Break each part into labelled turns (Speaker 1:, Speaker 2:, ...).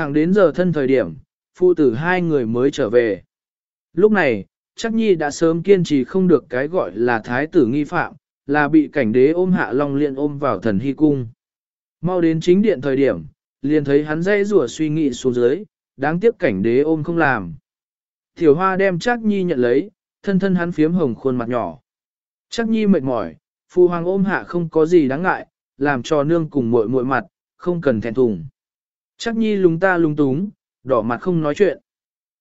Speaker 1: Thẳng đến giờ thân thời điểm, phụ tử hai người mới trở về. Lúc này, chắc nhi đã sớm kiên trì không được cái gọi là thái tử nghi phạm, là bị cảnh đế ôm hạ long liên ôm vào thần hy cung. Mau đến chính điện thời điểm, liền thấy hắn dây rùa suy nghĩ xuống dưới, đáng tiếc cảnh đế ôm không làm. Tiểu hoa đem chắc nhi nhận lấy, thân thân hắn phiếm hồng khuôn mặt nhỏ. Chắc nhi mệt mỏi, phu hoàng ôm hạ không có gì đáng ngại, làm cho nương cùng muội muội mặt, không cần thẹn thùng. Chắc nhi lúng ta lung túng, đỏ mặt không nói chuyện.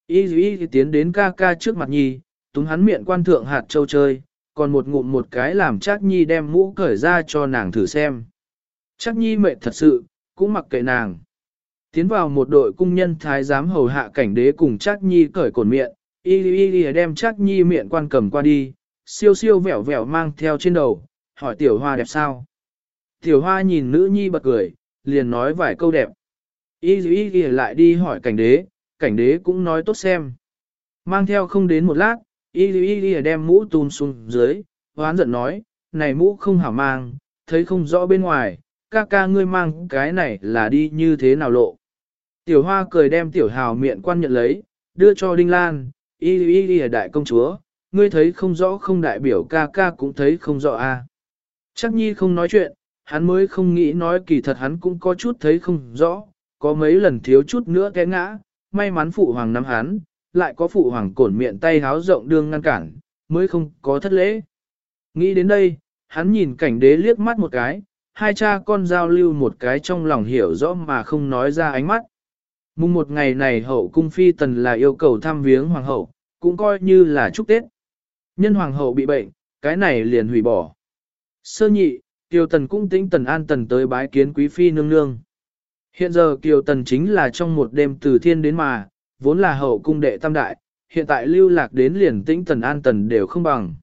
Speaker 1: Y Y thì tiến đến ca ca trước mặt nhi, túng hắn miệng quan thượng hạt châu chơi, còn một ngụm một cái làm chắc nhi đem mũ cởi ra cho nàng thử xem. Chắc nhi mệt thật sự, cũng mặc kệ nàng. Tiến vào một đội cung nhân thái giám hầu hạ cảnh đế cùng chắc nhi cởi cồn miệng, y y y đem chắc nhi miệng quan cầm qua đi, siêu siêu vẻo vẻo mang theo trên đầu, hỏi tiểu hoa đẹp sao. Tiểu hoa nhìn nữ nhi bật cười, liền nói vài câu đẹp. Y y y lại đi hỏi cảnh đế, cảnh đế cũng nói tốt xem. Mang theo không đến một lát, y y y đem mũ tùn xuống dưới, hoán giận nói, này mũ không hảo mang, thấy không rõ bên ngoài, ca ca ngươi mang cái này là đi như thế nào lộ. Tiểu hoa cười đem tiểu hào miệng quan nhận lấy, đưa cho Đinh Lan, y y y đại công chúa, ngươi thấy không rõ không đại biểu ca ca cũng thấy không rõ a. À. Chắc nhi không nói chuyện, hắn mới không nghĩ nói kỳ thật hắn cũng có chút thấy không rõ, có mấy lần thiếu chút nữa té ngã, may mắn phụ hoàng nắm hắn, lại có phụ hoàng cổn miệng tay háo rộng đương ngăn cản, mới không có thất lễ. Nghĩ đến đây, hắn nhìn cảnh đế liếc mắt một cái, hai cha con giao lưu một cái trong lòng hiểu rõ mà không nói ra ánh mắt. Mùng một ngày này hậu cung phi tần là yêu cầu thăm viếng hoàng hậu, cũng coi như là chúc Tết. Nhân hoàng hậu bị bệnh, cái này liền hủy bỏ. Sơ nhị, tiêu Tần cũng tính Tần An Tần tới bái kiến quý phi nương nương. Hiện giờ Kiều Tần chính là trong một đêm từ thiên đến mà, vốn là hậu cung đệ tam đại, hiện tại lưu lạc đến liền tĩnh Tần An Tần đều không bằng.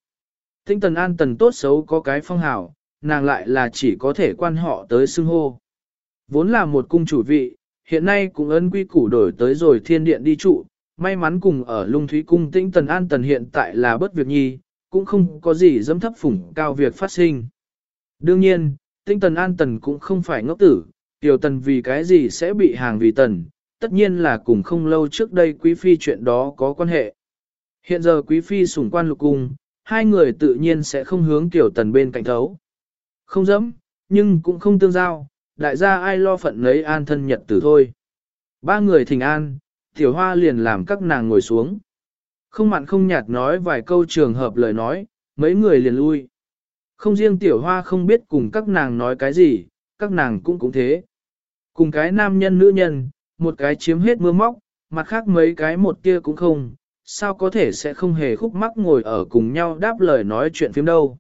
Speaker 1: Tĩnh Tần An Tần tốt xấu có cái phong hào, nàng lại là chỉ có thể quan họ tới xưng hô. Vốn là một cung chủ vị, hiện nay cũng ấn quy củ đổi tới rồi thiên điện đi trụ, may mắn cùng ở lung thúy cung tĩnh tần an tần hiện tại là bất việc nhi, cũng không có gì dâm thấp phủng cao việc phát sinh. Đương nhiên, tĩnh tần an tần cũng không phải ngốc tử, tiểu tần vì cái gì sẽ bị hàng vì tần, tất nhiên là cùng không lâu trước đây quý phi chuyện đó có quan hệ. Hiện giờ quý phi sủng quan lục cung, hai người tự nhiên sẽ không hướng tiểu tần bên cạnh thấu. Không dẫm, nhưng cũng không tương giao, đại gia ai lo phận lấy an thân nhật tử thôi. Ba người thỉnh an, tiểu hoa liền làm các nàng ngồi xuống. Không mặn không nhạt nói vài câu trường hợp lời nói, mấy người liền lui. Không riêng tiểu hoa không biết cùng các nàng nói cái gì, các nàng cũng cũng thế. Cùng cái nam nhân nữ nhân, một cái chiếm hết mưa móc, mặt khác mấy cái một kia cũng không, sao có thể sẽ không hề khúc mắc ngồi ở cùng nhau đáp lời nói chuyện phim đâu.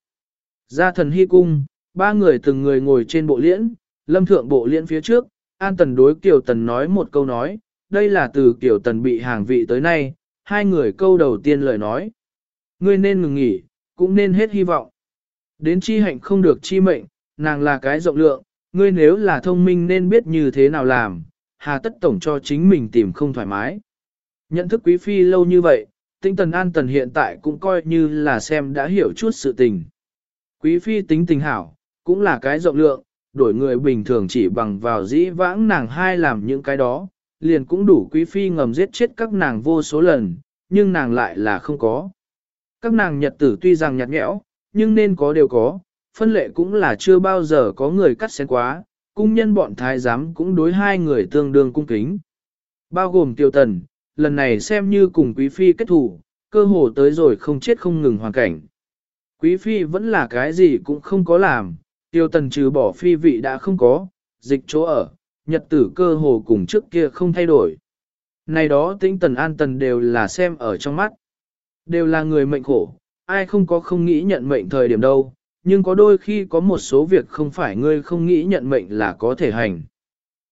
Speaker 1: Gia thần hy cung, ba người từng người ngồi trên bộ liễn, lâm thượng bộ liễn phía trước, an tần đối Kiều Tần nói một câu nói, đây là từ Kiều Tần bị hàng vị tới nay, hai người câu đầu tiên lời nói. Ngươi nên ngừng nghỉ, cũng nên hết hy vọng. Đến chi hạnh không được chi mệnh, nàng là cái rộng lượng, ngươi nếu là thông minh nên biết như thế nào làm, hà tất tổng cho chính mình tìm không thoải mái. Nhận thức quý phi lâu như vậy, tinh tần an tần hiện tại cũng coi như là xem đã hiểu chút sự tình. Quý phi tính tình hảo, cũng là cái rộng lượng, đổi người bình thường chỉ bằng vào dĩ vãng nàng hai làm những cái đó, liền cũng đủ quý phi ngầm giết chết các nàng vô số lần, nhưng nàng lại là không có. Các nàng nhật tử tuy rằng nhạt nhẽo, nhưng nên có đều có, phân lệ cũng là chưa bao giờ có người cắt xén quá, cung nhân bọn thái giám cũng đối hai người tương đương cung kính. Bao gồm tiêu tần, lần này xem như cùng quý phi kết thủ, cơ hồ tới rồi không chết không ngừng hoàn cảnh. Quý phi vẫn là cái gì cũng không có làm, tiêu tần trừ bỏ phi vị đã không có, dịch chỗ ở, nhật tử cơ hồ cùng trước kia không thay đổi. Này đó tĩnh tần an tần đều là xem ở trong mắt. Đều là người mệnh khổ, ai không có không nghĩ nhận mệnh thời điểm đâu, nhưng có đôi khi có một số việc không phải ngươi không nghĩ nhận mệnh là có thể hành.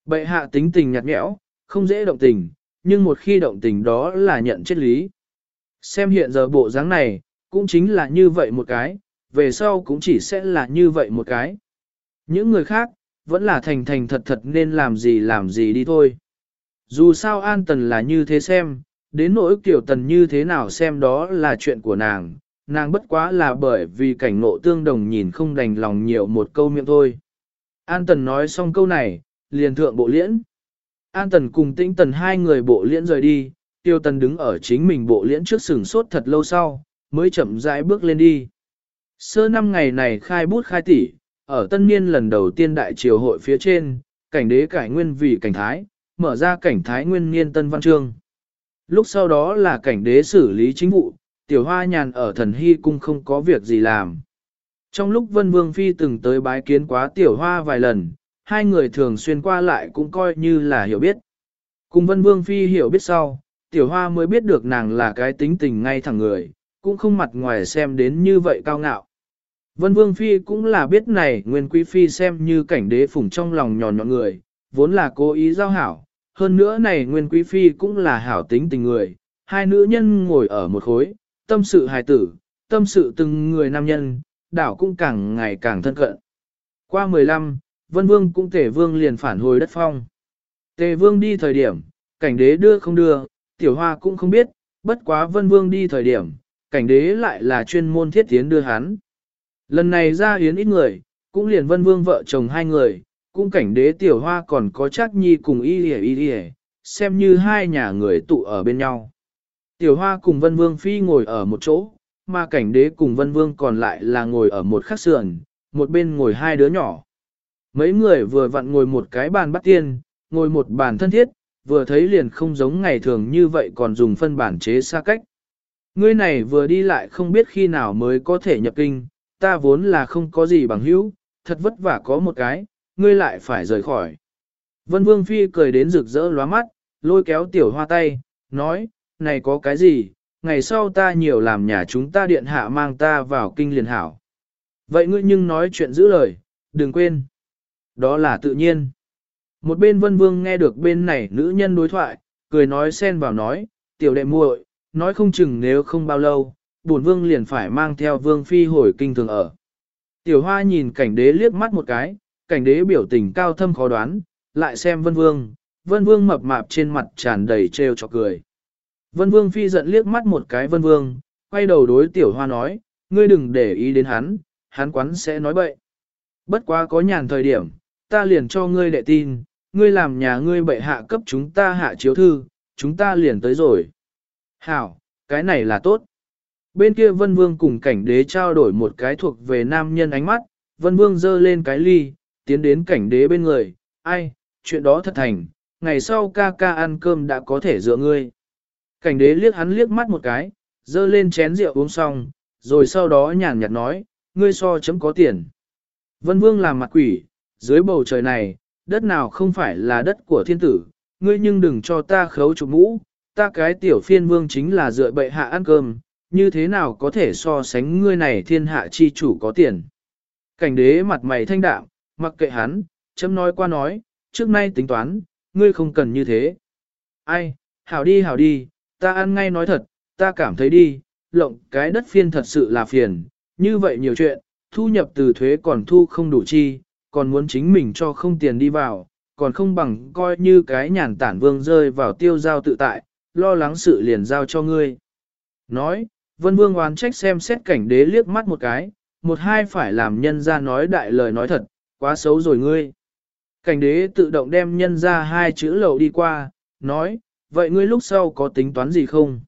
Speaker 1: Bệ hạ tính tình nhạt nhẽo, không dễ động tình, nhưng một khi động tình đó là nhận triết lý. Xem hiện giờ bộ dáng này, cũng chính là như vậy một cái, về sau cũng chỉ sẽ là như vậy một cái. Những người khác, vẫn là thành thành thật thật nên làm gì làm gì đi thôi. Dù sao an tần là như thế xem, đến nỗi kiểu tần như thế nào xem đó là chuyện của nàng, nàng bất quá là bởi vì cảnh ngộ tương đồng nhìn không đành lòng nhiều một câu miệng thôi. An tần nói xong câu này, liền thượng bộ liễn. An Tần cùng Tĩnh Tần hai người bộ liễn rời đi, Tiêu Tần đứng ở chính mình bộ liễn trước sừng sốt thật lâu sau, mới chậm rãi bước lên đi. Sơ năm ngày này khai bút khai tỷ, ở tân niên lần đầu tiên đại triều hội phía trên, cảnh đế cải nguyên vì cảnh thái, mở ra cảnh thái nguyên niên tân văn chương. Lúc sau đó là cảnh đế xử lý chính vụ, tiểu hoa nhàn ở thần hy cung không có việc gì làm. Trong lúc Vân Vương Phi từng tới bái kiến quá tiểu hoa vài lần, hai người thường xuyên qua lại cũng coi như là hiểu biết. Cùng Vân Vương Phi hiểu biết sau, tiểu hoa mới biết được nàng là cái tính tình ngay thẳng người, cũng không mặt ngoài xem đến như vậy cao ngạo. Vân Vương Phi cũng là biết này Nguyên Quý Phi xem như cảnh đế phủng trong lòng nhòn nhọn người, vốn là cố ý giao hảo, hơn nữa này Nguyên Quý Phi cũng là hảo tính tình người, hai nữ nhân ngồi ở một khối, tâm sự hài tử, tâm sự từng người nam nhân, đảo cũng càng ngày càng thân cận. Qua 15, Vân Vương cũng Tề Vương liền phản hồi đất phong. Tề Vương đi thời điểm, cảnh đế đưa không đưa, tiểu hoa cũng không biết, bất quá Vân Vương đi thời điểm, cảnh đế lại là chuyên môn thiết tiến đưa hắn. Lần này ra yến ít người, cũng liền Vân Vương vợ chồng hai người, cũng cảnh đế tiểu hoa còn có chắc nhi cùng y lìa y lìa, xem như hai nhà người tụ ở bên nhau. Tiểu hoa cùng Vân Vương Phi ngồi ở một chỗ, mà cảnh đế cùng Vân Vương còn lại là ngồi ở một khắc sườn, một bên ngồi hai đứa nhỏ. Mấy người vừa vặn ngồi một cái bàn bắt tiên, ngồi một bàn thân thiết, vừa thấy liền không giống ngày thường như vậy còn dùng phân bản chế xa cách. Ngươi này vừa đi lại không biết khi nào mới có thể nhập kinh, ta vốn là không có gì bằng hữu, thật vất vả có một cái, ngươi lại phải rời khỏi. Vân Vương Phi cười đến rực rỡ lóa mắt, lôi kéo tiểu hoa tay, nói, này có cái gì, ngày sau ta nhiều làm nhà chúng ta điện hạ mang ta vào kinh liền hảo. Vậy ngươi nhưng nói chuyện giữ lời, đừng quên. Đó là tự nhiên. Một bên vân vương nghe được bên này nữ nhân đối thoại, cười nói xen vào nói, tiểu đệ muội, nói không chừng nếu không bao lâu, bổn vương liền phải mang theo vương phi hồi kinh thường ở. Tiểu hoa nhìn cảnh đế liếc mắt một cái, cảnh đế biểu tình cao thâm khó đoán, lại xem vân vương, vân vương mập mạp trên mặt tràn đầy trêu cho cười. Vân vương phi giận liếc mắt một cái vân vương, quay đầu đối tiểu hoa nói, ngươi đừng để ý đến hắn, hắn quán sẽ nói bậy. Bất quá có nhàn thời điểm, ta liền cho ngươi đệ tin, ngươi làm nhà ngươi bệ hạ cấp chúng ta hạ chiếu thư, chúng ta liền tới rồi. Hảo, cái này là tốt. Bên kia Vân Vương cùng cảnh đế trao đổi một cái thuộc về nam nhân ánh mắt, Vân Vương giơ lên cái ly, tiến đến cảnh đế bên người, ai, chuyện đó thật thành, ngày sau ca ca ăn cơm đã có thể dựa ngươi. Cảnh đế liếc hắn liếc mắt một cái, dơ lên chén rượu uống xong, rồi sau đó nhàn nhạt nói, ngươi so chấm có tiền. Vân Vương làm mặt quỷ, dưới bầu trời này, đất nào không phải là đất của thiên tử, ngươi nhưng đừng cho ta khấu chụp mũ, ta cái tiểu phiên vương chính là dựa bệ hạ ăn cơm, như thế nào có thể so sánh ngươi này thiên hạ chi chủ có tiền. Cảnh đế mặt mày thanh đạm, mặc kệ hắn, chấm nói qua nói, trước nay tính toán, ngươi không cần như thế. Ai, hảo đi hảo đi, ta ăn ngay nói thật, ta cảm thấy đi, lộng cái đất phiên thật sự là phiền, như vậy nhiều chuyện, thu nhập từ thuế còn thu không đủ chi, còn muốn chính mình cho không tiền đi vào, còn không bằng coi như cái nhàn tản vương rơi vào tiêu giao tự tại, lo lắng sự liền giao cho ngươi. Nói, vân vương oán trách xem xét cảnh đế liếc mắt một cái, một hai phải làm nhân ra nói đại lời nói thật, quá xấu rồi ngươi. Cảnh đế tự động đem nhân ra hai chữ lầu đi qua, nói, vậy ngươi lúc sau có tính toán gì không?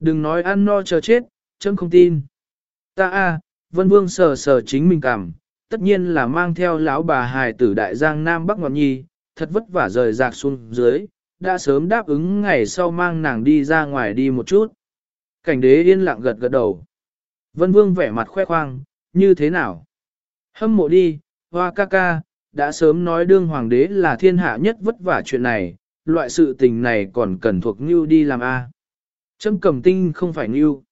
Speaker 1: Đừng nói ăn no chờ chết, chấm không tin. Ta a, Vân Vương sờ sờ chính mình cảm, tất nhiên là mang theo lão bà hài tử đại giang Nam Bắc Ngọc Nhi, thật vất vả rời rạc xuống dưới, đã sớm đáp ứng ngày sau mang nàng đi ra ngoài đi một chút. Cảnh đế yên lặng gật gật đầu. Vân Vương vẻ mặt khoe khoang, như thế nào? Hâm mộ đi, hoa ca ca, đã sớm nói đương hoàng đế là thiên hạ nhất vất vả chuyện này, loại sự tình này còn cần thuộc Ngưu đi làm A. Trâm cầm tinh không phải Ngưu.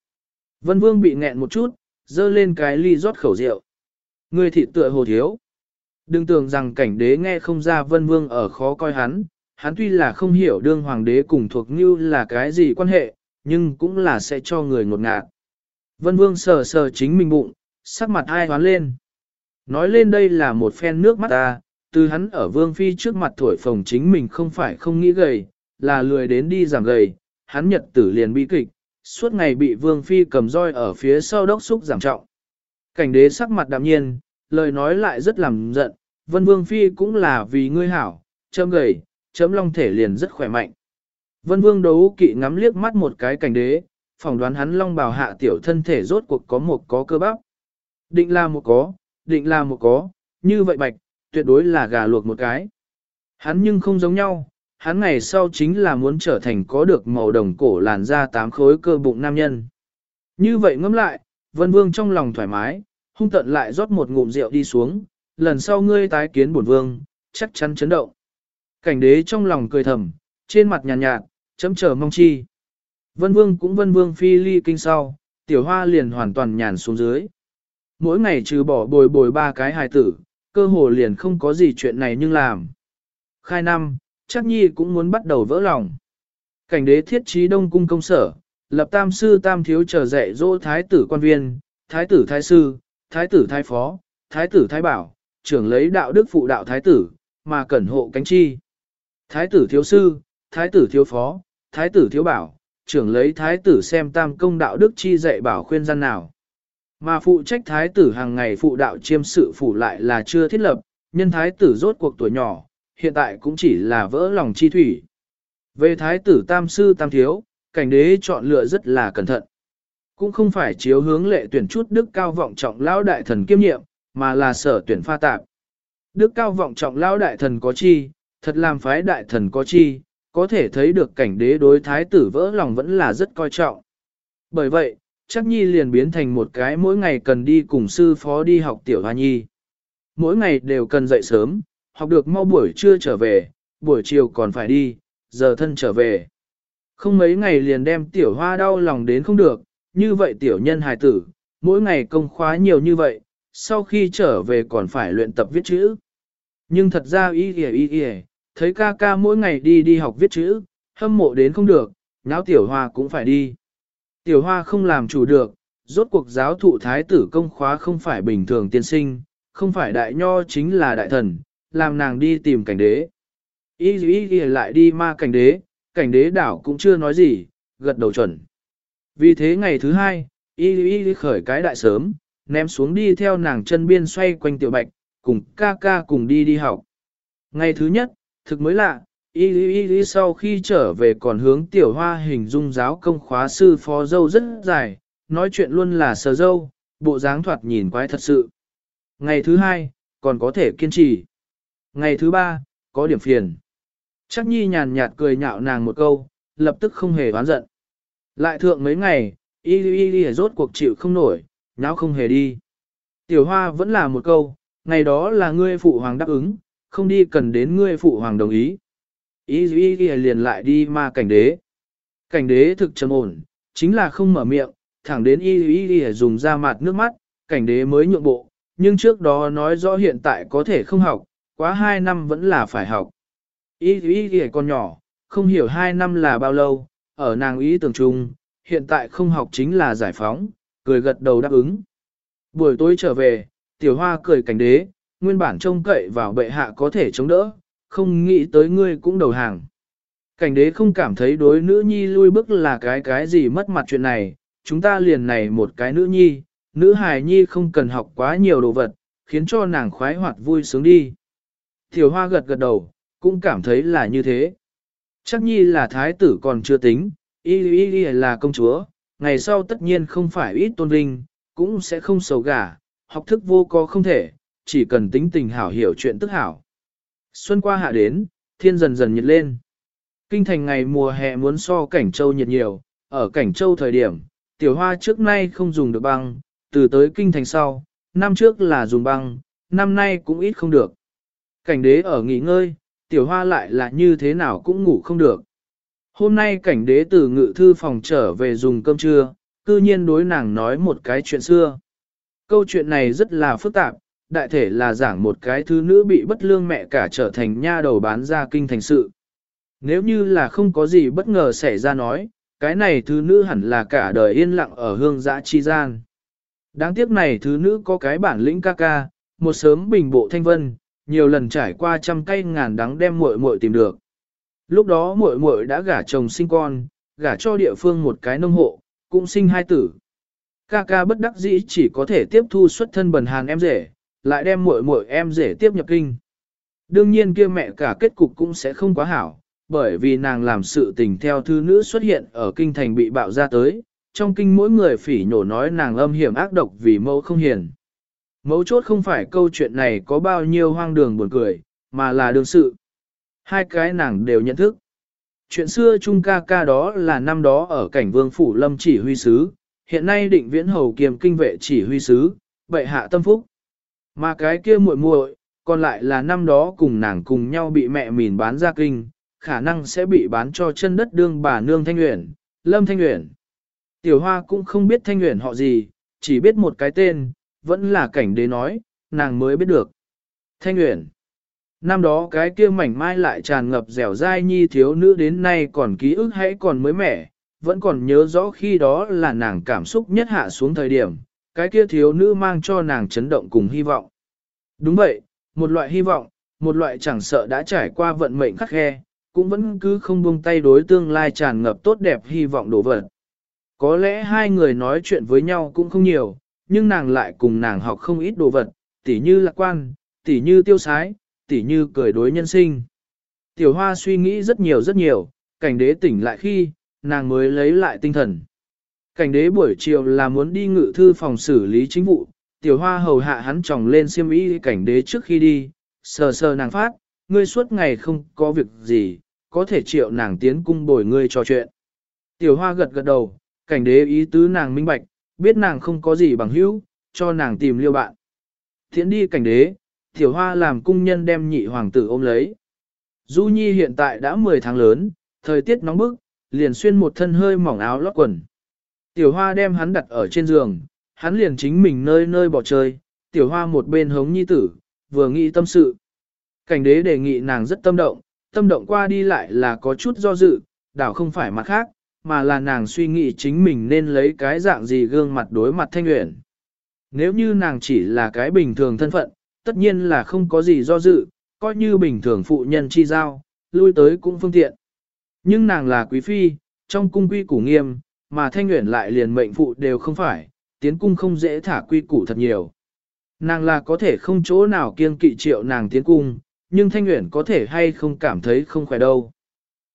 Speaker 1: Vân Vương bị nghẹn một chút, dơ lên cái ly rót khẩu rượu. Người thị tựa hồ thiếu. Đừng tưởng rằng cảnh đế nghe không ra Vân Vương ở khó coi hắn, hắn tuy là không hiểu đương hoàng đế cùng thuộc Ngưu là cái gì quan hệ, nhưng cũng là sẽ cho người ngột ngạt. Vân Vương sờ sờ chính mình bụng, sắc mặt ai hoán lên. Nói lên đây là một phen nước mắt ta, từ hắn ở Vương Phi trước mặt thổi phồng chính mình không phải không nghĩ gầy, là lười đến đi giảm gầy, hắn nhật tử liền bi kịch, suốt ngày bị Vương Phi cầm roi ở phía sau đốc xúc giảm trọng. Cảnh đế sắc mặt đạm nhiên, lời nói lại rất làm giận, Vân Vương Phi cũng là vì ngươi hảo, chấm gầy, chấm long thể liền rất khỏe mạnh. Vân vương đấu kỵ ngắm liếc mắt một cái cảnh đế, phỏng đoán hắn long bào hạ tiểu thân thể rốt cuộc có một có cơ bắp. Định là một có, định là một có, như vậy bạch, tuyệt đối là gà luộc một cái. Hắn nhưng không giống nhau, hắn ngày sau chính là muốn trở thành có được màu đồng cổ làn da tám khối cơ bụng nam nhân. Như vậy ngẫm lại, vân vương trong lòng thoải mái, hung tận lại rót một ngụm rượu đi xuống, lần sau ngươi tái kiến bổn vương, chắc chắn chấn động. Cảnh đế trong lòng cười thầm, trên mặt nhàn nhạt, nhạt, chấm chờ mong chi. Vân vương cũng vân vương phi ly kinh sau, tiểu hoa liền hoàn toàn nhàn xuống dưới. Mỗi ngày trừ bỏ bồi bồi ba cái hài tử, cơ hồ liền không có gì chuyện này nhưng làm. Khai năm, chắc nhi cũng muốn bắt đầu vỡ lòng. Cảnh đế thiết trí đông cung công sở, lập tam sư tam thiếu trở dạy dỗ thái tử quan viên, thái tử thái sư, thái tử thái phó, thái tử thái bảo, trưởng lấy đạo đức phụ đạo thái tử, mà cẩn hộ cánh chi. Thái tử thiếu sư, thái tử thiếu phó, thái tử thiếu bảo, trưởng lấy thái tử xem tam công đạo đức chi dạy bảo khuyên gian nào. Mà phụ trách thái tử hàng ngày phụ đạo chiêm sự phủ lại là chưa thiết lập, nhân thái tử rốt cuộc tuổi nhỏ, hiện tại cũng chỉ là vỡ lòng chi thủy. Về thái tử tam sư tam thiếu, cảnh đế chọn lựa rất là cẩn thận. Cũng không phải chiếu hướng lệ tuyển chút đức cao vọng trọng lão đại thần kiêm nhiệm, mà là sở tuyển pha tạp. Đức cao vọng trọng lão đại thần có chi, thật làm phái đại thần có chi, có thể thấy được cảnh đế đối thái tử vỡ lòng vẫn là rất coi trọng. Bởi vậy, chắc nhi liền biến thành một cái mỗi ngày cần đi cùng sư phó đi học tiểu hoa nhi. Mỗi ngày đều cần dậy sớm, học được mau buổi trưa trở về, buổi chiều còn phải đi, giờ thân trở về. Không mấy ngày liền đem tiểu hoa đau lòng đến không được, như vậy tiểu nhân hài tử, mỗi ngày công khóa nhiều như vậy, sau khi trở về còn phải luyện tập viết chữ. Nhưng thật ra y y y y, thấy ca ca mỗi ngày đi đi học viết chữ, hâm mộ đến không được, nháo tiểu hoa cũng phải đi. Tiểu hoa không làm chủ được, rốt cuộc giáo thụ thái tử công khóa không phải bình thường tiên sinh, không phải đại nho chính là đại thần, làm nàng đi tìm cảnh đế. Y y y lại đi ma cảnh đế, cảnh đế đảo cũng chưa nói gì, gật đầu chuẩn. Vì thế ngày thứ hai, y y khởi cái đại sớm, ném xuống đi theo nàng chân biên xoay quanh tiểu bạch, cùng ca ca cùng đi đi học. Ngày thứ nhất, thực mới lạ, y y y sau khi trở về còn hướng tiểu hoa hình dung giáo công khóa sư phó dâu rất dài, nói chuyện luôn là sờ dâu, bộ dáng thoạt nhìn quái thật sự. Ngày thứ hai, còn có thể kiên trì. Ngày thứ ba, có điểm phiền. Chắc nhi nhàn nhạt cười nhạo nàng một câu, lập tức không hề oán giận. Lại thượng mấy ngày, y y y rốt cuộc chịu không nổi, nháo không hề đi. Tiểu hoa vẫn là một câu, ngày đó là ngươi phụ hoàng đáp ứng, không đi cần đến ngươi phụ hoàng đồng ý. Y y y liền lại đi ma cảnh đế. Cảnh đế thực trầm ổn, chính là không mở miệng, thẳng đến y y y dùng ra mặt nước mắt, cảnh đế mới nhượng bộ, nhưng trước đó nói rõ hiện tại có thể không học, quá 2 năm vẫn là phải học. Y y y còn nhỏ, không hiểu 2 năm là bao lâu, ở nàng ý tưởng chung, hiện tại không học chính là giải phóng, cười gật đầu đáp ứng. Buổi tối trở về, tiểu hoa cười cảnh đế, nguyên bản trông cậy vào bệ hạ có thể chống đỡ, không nghĩ tới ngươi cũng đầu hàng. Cảnh đế không cảm thấy đối nữ nhi lui bước là cái cái gì mất mặt chuyện này, chúng ta liền này một cái nữ nhi, nữ hài nhi không cần học quá nhiều đồ vật, khiến cho nàng khoái hoạt vui sướng đi. Tiểu hoa gật gật đầu, cũng cảm thấy là như thế. Chắc nhi là thái tử còn chưa tính, y y y là công chúa, ngày sau tất nhiên không phải ít tôn vinh, cũng sẽ không sầu gả, học thức vô có không thể, chỉ cần tính tình hảo hiểu chuyện tức hảo. Xuân qua hạ đến, thiên dần dần nhiệt lên. Kinh thành ngày mùa hè muốn so cảnh châu nhiệt nhiều, ở cảnh châu thời điểm, tiểu hoa trước nay không dùng được băng, từ tới kinh thành sau, năm trước là dùng băng, năm nay cũng ít không được. Cảnh đế ở nghỉ ngơi, tiểu hoa lại là như thế nào cũng ngủ không được. Hôm nay cảnh đế từ ngự thư phòng trở về dùng cơm trưa, cư nhiên đối nàng nói một cái chuyện xưa. Câu chuyện này rất là phức tạp, đại thể là giảng một cái thứ nữ bị bất lương mẹ cả trở thành nha đầu bán ra kinh thành sự. Nếu như là không có gì bất ngờ xảy ra nói, cái này thứ nữ hẳn là cả đời yên lặng ở hương giã chi gian. Đáng tiếc này thứ nữ có cái bản lĩnh ca ca, một sớm bình bộ thanh vân, nhiều lần trải qua trăm cây ngàn đắng đem muội muội tìm được. Lúc đó muội muội đã gả chồng sinh con, gả cho địa phương một cái nông hộ, cũng sinh hai tử. Ca ca bất đắc dĩ chỉ có thể tiếp thu xuất thân bần hàn em rể, lại đem muội muội em rể tiếp nhập kinh. Đương nhiên kia mẹ cả kết cục cũng sẽ không quá hảo, bởi vì nàng làm sự tình theo thư nữ xuất hiện ở kinh thành bị bạo ra tới, trong kinh mỗi người phỉ nhổ nói nàng âm hiểm ác độc vì mẫu không hiền. Mấu chốt không phải câu chuyện này có bao nhiêu hoang đường buồn cười, mà là đương sự. Hai cái nàng đều nhận thức. Chuyện xưa trung ca ca đó là năm đó ở cảnh vương phủ lâm chỉ huy sứ, hiện nay định viễn hầu kiềm kinh vệ chỉ huy sứ, bệ hạ tâm phúc. Mà cái kia muội muội, còn lại là năm đó cùng nàng cùng nhau bị mẹ mìn bán ra kinh, khả năng sẽ bị bán cho chân đất đương bà nương Thanh Uyển, Lâm Thanh Uyển. Tiểu Hoa cũng không biết Thanh Uyển họ gì, chỉ biết một cái tên, vẫn là cảnh đế nói, nàng mới biết được. Thanh Uyển. Năm đó cái kia mảnh mai lại tràn ngập dẻo dai nhi thiếu nữ đến nay còn ký ức hãy còn mới mẻ, vẫn còn nhớ rõ khi đó là nàng cảm xúc nhất hạ xuống thời điểm, cái kia thiếu nữ mang cho nàng chấn động cùng hy vọng. Đúng vậy, một loại hy vọng, một loại chẳng sợ đã trải qua vận mệnh khắc khe, cũng vẫn cứ không buông tay đối tương lai tràn ngập tốt đẹp hy vọng đổ vật. Có lẽ hai người nói chuyện với nhau cũng không nhiều, nhưng nàng lại cùng nàng học không ít đồ vật, tỉ như lạc quan, tỉ như tiêu sái, tỉ như cười đối nhân sinh. Tiểu hoa suy nghĩ rất nhiều rất nhiều, cảnh đế tỉnh lại khi, nàng mới lấy lại tinh thần. Cảnh đế buổi chiều là muốn đi ngự thư phòng xử lý chính vụ, tiểu hoa hầu hạ hắn tròng lên xiêm y cảnh đế trước khi đi, sờ sờ nàng phát, ngươi suốt ngày không có việc gì, có thể triệu nàng tiến cung bồi ngươi trò chuyện. Tiểu hoa gật gật đầu, cảnh đế ý tứ nàng minh bạch, biết nàng không có gì bằng hữu, cho nàng tìm liêu bạn. Thiện đi cảnh đế, tiểu hoa làm cung nhân đem nhị hoàng tử ôm lấy. Du Nhi hiện tại đã 10 tháng lớn, thời tiết nóng bức, liền xuyên một thân hơi mỏng áo lót quần. Tiểu hoa đem hắn đặt ở trên giường, hắn liền chính mình nơi nơi bỏ chơi, tiểu hoa một bên hống nhi tử, vừa nghĩ tâm sự. Cảnh đế đề nghị nàng rất tâm động, tâm động qua đi lại là có chút do dự, đảo không phải mặt khác, mà là nàng suy nghĩ chính mình nên lấy cái dạng gì gương mặt đối mặt thanh nguyện. Nếu như nàng chỉ là cái bình thường thân phận, tất nhiên là không có gì do dự, coi như bình thường phụ nhân chi giao, lui tới cũng phương tiện. Nhưng nàng là quý phi, trong cung quy củ nghiêm, mà thanh nguyện lại liền mệnh phụ đều không phải, tiến cung không dễ thả quy củ thật nhiều. Nàng là có thể không chỗ nào kiêng kỵ triệu nàng tiến cung, nhưng thanh nguyện có thể hay không cảm thấy không khỏe đâu.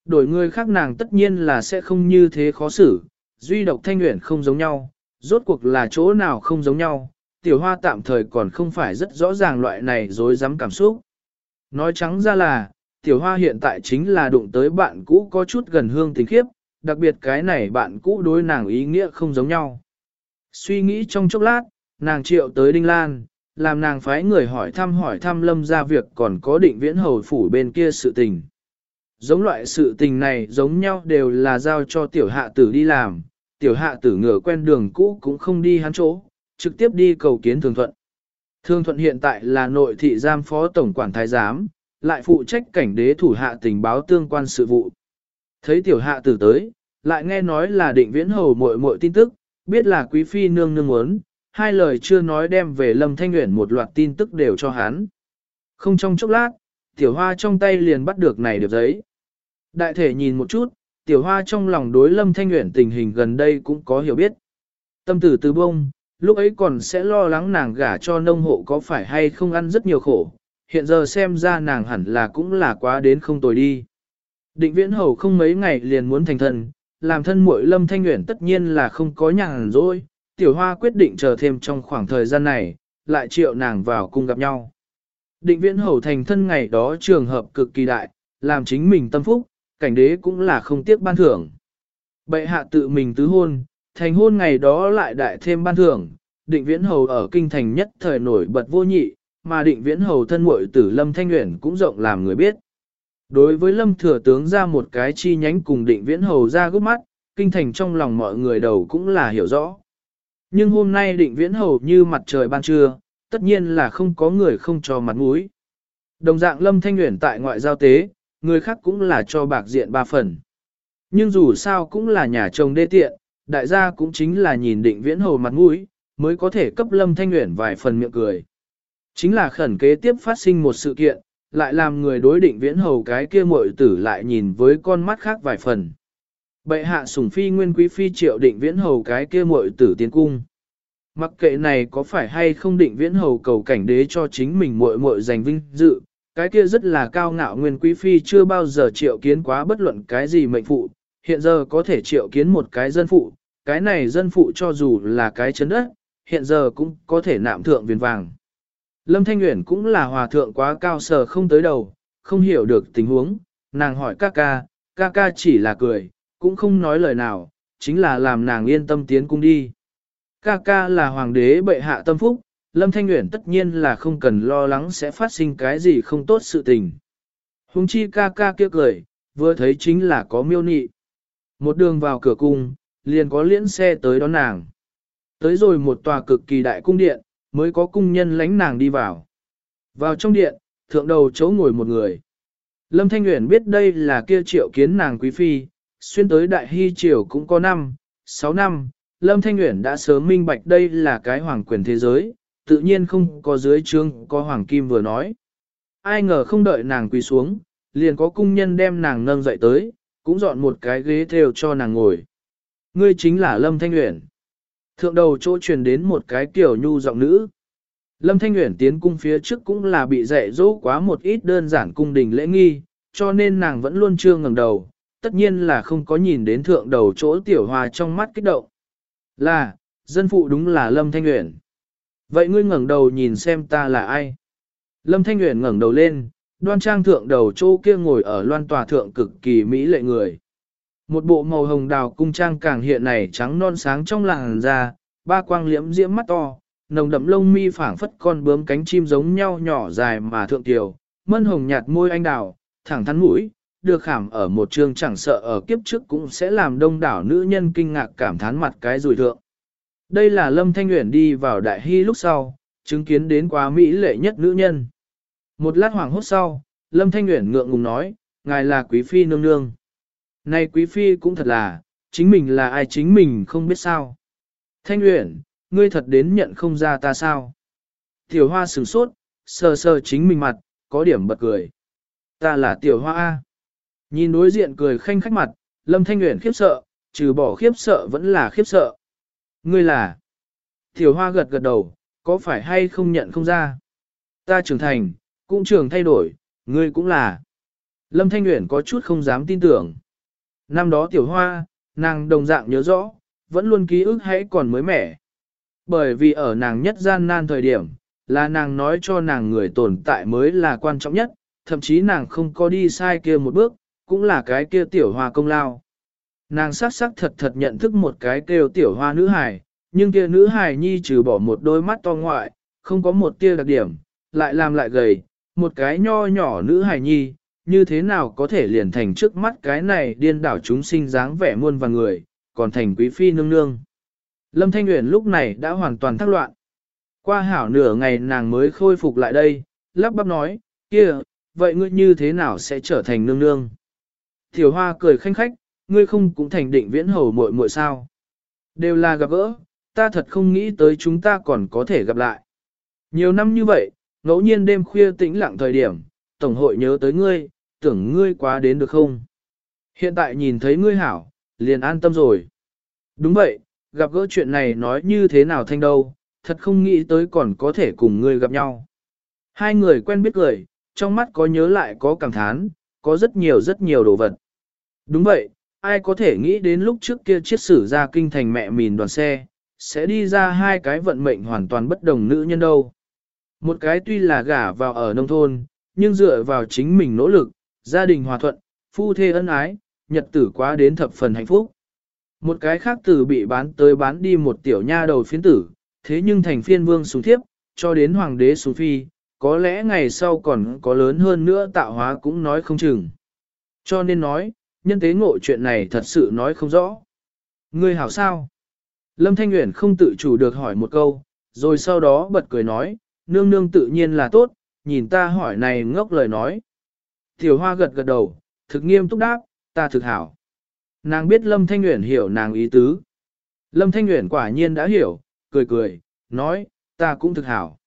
Speaker 1: Đổi người khác nàng tất nhiên là sẽ không như thế khó xử, duy độc thanh nguyện không giống nhau, rốt cuộc là chỗ nào không giống nhau, tiểu hoa tạm thời còn không phải rất rõ ràng loại này dối dám cảm xúc. Nói trắng ra là, tiểu hoa hiện tại chính là đụng tới bạn cũ có chút gần hương tình khiếp, đặc biệt cái này bạn cũ đối nàng ý nghĩa không giống nhau. Suy nghĩ trong chốc lát, nàng triệu tới Đinh Lan, làm nàng phái người hỏi thăm hỏi thăm lâm ra việc còn có định viễn hầu phủ bên kia sự tình. Giống loại sự tình này giống nhau đều là giao cho tiểu hạ tử đi làm, tiểu hạ tử ngửa quen đường cũ cũng không đi hắn chỗ, trực tiếp đi cầu kiến thường thuận. Thường thuận hiện tại là nội thị giam phó tổng quản thái giám, lại phụ trách cảnh đế thủ hạ tình báo tương quan sự vụ. Thấy tiểu hạ tử tới, lại nghe nói là định viễn hầu muội muội tin tức, biết là quý phi nương nương muốn, hai lời chưa nói đem về Lâm Thanh nguyện một loạt tin tức đều cho hắn. Không trong chốc lát, tiểu hoa trong tay liền bắt được này được giấy. Đại thể nhìn một chút, tiểu hoa trong lòng đối Lâm Thanh nguyện tình hình gần đây cũng có hiểu biết. Tâm tử từ bông, lúc ấy còn sẽ lo lắng nàng gả cho nông hộ có phải hay không ăn rất nhiều khổ, hiện giờ xem ra nàng hẳn là cũng là quá đến không tồi đi. Định viễn hầu không mấy ngày liền muốn thành thần, làm thân muội lâm thanh nguyện tất nhiên là không có nhàn rỗi, tiểu hoa quyết định chờ thêm trong khoảng thời gian này, lại triệu nàng vào cung gặp nhau. Định viễn hầu thành thân ngày đó trường hợp cực kỳ đại, làm chính mình tâm phúc, cảnh đế cũng là không tiếc ban thưởng. Bệ hạ tự mình tứ hôn, thành hôn ngày đó lại đại thêm ban thưởng, định viễn hầu ở kinh thành nhất thời nổi bật vô nhị, mà định viễn hầu thân muội tử lâm thanh nguyện cũng rộng làm người biết. Đối với lâm thừa tướng ra một cái chi nhánh cùng định viễn hầu ra gốc mắt, kinh thành trong lòng mọi người đầu cũng là hiểu rõ. Nhưng hôm nay định viễn hầu như mặt trời ban trưa, tất nhiên là không có người không cho mặt mũi. Đồng dạng lâm thanh nguyện tại ngoại giao tế, người khác cũng là cho bạc diện ba phần. Nhưng dù sao cũng là nhà chồng đê tiện, đại gia cũng chính là nhìn định viễn hầu mặt mũi, mới có thể cấp lâm thanh nguyện vài phần miệng cười. Chính là khẩn kế tiếp phát sinh một sự kiện, lại làm người đối định viễn hầu cái kia muội tử lại nhìn với con mắt khác vài phần. Bệ hạ sủng phi nguyên quý phi triệu định viễn hầu cái kia muội tử tiến cung. Mặc kệ này có phải hay không định viễn hầu cầu cảnh đế cho chính mình muội muội giành vinh dự, cái kia rất là cao ngạo nguyên quý phi chưa bao giờ triệu kiến quá bất luận cái gì mệnh phụ, hiện giờ có thể triệu kiến một cái dân phụ, cái này dân phụ cho dù là cái chấn đất, hiện giờ cũng có thể nạm thượng viền vàng. Lâm Thanh Uyển cũng là hòa thượng quá cao sở không tới đầu, không hiểu được tình huống, nàng hỏi ca ca, ca ca chỉ là cười, cũng không nói lời nào, chính là làm nàng yên tâm tiến cung đi. Ca ca là hoàng đế bệ hạ tâm phúc, Lâm Thanh Uyển tất nhiên là không cần lo lắng sẽ phát sinh cái gì không tốt sự tình. Hùng chi ca ca kia cười, vừa thấy chính là có miêu nị. Một đường vào cửa cung, liền có liễn xe tới đón nàng. Tới rồi một tòa cực kỳ đại cung điện, mới có cung nhân lánh nàng đi vào. Vào trong điện, thượng đầu chỗ ngồi một người. Lâm Thanh Nguyễn biết đây là kia triệu kiến nàng quý phi, xuyên tới đại hy triều cũng có năm, sáu năm, Lâm Thanh Nguyễn đã sớm minh bạch đây là cái hoàng quyền thế giới, tự nhiên không có dưới trương có hoàng kim vừa nói. Ai ngờ không đợi nàng quỳ xuống, liền có cung nhân đem nàng nâng dậy tới, cũng dọn một cái ghế theo cho nàng ngồi. Ngươi chính là Lâm Thanh Nguyễn. Thượng đầu chỗ truyền đến một cái kiểu nhu giọng nữ. Lâm Thanh Nguyễn tiến cung phía trước cũng là bị dạy dỗ quá một ít đơn giản cung đình lễ nghi, cho nên nàng vẫn luôn chưa ngẩng đầu, tất nhiên là không có nhìn đến thượng đầu chỗ tiểu hòa trong mắt kích động. Là, dân phụ đúng là Lâm Thanh Nguyễn. Vậy ngươi ngẩng đầu nhìn xem ta là ai? Lâm Thanh Nguyễn ngẩng đầu lên, đoan trang thượng đầu chỗ kia ngồi ở loan tòa thượng cực kỳ mỹ lệ người. Một bộ màu hồng đào cung trang càng hiện này trắng non sáng trong làn da, ba quang liễm diễm mắt to, nồng đậm lông mi phảng phất con bướm cánh chim giống nhau nhỏ dài mà thượng tiểu, mân hồng nhạt môi anh đào, thẳng thắn mũi, được khảm ở một trường chẳng sợ ở kiếp trước cũng sẽ làm đông đảo nữ nhân kinh ngạc cảm thán mặt cái rùi thượng. Đây là Lâm Thanh uyển đi vào đại hy lúc sau, chứng kiến đến quá mỹ lệ nhất nữ nhân. Một lát hoàng hốt sau, Lâm Thanh uyển ngượng ngùng nói, ngài là quý phi nương nương. Này quý phi cũng thật là, chính mình là ai chính mình không biết sao. Thanh Uyển, ngươi thật đến nhận không ra ta sao? Tiểu hoa sửng sốt, sờ sờ chính mình mặt, có điểm bật cười. Ta là tiểu hoa A. Nhìn đối diện cười khanh khách mặt, Lâm Thanh Uyển khiếp sợ, trừ bỏ khiếp sợ vẫn là khiếp sợ. Ngươi là. Tiểu hoa gật gật đầu, có phải hay không nhận không ra? Ta trưởng thành, cũng trưởng thay đổi, ngươi cũng là. Lâm Thanh Uyển có chút không dám tin tưởng. Năm đó tiểu hoa, nàng đồng dạng nhớ rõ, vẫn luôn ký ức hãy còn mới mẻ. Bởi vì ở nàng nhất gian nan thời điểm, là nàng nói cho nàng người tồn tại mới là quan trọng nhất, thậm chí nàng không có đi sai kia một bước, cũng là cái kia tiểu hoa công lao. Nàng sắc sắc thật thật nhận thức một cái kêu tiểu hoa nữ hài, nhưng kia nữ hài nhi trừ bỏ một đôi mắt to ngoại, không có một tia đặc điểm, lại làm lại gầy, một cái nho nhỏ nữ hài nhi, như thế nào có thể liền thành trước mắt cái này điên đảo chúng sinh dáng vẻ muôn và người, còn thành quý phi nương nương. Lâm Thanh Nguyễn lúc này đã hoàn toàn thắc loạn. Qua hảo nửa ngày nàng mới khôi phục lại đây, lắp bắp nói, kia, vậy ngươi như thế nào sẽ trở thành nương nương? Thiểu hoa cười khanh khách, ngươi không cũng thành định viễn hầu muội muội sao? Đều là gặp gỡ, ta thật không nghĩ tới chúng ta còn có thể gặp lại. Nhiều năm như vậy, ngẫu nhiên đêm khuya tĩnh lặng thời điểm, Tổng hội nhớ tới ngươi, tưởng ngươi quá đến được không? Hiện tại nhìn thấy ngươi hảo, liền an tâm rồi. Đúng vậy, gặp gỡ chuyện này nói như thế nào thanh đâu, thật không nghĩ tới còn có thể cùng ngươi gặp nhau. Hai người quen biết cười, trong mắt có nhớ lại có cảm thán, có rất nhiều rất nhiều đồ vật. Đúng vậy, ai có thể nghĩ đến lúc trước kia chiếc sử ra kinh thành mẹ mìn đoàn xe, sẽ đi ra hai cái vận mệnh hoàn toàn bất đồng nữ nhân đâu. Một cái tuy là gả vào ở nông thôn, nhưng dựa vào chính mình nỗ lực, gia đình hòa thuận, phu thê ân ái, nhật tử quá đến thập phần hạnh phúc. Một cái khác tử bị bán tới bán đi một tiểu nha đầu phiến tử, thế nhưng thành phiên vương xuống thiếp, cho đến hoàng đế xuống phi, có lẽ ngày sau còn có lớn hơn nữa tạo hóa cũng nói không chừng. Cho nên nói, nhân tế ngộ chuyện này thật sự nói không rõ. Ngươi hảo sao? Lâm Thanh Nguyễn không tự chủ được hỏi một câu, rồi sau đó bật cười nói, nương nương tự nhiên là tốt, nhìn ta hỏi này ngốc lời nói. Tiểu hoa gật gật đầu, thực nghiêm túc đáp, ta thực hảo. Nàng biết Lâm Thanh Nguyễn hiểu nàng ý tứ. Lâm Thanh Nguyễn quả nhiên đã hiểu, cười cười, nói, ta cũng thực hảo.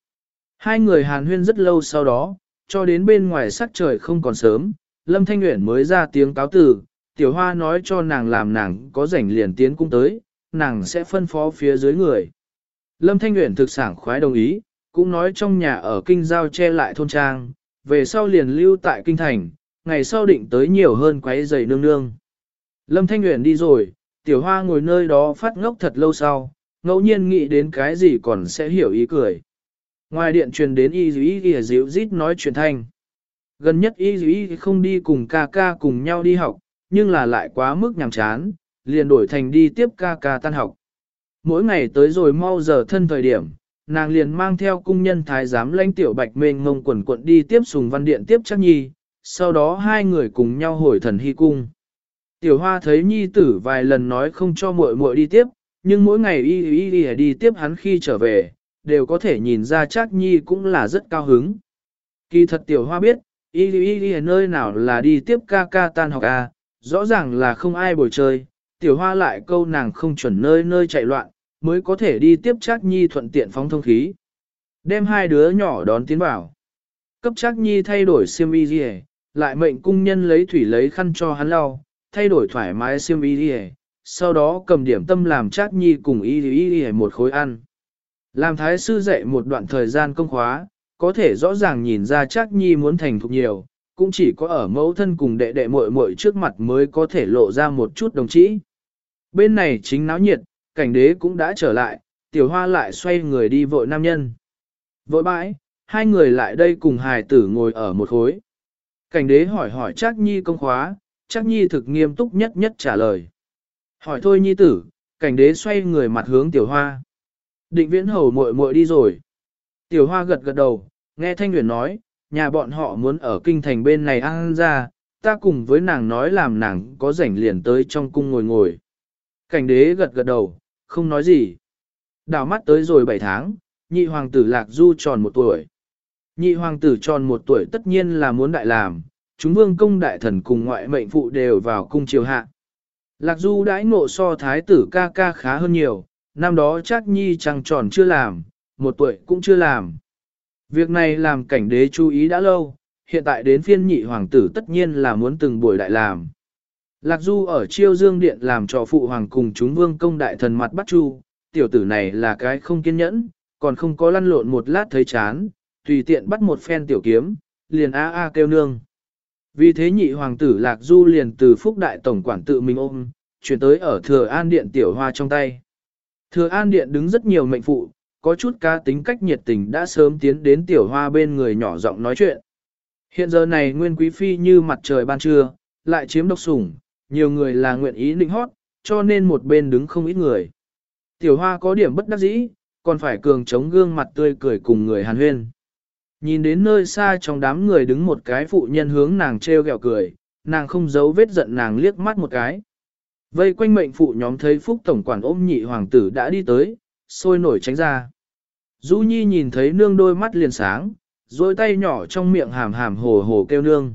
Speaker 1: Hai người hàn huyên rất lâu sau đó, cho đến bên ngoài sắc trời không còn sớm, Lâm Thanh Nguyễn mới ra tiếng cáo từ, tiểu hoa nói cho nàng làm nàng có rảnh liền tiến cung tới, nàng sẽ phân phó phía dưới người. Lâm Thanh Nguyễn thực sản khoái đồng ý, cũng nói trong nhà ở kinh giao che lại thôn trang, về sau liền lưu tại kinh thành, ngày sau định tới nhiều hơn quấy giày nương nương. Lâm Thanh Nguyễn đi rồi, tiểu hoa ngồi nơi đó phát ngốc thật lâu sau, ngẫu nhiên nghĩ đến cái gì còn sẽ hiểu ý cười. Ngoài điện truyền đến y dữ y dịu dít nói chuyện thanh. Gần nhất y dĩ không đi cùng ca ca cùng nhau đi học, nhưng là lại quá mức nhàm chán, liền đổi thành đi tiếp ca ca tan học. Mỗi ngày tới rồi mau giờ thân thời điểm, nàng liền mang theo cung nhân thái giám lãnh tiểu bạch mênh ngông quần quận đi tiếp sùng văn điện tiếp chắc nhi, sau đó hai người cùng nhau hồi thần hy cung. Tiểu hoa thấy nhi tử vài lần nói không cho muội muội đi tiếp, nhưng mỗi ngày y y y đi tiếp hắn khi trở về, đều có thể nhìn ra chắc nhi cũng là rất cao hứng. Kỳ thật tiểu hoa biết, y y y nơi nào là đi tiếp ca ca tan học à, rõ ràng là không ai bồi chơi, tiểu hoa lại câu nàng không chuẩn nơi nơi chạy loạn, mới có thể đi tiếp Trác nhi thuận tiện phóng thông khí. Đem hai đứa nhỏ đón tiến vào. Cấp Trác nhi thay đổi xiêm y gì lại mệnh cung nhân lấy thủy lấy khăn cho hắn lau, thay đổi thoải mái xiêm y gì sau đó cầm điểm tâm làm Trác nhi cùng y y y một khối ăn. Làm thái sư dạy một đoạn thời gian công khóa, có thể rõ ràng nhìn ra Trác nhi muốn thành thục nhiều, cũng chỉ có ở mẫu thân cùng đệ đệ muội muội trước mặt mới có thể lộ ra một chút đồng chí. Bên này chính náo nhiệt, cảnh đế cũng đã trở lại, tiểu hoa lại xoay người đi vội nam nhân. Vội bãi, hai người lại đây cùng hài tử ngồi ở một khối. Cảnh đế hỏi hỏi Trác nhi công khóa, Trác nhi thực nghiêm túc nhất nhất trả lời. Hỏi thôi nhi tử, cảnh đế xoay người mặt hướng tiểu hoa. Định viễn hầu muội muội đi rồi. Tiểu hoa gật gật đầu, nghe thanh huyền nói, nhà bọn họ muốn ở kinh thành bên này ăn ra, ta cùng với nàng nói làm nàng có rảnh liền tới trong cung ngồi ngồi. Cảnh đế gật gật đầu, không nói gì. Đào mắt tới rồi 7 tháng, nhị hoàng tử Lạc Du tròn một tuổi. Nhị hoàng tử tròn một tuổi tất nhiên là muốn đại làm, chúng vương công đại thần cùng ngoại mệnh phụ đều vào cung triều hạ. Lạc Du đãi ngộ so thái tử ca ca khá hơn nhiều, năm đó chắc nhi chẳng tròn chưa làm, một tuổi cũng chưa làm. Việc này làm cảnh đế chú ý đã lâu, hiện tại đến phiên nhị hoàng tử tất nhiên là muốn từng buổi đại làm. Lạc Du ở chiêu dương điện làm trò phụ hoàng cùng chúng vương công đại thần mặt bắt chu, tiểu tử này là cái không kiên nhẫn, còn không có lăn lộn một lát thấy chán, tùy tiện bắt một phen tiểu kiếm, liền a a kêu nương. Vì thế nhị hoàng tử Lạc Du liền từ phúc đại tổng quản tự mình ôm, chuyển tới ở thừa an điện tiểu hoa trong tay. Thừa an điện đứng rất nhiều mệnh phụ, có chút cá tính cách nhiệt tình đã sớm tiến đến tiểu hoa bên người nhỏ giọng nói chuyện. Hiện giờ này nguyên quý phi như mặt trời ban trưa, lại chiếm độc sủng, nhiều người là nguyện ý định hót, cho nên một bên đứng không ít người. Tiểu hoa có điểm bất đắc dĩ, còn phải cường chống gương mặt tươi cười cùng người hàn huyên. Nhìn đến nơi xa trong đám người đứng một cái phụ nhân hướng nàng treo gẹo cười, nàng không giấu vết giận nàng liếc mắt một cái. Vây quanh mệnh phụ nhóm thấy phúc tổng quản ôm nhị hoàng tử đã đi tới, sôi nổi tránh ra. Du Nhi nhìn thấy nương đôi mắt liền sáng, rồi tay nhỏ trong miệng hàm hàm hồ hồ kêu nương.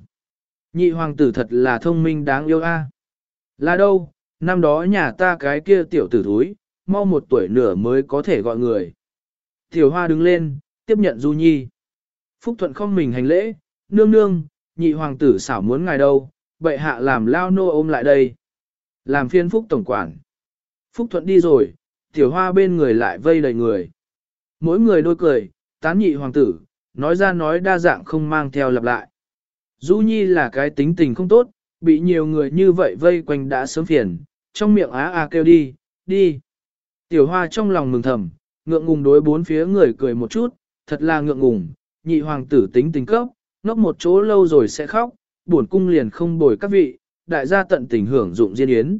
Speaker 1: Nhị hoàng tử thật là thông minh đáng yêu a. Là đâu, năm đó nhà ta cái kia tiểu tử thúi, mau một tuổi nửa mới có thể gọi người. Tiểu hoa đứng lên, tiếp nhận Du Nhi. Phúc Thuận không mình hành lễ, nương nương, nhị hoàng tử xảo muốn ngài đâu, bệ hạ làm lao nô ôm lại đây. Làm phiên Phúc Tổng quản. Phúc Thuận đi rồi, tiểu hoa bên người lại vây đầy người. Mỗi người đôi cười, tán nhị hoàng tử, nói ra nói đa dạng không mang theo lặp lại. Du Nhi là cái tính tình không tốt, bị nhiều người như vậy vây quanh đã sớm phiền, trong miệng á a kêu đi, đi. Tiểu hoa trong lòng mừng thầm, ngượng ngùng đối bốn phía người cười một chút, thật là ngượng ngùng, nhị hoàng tử tính tình cấp, ngốc một chỗ lâu rồi sẽ khóc, buồn cung liền không bồi các vị, đại gia tận tình hưởng dụng diên yến.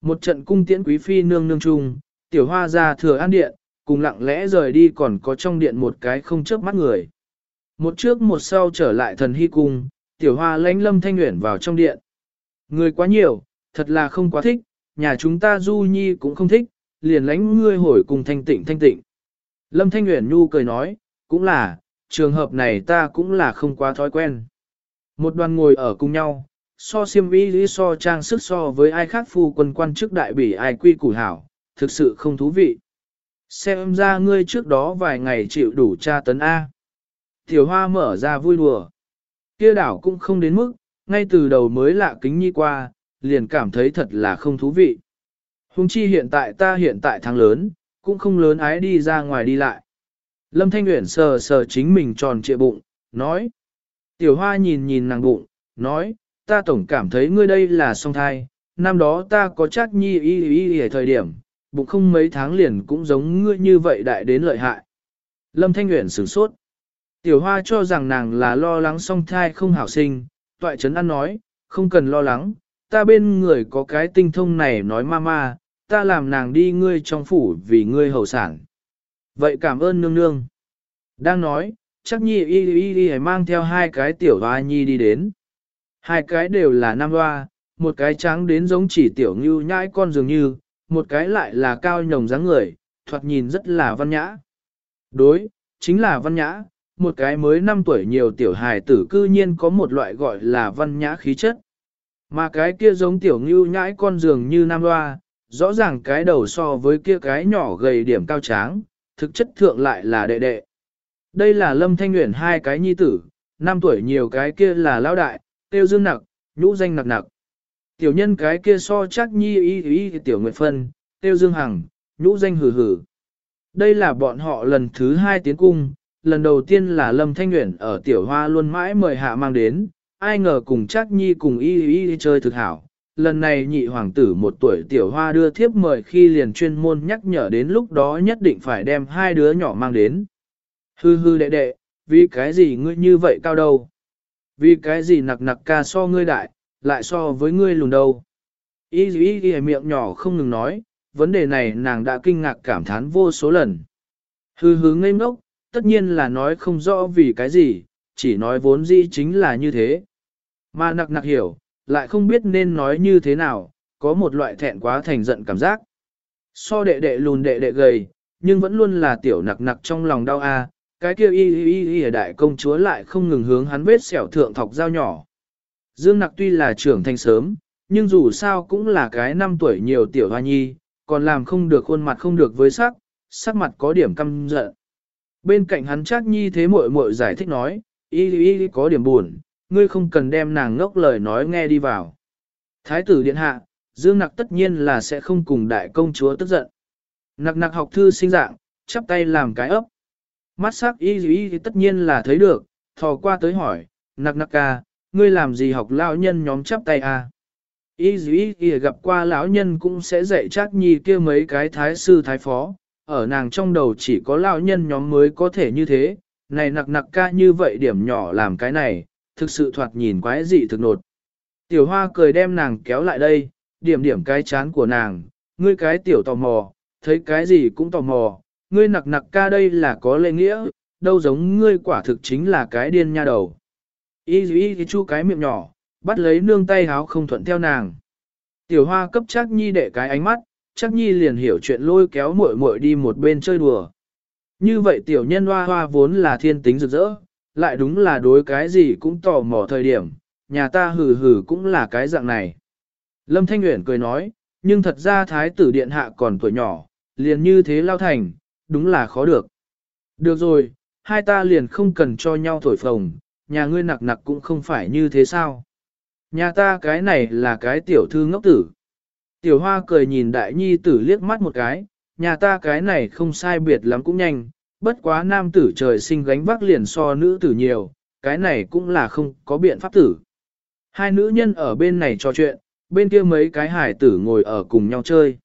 Speaker 1: Một trận cung tiễn quý phi nương nương chung, tiểu hoa ra thừa an điện, cùng lặng lẽ rời đi còn có trong điện một cái không chớp mắt người. Một trước một sau trở lại thần hy cung, tiểu hoa lãnh lâm thanh nguyện vào trong điện. Người quá nhiều, thật là không quá thích, nhà chúng ta du nhi cũng không thích, liền lãnh ngươi hồi cùng thanh tịnh thanh tịnh. Lâm thanh nguyện nhu cười nói, cũng là, trường hợp này ta cũng là không quá thói quen. Một đoàn ngồi ở cùng nhau, so siêm vĩ lý so trang sức so với ai khác phu quân quan chức đại bỉ ai quy củ hảo, thực sự không thú vị. Xem ra ngươi trước đó vài ngày chịu đủ tra tấn A. Tiểu hoa mở ra vui đùa. Kia đảo cũng không đến mức, ngay từ đầu mới lạ kính nhi qua, liền cảm thấy thật là không thú vị. Hùng chi hiện tại ta hiện tại thắng lớn, cũng không lớn ái đi ra ngoài đi lại. Lâm Thanh Nguyễn sờ sờ chính mình tròn trịa bụng, nói. Tiểu hoa nhìn nhìn nàng bụng, nói, ta tổng cảm thấy ngươi đây là song thai, năm đó ta có chắc nhi y y y thời điểm, bụng không mấy tháng liền cũng giống ngươi như vậy đại đến lợi hại. Lâm Thanh Nguyễn sửng sốt. Tiểu hoa cho rằng nàng là lo lắng song thai không hảo sinh, toại trấn ăn nói, không cần lo lắng, ta bên người có cái tinh thông này nói ma ma, ta làm nàng đi ngươi trong phủ vì ngươi hậu sản. Vậy cảm ơn nương nương. Đang nói, chắc nhi y y y mang theo hai cái tiểu hoa nhi đi đến. Hai cái đều là nam hoa, một cái trắng đến giống chỉ tiểu như nhãi con dường như, một cái lại là cao nhồng dáng người, thoạt nhìn rất là văn nhã. Đối, chính là văn nhã, một cái mới 5 tuổi nhiều tiểu hài tử cư nhiên có một loại gọi là văn nhã khí chất. Mà cái kia giống tiểu ngưu nhãi con dường như nam loa, rõ ràng cái đầu so với kia cái nhỏ gầy điểm cao tráng, thực chất thượng lại là đệ đệ. Đây là lâm thanh nguyễn hai cái nhi tử, 5 tuổi nhiều cái kia là lão đại, tiêu dương nặc, nhũ danh nặc nặc. Tiểu nhân cái kia so chắc nhi y y tiểu nguyệt phân, tiêu dương hằng, nhũ danh hử hử. Đây là bọn họ lần thứ hai tiến cung, lần đầu tiên là Lâm Thanh Nguyễn ở tiểu hoa luôn mãi mời hạ mang đến, ai ngờ cùng chắc nhi cùng y y chơi thực hảo. Lần này nhị hoàng tử một tuổi tiểu hoa đưa thiếp mời khi liền chuyên môn nhắc nhở đến lúc đó nhất định phải đem hai đứa nhỏ mang đến. Hư hư đệ đệ, vì cái gì ngươi như vậy cao đâu? Vì cái gì nặc nặc ca so ngươi đại, lại so với ngươi lùn đâu? Y y y miệng nhỏ không ngừng nói, vấn đề này nàng đã kinh ngạc cảm thán vô số lần. Hư hư ngây ngốc, tất nhiên là nói không rõ vì cái gì, chỉ nói vốn dĩ chính là như thế. Mà nặc nặc hiểu, lại không biết nên nói như thế nào, có một loại thẹn quá thành giận cảm giác. So đệ đệ lùn đệ đệ gầy, nhưng vẫn luôn là tiểu nặc nặc trong lòng đau a. cái kia y y y y đại công chúa lại không ngừng hướng hắn vết xẻo thượng thọc dao nhỏ. Dương nặc tuy là trưởng thành sớm, nhưng dù sao cũng là cái năm tuổi nhiều tiểu hoa nhi, còn làm không được khuôn mặt không được với sắc, sắc mặt có điểm căm giận. Bên cạnh hắn chắc nhi thế muội muội giải thích nói, y y có điểm buồn, ngươi không cần đem nàng ngốc lời nói nghe đi vào. Thái tử điện hạ, Dương Nặc tất nhiên là sẽ không cùng đại công chúa tức giận. Nặc nặc học thư sinh dạng, chắp tay làm cái ấp. Mắt sắc y y tất nhiên là thấy được, thò qua tới hỏi, nặc nặc ca, ngươi làm gì học lão nhân nhóm chắp tay à? Y y gặp qua lão nhân cũng sẽ dạy chắc nhi kia mấy cái thái sư thái phó, ở nàng trong đầu chỉ có lão nhân nhóm mới có thể như thế, này nặc nặc ca như vậy điểm nhỏ làm cái này, thực sự thoạt nhìn quái dị thực nột. Tiểu hoa cười đem nàng kéo lại đây, điểm điểm cái chán của nàng, ngươi cái tiểu tò mò, thấy cái gì cũng tò mò, ngươi nặc nặc ca đây là có lệ nghĩa, đâu giống ngươi quả thực chính là cái điên nha đầu. Y y thì chu cái miệng nhỏ, bắt lấy nương tay háo không thuận theo nàng. Tiểu hoa cấp chắc nhi đệ cái ánh mắt, chắc nhi liền hiểu chuyện lôi kéo muội muội đi một bên chơi đùa. Như vậy tiểu nhân hoa hoa vốn là thiên tính rực rỡ, lại đúng là đối cái gì cũng tò mò thời điểm, nhà ta hừ hừ cũng là cái dạng này. Lâm Thanh Nguyễn cười nói, nhưng thật ra thái tử điện hạ còn tuổi nhỏ, liền như thế lao thành, đúng là khó được. Được rồi, hai ta liền không cần cho nhau thổi phồng, nhà ngươi nặc nặc cũng không phải như thế sao. Nhà ta cái này là cái tiểu thư ngốc tử. Tiểu hoa cười nhìn đại nhi tử liếc mắt một cái, nhà ta cái này không sai biệt lắm cũng nhanh, bất quá nam tử trời sinh gánh vác liền so nữ tử nhiều, cái này cũng là không có biện pháp tử. Hai nữ nhân ở bên này trò chuyện, bên kia mấy cái hải tử ngồi ở cùng nhau chơi.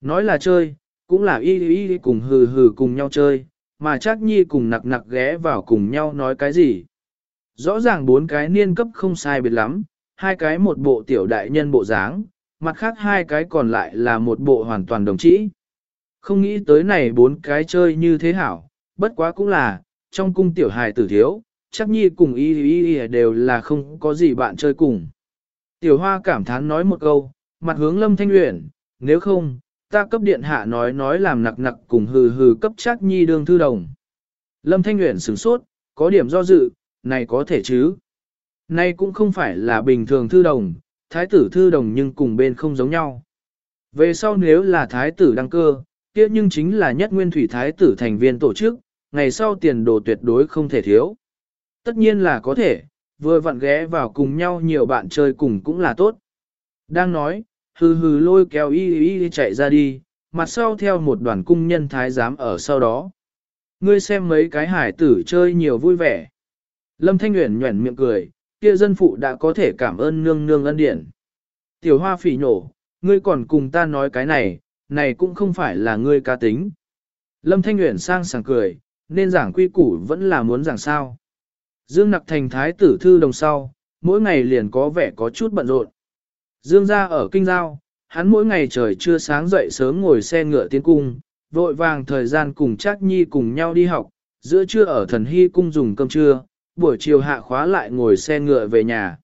Speaker 1: Nói là chơi, cũng là y y cùng hừ hừ cùng nhau chơi, mà chắc nhi cùng nặc nặc ghé vào cùng nhau nói cái gì. Rõ ràng bốn cái niên cấp không sai biệt lắm, hai cái một bộ tiểu đại nhân bộ dáng, mặt khác hai cái còn lại là một bộ hoàn toàn đồng chí. Không nghĩ tới này bốn cái chơi như thế hảo, bất quá cũng là, trong cung tiểu hài tử thiếu, chắc nhi cùng y y y đều là không có gì bạn chơi cùng. Tiểu hoa cảm thán nói một câu, mặt hướng lâm thanh luyện, nếu không, ta cấp điện hạ nói nói làm nặc nặc cùng hừ hừ cấp chắc nhi đương thư đồng. Lâm thanh luyện sửng sốt, có điểm do dự, này có thể chứ. Nay cũng không phải là bình thường thư đồng, thái tử thư đồng nhưng cùng bên không giống nhau. Về sau nếu là thái tử đăng cơ, kia nhưng chính là nhất nguyên thủy thái tử thành viên tổ chức, ngày sau tiền đồ tuyệt đối không thể thiếu. Tất nhiên là có thể, vừa vặn ghé vào cùng nhau nhiều bạn chơi cùng cũng là tốt. Đang nói, hừ hừ lôi kéo y y y chạy ra đi, mặt sau theo một đoàn cung nhân thái giám ở sau đó. Ngươi xem mấy cái hải tử chơi nhiều vui vẻ. Lâm Thanh Nguyễn nhuẩn miệng cười, kia dân phụ đã có thể cảm ơn nương nương ân điển. Tiểu hoa phỉ nổ, ngươi còn cùng ta nói cái này, này cũng không phải là ngươi ca tính. Lâm Thanh Nguyễn sang sảng cười, nên giảng quy củ vẫn là muốn giảng sao. Dương nặc thành thái tử thư đồng sau, mỗi ngày liền có vẻ có chút bận rộn. Dương ra ở kinh giao, hắn mỗi ngày trời chưa sáng dậy sớm ngồi xe ngựa tiến cung, vội vàng thời gian cùng Trác Nhi cùng nhau đi học, giữa trưa ở thần hy cung dùng cơm trưa, buổi chiều hạ khóa lại ngồi xe ngựa về nhà.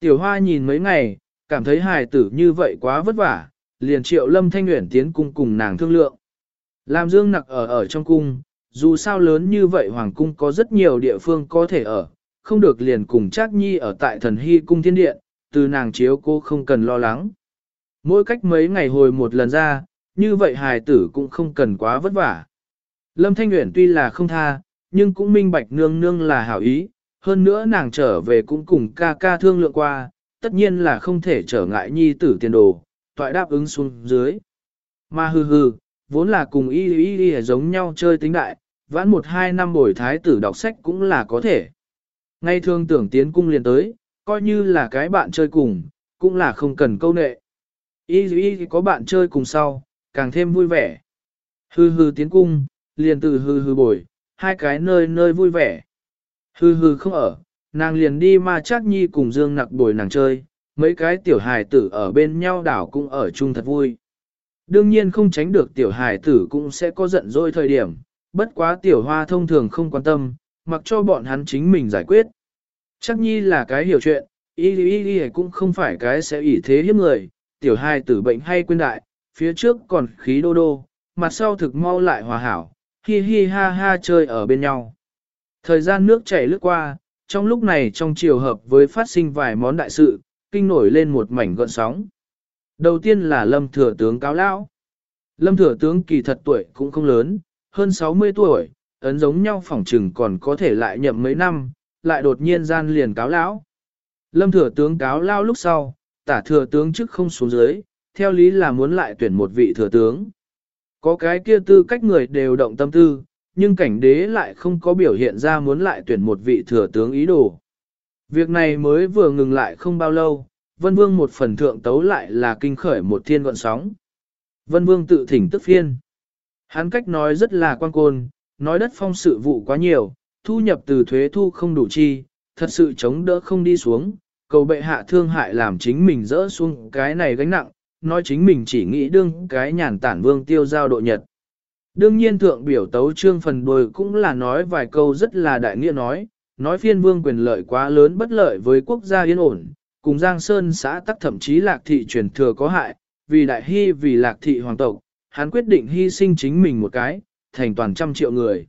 Speaker 1: Tiểu Hoa nhìn mấy ngày, cảm thấy hài tử như vậy quá vất vả, liền triệu Lâm Thanh Nguyễn tiến cung cùng nàng thương lượng. Làm Dương nặc ở ở trong cung, dù sao lớn như vậy Hoàng cung có rất nhiều địa phương có thể ở, không được liền cùng Trác Nhi ở tại thần hy cung thiên điện, từ nàng chiếu cô không cần lo lắng. Mỗi cách mấy ngày hồi một lần ra, như vậy hài tử cũng không cần quá vất vả. Lâm Thanh Nguyễn tuy là không tha, nhưng cũng minh bạch nương nương là hảo ý, hơn nữa nàng trở về cũng cùng ca ca thương lượng qua, tất nhiên là không thể trở ngại nhi tử tiền đồ, toại đáp ứng xuống dưới. Mà hừ hừ, vốn là cùng y y y giống nhau chơi tính đại, vãn một hai năm bồi thái tử đọc sách cũng là có thể. Ngay thương tưởng tiến cung liền tới, coi như là cái bạn chơi cùng, cũng là không cần câu nệ. Y y có bạn chơi cùng sau, càng thêm vui vẻ. hừ hừ tiến cung, liền từ hừ hừ bồi, hai cái nơi nơi vui vẻ. Hư hư không ở, nàng liền đi ma chắc nhi cùng Dương nặc bồi nàng chơi, mấy cái tiểu hài tử ở bên nhau đảo cũng ở chung thật vui. Đương nhiên không tránh được tiểu hài tử cũng sẽ có giận dỗi thời điểm, bất quá tiểu hoa thông thường không quan tâm, mặc cho bọn hắn chính mình giải quyết. Chắc nhi là cái hiểu chuyện, y y y cũng không phải cái sẽ ỷ thế hiếp người, tiểu hài tử bệnh hay quên đại, phía trước còn khí đô đô, mặt sau thực mau lại hòa hảo, hi hi ha ha chơi ở bên nhau. Thời gian nước chảy lướt qua, trong lúc này trong chiều hợp với phát sinh vài món đại sự, kinh nổi lên một mảnh gợn sóng. Đầu tiên là Lâm Thừa Tướng cáo lão. Lâm Thừa Tướng kỳ thật tuổi cũng không lớn, hơn 60 tuổi, ấn giống nhau phỏng trừng còn có thể lại nhậm mấy năm, lại đột nhiên gian liền cáo lão. Lâm Thừa Tướng cáo lão lúc sau, tả Thừa Tướng chức không xuống dưới, theo lý là muốn lại tuyển một vị Thừa Tướng. Có cái kia tư cách người đều động tâm tư, nhưng cảnh đế lại không có biểu hiện ra muốn lại tuyển một vị thừa tướng ý đồ. Việc này mới vừa ngừng lại không bao lâu, Vân Vương một phần thượng tấu lại là kinh khởi một thiên gọn sóng. Vân Vương tự thỉnh tức phiên. Hắn cách nói rất là quan côn, nói đất phong sự vụ quá nhiều, thu nhập từ thuế thu không đủ chi, thật sự chống đỡ không đi xuống, cầu bệ hạ thương hại làm chính mình dỡ xuống cái này gánh nặng, nói chính mình chỉ nghĩ đương cái nhàn tản vương tiêu giao độ nhật. Đương nhiên thượng biểu tấu trương phần đuôi cũng là nói vài câu rất là đại nghĩa nói, nói phiên vương quyền lợi quá lớn bất lợi với quốc gia yên ổn, cùng Giang Sơn xã tắc thậm chí lạc thị truyền thừa có hại, vì đại hy vì lạc thị hoàng tộc, hắn quyết định hy sinh chính mình một cái, thành toàn trăm triệu người.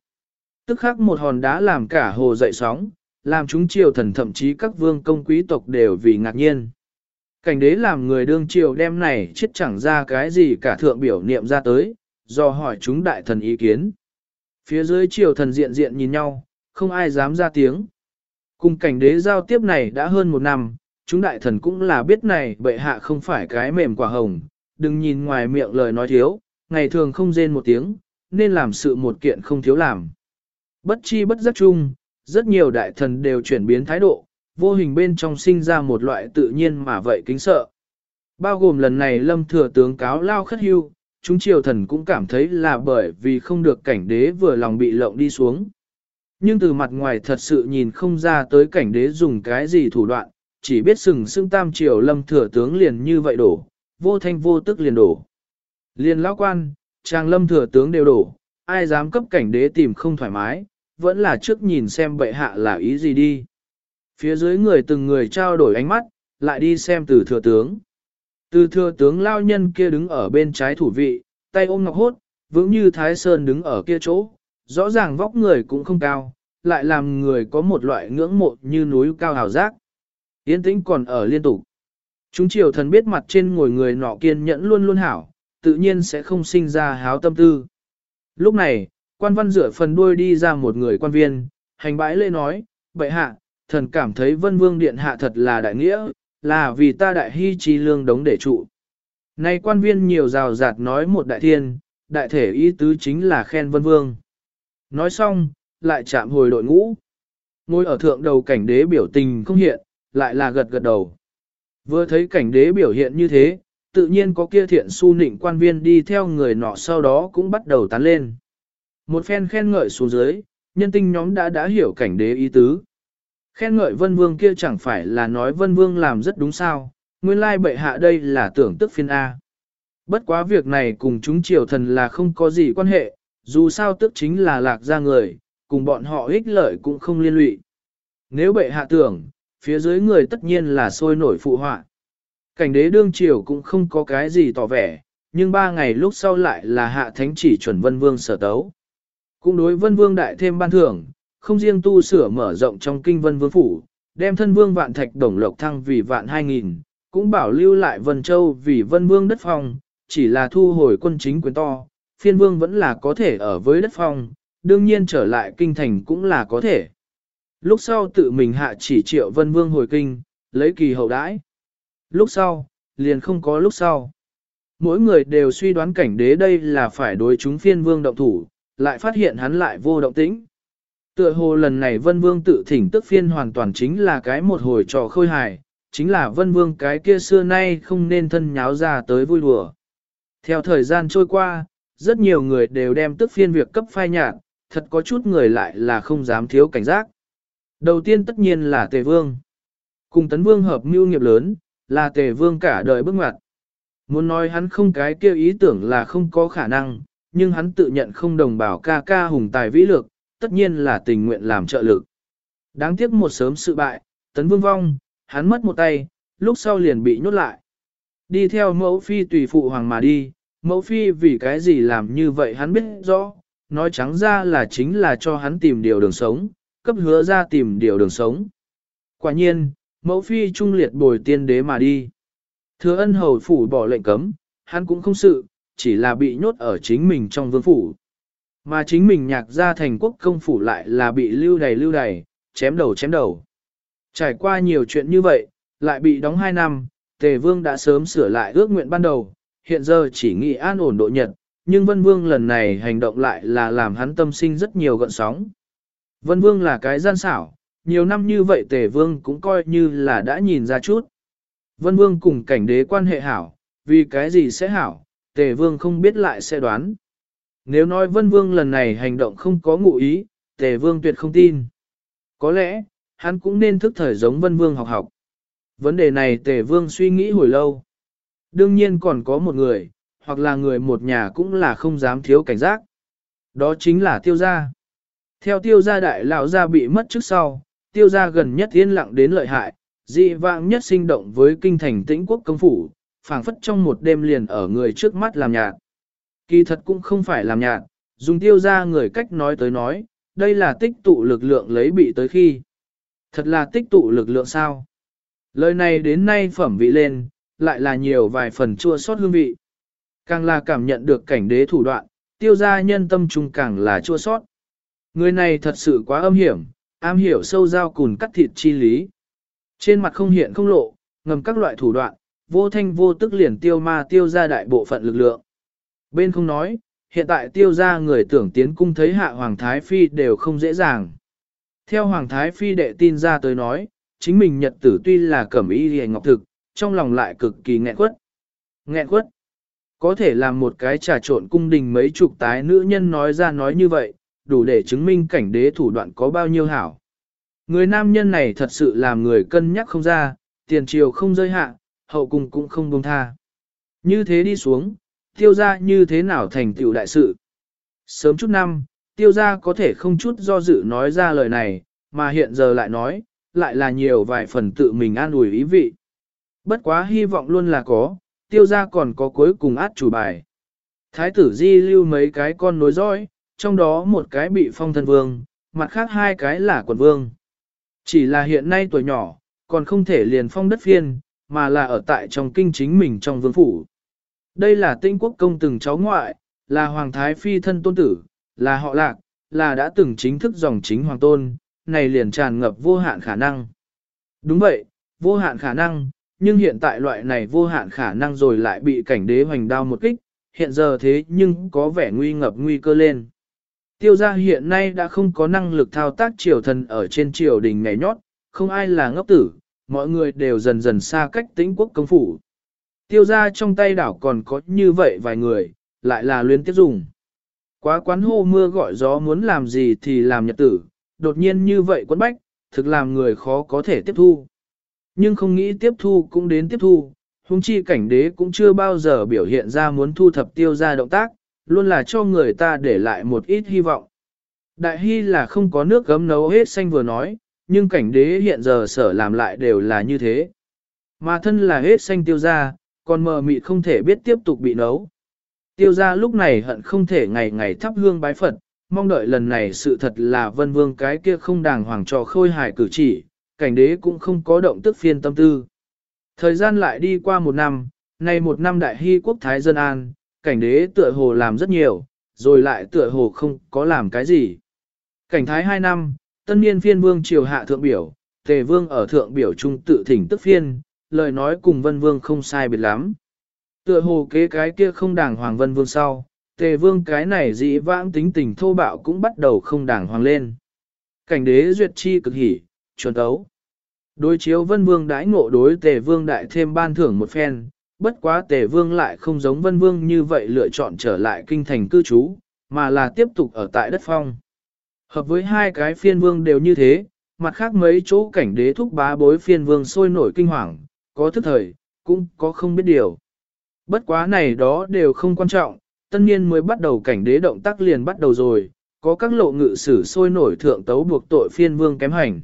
Speaker 1: Tức khắc một hòn đá làm cả hồ dậy sóng, làm chúng triều thần thậm chí các vương công quý tộc đều vì ngạc nhiên. Cảnh đế làm người đương triều đem này chết chẳng ra cái gì cả thượng biểu niệm ra tới, do hỏi chúng đại thần ý kiến. Phía dưới triều thần diện diện nhìn nhau, không ai dám ra tiếng. Cùng cảnh đế giao tiếp này đã hơn một năm, chúng đại thần cũng là biết này bệ hạ không phải cái mềm quả hồng, đừng nhìn ngoài miệng lời nói thiếu, ngày thường không rên một tiếng, nên làm sự một kiện không thiếu làm. Bất chi bất giác chung, rất nhiều đại thần đều chuyển biến thái độ, vô hình bên trong sinh ra một loại tự nhiên mà vậy kính sợ. Bao gồm lần này lâm thừa tướng cáo lao khất hưu, chúng triều thần cũng cảm thấy là bởi vì không được cảnh đế vừa lòng bị lộng đi xuống. Nhưng từ mặt ngoài thật sự nhìn không ra tới cảnh đế dùng cái gì thủ đoạn, chỉ biết sừng sững tam triều lâm thừa tướng liền như vậy đổ, vô thanh vô tức liền đổ. Liền lão quan, trang lâm thừa tướng đều đổ, ai dám cấp cảnh đế tìm không thoải mái, vẫn là trước nhìn xem bệ hạ là ý gì đi. Phía dưới người từng người trao đổi ánh mắt, lại đi xem từ thừa tướng. Từ thừa tướng lao nhân kia đứng ở bên trái thủ vị, tay ôm ngọc hốt, vững như thái sơn đứng ở kia chỗ, rõ ràng vóc người cũng không cao, lại làm người có một loại ngưỡng mộ như núi cao hào giác. Yên tĩnh còn ở liên tục. Chúng triều thần biết mặt trên ngồi người nọ kiên nhẫn luôn luôn hảo, tự nhiên sẽ không sinh ra háo tâm tư. Lúc này, quan văn rửa phần đuôi đi ra một người quan viên, hành bãi lễ nói, bệ hạ, thần cảm thấy vân vương điện hạ thật là đại nghĩa, là vì ta đại hy trí lương đống để trụ. Nay quan viên nhiều rào rạt nói một đại thiên, đại thể ý tứ chính là khen vân vương. Nói xong, lại chạm hồi đội ngũ. ngôi ở thượng đầu cảnh đế biểu tình không hiện, lại là gật gật đầu. Vừa thấy cảnh đế biểu hiện như thế, tự nhiên có kia thiện su nịnh quan viên đi theo người nọ sau đó cũng bắt đầu tán lên. Một phen khen ngợi xuống dưới, nhân tinh nhóm đã đã hiểu cảnh đế ý tứ. Khen ngợi vân vương kia chẳng phải là nói vân vương làm rất đúng sao, nguyên lai bệ hạ đây là tưởng tức phiên A. Bất quá việc này cùng chúng triều thần là không có gì quan hệ, dù sao tức chính là lạc ra người, cùng bọn họ ích lợi cũng không liên lụy. Nếu bệ hạ tưởng, phía dưới người tất nhiên là sôi nổi phụ họa. Cảnh đế đương triều cũng không có cái gì tỏ vẻ, nhưng ba ngày lúc sau lại là hạ thánh chỉ chuẩn vân vương sở tấu. Cũng đối vân vương đại thêm ban thưởng, không riêng tu sửa mở rộng trong kinh vân vương phủ, đem thân vương vạn thạch đồng lộc thăng vì vạn hai nghìn, cũng bảo lưu lại vân châu vì vân vương đất phong, chỉ là thu hồi quân chính quyền to, phiên vương vẫn là có thể ở với đất phong, đương nhiên trở lại kinh thành cũng là có thể. Lúc sau tự mình hạ chỉ triệu vân vương hồi kinh, lấy kỳ hậu đãi. Lúc sau, liền không có lúc sau. Mỗi người đều suy đoán cảnh đế đây là phải đối chúng phiên vương động thủ, lại phát hiện hắn lại vô động tĩnh. Tựa hồ lần này vân vương tự thỉnh tức phiên hoàn toàn chính là cái một hồi trò khôi hài, chính là vân vương cái kia xưa nay không nên thân nháo ra tới vui đùa. Theo thời gian trôi qua, rất nhiều người đều đem tức phiên việc cấp phai nhạt, thật có chút người lại là không dám thiếu cảnh giác. Đầu tiên tất nhiên là tề vương. Cùng tấn vương hợp mưu nghiệp lớn, là tề vương cả đời bước ngoặt. Muốn nói hắn không cái kia ý tưởng là không có khả năng, nhưng hắn tự nhận không đồng bào ca ca hùng tài vĩ lược, tất nhiên là tình nguyện làm trợ lực. Đáng tiếc một sớm sự bại, tấn vương vong, hắn mất một tay, lúc sau liền bị nhốt lại. Đi theo mẫu phi tùy phụ hoàng mà đi, mẫu phi vì cái gì làm như vậy hắn biết rõ, nói trắng ra là chính là cho hắn tìm điều đường sống, cấp hứa ra tìm điều đường sống. Quả nhiên, mẫu phi trung liệt bồi tiên đế mà đi. Thừa ân hầu phủ bỏ lệnh cấm, hắn cũng không sự, chỉ là bị nhốt ở chính mình trong vương phủ. Mà chính mình nhạc ra thành quốc công phủ lại là bị lưu đầy lưu đầy, chém đầu chém đầu. Trải qua nhiều chuyện như vậy, lại bị đóng 2 năm, Tề Vương đã sớm sửa lại ước nguyện ban đầu, hiện giờ chỉ nghĩ an ổn độ nhật, nhưng Vân Vương lần này hành động lại là làm hắn tâm sinh rất nhiều gợn sóng. Vân Vương là cái gian xảo, nhiều năm như vậy Tề Vương cũng coi như là đã nhìn ra chút. Vân Vương cùng cảnh đế quan hệ hảo, vì cái gì sẽ hảo, Tề Vương không biết lại sẽ đoán. Nếu nói Vân Vương lần này hành động không có ngụ ý, Tề Vương tuyệt không tin. Có lẽ, hắn cũng nên thức thời giống Vân Vương học học. Vấn đề này Tề Vương suy nghĩ hồi lâu. Đương nhiên còn có một người, hoặc là người một nhà cũng là không dám thiếu cảnh giác. Đó chính là tiêu gia. Theo tiêu gia đại lão gia bị mất trước sau, tiêu gia gần nhất yên lặng đến lợi hại, dị vãng nhất sinh động với kinh thành tĩnh quốc công phủ, phảng phất trong một đêm liền ở người trước mắt làm nhạt. Kỳ thật cũng không phải làm nhạt, dùng tiêu gia người cách nói tới nói, đây là tích tụ lực lượng lấy bị tới khi. Thật là tích tụ lực lượng sao? Lời này đến nay phẩm vị lên, lại là nhiều vài phần chua sót hương vị. Càng là cảm nhận được cảnh đế thủ đoạn, tiêu gia nhân tâm trung càng là chua sót. Người này thật sự quá âm hiểm, am hiểu sâu dao cùn cắt thịt chi lý. Trên mặt không hiện không lộ, ngầm các loại thủ đoạn, vô thanh vô tức liền tiêu ma tiêu ra đại bộ phận lực lượng. Bên không nói, hiện tại tiêu ra người tưởng tiến cung thấy hạ Hoàng Thái Phi đều không dễ dàng. Theo Hoàng Thái Phi đệ tin ra tới nói, chính mình nhật tử tuy là cẩm y hề ngọc thực, trong lòng lại cực kỳ nghẹn quất. Nghẹn quất. Có thể làm một cái trà trộn cung đình mấy chục tái nữ nhân nói ra nói như vậy, đủ để chứng minh cảnh đế thủ đoạn có bao nhiêu hảo. Người nam nhân này thật sự làm người cân nhắc không ra, tiền triều không rơi hạ, hậu cung cũng không buông tha. Như thế đi xuống, tiêu gia như thế nào thành tựu đại sự. Sớm chút năm, tiêu gia có thể không chút do dự nói ra lời này, mà hiện giờ lại nói, lại là nhiều vài phần tự mình an ủi ý vị. Bất quá hy vọng luôn là có, tiêu gia còn có cuối cùng át chủ bài. Thái tử di lưu mấy cái con nối dõi, trong đó một cái bị phong thân vương, mặt khác hai cái là quần vương. Chỉ là hiện nay tuổi nhỏ, còn không thể liền phong đất phiên, mà là ở tại trong kinh chính mình trong vương phủ. Đây là tinh quốc công từng cháu ngoại, là hoàng thái phi thân tôn tử, là họ lạc, là đã từng chính thức dòng chính hoàng tôn, này liền tràn ngập vô hạn khả năng. Đúng vậy, vô hạn khả năng, nhưng hiện tại loại này vô hạn khả năng rồi lại bị cảnh đế hoành đao một kích, hiện giờ thế nhưng có vẻ nguy ngập nguy cơ lên. Tiêu gia hiện nay đã không có năng lực thao tác triều thần ở trên triều đình nhảy nhót, không ai là ngốc tử, mọi người đều dần dần xa cách tĩnh quốc công phủ. Tiêu gia trong tay đảo còn có như vậy vài người, lại là luyến tiếp dùng. Quá quán hô mưa gọi gió muốn làm gì thì làm nhật tử, đột nhiên như vậy quấn bách, thực làm người khó có thể tiếp thu. Nhưng không nghĩ tiếp thu cũng đến tiếp thu, huống chi cảnh đế cũng chưa bao giờ biểu hiện ra muốn thu thập tiêu gia động tác, luôn là cho người ta để lại một ít hy vọng. Đại hy là không có nước gấm nấu hết xanh vừa nói, nhưng cảnh đế hiện giờ sở làm lại đều là như thế. Mà thân là hết xanh tiêu gia, còn mờ mịt không thể biết tiếp tục bị nấu. Tiêu gia lúc này hận không thể ngày ngày thắp hương bái Phật, mong đợi lần này sự thật là vân vương cái kia không đàng hoàng trò khôi hài cử chỉ, cảnh đế cũng không có động tức phiên tâm tư. Thời gian lại đi qua một năm, nay một năm đại hy quốc thái dân an, cảnh đế tựa hồ làm rất nhiều, rồi lại tựa hồ không có làm cái gì. Cảnh thái hai năm, tân niên phiên vương triều hạ thượng biểu, tề vương ở thượng biểu trung tự thỉnh tức phiên, lời nói cùng vân vương không sai biệt lắm. Tựa hồ kế cái kia không đàng hoàng vân vương sau, tề vương cái này dị vãng tính tình thô bạo cũng bắt đầu không đàng hoàng lên. Cảnh đế duyệt chi cực hỉ, chuẩn tấu. Đối chiếu vân vương đãi ngộ đối tề vương đại thêm ban thưởng một phen, bất quá tề vương lại không giống vân vương như vậy lựa chọn trở lại kinh thành cư trú, mà là tiếp tục ở tại đất phong. Hợp với hai cái phiên vương đều như thế, mặt khác mấy chỗ cảnh đế thúc bá bối phiên vương sôi nổi kinh hoàng, có thức thời, cũng có không biết điều. Bất quá này đó đều không quan trọng, tân niên mới bắt đầu cảnh đế động tác liền bắt đầu rồi, có các lộ ngự sử sôi nổi thượng tấu buộc tội phiên vương kém hành.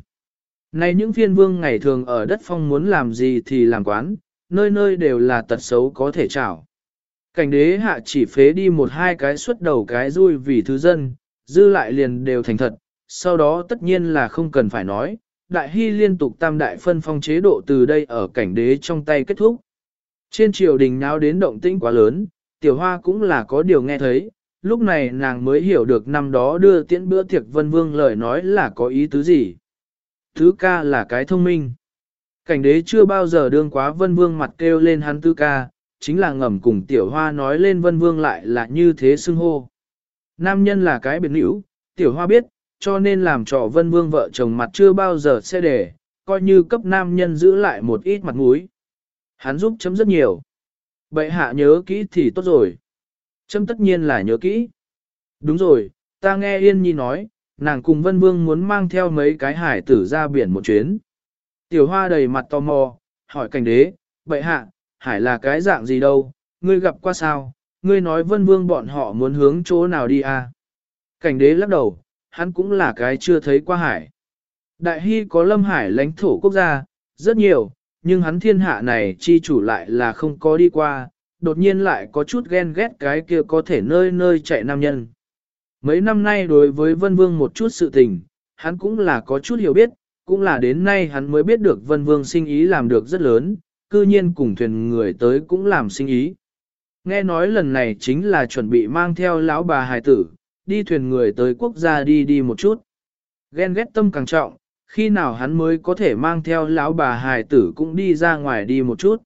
Speaker 1: Này những phiên vương ngày thường ở đất phong muốn làm gì thì làm quán, nơi nơi đều là tật xấu có thể trảo. Cảnh đế hạ chỉ phế đi một hai cái xuất đầu cái rui vì thứ dân, dư lại liền đều thành thật, sau đó tất nhiên là không cần phải nói, đại hy liên tục tam đại phân phong chế độ từ đây ở cảnh đế trong tay kết thúc. Trên triều đình náo đến động tĩnh quá lớn, tiểu hoa cũng là có điều nghe thấy, lúc này nàng mới hiểu được năm đó đưa tiễn bữa tiệc vân vương lời nói là có ý tứ gì. Thứ ca là cái thông minh. Cảnh đế chưa bao giờ đương quá vân vương mặt kêu lên hắn tư ca, chính là ngầm cùng tiểu hoa nói lên vân vương lại là như thế xưng hô. Nam nhân là cái biệt nữ, tiểu hoa biết, cho nên làm trò vân vương vợ chồng mặt chưa bao giờ sẽ để, coi như cấp nam nhân giữ lại một ít mặt mũi. Hắn giúp chấm rất nhiều. Bệ hạ nhớ kỹ thì tốt rồi. Chấm tất nhiên là nhớ kỹ. Đúng rồi, ta nghe Yên Nhi nói, nàng cùng Vân Vương muốn mang theo mấy cái hải tử ra biển một chuyến. Tiểu hoa đầy mặt tò mò, hỏi cảnh đế, bệ hạ, hải là cái dạng gì đâu, ngươi gặp qua sao, ngươi nói Vân Vương bọn họ muốn hướng chỗ nào đi à? Cảnh đế lắc đầu, hắn cũng là cái chưa thấy qua hải. Đại Hy có lâm hải lãnh thổ quốc gia, rất nhiều, nhưng hắn thiên hạ này chi chủ lại là không có đi qua, đột nhiên lại có chút ghen ghét cái kia có thể nơi nơi chạy nam nhân. Mấy năm nay đối với Vân Vương một chút sự tình, hắn cũng là có chút hiểu biết, cũng là đến nay hắn mới biết được Vân Vương sinh ý làm được rất lớn, cư nhiên cùng thuyền người tới cũng làm sinh ý. Nghe nói lần này chính là chuẩn bị mang theo lão bà hài tử, đi thuyền người tới quốc gia đi đi một chút. Ghen ghét tâm càng trọng, khi nào hắn mới có thể mang theo lão bà hài tử cũng đi ra ngoài đi một chút.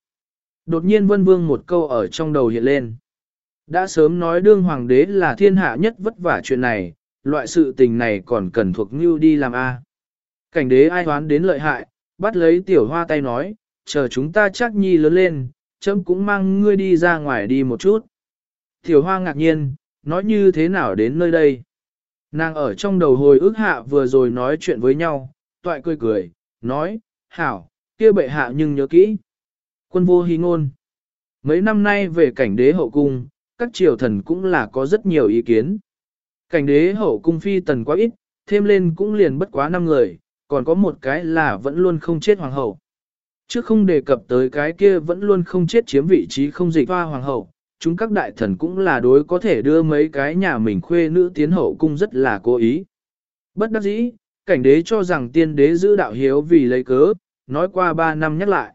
Speaker 1: Đột nhiên vân vương một câu ở trong đầu hiện lên. Đã sớm nói đương hoàng đế là thiên hạ nhất vất vả chuyện này, loại sự tình này còn cần thuộc như đi làm A. Cảnh đế ai hoán đến lợi hại, bắt lấy tiểu hoa tay nói, chờ chúng ta chắc nhi lớn lên, chấm cũng mang ngươi đi ra ngoài đi một chút. Tiểu hoa ngạc nhiên, nói như thế nào đến nơi đây? Nàng ở trong đầu hồi ước hạ vừa rồi nói chuyện với nhau, toại cười cười, nói, hảo, kia bệ hạ nhưng nhớ kỹ. Quân vô hy ngôn. Mấy năm nay về cảnh đế hậu cung, các triều thần cũng là có rất nhiều ý kiến. Cảnh đế hậu cung phi tần quá ít, thêm lên cũng liền bất quá năm người, còn có một cái là vẫn luôn không chết hoàng hậu. Trước không đề cập tới cái kia vẫn luôn không chết chiếm vị trí không dịch hoa hoàng hậu, chúng các đại thần cũng là đối có thể đưa mấy cái nhà mình khuê nữ tiến hậu cung rất là cố ý. Bất đắc dĩ, cảnh đế cho rằng tiên đế giữ đạo hiếu vì lấy cớ, nói qua ba năm nhắc lại.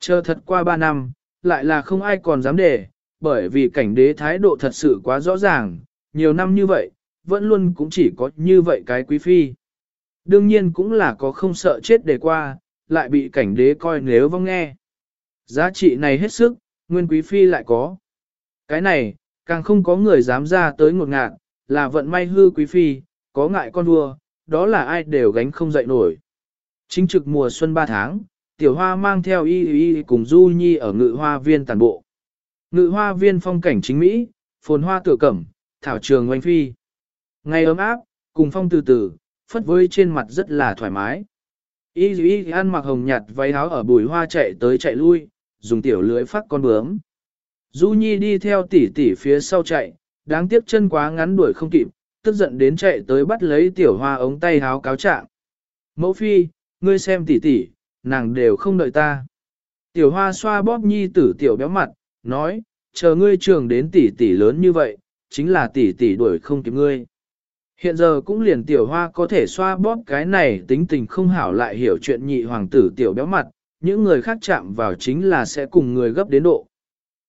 Speaker 1: Chờ thật qua ba năm, lại là không ai còn dám để, bởi vì cảnh đế thái độ thật sự quá rõ ràng, nhiều năm như vậy, vẫn luôn cũng chỉ có như vậy cái quý phi. Đương nhiên cũng là có không sợ chết để qua, lại bị cảnh đế coi nếu vong nghe. Giá trị này hết sức, nguyên quý phi lại có. Cái này, càng không có người dám ra tới ngột ngạt, là vận may hư quý phi, có ngại con vua, đó là ai đều gánh không dậy nổi. Chính trực mùa xuân 3 tháng, tiểu hoa mang theo y y cùng Du Nhi ở ngự hoa viên tàn bộ. Ngự hoa viên phong cảnh chính Mỹ, phồn hoa tựa cẩm, thảo trường oanh phi. Ngày ấm áp, cùng phong từ từ, phất với trên mặt rất là thoải mái. Y y ăn mặc hồng nhạt váy áo ở bùi hoa chạy tới chạy lui, dùng tiểu lưới phát con bướm. Du Nhi đi theo tỷ tỷ phía sau chạy, đáng tiếc chân quá ngắn đuổi không kịp, tức giận đến chạy tới bắt lấy tiểu hoa ống tay háo cáo trạng. Mẫu phi, ngươi xem tỷ tỷ, nàng đều không đợi ta. Tiểu hoa xoa bóp nhi tử tiểu béo mặt, nói, chờ ngươi trường đến tỷ tỷ lớn như vậy, chính là tỷ tỷ đuổi không kịp ngươi. Hiện giờ cũng liền tiểu hoa có thể xoa bóp cái này tính tình không hảo lại hiểu chuyện nhị hoàng tử tiểu béo mặt, những người khác chạm vào chính là sẽ cùng người gấp đến độ.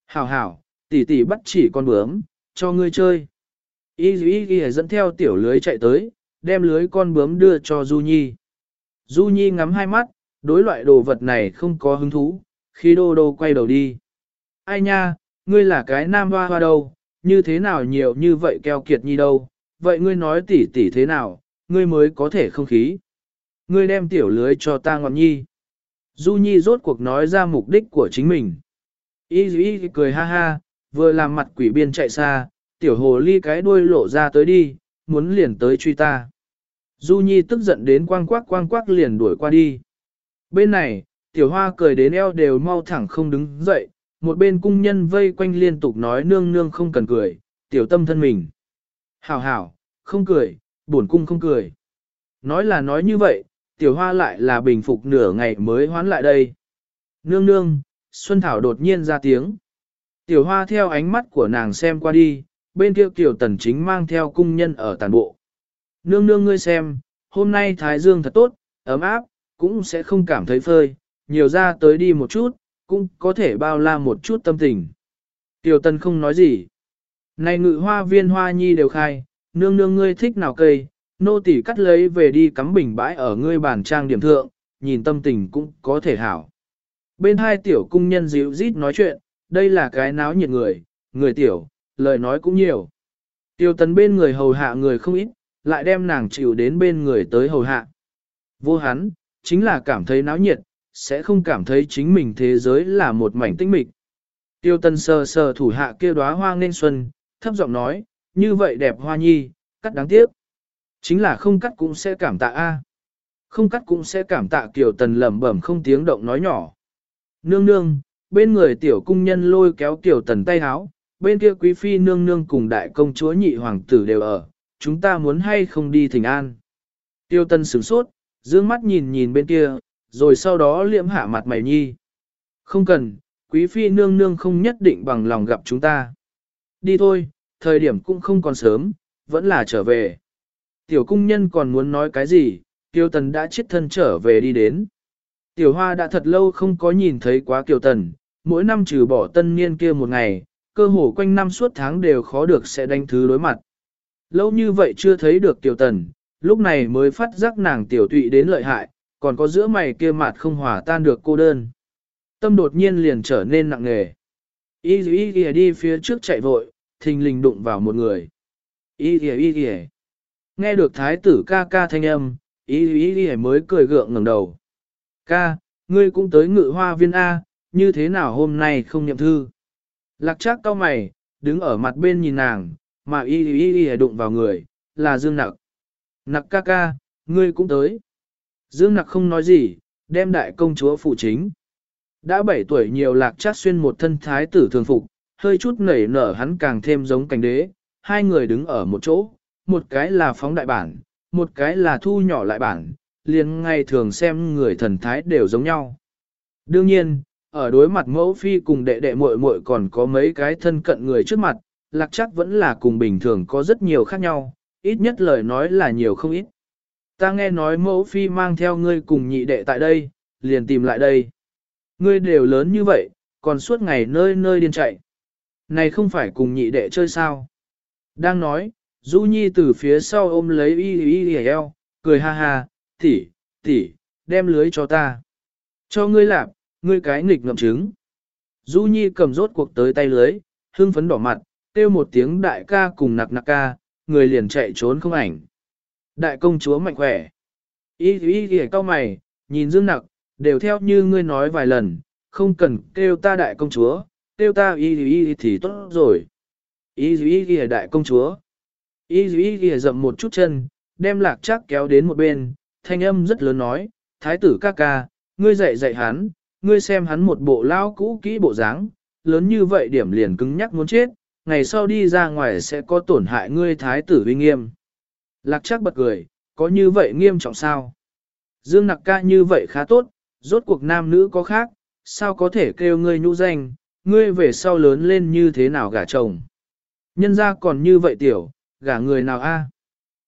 Speaker 1: Hảo hảo, tỷ tỷ bắt chỉ con bướm, cho ngươi chơi. Y Y Y dẫn theo tiểu lưới chạy tới, đem lưới con bướm đưa cho Du Nhi. Du Nhi ngắm hai mắt, đối loại đồ vật này không có hứng thú, khi đô đô quay đầu đi. Ai nha, ngươi là cái nam hoa hoa đâu, như thế nào nhiều như vậy keo kiệt nhi đâu, vậy ngươi nói tỉ tỉ thế nào, ngươi mới có thể không khí. Ngươi đem tiểu lưới cho ta ngọn nhi. Du Nhi rốt cuộc nói ra mục đích của chính mình. Y Y cười ha ha, vừa làm mặt quỷ biên chạy xa, tiểu hồ ly cái đuôi lộ ra tới đi, muốn liền tới truy ta. Du Nhi tức giận đến quang quắc quang quắc liền đuổi qua đi. Bên này, tiểu hoa cười đến eo đều mau thẳng không đứng dậy, một bên cung nhân vây quanh liên tục nói nương nương không cần cười, tiểu tâm thân mình. Hảo hảo, không cười, buồn cung không cười. Nói là nói như vậy, tiểu hoa lại là bình phục nửa ngày mới hoán lại đây. Nương nương, Xuân Thảo đột nhiên ra tiếng. Tiểu hoa theo ánh mắt của nàng xem qua đi, bên kia tiểu tần chính mang theo cung nhân ở tàn bộ. Nương nương ngươi xem, hôm nay thái dương thật tốt, ấm áp, cũng sẽ không cảm thấy phơi, nhiều ra tới đi một chút, cũng có thể bao la một chút tâm tình. Tiểu tần không nói gì. Này ngự hoa viên hoa nhi đều khai, nương nương ngươi thích nào cây, nô tỉ cắt lấy về đi cắm bình bãi ở ngươi bàn trang điểm thượng, nhìn tâm tình cũng có thể hảo. Bên hai tiểu cung nhân dịu rít nói chuyện, đây là cái náo nhiệt người, người tiểu, lời nói cũng nhiều. Tiêu tấn bên người hầu hạ người không ít, lại đem nàng chịu đến bên người tới hầu hạ. Vô hắn, chính là cảm thấy náo nhiệt, sẽ không cảm thấy chính mình thế giới là một mảnh tinh mịch. Tiêu tần sờ sờ thủ hạ kia đóa hoa nên xuân, thấp giọng nói, như vậy đẹp hoa nhi, cắt đáng tiếc. Chính là không cắt cũng sẽ cảm tạ A. Không cắt cũng sẽ cảm tạ kiểu Tần lẩm bẩm không tiếng động nói nhỏ. Nương nương, bên người tiểu cung nhân lôi kéo tiểu Tần tay háo, bên kia quý phi nương nương cùng đại công chúa nhị hoàng tử đều ở, chúng ta muốn hay không đi thỉnh an. Tiêu Tần sửng sốt, dương mắt nhìn nhìn bên kia, rồi sau đó liễm hạ mặt mày nhi. Không cần, quý phi nương nương không nhất định bằng lòng gặp chúng ta. Đi thôi, thời điểm cũng không còn sớm, vẫn là trở về. Tiểu cung nhân còn muốn nói cái gì, tiêu Tần đã chết thân trở về đi đến. Tiểu Hoa đã thật lâu không có nhìn thấy quá Kiều Tần, mỗi năm trừ bỏ tân niên kia một ngày, cơ hồ quanh năm suốt tháng đều khó được sẽ đánh thứ đối mặt. Lâu như vậy chưa thấy được Kiều Tần, lúc này mới phát giác nàng tiểu tụy đến lợi hại, còn có giữa mày kia mặt không hòa tan được cô đơn. Tâm đột nhiên liền trở nên nặng nề. Y y y đi phía trước chạy vội, thình lình đụng vào một người. Y y y y. Nghe được thái tử ca ca thanh âm, y y y mới cười gượng ngẩng đầu. Ca, ngươi cũng tới ngự hoa viên A, như thế nào hôm nay không nhậm thư? Lạc trác cao mày, đứng ở mặt bên nhìn nàng, mà y y y đụng vào người, là Dương Nặc. Nặc ca ca, ngươi cũng tới. Dương Nặc không nói gì, đem đại công chúa phụ chính. Đã 7 tuổi nhiều lạc trác xuyên một thân thái tử thường phục, hơi chút nảy nở hắn càng thêm giống cảnh đế, hai người đứng ở một chỗ, một cái là phóng đại bản, một cái là thu nhỏ lại bản, liền ngay thường xem người thần thái đều giống nhau. Đương nhiên, ở đối mặt mẫu phi cùng đệ đệ muội muội còn có mấy cái thân cận người trước mặt, lạc chắc vẫn là cùng bình thường có rất nhiều khác nhau, ít nhất lời nói là nhiều không ít. Ta nghe nói mẫu phi mang theo ngươi cùng nhị đệ tại đây, liền tìm lại đây. Ngươi đều lớn như vậy, còn suốt ngày nơi nơi điên chạy. Này không phải cùng nhị đệ chơi sao? Đang nói, Du Nhi từ phía sau ôm lấy y y y eo, cười ha ha, tỷ, tỷ, đem lưới cho ta. Cho ngươi lạp, ngươi cái nghịch ngậm trứng. Du Nhi cầm rốt cuộc tới tay lưới, hưng phấn đỏ mặt, kêu một tiếng đại ca cùng nặc nặc ca, người liền chạy trốn không ảnh. Đại công chúa mạnh khỏe. Y ý ý cao mày, nhìn Dương Nặc, đều theo như ngươi nói vài lần, không cần kêu ta đại công chúa, kêu ta y ý thì tốt rồi. Y ý ý đại công chúa. Y ý ý dậm một chút chân, đem lạc chắc kéo đến một bên, thanh âm rất lớn nói, thái tử ca ca, ngươi dạy dạy hắn, ngươi xem hắn một bộ lao cũ kỹ bộ dáng, lớn như vậy điểm liền cứng nhắc muốn chết, ngày sau đi ra ngoài sẽ có tổn hại ngươi thái tử uy nghiêm. Lạc chắc bật cười, có như vậy nghiêm trọng sao? Dương nặc ca như vậy khá tốt, rốt cuộc nam nữ có khác, sao có thể kêu ngươi nhũ danh, ngươi về sau lớn lên như thế nào gả chồng. Nhân ra còn như vậy tiểu, gả người nào a?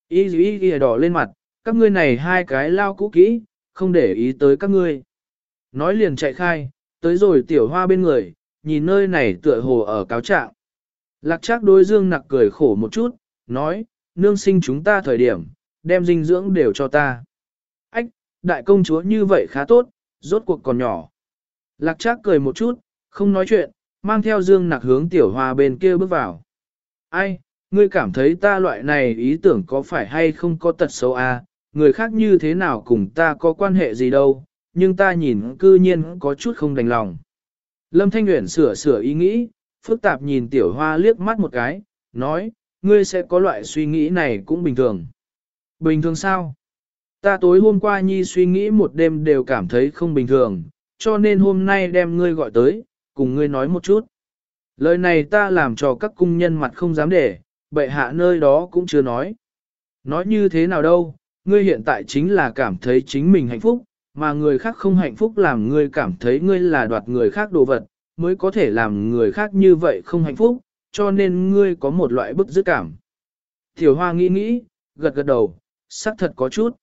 Speaker 1: Y y y đỏ lên mặt, các ngươi này hai cái lao cũ kỹ, không để ý tới các ngươi. Nói liền chạy khai, tới rồi tiểu hoa bên người, nhìn nơi này tựa hồ ở cáo trạng. Lạc trác đối dương nặc cười khổ một chút, nói, nương sinh chúng ta thời điểm, đem dinh dưỡng đều cho ta. Ách, đại công chúa như vậy khá tốt, rốt cuộc còn nhỏ. Lạc trác cười một chút, không nói chuyện, mang theo dương nặc hướng tiểu hoa bên kia bước vào. Ai, ngươi cảm thấy ta loại này ý tưởng có phải hay không có tật xấu à, người khác như thế nào cùng ta có quan hệ gì đâu, nhưng ta nhìn cư nhiên có chút không đành lòng. Lâm Thanh Nguyễn sửa sửa ý nghĩ, phức tạp nhìn tiểu hoa liếc mắt một cái, nói, ngươi sẽ có loại suy nghĩ này cũng bình thường. Bình thường sao? Ta tối hôm qua nhi suy nghĩ một đêm đều cảm thấy không bình thường, cho nên hôm nay đem ngươi gọi tới, cùng ngươi nói một chút. Lời này ta làm cho các cung nhân mặt không dám để, bệ hạ nơi đó cũng chưa nói. Nói như thế nào đâu, ngươi hiện tại chính là cảm thấy chính mình hạnh phúc, mà người khác không hạnh phúc làm ngươi cảm thấy ngươi là đoạt người khác đồ vật, mới có thể làm người khác như vậy không hạnh phúc, cho nên ngươi có một loại bức dứt cảm. Tiểu hoa nghĩ nghĩ, gật gật đầu, xác thật có chút.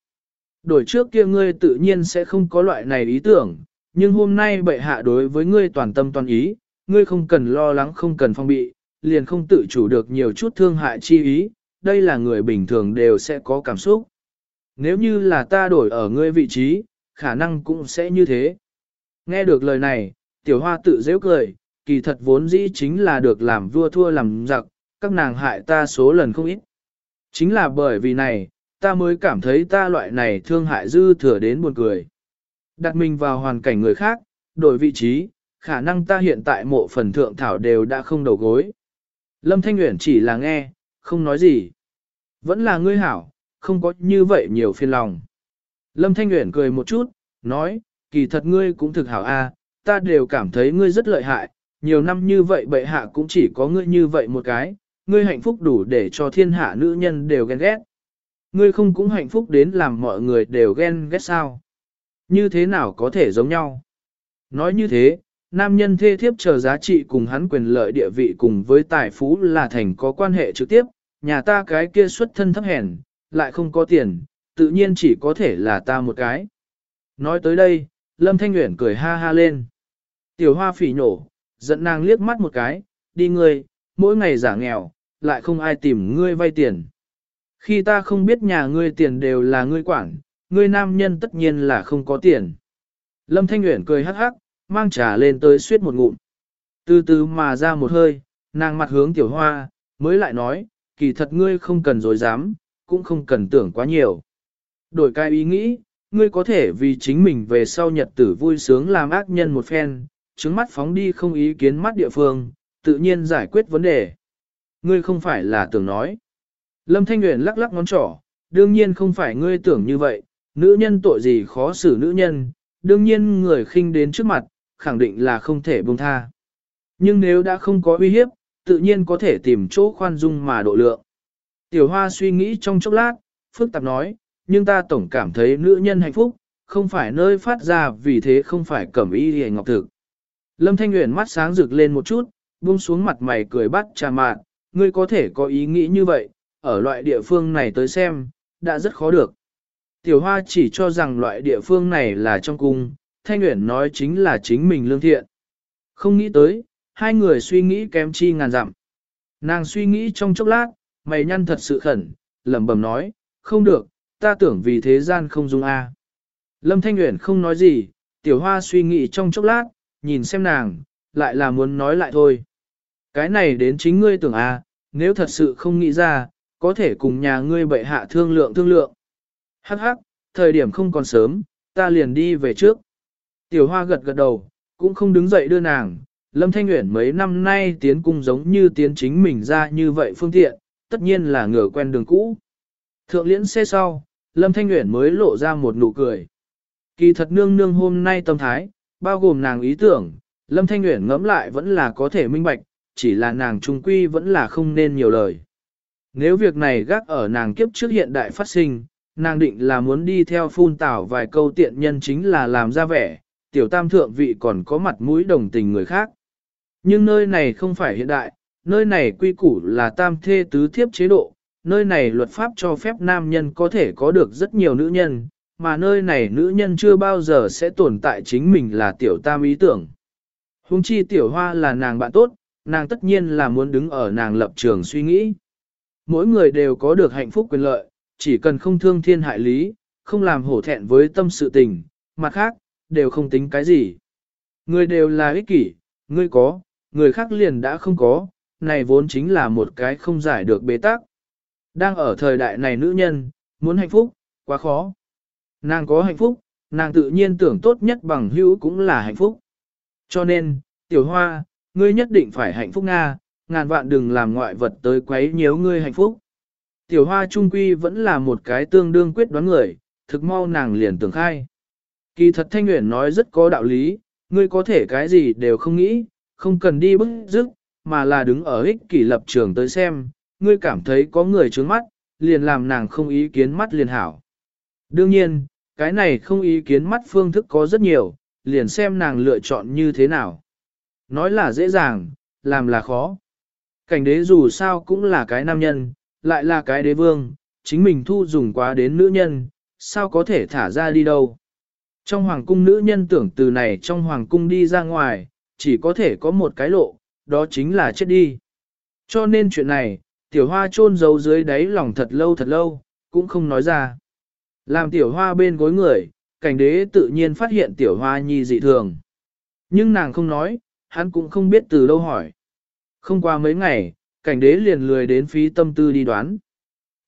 Speaker 1: Đổi trước kia ngươi tự nhiên sẽ không có loại này ý tưởng, nhưng hôm nay bệ hạ đối với ngươi toàn tâm toàn ý, ngươi không cần lo lắng không cần phong bị, liền không tự chủ được nhiều chút thương hại chi ý, đây là người bình thường đều sẽ có cảm xúc. Nếu như là ta đổi ở ngươi vị trí, khả năng cũng sẽ như thế. Nghe được lời này, tiểu hoa tự dễ cười, kỳ thật vốn dĩ chính là được làm vua thua làm giặc, các nàng hại ta số lần không ít. Chính là bởi vì này, ta mới cảm thấy ta loại này thương hại dư thừa đến buồn cười. Đặt mình vào hoàn cảnh người khác, đổi vị trí, khả năng ta hiện tại mộ phần thượng thảo đều đã không đầu gối. Lâm Thanh Nguyễn chỉ là nghe, không nói gì. Vẫn là ngươi hảo, không có như vậy nhiều phiền lòng. Lâm Thanh Nguyễn cười một chút, nói, kỳ thật ngươi cũng thực hảo a, ta đều cảm thấy ngươi rất lợi hại, nhiều năm như vậy bệ hạ cũng chỉ có ngươi như vậy một cái, ngươi hạnh phúc đủ để cho thiên hạ nữ nhân đều ghen ghét. Ngươi không cũng hạnh phúc đến làm mọi người đều ghen ghét sao? Như thế nào có thể giống nhau? Nói như thế, nam nhân thê thiếp chờ giá trị cùng hắn quyền lợi địa vị cùng với tài phú là thành có quan hệ trực tiếp, nhà ta cái kia xuất thân thấp hèn, lại không có tiền, tự nhiên chỉ có thể là ta một cái. Nói tới đây, Lâm Thanh Nguyễn cười ha ha lên. Tiểu hoa phỉ nổ, giận nàng liếc mắt một cái, đi ngươi, mỗi ngày giả nghèo, lại không ai tìm ngươi vay tiền. Khi ta không biết nhà ngươi tiền đều là ngươi quản, ngươi nam nhân tất nhiên là không có tiền. Lâm Thanh Nguyễn cười hắc hắc, mang trà lên tới suýt một ngụm. Từ từ mà ra một hơi, nàng mặt hướng tiểu hoa, mới lại nói, kỳ thật ngươi không cần dối dám, cũng không cần tưởng quá nhiều. Đổi cái ý nghĩ, ngươi có thể vì chính mình về sau nhật tử vui sướng làm ác nhân một phen, trứng mắt phóng đi không ý kiến mắt địa phương, tự nhiên giải quyết vấn đề. Ngươi không phải là tưởng nói. Lâm Thanh Nguyễn lắc lắc ngón trỏ, đương nhiên không phải ngươi tưởng như vậy, nữ nhân tội gì khó xử nữ nhân, đương nhiên người khinh đến trước mặt, khẳng định là không thể buông tha. Nhưng nếu đã không có uy hiếp, tự nhiên có thể tìm chỗ khoan dung mà độ lượng. Tiểu Hoa suy nghĩ trong chốc lát, phức tạp nói, nhưng ta tổng cảm thấy nữ nhân hạnh phúc, không phải nơi phát ra vì thế không phải cẩm y hề ngọc thực. Lâm Thanh Nguyễn mắt sáng rực lên một chút, buông xuống mặt mày cười bắt trà mạn, ngươi có thể có ý nghĩ như vậy, ở loại địa phương này tới xem, đã rất khó được. Tiểu Hoa chỉ cho rằng loại địa phương này là trong cung, Thanh Nguyễn nói chính là chính mình lương thiện. Không nghĩ tới, hai người suy nghĩ kém chi ngàn dặm. Nàng suy nghĩ trong chốc lát, mày nhăn thật sự khẩn, lẩm bẩm nói, không được, ta tưởng vì thế gian không dung a. Lâm Thanh Uyển không nói gì, tiểu hoa suy nghĩ trong chốc lát, nhìn xem nàng, lại là muốn nói lại thôi. Cái này đến chính ngươi tưởng a, nếu thật sự không nghĩ ra, có thể cùng nhà ngươi bệ hạ thương lượng thương lượng. Hắc hắc, thời điểm không còn sớm, ta liền đi về trước. Tiểu hoa gật gật đầu, cũng không đứng dậy đưa nàng. Lâm Thanh Uyển mấy năm nay tiến cung giống như tiến chính mình ra như vậy phương tiện, tất nhiên là ngửa quen đường cũ. Thượng liễn xe sau, Lâm Thanh Nguyễn mới lộ ra một nụ cười. Kỳ thật nương nương hôm nay tâm thái, bao gồm nàng ý tưởng, Lâm Thanh Nguyễn ngẫm lại vẫn là có thể minh bạch, chỉ là nàng trung quy vẫn là không nên nhiều lời. Nếu việc này gác ở nàng kiếp trước hiện đại phát sinh, nàng định là muốn đi theo phun tảo vài câu tiện nhân chính là làm ra vẻ, tiểu tam thượng vị còn có mặt mũi đồng tình người khác. Nhưng nơi này không phải hiện đại, nơi này quy củ là tam thê tứ thiếp chế độ, nơi này luật pháp cho phép nam nhân có thể có được rất nhiều nữ nhân, mà nơi này nữ nhân chưa bao giờ sẽ tồn tại chính mình là tiểu tam ý tưởng. Hùng chi tiểu hoa là nàng bạn tốt, nàng tất nhiên là muốn đứng ở nàng lập trường suy nghĩ. Mỗi người đều có được hạnh phúc quyền lợi, chỉ cần không thương thiên hại lý, không làm hổ thẹn với tâm sự tình, mặt khác, đều không tính cái gì. Người đều là ích kỷ, người có, người khác liền đã không có, này vốn chính là một cái không giải được bế tắc. Đang ở thời đại này nữ nhân, muốn hạnh phúc, quá khó. Nàng có hạnh phúc, nàng tự nhiên tưởng tốt nhất bằng hữu cũng là hạnh phúc. Cho nên, tiểu hoa, ngươi nhất định phải hạnh phúc Nga, ngàn vạn đừng làm ngoại vật tới quấy nhiễu ngươi hạnh phúc. Tiểu hoa trung quy vẫn là một cái tương đương quyết đoán người, thực mau nàng liền tưởng khai. Kỳ thật Thanh Nguyễn nói rất có đạo lý, ngươi có thể cái gì đều không nghĩ, không cần đi bức dứt, mà là đứng ở ích kỷ lập trường tới xem, ngươi cảm thấy có người trướng mắt, liền làm nàng không ý kiến mắt liền hảo. Đương nhiên, cái này không ý kiến mắt phương thức có rất nhiều, liền xem nàng lựa chọn như thế nào. Nói là dễ dàng, làm là khó. Cảnh đế dù sao cũng là cái nam nhân, lại là cái đế vương, chính mình thu dùng quá đến nữ nhân, sao có thể thả ra đi đâu. Trong hoàng cung nữ nhân tưởng từ này trong hoàng cung đi ra ngoài, chỉ có thể có một cái lộ, đó chính là chết đi. Cho nên chuyện này, tiểu hoa chôn giấu dưới đáy lòng thật lâu thật lâu, cũng không nói ra. Làm tiểu hoa bên gối người, cảnh đế tự nhiên phát hiện tiểu hoa nhi dị thường. Nhưng nàng không nói, hắn cũng không biết từ đâu hỏi. Không qua mấy ngày, cảnh đế liền lười đến phí tâm tư đi đoán.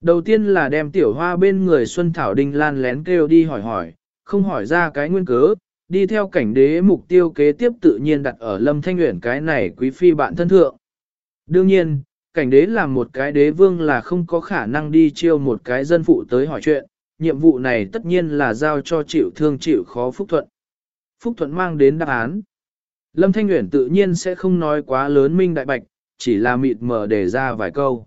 Speaker 1: Đầu tiên là đem tiểu hoa bên người Xuân Thảo Đinh Lan lén kêu đi hỏi hỏi, không hỏi ra cái nguyên cớ, đi theo cảnh đế mục tiêu kế tiếp tự nhiên đặt ở lâm thanh nguyện cái này quý phi bạn thân thượng. Đương nhiên, cảnh đế làm một cái đế vương là không có khả năng đi chiêu một cái dân phụ tới hỏi chuyện, nhiệm vụ này tất nhiên là giao cho chịu thương chịu khó Phúc Thuận. Phúc Thuận mang đến đáp án. Lâm Thanh Uyển tự nhiên sẽ không nói quá lớn minh đại bạch, chỉ là mịt mờ để ra vài câu.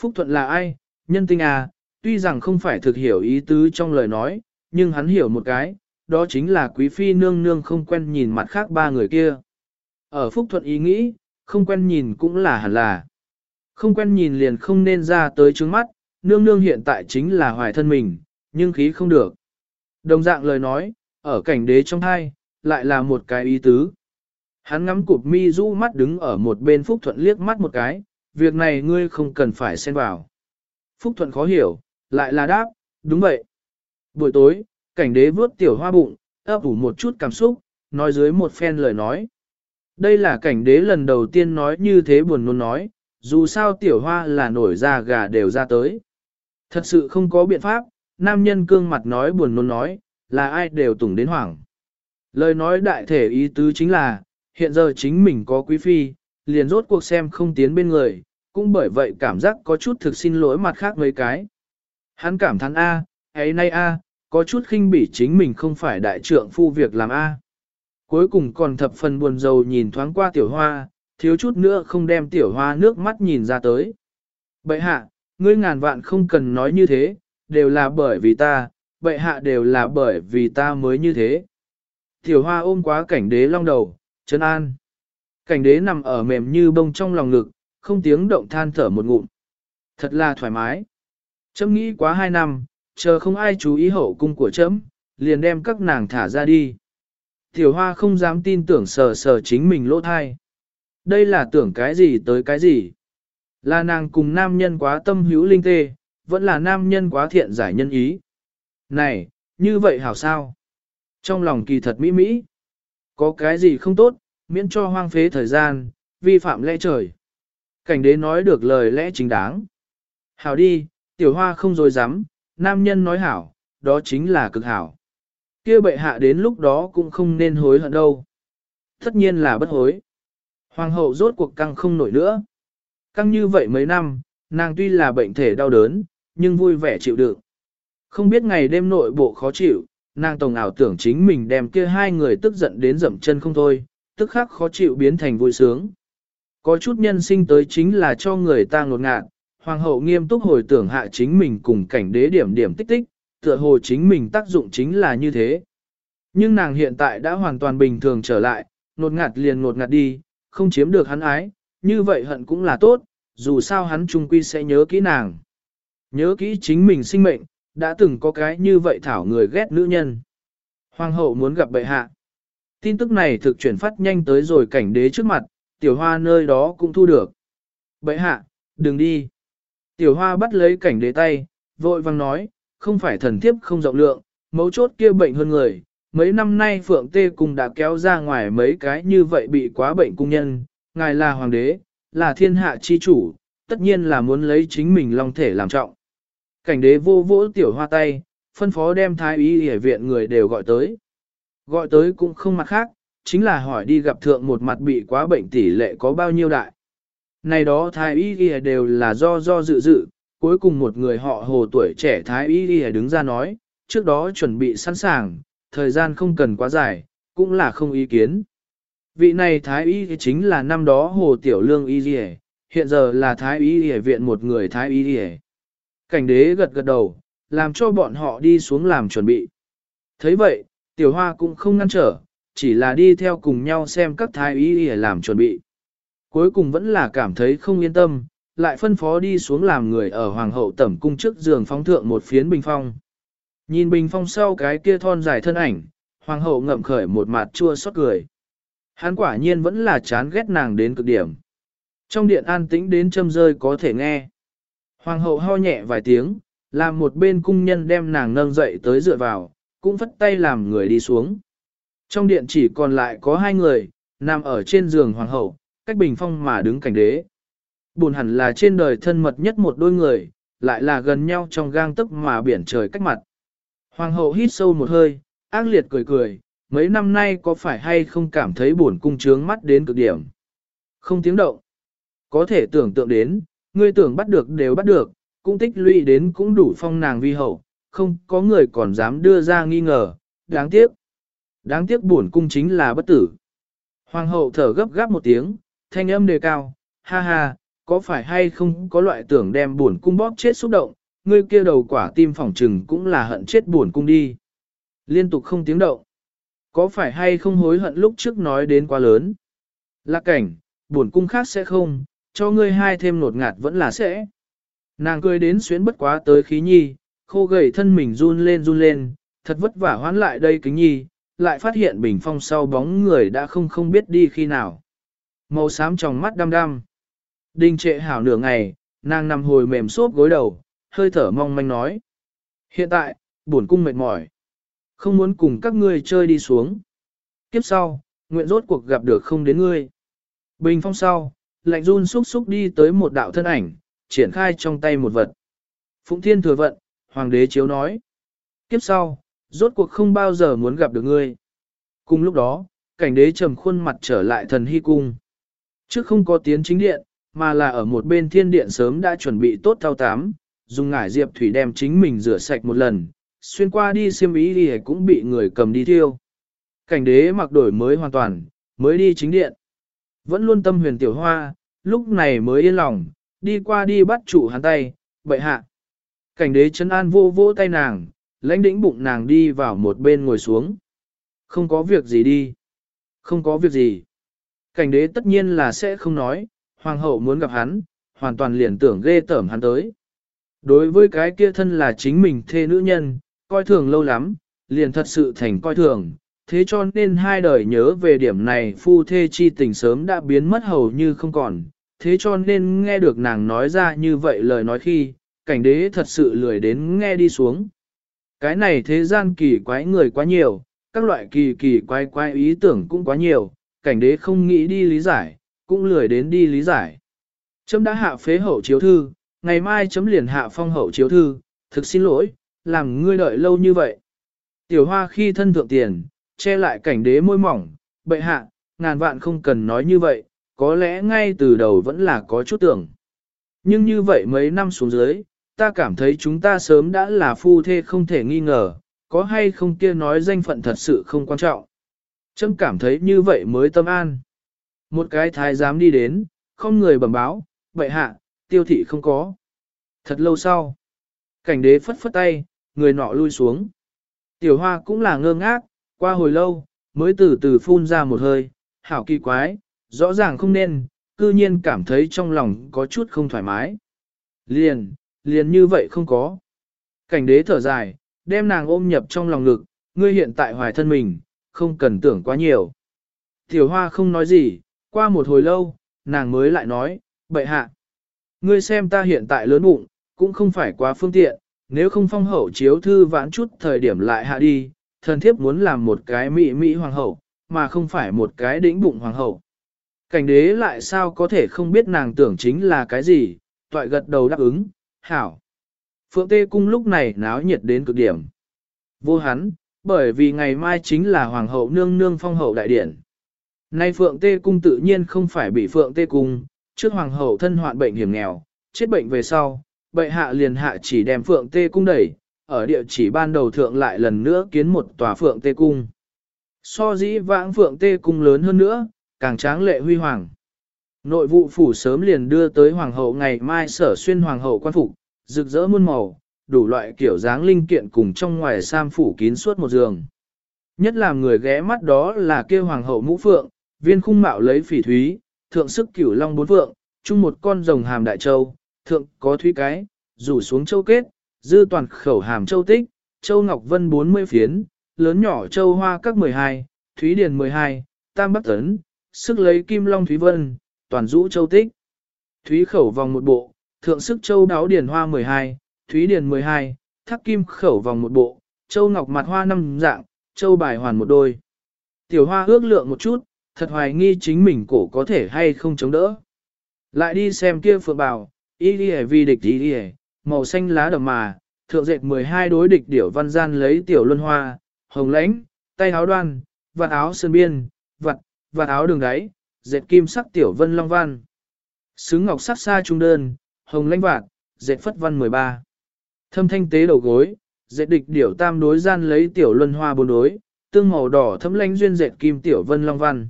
Speaker 1: Phúc Thuận là ai? Nhân tinh à, tuy rằng không phải thực hiểu ý tứ trong lời nói, nhưng hắn hiểu một cái, đó chính là quý phi nương nương không quen nhìn mặt khác ba người kia. Ở Phúc Thuận ý nghĩ, không quen nhìn cũng là hẳn là. Không quen nhìn liền không nên ra tới trước mắt, nương nương hiện tại chính là hoài thân mình, nhưng khí không được. Đồng dạng lời nói, ở cảnh đế trong hai, lại là một cái ý tứ. Hắn ngắm cụp mi rũ mắt đứng ở một bên Phúc Thuận liếc mắt một cái, việc này ngươi không cần phải xen vào. Phúc Thuận khó hiểu, lại là đáp, đúng vậy. Buổi tối, cảnh đế vớt tiểu hoa bụng, ấp ủ một chút cảm xúc, nói dưới một phen lời nói. Đây là cảnh đế lần đầu tiên nói như thế buồn nôn nói, dù sao tiểu hoa là nổi ra gà đều ra tới. Thật sự không có biện pháp, nam nhân cương mặt nói buồn nôn nói, là ai đều tủng đến hoảng. Lời nói đại thể ý tứ chính là, hiện giờ chính mình có quý phi, liền rốt cuộc xem không tiến bên người, cũng bởi vậy cảm giác có chút thực xin lỗi mặt khác mấy cái. Hắn cảm thán A, ấy nay A, có chút khinh bỉ chính mình không phải đại trượng phu việc làm A. Cuối cùng còn thập phần buồn rầu nhìn thoáng qua tiểu hoa, thiếu chút nữa không đem tiểu hoa nước mắt nhìn ra tới. Bậy hạ, ngươi ngàn vạn không cần nói như thế, đều là bởi vì ta, bậy hạ đều là bởi vì ta mới như thế. Tiểu hoa ôm quá cảnh đế long đầu, chân an. Cảnh đế nằm ở mềm như bông trong lòng ngực, không tiếng động than thở một ngụm. Thật là thoải mái. Châm nghĩ quá hai năm, chờ không ai chú ý hậu cung của chấm, liền đem các nàng thả ra đi. Tiểu hoa không dám tin tưởng sờ sờ chính mình lỗ thai. Đây là tưởng cái gì tới cái gì. Là nàng cùng nam nhân quá tâm hữu linh tê, vẫn là nam nhân quá thiện giải nhân ý. Này, như vậy hảo sao? Trong lòng kỳ thật mỹ mỹ. Có cái gì không tốt, miễn cho hoang phế thời gian, vi phạm lẽ trời. Cảnh đế nói được lời lẽ chính đáng. Hảo đi, tiểu hoa không dối dám, nam nhân nói hảo, đó chính là cực hảo. kia bệ hạ đến lúc đó cũng không nên hối hận đâu. Tất nhiên là bất hối. Hoàng hậu rốt cuộc căng không nổi nữa. Căng như vậy mấy năm, nàng tuy là bệnh thể đau đớn, nhưng vui vẻ chịu đựng. Không biết ngày đêm nội bộ khó chịu, nàng tổng ảo tưởng chính mình đem kia hai người tức giận đến dậm chân không thôi, tức khắc khó chịu biến thành vui sướng. Có chút nhân sinh tới chính là cho người ta ngột ngạt, hoàng hậu nghiêm túc hồi tưởng hạ chính mình cùng cảnh đế điểm điểm tích tích, tựa hồ chính mình tác dụng chính là như thế. Nhưng nàng hiện tại đã hoàn toàn bình thường trở lại, nột ngạt liền nột ngạt đi, không chiếm được hắn ái, như vậy hận cũng là tốt, dù sao hắn trung quy sẽ nhớ kỹ nàng. Nhớ kỹ chính mình sinh mệnh, đã từng có cái như vậy thảo người ghét nữ nhân. Hoàng hậu muốn gặp bệ hạ. Tin tức này thực chuyển phát nhanh tới rồi cảnh đế trước mặt, tiểu hoa nơi đó cũng thu được. Bệ hạ, đừng đi. Tiểu hoa bắt lấy cảnh đế tay, vội vang nói, không phải thần thiếp không rộng lượng, mấu chốt kia bệnh hơn người. Mấy năm nay Phượng Tê Cung đã kéo ra ngoài mấy cái như vậy bị quá bệnh cung nhân, ngài là hoàng đế, là thiên hạ chi chủ, tất nhiên là muốn lấy chính mình long thể làm trọng. Cảnh đế vô vỗ tiểu hoa tay, phân phó đem thái y hệ viện người đều gọi tới. Gọi tới cũng không mặt khác, chính là hỏi đi gặp thượng một mặt bị quá bệnh tỷ lệ có bao nhiêu đại. Này đó thái y y đều là do do dự dự, cuối cùng một người họ hồ tuổi trẻ thái y y đứng ra nói, trước đó chuẩn bị sẵn sàng, thời gian không cần quá dài, cũng là không ý kiến. Vị này thái y chính là năm đó hồ tiểu lương y y, hiện giờ là thái y y viện một người thái y y. Cảnh đế gật gật đầu, làm cho bọn họ đi xuống làm chuẩn bị. thấy vậy, tiểu hoa cũng không ngăn trở, chỉ là đi theo cùng nhau xem các thái y y làm chuẩn bị. Cuối cùng vẫn là cảm thấy không yên tâm, lại phân phó đi xuống làm người ở hoàng hậu tẩm cung trước giường phóng thượng một phiến bình phong. Nhìn bình phong sau cái kia thon dài thân ảnh, hoàng hậu ngậm khởi một mặt chua xót cười. Hắn quả nhiên vẫn là chán ghét nàng đến cực điểm. Trong điện an tĩnh đến châm rơi có thể nghe. Hoàng hậu ho nhẹ vài tiếng, làm một bên cung nhân đem nàng nâng dậy tới dựa vào, cũng phất tay làm người đi xuống. Trong điện chỉ còn lại có hai người, nằm ở trên giường hoàng hậu, cách bình phong mà đứng cảnh đế. Buồn hẳn là trên đời thân mật nhất một đôi người, lại là gần nhau trong gang tức mà biển trời cách mặt. Hoàng hậu hít sâu một hơi, ác liệt cười cười, mấy năm nay có phải hay không cảm thấy buồn cung trướng mắt đến cực điểm. Không tiếng động. Có thể tưởng tượng đến, ngươi tưởng bắt được đều bắt được, cũng tích lũy đến cũng đủ phong nàng vi hậu, không có người còn dám đưa ra nghi ngờ, đáng tiếc. Đáng tiếc buồn cung chính là bất tử. Hoàng hậu thở gấp gáp một tiếng, thanh âm đề cao, ha ha, có phải hay không có loại tưởng đem buồn cung bóp chết xúc động, ngươi kia đầu quả tim phỏng trừng cũng là hận chết buồn cung đi. Liên tục không tiếng động. Có phải hay không hối hận lúc trước nói đến quá lớn? Lạc cảnh, buồn cung khác sẽ không, cho ngươi hai thêm nột ngạt vẫn là sẽ. Nàng cười đến xuyến bất quá tới khí nhi, khô gầy thân mình run lên run lên, thật vất vả hoán lại đây kính nhi, lại phát hiện bình phong sau bóng người đã không không biết đi khi nào. Màu xám trong mắt đăm đăm. Đinh trệ hảo nửa ngày, nàng nằm hồi mềm xốp gối đầu, hơi thở mong manh nói. Hiện tại, buồn cung mệt mỏi. Không muốn cùng các ngươi chơi đi xuống. Kiếp sau, nguyện rốt cuộc gặp được không đến ngươi. Bình phong sau, lạnh run xúc xúc đi tới một đạo thân ảnh, triển khai trong tay một vật. Phụng thiên thừa vận, hoàng đế chiếu nói. Kiếp sau, rốt cuộc không bao giờ muốn gặp được ngươi. Cùng lúc đó, cảnh đế trầm khuôn mặt trở lại thần hy cung. Trước không có tiến chính điện, mà là ở một bên thiên điện sớm đã chuẩn bị tốt thao tám, dùng ngải diệp thủy đem chính mình rửa sạch một lần, xuyên qua đi xiêm ý đi cũng bị người cầm đi thiêu. Cảnh đế mặc đổi mới hoàn toàn, mới đi chính điện. Vẫn luôn tâm huyền tiểu hoa, lúc này mới yên lòng, đi qua đi bắt chủ hắn tay, bậy hạ. Cảnh đế chân an vô vỗ tay nàng, lãnh đĩnh bụng nàng đi vào một bên ngồi xuống. Không có việc gì đi. Không có việc gì. Cảnh đế tất nhiên là sẽ không nói, hoàng hậu muốn gặp hắn, hoàn toàn liền tưởng ghê tởm hắn tới. Đối với cái kia thân là chính mình thê nữ nhân, coi thường lâu lắm, liền thật sự thành coi thường, thế cho nên hai đời nhớ về điểm này phu thê chi tình sớm đã biến mất hầu như không còn, thế cho nên nghe được nàng nói ra như vậy lời nói khi, cảnh đế thật sự lười đến nghe đi xuống. Cái này thế gian kỳ quái người quá nhiều, các loại kỳ kỳ quái quái ý tưởng cũng quá nhiều, cảnh đế không nghĩ đi lý giải, cũng lười đến đi lý giải. Chấm đã hạ phế hậu chiếu thư, ngày mai chấm liền hạ phong hậu chiếu thư, thực xin lỗi, làm ngươi đợi lâu như vậy. Tiểu hoa khi thân thượng tiền, che lại cảnh đế môi mỏng, bệ hạ, ngàn vạn không cần nói như vậy, có lẽ ngay từ đầu vẫn là có chút tưởng. Nhưng như vậy mấy năm xuống dưới, ta cảm thấy chúng ta sớm đã là phu thê không thể nghi ngờ, có hay không kia nói danh phận thật sự không quan trọng. Trâm cảm thấy như vậy mới tâm an. Một cái thái giám đi đến, không người bẩm báo, vậy hạ, tiêu thị không có. Thật lâu sau, cảnh đế phất phất tay, người nọ lui xuống. Tiểu hoa cũng là ngơ ngác, qua hồi lâu, mới từ từ phun ra một hơi, hảo kỳ quái, rõ ràng không nên, cư nhiên cảm thấy trong lòng có chút không thoải mái. Liền, liền như vậy không có. Cảnh đế thở dài, đem nàng ôm nhập trong lòng ngực, ngươi hiện tại hoài thân mình, không cần tưởng quá nhiều. Tiểu hoa không nói gì, qua một hồi lâu, nàng mới lại nói, bệ hạ. Ngươi xem ta hiện tại lớn bụng, cũng không phải quá phương tiện, nếu không phong hậu chiếu thư vãn chút thời điểm lại hạ đi, thần thiếp muốn làm một cái mỹ mỹ hoàng hậu, mà không phải một cái đĩnh bụng hoàng hậu. Cảnh đế lại sao có thể không biết nàng tưởng chính là cái gì, toại gật đầu đáp ứng, hảo. Phượng Tê Cung lúc này náo nhiệt đến cực điểm. Vô hắn, bởi vì ngày mai chính là Hoàng hậu nương nương phong hậu đại điển. Nay Phượng Tê Cung tự nhiên không phải bị Phượng Tê Cung, trước Hoàng hậu thân hoạn bệnh hiểm nghèo, chết bệnh về sau, bệ hạ liền hạ chỉ đem Phượng Tê Cung đẩy, ở địa chỉ ban đầu thượng lại lần nữa kiến một tòa Phượng Tê Cung. So dĩ vãng Phượng Tê Cung lớn hơn nữa, càng tráng lệ huy hoàng. Nội vụ phủ sớm liền đưa tới Hoàng hậu ngày mai sở xuyên Hoàng hậu quan phục, rực rỡ muôn màu, đủ loại kiểu dáng linh kiện cùng trong ngoài sam phủ kín suốt một giường. Nhất là người ghé mắt đó là kia hoàng hậu mũ phượng, viên khung mạo lấy phỉ thúy, thượng sức cửu long bốn phượng, chung một con rồng hàm đại châu, thượng có thúy cái, rủ xuống châu kết, dư toàn khẩu hàm châu tích, châu ngọc vân 40 phiến, lớn nhỏ châu hoa các 12, thúy điền 12, tam bắc tấn, sức lấy kim long thúy vân, toàn rũ châu tích. Thúy khẩu vòng một bộ, thượng sức châu đáo điền hoa 12, thúy điền 12, thác kim khẩu vòng một bộ, châu ngọc mặt hoa năm dạng, châu bài hoàn một đôi. Tiểu hoa ước lượng một chút, thật hoài nghi chính mình cổ có thể hay không chống đỡ. Lại đi xem kia phượng bào, y đi vi địch y đi màu xanh lá đậm mà, thượng dệt 12 đối địch điểu văn gian lấy tiểu luân hoa, hồng lãnh, tay áo đoan, vạt áo sơn biên, vạt, vạt áo đường đáy, dệt kim sắc tiểu vân long văn. Xứng ngọc sắc xa trung đơn, hồng lãnh vạt, dệt phất văn 13. Thâm thanh tế đầu gối, dệt địch điểu tam đối gian lấy tiểu luân hoa bốn đối, tương màu đỏ thấm lãnh duyên dệt kim tiểu vân long văn.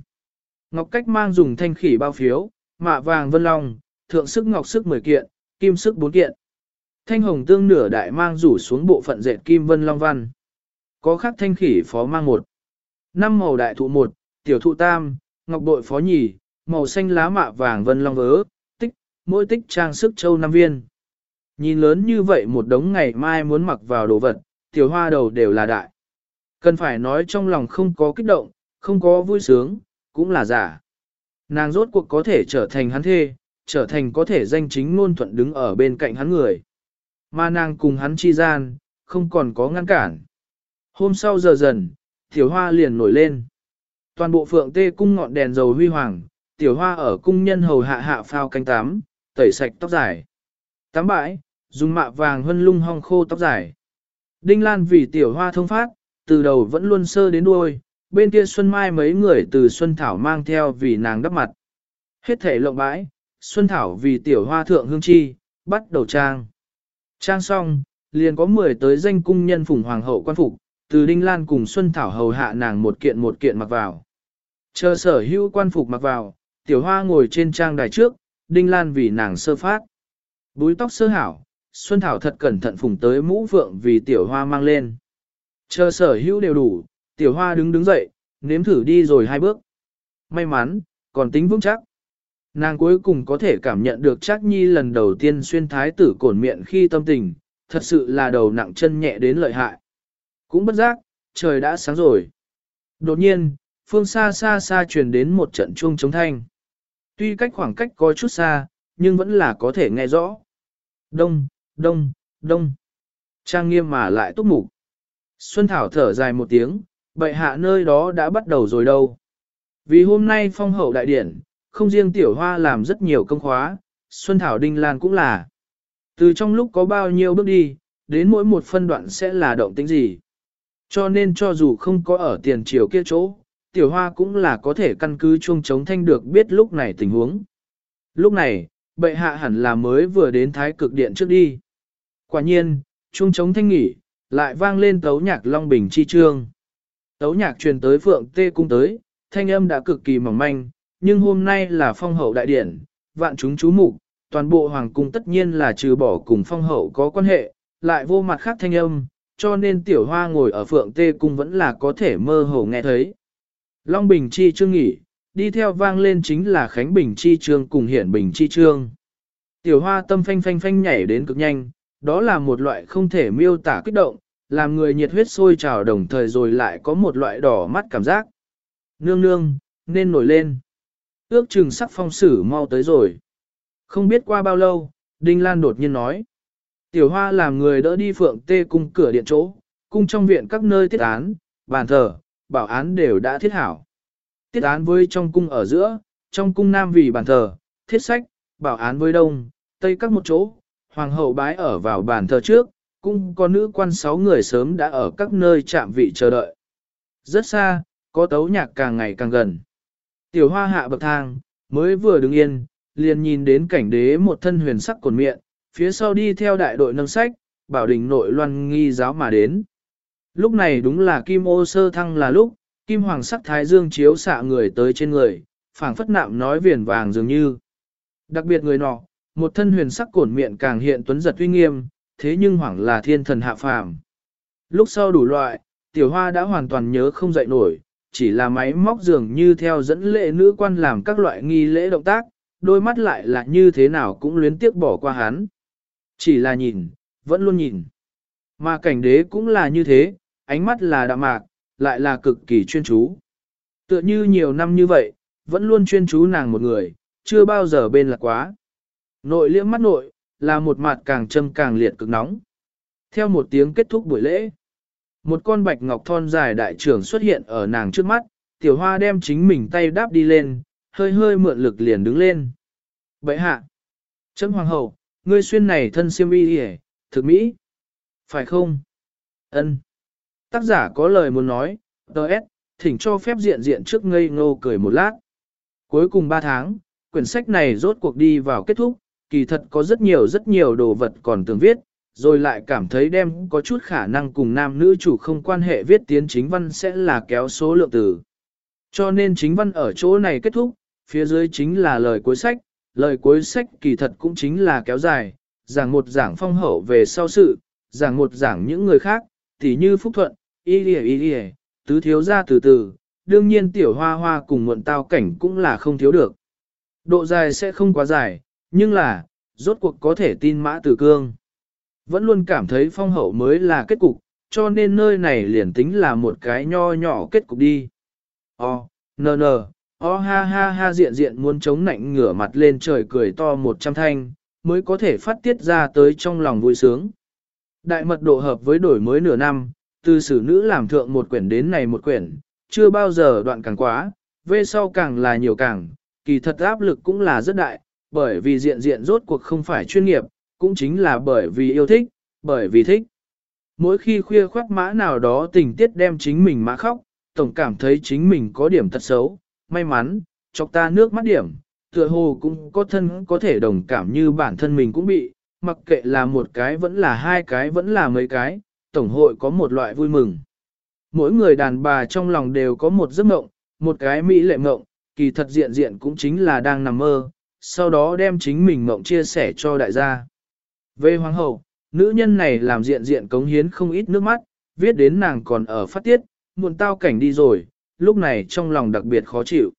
Speaker 1: Ngọc cách mang dùng thanh khỉ bao phiếu, mạ vàng vân long, thượng sức ngọc sức 10 kiện, kim sức 4 kiện. Thanh hồng tương nửa đại mang rủ xuống bộ phận dệt kim vân long văn. Có khắc thanh khỉ phó mang một. Năm màu đại thụ một, tiểu thụ tam, ngọc bội phó nhì, màu xanh lá mạ vàng vân long vớ, tích, mỗi tích trang sức châu năm viên. Nhìn lớn như vậy một đống ngày mai muốn mặc vào đồ vật, tiểu hoa đầu đều là đại. Cần phải nói trong lòng không có kích động, không có vui sướng, cũng là giả. Nàng rốt cuộc có thể trở thành hắn thê, trở thành có thể danh chính ngôn thuận đứng ở bên cạnh hắn người. Mà nàng cùng hắn chi gian, không còn có ngăn cản. Hôm sau giờ dần, tiểu hoa liền nổi lên. Toàn bộ phượng tê cung ngọn đèn dầu huy hoàng, tiểu hoa ở cung nhân hầu hạ hạ phao canh tám, tẩy sạch tóc dài. Tám bãi, dùng mạ vàng hân lung hong khô tóc dài. Đinh Lan vì tiểu hoa thông phát, từ đầu vẫn luôn sơ đến đuôi, bên kia Xuân Mai mấy người từ Xuân Thảo mang theo vì nàng đắp mặt. Hết thể lộng bãi, Xuân Thảo vì tiểu hoa thượng hương chi, bắt đầu trang. Trang xong, liền có 10 tới danh cung nhân phủng hoàng hậu quan phục, từ Đinh Lan cùng Xuân Thảo hầu hạ nàng một kiện một kiện mặc vào. Chờ sở hữu quan phục mặc vào, tiểu hoa ngồi trên trang đài trước, Đinh Lan vì nàng sơ phát. Búi tóc sơ hảo, Xuân Thảo thật cẩn thận phùng tới mũ phượng vì tiểu hoa mang lên. Chờ sở hữu đều đủ, tiểu hoa đứng đứng dậy, nếm thử đi rồi hai bước. May mắn, còn tính vững chắc. Nàng cuối cùng có thể cảm nhận được chắc nhi lần đầu tiên xuyên thái tử cổn miệng khi tâm tình, thật sự là đầu nặng chân nhẹ đến lợi hại. Cũng bất giác, trời đã sáng rồi. Đột nhiên, phương xa xa xa truyền đến một trận chuông chống thanh. Tuy cách khoảng cách có chút xa, nhưng vẫn là có thể nghe rõ. Đông, đông, đông. Trang nghiêm mà lại túc mục. Xuân Thảo thở dài một tiếng, bệ hạ nơi đó đã bắt đầu rồi đâu. Vì hôm nay phong hậu đại điển, không riêng tiểu hoa làm rất nhiều công khóa, Xuân Thảo Đinh Lan cũng là. Từ trong lúc có bao nhiêu bước đi, đến mỗi một phân đoạn sẽ là động tĩnh gì. Cho nên cho dù không có ở tiền triều kia chỗ, tiểu hoa cũng là có thể căn cứ chuông chống thanh được biết lúc này tình huống. Lúc này, bệ hạ hẳn là mới vừa đến thái cực điện trước đi. Quả nhiên, chuông chống thanh nghỉ, lại vang lên tấu nhạc Long Bình chi trương. Tấu nhạc truyền tới phượng tê cung tới, thanh âm đã cực kỳ mỏng manh, nhưng hôm nay là phong hậu đại điển, vạn chúng chú mục, toàn bộ hoàng cung tất nhiên là trừ bỏ cùng phong hậu có quan hệ, lại vô mặt khác thanh âm, cho nên tiểu hoa ngồi ở phượng tê cung vẫn là có thể mơ hồ nghe thấy. Long Bình chi trương nghỉ, đi theo vang lên chính là Khánh Bình chi trương cùng Hiển Bình chi trương. Tiểu hoa tâm phanh phanh phanh nhảy đến cực nhanh, đó là một loại không thể miêu tả kích động, làm người nhiệt huyết sôi trào đồng thời rồi lại có một loại đỏ mắt cảm giác. Nương nương, nên nổi lên. Ước chừng sắc phong sử mau tới rồi. Không biết qua bao lâu, Đinh Lan đột nhiên nói. Tiểu hoa làm người đỡ đi phượng tê cung cửa điện chỗ, cung trong viện các nơi tiết án, bàn thờ, bảo án đều đã thiết hảo. Tiết án với trong cung ở giữa, trong cung nam vì bàn thờ, thiết sách, bảo án với đông, tây các một chỗ, hoàng hậu bái ở vào bàn thờ trước, cung có nữ quan sáu người sớm đã ở các nơi chạm vị chờ đợi. Rất xa, có tấu nhạc càng ngày càng gần. Tiểu hoa hạ bậc thang, mới vừa đứng yên, liền nhìn đến cảnh đế một thân huyền sắc cồn miệng, phía sau đi theo đại đội nâng sách, bảo đình nội loan nghi giáo mà đến. Lúc này đúng là kim ô sơ thăng là lúc, kim hoàng sắc thái dương chiếu xạ người tới trên người, phảng phất nạm nói viền vàng dường như. Đặc biệt người nọ, một thân huyền sắc cổn miệng càng hiện tuấn giật uy nghiêm, thế nhưng hoàng là thiên thần hạ phàm. Lúc sau đủ loại, tiểu hoa đã hoàn toàn nhớ không dậy nổi, chỉ là máy móc dường như theo dẫn lệ nữ quan làm các loại nghi lễ động tác, đôi mắt lại là như thế nào cũng luyến tiếc bỏ qua hắn. Chỉ là nhìn, vẫn luôn nhìn. Mà cảnh đế cũng là như thế, ánh mắt là đạm mạc, lại là cực kỳ chuyên chú. Tựa như nhiều năm như vậy, vẫn luôn chuyên chú nàng một người, chưa bao giờ bên lạc quá. Nội liễm mắt nội, là một mặt càng châm càng liệt cực nóng. Theo một tiếng kết thúc buổi lễ, một con bạch ngọc thon dài đại trưởng xuất hiện ở nàng trước mắt, tiểu hoa đem chính mình tay đáp đi lên, hơi hơi mượn lực liền đứng lên. Bậy hạ, chấm hoàng hậu, ngươi xuyên này thân siêm y hề, thực mỹ. Phải không? ân Tác giả có lời muốn nói, Đợt, thỉnh cho phép diện diện trước ngây ngô cười một lát. Cuối cùng 3 tháng, quyển sách này rốt cuộc đi vào kết thúc, kỳ thật có rất nhiều rất nhiều đồ vật còn tưởng viết, rồi lại cảm thấy đem có chút khả năng cùng nam nữ chủ không quan hệ viết tiến chính văn sẽ là kéo số lượng từ. Cho nên chính văn ở chỗ này kết thúc, phía dưới chính là lời cuối sách, lời cuối sách kỳ thật cũng chính là kéo dài, giảng một giảng phong hậu về sau sự, giảng một giảng những người khác, tỉ như Phúc Thuận, y lìa y lìa, tứ thiếu ra từ từ, đương nhiên tiểu hoa hoa cùng muộn tao cảnh cũng là không thiếu được. Độ dài sẽ không quá dài, nhưng là, rốt cuộc có thể tin mã tử cương. Vẫn luôn cảm thấy phong hậu mới là kết cục, cho nên nơi này liền tính là một cái nho nhỏ kết cục đi. O, nờ nờ, o ha ha ha diện diện muốn chống nạnh ngửa mặt lên trời cười to một trăm thanh, mới có thể phát tiết ra tới trong lòng vui sướng. Đại mật độ hợp với đổi mới nửa năm, từ sử nữ làm thượng một quyển đến này một quyển, chưa bao giờ đoạn càng quá, về sau càng là nhiều càng, kỳ thật áp lực cũng là rất đại, bởi vì diện diện rốt cuộc không phải chuyên nghiệp, cũng chính là bởi vì yêu thích, bởi vì thích. Mỗi khi khuya khoác mã nào đó tình tiết đem chính mình mã khóc, tổng cảm thấy chính mình có điểm thật xấu, may mắn, chọc ta nước mắt điểm, tựa hồ cũng có thân có thể đồng cảm như bản thân mình cũng bị, mặc kệ là một cái vẫn là hai cái vẫn là mấy cái, tổng hội có một loại vui mừng. Mỗi người đàn bà trong lòng đều có một giấc mộng, một cái mỹ lệ mộng, kỳ thật diện diện cũng chính là đang nằm mơ, sau đó đem chính mình mộng chia sẻ cho đại gia. Về hoàng hậu, nữ nhân này làm diện diện cống hiến không ít nước mắt, viết đến nàng còn ở phát tiết, muộn tao cảnh đi rồi, lúc này trong lòng đặc biệt khó chịu.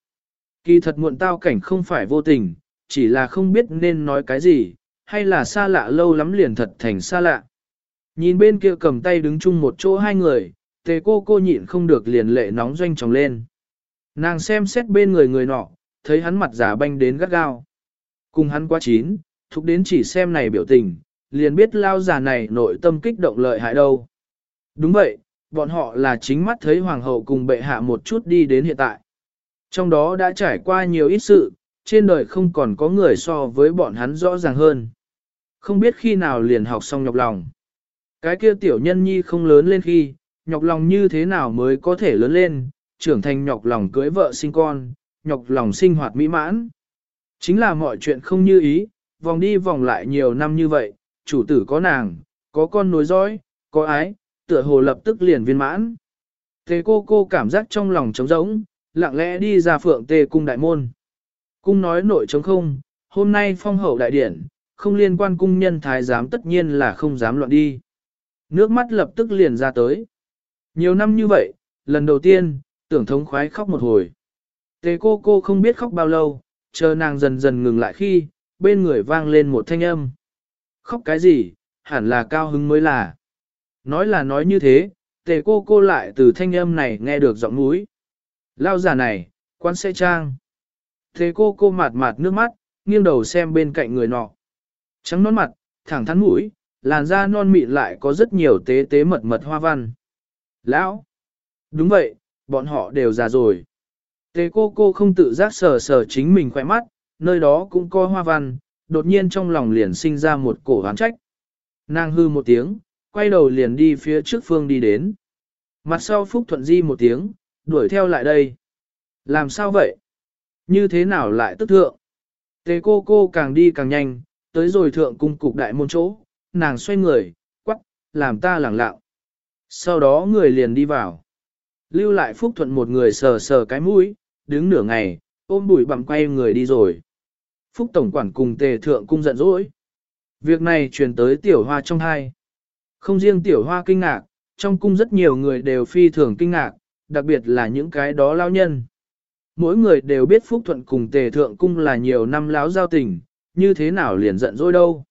Speaker 1: Kỳ thật muộn tao cảnh không phải vô tình, chỉ là không biết nên nói cái gì, hay là xa lạ lâu lắm liền thật thành xa lạ. Nhìn bên kia cầm tay đứng chung một chỗ hai người, tề cô cô nhịn không được liền lệ nóng doanh tròng lên. Nàng xem xét bên người người nọ, thấy hắn mặt giả banh đến gắt gao. Cùng hắn quá chín, thúc đến chỉ xem này biểu tình, liền biết lao giả này nội tâm kích động lợi hại đâu. Đúng vậy, bọn họ là chính mắt thấy hoàng hậu cùng bệ hạ một chút đi đến hiện tại. Trong đó đã trải qua nhiều ít sự, trên đời không còn có người so với bọn hắn rõ ràng hơn. Không biết khi nào liền học xong nhọc lòng. Cái kia tiểu nhân nhi không lớn lên khi, nhọc lòng như thế nào mới có thể lớn lên, trưởng thành nhọc lòng cưới vợ sinh con, nhọc lòng sinh hoạt mỹ mãn. Chính là mọi chuyện không như ý, vòng đi vòng lại nhiều năm như vậy, chủ tử có nàng, có con nối dõi, có ái, tựa hồ lập tức liền viên mãn. Thế cô cô cảm giác trong lòng trống rỗng, lặng lẽ đi ra phượng tê cung đại môn. Cung nói nội trống không, hôm nay phong hậu đại điển, không liên quan cung nhân thái giám tất nhiên là không dám loạn đi. Nước mắt lập tức liền ra tới. Nhiều năm như vậy, lần đầu tiên, tưởng thống khoái khóc một hồi. Tề cô cô không biết khóc bao lâu, chờ nàng dần dần ngừng lại khi, bên người vang lên một thanh âm. Khóc cái gì, hẳn là cao hứng mới là. Nói là nói như thế, tề cô cô lại từ thanh âm này nghe được giọng núi. Lao giả này, quan sẽ trang. Tề cô cô mạt mạt nước mắt, nghiêng đầu xem bên cạnh người nọ. Trắng nón mặt, thẳng thắn mũi, làn da non mịn lại có rất nhiều tế tế mật mật hoa văn. Lão! Đúng vậy, bọn họ đều già rồi. Tế cô cô không tự giác sờ sờ chính mình khỏe mắt, nơi đó cũng có hoa văn, đột nhiên trong lòng liền sinh ra một cổ hán trách. Nàng hư một tiếng, quay đầu liền đi phía trước phương đi đến. Mặt sau Phúc Thuận Di một tiếng, đuổi theo lại đây. Làm sao vậy? Như thế nào lại tức thượng? Tế cô cô càng đi càng nhanh, tới rồi thượng cung cục đại môn chỗ, nàng xoay người, quắc, làm ta lẳng lặng. Sau đó người liền đi vào. Lưu lại Phúc Thuận một người sờ sờ cái mũi, đứng nửa ngày, ôm bụi bặm quay người đi rồi. Phúc Tổng quản cùng tề thượng cung giận dỗi. Việc này truyền tới tiểu hoa trong hai. Không riêng tiểu hoa kinh ngạc, trong cung rất nhiều người đều phi thường kinh ngạc, đặc biệt là những cái đó lao nhân. Mỗi người đều biết Phúc Thuận cùng tề thượng cung là nhiều năm láo giao tình, như thế nào liền giận dỗi đâu.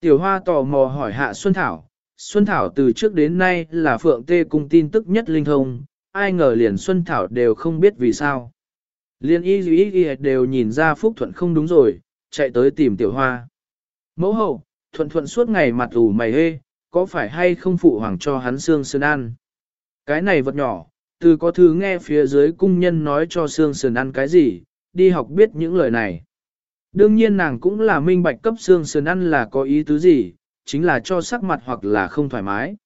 Speaker 1: Tiểu hoa tò mò hỏi hạ Xuân Thảo, Xuân Thảo từ trước đến nay là phượng tê cung tin tức nhất linh thông, ai ngờ liền Xuân Thảo đều không biết vì sao. Liên y y y đều nhìn ra Phúc Thuận không đúng rồi, chạy tới tìm tiểu hoa. Mẫu hậu, Thuận Thuận suốt ngày mặt ủ mày hê, có phải hay không phụ hoàng cho hắn xương sơn ăn? Cái này vật nhỏ, từ có thứ nghe phía dưới cung nhân nói cho xương sườn ăn cái gì, đi học biết những lời này. Đương nhiên nàng cũng là minh bạch cấp xương sườn ăn là có ý tứ gì, chính là cho sắc mặt hoặc là không thoải mái.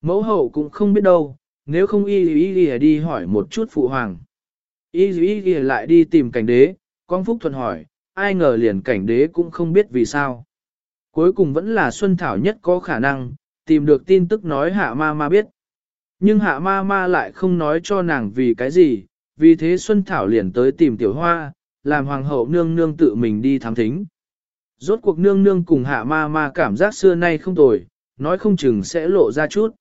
Speaker 1: Mẫu hậu cũng không biết đâu, nếu không y y y đi hỏi một chút phụ hoàng. Y y y lại đi tìm cảnh đế, con phúc thuận hỏi, ai ngờ liền cảnh đế cũng không biết vì sao. Cuối cùng vẫn là Xuân Thảo nhất có khả năng, tìm được tin tức nói hạ ma ma biết. Nhưng hạ ma ma lại không nói cho nàng vì cái gì, vì thế Xuân Thảo liền tới tìm tiểu hoa, làm hoàng hậu nương nương tự mình đi thám thính. Rốt cuộc nương nương cùng hạ ma ma cảm giác xưa nay không tồi, nói không chừng sẽ lộ ra chút.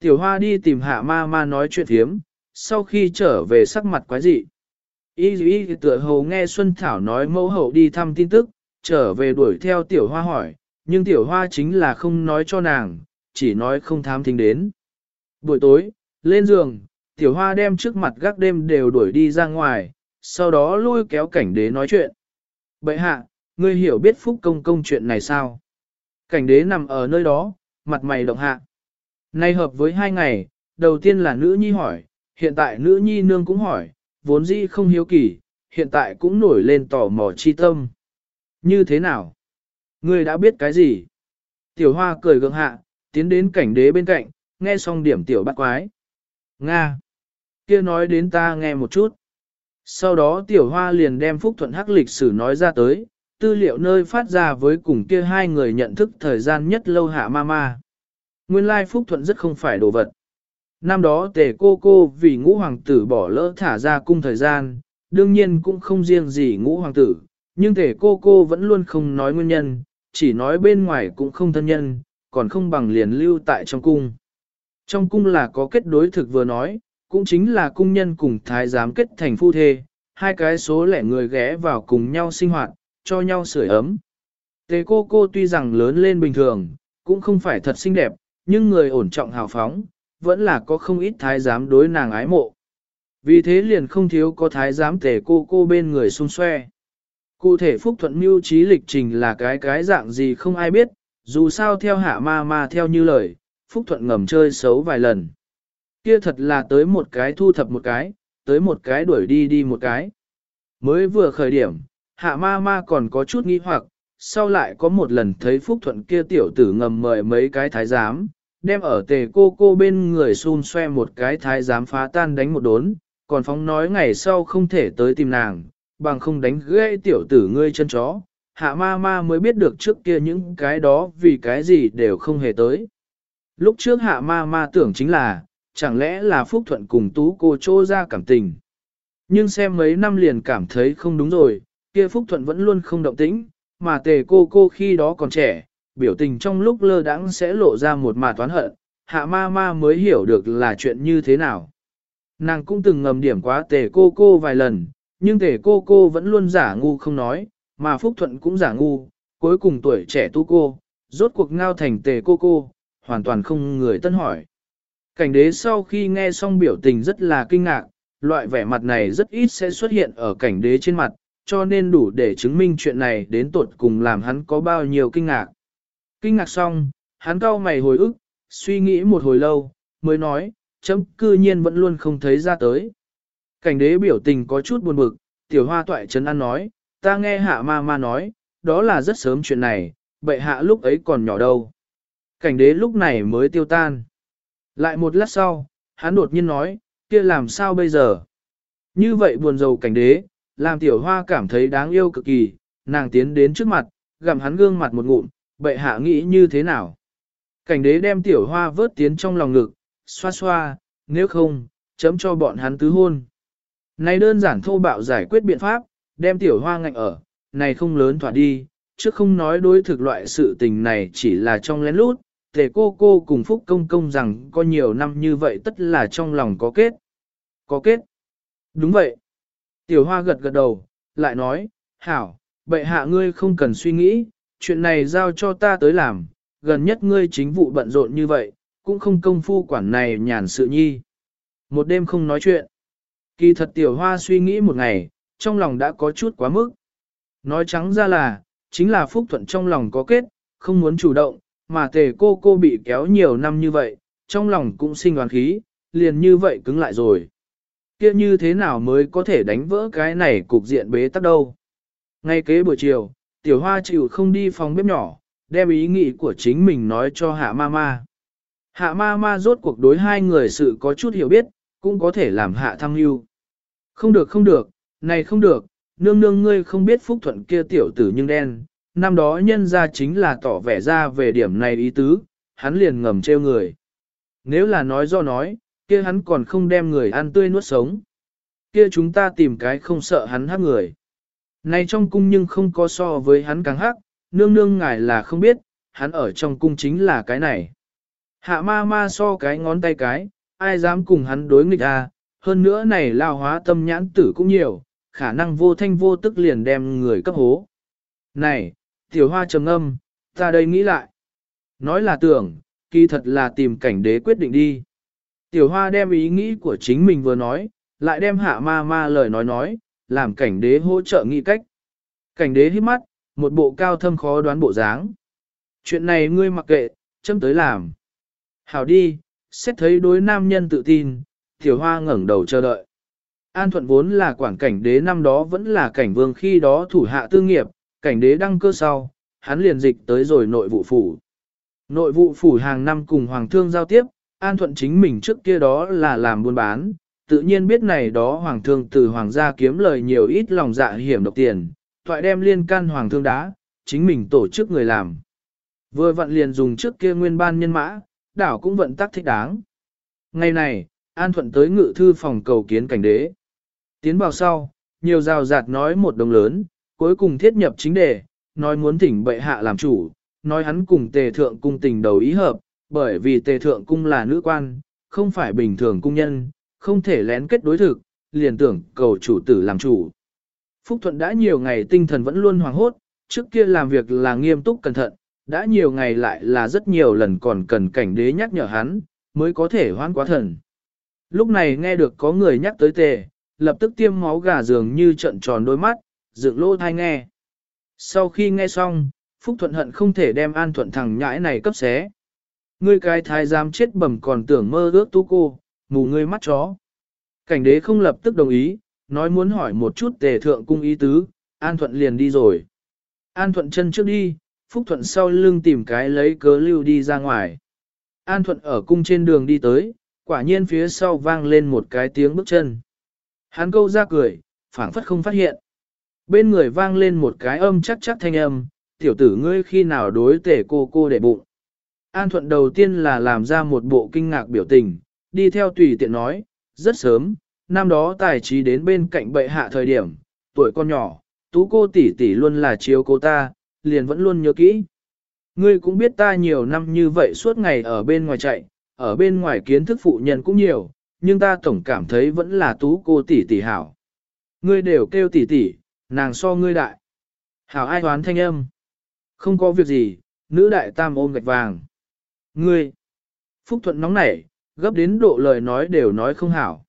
Speaker 1: Tiểu hoa đi tìm hạ ma ma nói chuyện thiếm, sau khi trở về sắc mặt quái dị. Y y tựa hồ nghe Xuân Thảo nói mẫu hậu đi thăm tin tức, trở về đuổi theo tiểu hoa hỏi, nhưng tiểu hoa chính là không nói cho nàng, chỉ nói không thám thính đến. Buổi tối, lên giường, tiểu hoa đem trước mặt gác đêm đều đuổi đi ra ngoài, sau đó lôi kéo cảnh đế nói chuyện. Bệ hạ, ngươi hiểu biết phúc công công chuyện này sao? Cảnh đế nằm ở nơi đó, mặt mày động hạ. Nay hợp với hai ngày, đầu tiên là nữ nhi hỏi, hiện tại nữ nhi nương cũng hỏi, vốn dĩ không hiếu kỳ, hiện tại cũng nổi lên tò mò chi tâm. Như thế nào? Ngươi đã biết cái gì? Tiểu hoa cười gượng hạ, tiến đến cảnh đế bên cạnh, nghe xong điểm tiểu bắt quái. Nga! kia nói đến ta nghe một chút. Sau đó tiểu hoa liền đem phúc thuận hắc lịch sử nói ra tới, tư liệu nơi phát ra với cùng kia hai người nhận thức thời gian nhất lâu hạ ma ma. Nguyên lai phúc thuận rất không phải đồ vật. Năm đó tề cô cô vì ngũ hoàng tử bỏ lỡ thả ra cung thời gian, đương nhiên cũng không riêng gì ngũ hoàng tử, nhưng tề cô cô vẫn luôn không nói nguyên nhân, chỉ nói bên ngoài cũng không thân nhân, còn không bằng liền lưu tại trong cung. Trong cung là có kết đối thực vừa nói, cũng chính là cung nhân cùng thái giám kết thành phu thê, hai cái số lẻ người ghé vào cùng nhau sinh hoạt, cho nhau sưởi ấm. Tề cô cô tuy rằng lớn lên bình thường, cũng không phải thật xinh đẹp, nhưng người ổn trọng hào phóng, vẫn là có không ít thái giám đối nàng ái mộ. Vì thế liền không thiếu có thái giám tề cô cô bên người xung xoe. Cụ thể Phúc Thuận mưu trí lịch trình là cái cái dạng gì không ai biết, dù sao theo hạ ma ma theo như lời, Phúc Thuận ngầm chơi xấu vài lần. Kia thật là tới một cái thu thập một cái, tới một cái đuổi đi đi một cái. Mới vừa khởi điểm, hạ ma ma còn có chút nghi hoặc, sau lại có một lần thấy Phúc Thuận kia tiểu tử ngầm mời mấy cái thái giám, đem ở tề cô cô bên người xun xoe một cái thái giám phá tan đánh một đốn, còn phóng nói ngày sau không thể tới tìm nàng, bằng không đánh gãy tiểu tử ngươi chân chó, hạ ma ma mới biết được trước kia những cái đó vì cái gì đều không hề tới. Lúc trước hạ ma ma tưởng chính là, chẳng lẽ là Phúc Thuận cùng tú cô trô ra cảm tình. Nhưng xem mấy năm liền cảm thấy không đúng rồi, kia Phúc Thuận vẫn luôn không động tĩnh, mà tề cô cô khi đó còn trẻ, biểu tình trong lúc lơ đãng sẽ lộ ra một mà toán hận, hạ ma ma mới hiểu được là chuyện như thế nào. Nàng cũng từng ngầm điểm quá tề cô cô vài lần, nhưng tề cô cô vẫn luôn giả ngu không nói, mà Phúc Thuận cũng giả ngu, cuối cùng tuổi trẻ tu cô, rốt cuộc ngao thành tề cô cô, hoàn toàn không người tân hỏi. Cảnh đế sau khi nghe xong biểu tình rất là kinh ngạc, loại vẻ mặt này rất ít sẽ xuất hiện ở cảnh đế trên mặt, cho nên đủ để chứng minh chuyện này đến tột cùng làm hắn có bao nhiêu kinh ngạc. Kinh ngạc xong, hắn cau mày hồi ức, suy nghĩ một hồi lâu, mới nói, chấm cư nhiên vẫn luôn không thấy ra tới. Cảnh đế biểu tình có chút buồn bực, tiểu hoa toại trấn ăn nói, ta nghe hạ ma ma nói, đó là rất sớm chuyện này, bệ hạ lúc ấy còn nhỏ đâu. Cảnh đế lúc này mới tiêu tan. Lại một lát sau, hắn đột nhiên nói, kia làm sao bây giờ? Như vậy buồn rầu cảnh đế, làm tiểu hoa cảm thấy đáng yêu cực kỳ, nàng tiến đến trước mặt, gặm hắn gương mặt một ngụm, bệ hạ nghĩ như thế nào? Cảnh đế đem tiểu hoa vớt tiến trong lòng ngực, xoa xoa, nếu không, chấm cho bọn hắn tứ hôn. Này đơn giản thô bạo giải quyết biện pháp, đem tiểu hoa ngạnh ở, này không lớn thỏa đi, chứ không nói đối thực loại sự tình này chỉ là trong lén lút, tề cô cô cùng Phúc Công Công rằng có nhiều năm như vậy tất là trong lòng có kết. Có kết. Đúng vậy. Tiểu hoa gật gật đầu, lại nói, hảo, bệ hạ ngươi không cần suy nghĩ, chuyện này giao cho ta tới làm, gần nhất ngươi chính vụ bận rộn như vậy, cũng không công phu quản này nhàn sự nhi. Một đêm không nói chuyện. Kỳ thật tiểu hoa suy nghĩ một ngày, trong lòng đã có chút quá mức. Nói trắng ra là, chính là phúc thuận trong lòng có kết, không muốn chủ động, mà tề cô cô bị kéo nhiều năm như vậy, trong lòng cũng sinh oán khí, liền như vậy cứng lại rồi. kia như thế nào mới có thể đánh vỡ cái này cục diện bế tắc đâu. Ngay kế buổi chiều, tiểu hoa chịu không đi phòng bếp nhỏ, đem ý nghĩ của chính mình nói cho hạ ma ma. Hạ ma ma rốt cuộc đối hai người sự có chút hiểu biết, cũng có thể làm hạ thăng lưu. Không được không được, này không được, nương nương ngươi không biết phúc thuận kia tiểu tử nhưng đen, năm đó nhân ra chính là tỏ vẻ ra về điểm này ý tứ, hắn liền ngầm trêu người. Nếu là nói do nói, kia hắn còn không đem người ăn tươi nuốt sống. Kia chúng ta tìm cái không sợ hắn hắc người. Này trong cung nhưng không có so với hắn càng hắc, nương nương ngài là không biết, hắn ở trong cung chính là cái này. Hạ ma ma so cái ngón tay cái, ai dám cùng hắn đối nghịch à, hơn nữa này lao hóa tâm nhãn tử cũng nhiều, khả năng vô thanh vô tức liền đem người cấp hố. Này, tiểu hoa trầm âm, ta đây nghĩ lại. Nói là tưởng, kỳ thật là tìm cảnh đế quyết định đi. Tiểu hoa đem ý nghĩ của chính mình vừa nói, lại đem hạ ma ma lời nói nói, làm cảnh đế hỗ trợ nghĩ cách. Cảnh đế hít mắt, một bộ cao thâm khó đoán bộ dáng. Chuyện này ngươi mặc kệ, châm tới làm. Hảo đi, xét thấy đối nam nhân tự tin, tiểu hoa ngẩng đầu chờ đợi. An thuận vốn là quản cảnh đế năm đó vẫn là cảnh vương khi đó thủ hạ tư nghiệp, cảnh đế đăng cơ sau, hắn liền dịch tới rồi nội vụ phủ. Nội vụ phủ hàng năm cùng hoàng thương giao tiếp, an thuận chính mình trước kia đó là làm buôn bán, tự nhiên biết này đó hoàng thương từ hoàng gia kiếm lời nhiều ít lòng dạ hiểm độc tiền, thoại đem liên can hoàng thương đá, chính mình tổ chức người làm. Vừa vận liền dùng trước kia nguyên ban nhân mã, đảo cũng vận tắc thích đáng. Ngày này, An Thuận tới ngự thư phòng cầu kiến cảnh đế. Tiến vào sau, nhiều rào rạt nói một đồng lớn, cuối cùng thiết nhập chính đề, nói muốn thỉnh bệ hạ làm chủ, nói hắn cùng tề thượng cung tình đầu ý hợp, bởi vì tề thượng cung là nữ quan, không phải bình thường cung nhân, không thể lén kết đối thực, liền tưởng cầu chủ tử làm chủ. Phúc Thuận đã nhiều ngày tinh thần vẫn luôn hoàng hốt, trước kia làm việc là nghiêm túc cẩn thận, đã nhiều ngày lại là rất nhiều lần còn cần cảnh đế nhắc nhở hắn, mới có thể hoan quá thần. Lúc này nghe được có người nhắc tới tề, lập tức tiêm máu gà dường như trận tròn đôi mắt, dựng lỗ thai nghe. Sau khi nghe xong, Phúc Thuận hận không thể đem an thuận thằng nhãi này cấp xé. Ngươi cái thái giám chết bẩm còn tưởng mơ ước tu cô, mù ngươi mắt chó. Cảnh đế không lập tức đồng ý, nói muốn hỏi một chút tề thượng cung ý tứ, an thuận liền đi rồi. An Thuận chân trước đi, Phúc Thuận sau lưng tìm cái lấy cớ lưu đi ra ngoài. An Thuận ở cung trên đường đi tới, quả nhiên phía sau vang lên một cái tiếng bước chân. Hắn câu ra cười, phảng phất không phát hiện. Bên người vang lên một cái âm chắc chắc thanh âm, tiểu tử ngươi khi nào đối tể cô cô để bụng. An Thuận đầu tiên là làm ra một bộ kinh ngạc biểu tình, đi theo tùy tiện nói, rất sớm, năm đó tài trí đến bên cạnh bệ hạ thời điểm, tuổi con nhỏ, tú cô tỷ tỷ luôn là chiếu cô ta, liền vẫn luôn nhớ kỹ. Ngươi cũng biết ta nhiều năm như vậy suốt ngày ở bên ngoài chạy, ở bên ngoài kiến thức phụ nhân cũng nhiều, nhưng ta tổng cảm thấy vẫn là tú cô tỷ tỷ hảo. Ngươi đều kêu tỷ tỷ, nàng so ngươi đại. Hảo ai hoán thanh âm. Không có việc gì, nữ đại tam ôm gạch vàng. Ngươi. Phúc thuận nóng nảy, gấp đến độ lời nói đều nói không hảo.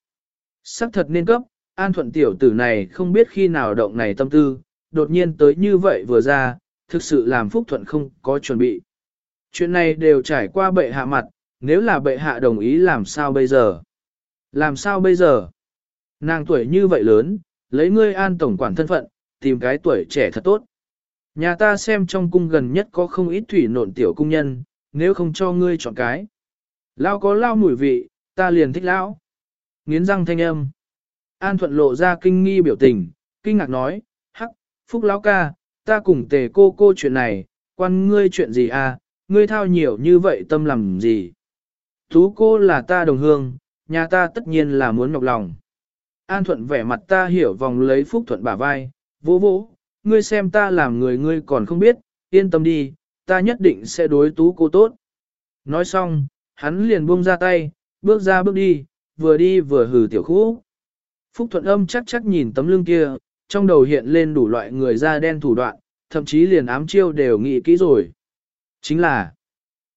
Speaker 1: Sắc thật nên cấp, an thuận tiểu tử này không biết khi nào động này tâm tư, đột nhiên tới như vậy vừa ra, thực sự làm Phúc thuận không có chuẩn bị. Chuyện này đều trải qua bệ hạ mặt, nếu là bệ hạ đồng ý làm sao bây giờ? Làm sao bây giờ? Nàng tuổi như vậy lớn, lấy ngươi an tổng quản thân phận, tìm cái tuổi trẻ thật tốt. Nhà ta xem trong cung gần nhất có không ít thủy nộn tiểu cung nhân, nếu không cho ngươi chọn cái. Lao có lao mùi vị, ta liền thích lão. Nghiến răng thanh âm. An thuận lộ ra kinh nghi biểu tình, kinh ngạc nói, hắc, phúc lão ca, ta cùng tề cô cô chuyện này, quan ngươi chuyện gì à, ngươi thao nhiều như vậy tâm làm gì. Tú cô là ta đồng hương, nhà ta tất nhiên là muốn nhọc lòng. An thuận vẻ mặt ta hiểu vòng lấy phúc thuận bả vai, vỗ vỗ, ngươi xem ta làm người ngươi còn không biết, yên tâm đi, ta nhất định sẽ đối tú cô tốt. Nói xong, hắn liền buông ra tay, bước ra bước đi, vừa đi vừa hừ tiểu khu. Phúc thuận âm chắc chắc nhìn tấm lưng kia, trong đầu hiện lên đủ loại người da đen thủ đoạn, thậm chí liền ám chiêu đều nghĩ kỹ rồi. Chính là,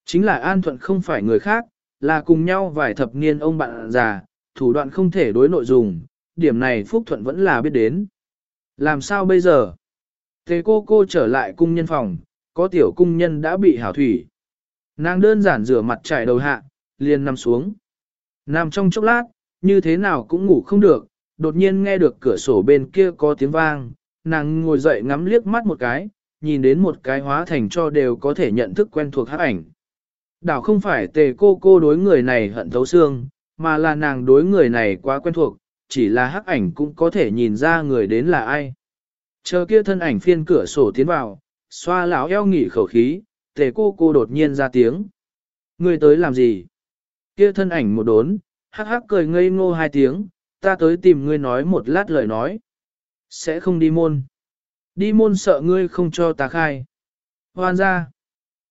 Speaker 1: chính là an thuận không phải người khác, là cùng nhau vài thập niên ông bạn già, thủ đoạn không thể đối nội dùng, điểm này Phúc Thuận vẫn là biết đến. Làm sao bây giờ? Tề cô cô trở lại cung nhân phòng, có tiểu cung nhân đã bị hảo thủy. Nàng đơn giản rửa mặt trải đầu hạ, liền nằm xuống. Nằm trong chốc lát, như thế nào cũng ngủ không được, đột nhiên nghe được cửa sổ bên kia có tiếng vang, nàng ngồi dậy ngắm liếc mắt một cái, nhìn đến một cái hóa thành cho đều có thể nhận thức quen thuộc hát ảnh. Đảo không phải tề cô cô đối người này hận thấu xương, mà là nàng đối người này quá quen thuộc, chỉ là hắc ảnh cũng có thể nhìn ra người đến là ai. Chờ kia thân ảnh phiên cửa sổ tiến vào, xoa lão eo nghỉ khẩu khí, tề cô cô đột nhiên ra tiếng. Người tới làm gì? Kia thân ảnh một đốn, hắc hắc cười ngây ngô hai tiếng, ta tới tìm ngươi nói một lát lời nói. Sẽ không đi môn. Đi môn sợ ngươi không cho ta khai. Hoan ra.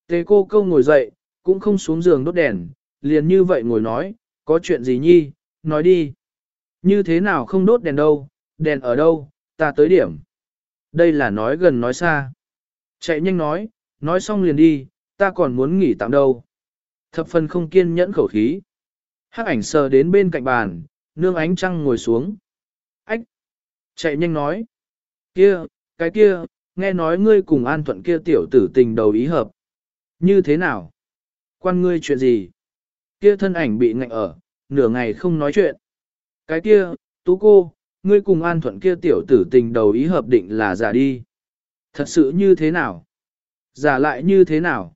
Speaker 1: Tề cô câu ngồi dậy, cũng không xuống giường đốt đèn, liền như vậy ngồi nói, có chuyện gì nhi, nói đi. Như thế nào không đốt đèn đâu, đèn ở đâu, ta tới điểm. Đây là nói gần nói xa. Chạy nhanh nói, nói xong liền đi, ta còn muốn nghỉ tạm đâu. Thập phần không kiên nhẫn khẩu khí. Hắc ảnh sờ đến bên cạnh bàn, nương ánh trăng ngồi xuống. Ách! Chạy nhanh nói. Kia, cái kia, nghe nói ngươi cùng an thuận kia tiểu tử tình đầu ý hợp. Như thế nào? Quan ngươi chuyện gì? Kia thân ảnh bị ngạnh ở, nửa ngày không nói chuyện. Cái kia, tú cô, ngươi cùng an thuận kia tiểu tử tình đầu ý hợp định là giả đi. Thật sự như thế nào? Giả lại như thế nào?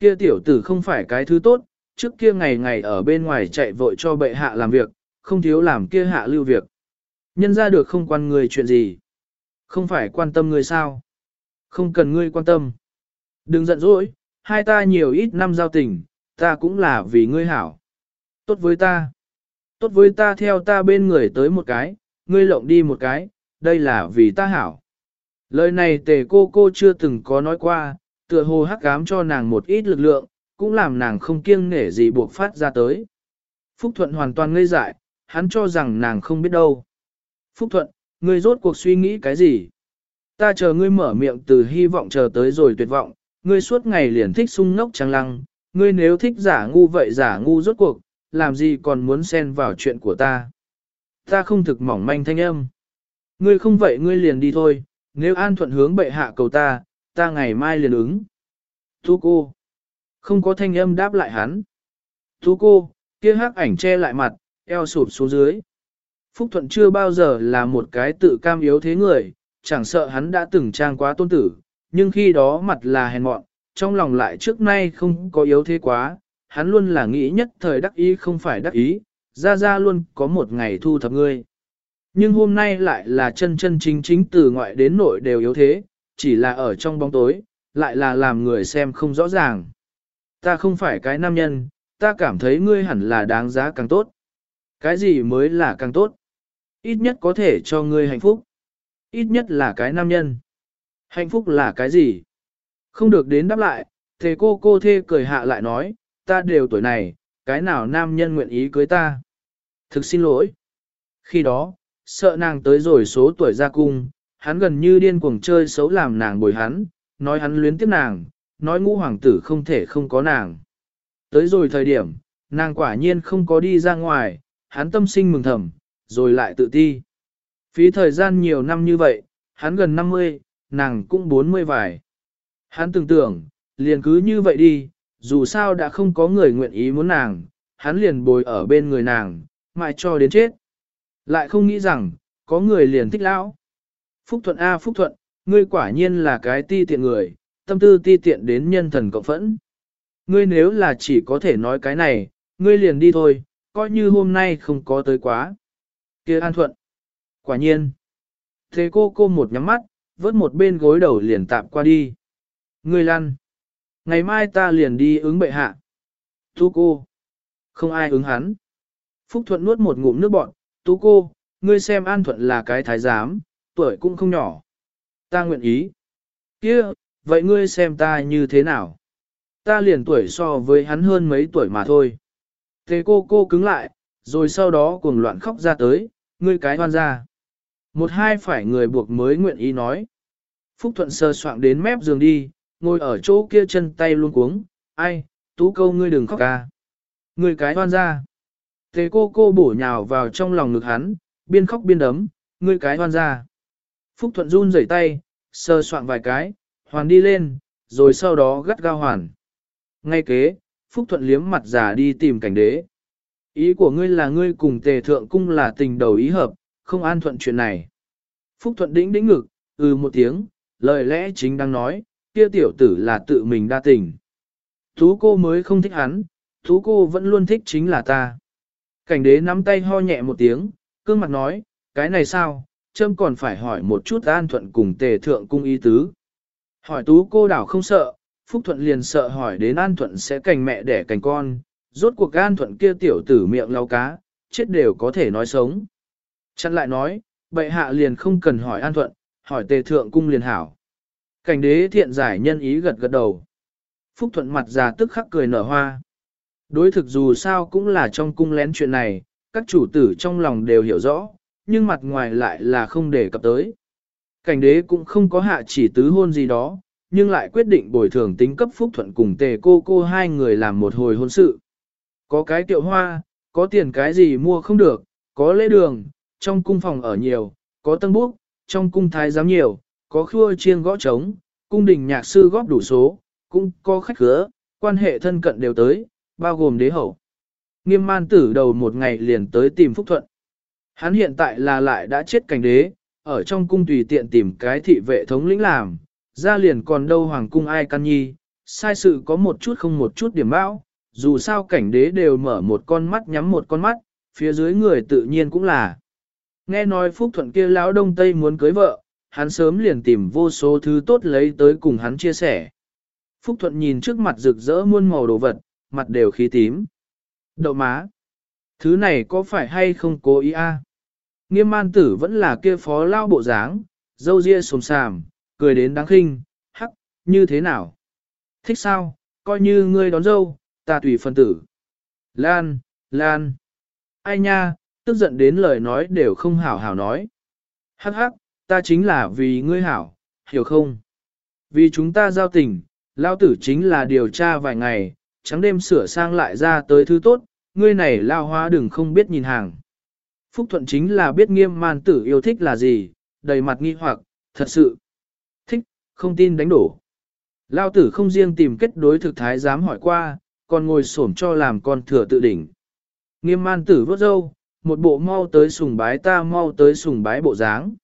Speaker 1: Kia tiểu tử không phải cái thứ tốt, trước kia ngày ngày ở bên ngoài chạy vội cho bệ hạ làm việc, không thiếu làm kia hạ lưu việc. Nhân ra được không quan người chuyện gì. Không phải quan tâm người sao. Không cần ngươi quan tâm. Đừng giận dỗi, hai ta nhiều ít năm giao tình, ta cũng là vì ngươi hảo. Tốt với ta. Tốt với ta theo ta bên người tới một cái, ngươi lộng đi một cái, đây là vì ta hảo. Lời này tề cô cô chưa từng có nói qua, tựa hồ hắc cám cho nàng một ít lực lượng, cũng làm nàng không kiêng nể gì buộc phát ra tới. Phúc Thuận hoàn toàn ngây dại, hắn cho rằng nàng không biết đâu. Phúc Thuận, ngươi rốt cuộc suy nghĩ cái gì? Ta chờ ngươi mở miệng từ hy vọng chờ tới rồi tuyệt vọng, ngươi suốt ngày liền thích sung ngốc trăng lăng, ngươi nếu thích giả ngu vậy giả ngu rốt cuộc, làm gì còn muốn xen vào chuyện của ta. Ta không thực mỏng manh thanh âm. Ngươi không vậy ngươi liền đi thôi, nếu an thuận hướng bệ hạ cầu ta, ta ngày mai liền ứng. Thu cô. Không có thanh âm đáp lại hắn. Thu cô, kia hắc ảnh che lại mặt, eo sụp xuống dưới. Phúc Thuận chưa bao giờ là một cái tự cam yếu thế người, chẳng sợ hắn đã từng trang quá tôn tử, nhưng khi đó mặt là hèn mọn, trong lòng lại trước nay không có yếu thế quá, hắn luôn là nghĩ nhất thời đắc ý không phải đắc ý, ra ra luôn có một ngày thu thập ngươi. Nhưng hôm nay lại là chân chân chính chính từ ngoại đến nội đều yếu thế, chỉ là ở trong bóng tối, lại là làm người xem không rõ ràng. Ta không phải cái nam nhân, ta cảm thấy ngươi hẳn là đáng giá càng tốt. Cái gì mới là càng tốt? Ít nhất có thể cho ngươi hạnh phúc. Ít nhất là cái nam nhân. Hạnh phúc là cái gì? Không được đến đáp lại, thế cô cô thê cười hạ lại nói, ta đều tuổi này, cái nào nam nhân nguyện ý cưới ta? Thực xin lỗi. Khi đó, sợ nàng tới rồi số tuổi ra cung, hắn gần như điên cuồng chơi xấu làm nàng bồi hắn, nói hắn luyến tiếc nàng, nói ngũ hoàng tử không thể không có nàng. Tới rồi thời điểm, nàng quả nhiên không có đi ra ngoài, hắn tâm sinh mừng thầm, rồi lại tự ti. Phí thời gian nhiều năm như vậy, hắn gần 50, nàng cũng 40 vài. Hắn tưởng tưởng, liền cứ như vậy đi, dù sao đã không có người nguyện ý muốn nàng, hắn liền bồi ở bên người nàng, mãi cho đến chết. Lại không nghĩ rằng, có người liền thích lão. Phúc Thuận A Phúc Thuận, ngươi quả nhiên là cái ti tiện người, tâm tư ti tiện đến nhân thần cộng phẫn. Ngươi nếu là chỉ có thể nói cái này, ngươi liền đi thôi, coi như hôm nay không có tới quá. kia An Thuận. Quả nhiên. Thế cô cô một nhắm mắt, vớt một bên gối đầu liền tạm qua đi. Ngươi lăn. Ngày mai ta liền đi ứng bệ hạ. Tú cô. Không ai ứng hắn. Phúc Thuận nuốt một ngụm nước bọn. Tú cô, ngươi xem An Thuận là cái thái giám, tuổi cũng không nhỏ. Ta nguyện ý. kia, vậy ngươi xem ta như thế nào? Ta liền tuổi so với hắn hơn mấy tuổi mà thôi. Thế cô cô cứng lại, rồi sau đó cuồng loạn khóc ra tới, ngươi cái hoan ra. Một hai phải người buộc mới nguyện ý nói. Phúc Thuận sơ soạn đến mép giường đi, ngồi ở chỗ kia chân tay luôn cuống, ai, tú câu ngươi đừng khóc ca. Ngươi cái hoan ra. Tề cô cô bổ nhào vào trong lòng ngực hắn, biên khóc biên đấm, ngươi cái hoan ra. Phúc Thuận run rẩy tay, sơ soạn vài cái, hoàn đi lên, rồi sau đó gắt gao hoàn. Ngay kế, Phúc Thuận liếm mặt giả đi tìm cảnh đế. Ý của ngươi là ngươi cùng tề thượng cung là tình đầu ý hợp, không an thuận chuyện này. Phúc Thuận đĩnh đĩnh ngực, ừ một tiếng, lời lẽ chính đang nói, kia tiểu tử là tự mình đa tình. Thú cô mới không thích hắn, thú cô vẫn luôn thích chính là ta. Cảnh đế nắm tay ho nhẹ một tiếng, cương mặt nói, cái này sao, châm còn phải hỏi một chút an thuận cùng tề thượng cung ý tứ. Hỏi tú cô đảo không sợ, Phúc Thuận liền sợ hỏi đến An Thuận sẽ cành mẹ đẻ cành con, rốt cuộc An Thuận kia tiểu tử miệng lau cá, chết đều có thể nói sống. Chặn lại nói, bệ hạ liền không cần hỏi An Thuận, hỏi tề thượng cung liền hảo. Cảnh đế thiện giải nhân ý gật gật đầu. Phúc Thuận mặt già tức khắc cười nở hoa. Đối thực dù sao cũng là trong cung lén chuyện này, các chủ tử trong lòng đều hiểu rõ, nhưng mặt ngoài lại là không để cập tới. Cảnh đế cũng không có hạ chỉ tứ hôn gì đó, nhưng lại quyết định bồi thường tính cấp phúc thuận cùng tề cô cô hai người làm một hồi hôn sự. Có cái tiệu hoa, có tiền cái gì mua không được, có lễ đường, trong cung phòng ở nhiều, có tân búc, trong cung thái giám nhiều, có khua chiêng gõ trống, cung đình nhạc sư góp đủ số, cũng có khách khứa, quan hệ thân cận đều tới, bao gồm đế hậu. Nghiêm man tử đầu một ngày liền tới tìm Phúc Thuận. Hắn hiện tại là lại đã chết cảnh đế, ở trong cung tùy tiện tìm cái thị vệ thống lĩnh làm, ra liền còn đâu hoàng cung ai căn nhi, sai sự có một chút không một chút điểm bão, dù sao cảnh đế đều mở một con mắt nhắm một con mắt, phía dưới người tự nhiên cũng là. Nghe nói Phúc Thuận kia lão đông tây muốn cưới vợ, hắn sớm liền tìm vô số thứ tốt lấy tới cùng hắn chia sẻ. Phúc Thuận nhìn trước mặt rực rỡ muôn màu đồ vật, mặt đều khí tím. Đậu má. Thứ này có phải hay không cố ý a? Nghiêm man tử vẫn là kia phó lao bộ dáng, dâu ria sồm sàm, cười đến đáng khinh, hắc, như thế nào? Thích sao, coi như ngươi đón dâu, ta tùy phân tử. Lan, Lan. Ai nha, tức giận đến lời nói đều không hảo hảo nói. Hắc hắc, ta chính là vì ngươi hảo, hiểu không? Vì chúng ta giao tình, lao tử chính là điều tra vài ngày, trắng đêm sửa sang lại ra tới thứ tốt, ngươi này lao hóa đừng không biết nhìn hàng. Phúc Thuận chính là biết nghiêm man tử yêu thích là gì, đầy mặt nghi hoặc, thật sự. Thích, không tin đánh đổ. Lao tử không riêng tìm kết đối thực thái dám hỏi qua, còn ngồi xổm cho làm con thừa tự đỉnh. Nghiêm man tử vớt râu, một bộ mau tới sùng bái ta mau tới sùng bái bộ dáng.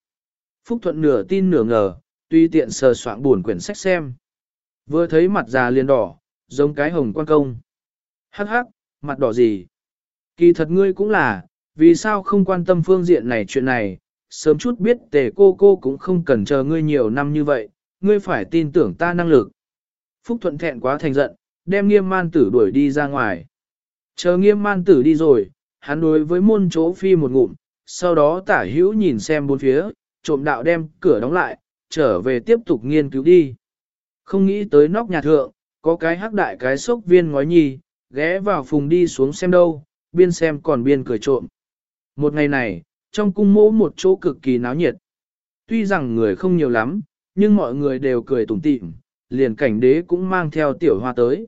Speaker 1: Phúc Thuận nửa tin nửa ngờ, tuy tiện sờ soạn buồn quyển sách xem. Vừa thấy mặt già liền đỏ, giống cái hồng quan công. Hắc hắc, mặt đỏ gì? Kỳ thật ngươi cũng là, vì sao không quan tâm phương diện này chuyện này, sớm chút biết tề cô cô cũng không cần chờ ngươi nhiều năm như vậy, ngươi phải tin tưởng ta năng lực. Phúc Thuận thẹn quá thành giận, đem nghiêm man tử đuổi đi ra ngoài. Chờ nghiêm man tử đi rồi, hắn đối với môn chỗ phi một ngụm, sau đó tả hữu nhìn xem bốn phía, trộm đạo đem cửa đóng lại, trở về tiếp tục nghiên cứu đi. Không nghĩ tới nóc nhà thượng, có cái hắc đại cái sốc viên ngói nhì, ghé vào phùng đi xuống xem đâu, biên xem còn biên cười trộm. Một ngày này, trong cung mỗ một chỗ cực kỳ náo nhiệt. Tuy rằng người không nhiều lắm, nhưng mọi người đều cười tủm tỉm, liền cảnh đế cũng mang theo tiểu hoa tới.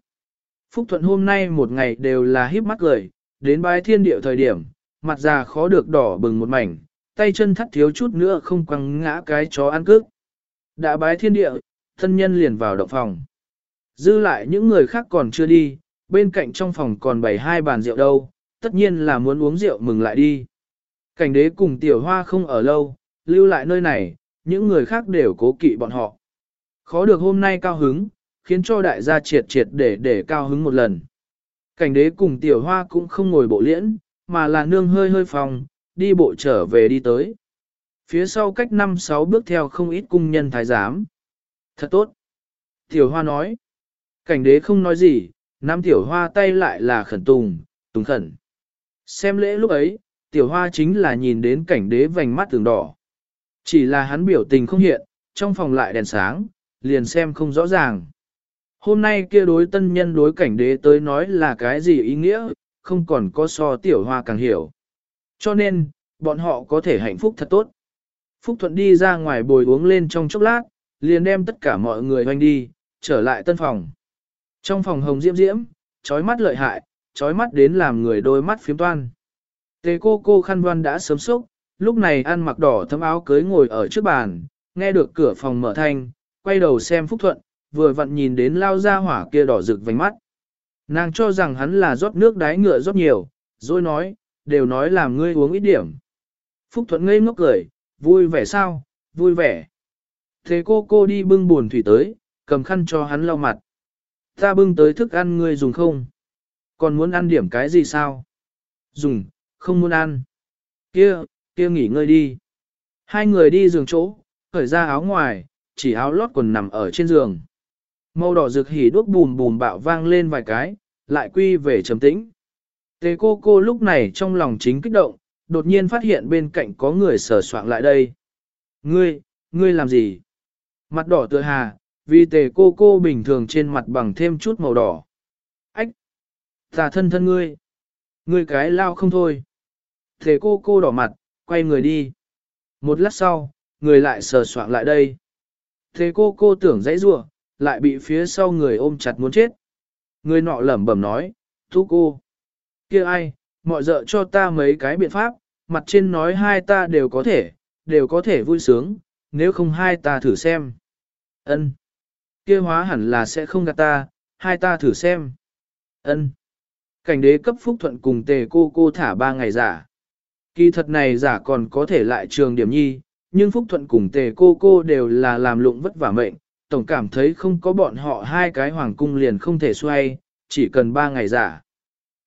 Speaker 1: Phúc Thuận hôm nay một ngày đều là híp mắt cười, đến bái thiên địa thời điểm, mặt già khó được đỏ bừng một mảnh, tay chân thắt thiếu chút nữa không quăng ngã cái chó ăn cước. Đã bái thiên địa, thân nhân liền vào động phòng. Dư lại những người khác còn chưa đi, bên cạnh trong phòng còn bày hai bàn rượu đâu, tất nhiên là muốn uống rượu mừng lại đi. Cảnh đế cùng tiểu hoa không ở lâu, lưu lại nơi này, những người khác đều cố kỵ bọn họ. Khó được hôm nay cao hứng, khiến cho đại gia triệt triệt để để cao hứng một lần. Cảnh đế cùng tiểu hoa cũng không ngồi bộ liễn, mà là nương hơi hơi phòng, đi bộ trở về đi tới. Phía sau cách năm sáu bước theo không ít cung nhân thái giám. Thật tốt. Tiểu hoa nói. Cảnh đế không nói gì, nam tiểu hoa tay lại là khẩn tùng, tùng khẩn. Xem lễ lúc ấy, tiểu hoa chính là nhìn đến cảnh đế vành mắt tường đỏ. Chỉ là hắn biểu tình không hiện, trong phòng lại đèn sáng, liền xem không rõ ràng. Hôm nay kia đối tân nhân đối cảnh đế tới nói là cái gì ý nghĩa, không còn có so tiểu hoa càng hiểu. Cho nên, bọn họ có thể hạnh phúc thật tốt. Phúc Thuận đi ra ngoài bồi uống lên trong chốc lát, liền đem tất cả mọi người hoành đi, trở lại tân phòng. Trong phòng hồng diễm diễm, trói mắt lợi hại, trói mắt đến làm người đôi mắt phiếm toan. Tề cô cô khăn đoan đã sớm sốc, lúc này ăn mặc đỏ thấm áo cưới ngồi ở trước bàn, nghe được cửa phòng mở thanh, quay đầu xem Phúc Thuận, vừa vặn nhìn đến lao ra hỏa kia đỏ rực vành mắt. Nàng cho rằng hắn là rót nước đáy ngựa rót nhiều, rồi nói, đều nói làm ngươi uống ít điểm. Phúc Thuận ngây ngốc cười, vui vẻ sao, vui vẻ. Thế cô cô đi bưng buồn thủy tới, cầm khăn cho hắn lau mặt. Ta bưng tới thức ăn ngươi dùng không? Còn muốn ăn điểm cái gì sao? Dùng, không muốn ăn. Kia, kia nghỉ ngơi đi. Hai người đi giường chỗ, khởi ra áo ngoài, chỉ áo lót quần nằm ở trên giường. Màu đỏ rực hỉ đuốc bùm bùm bạo vang lên vài cái, lại quy về trầm tĩnh. Tề cô cô lúc này trong lòng chính kích động, đột nhiên phát hiện bên cạnh có người sờ soạng lại đây. Ngươi, ngươi làm gì? Mặt đỏ tựa hà, vì tề cô cô bình thường trên mặt bằng thêm chút màu đỏ. Ách! Tà thân thân ngươi! Ngươi cái lao không thôi. Tề cô cô đỏ mặt, quay người đi. Một lát sau, người lại sờ soạng lại đây. Tề cô cô tưởng dãy rủa lại bị phía sau người ôm chặt muốn chết. Người nọ lẩm bẩm nói, thu cô kia ai, mọi dợ cho ta mấy cái biện pháp, mặt trên nói hai ta đều có thể, đều có thể vui sướng, nếu không hai ta thử xem. ân kia hóa hẳn là sẽ không gạt ta, hai ta thử xem. ân Cảnh đế cấp phúc thuận cùng tề cô cô thả ba ngày giả. Kỳ thật này giả còn có thể lại trường điểm nhi, nhưng phúc thuận cùng tề cô cô đều là làm lụng vất vả mệnh, tổng cảm thấy không có bọn họ hai cái hoàng cung liền không thể xoay, chỉ cần ba ngày giả.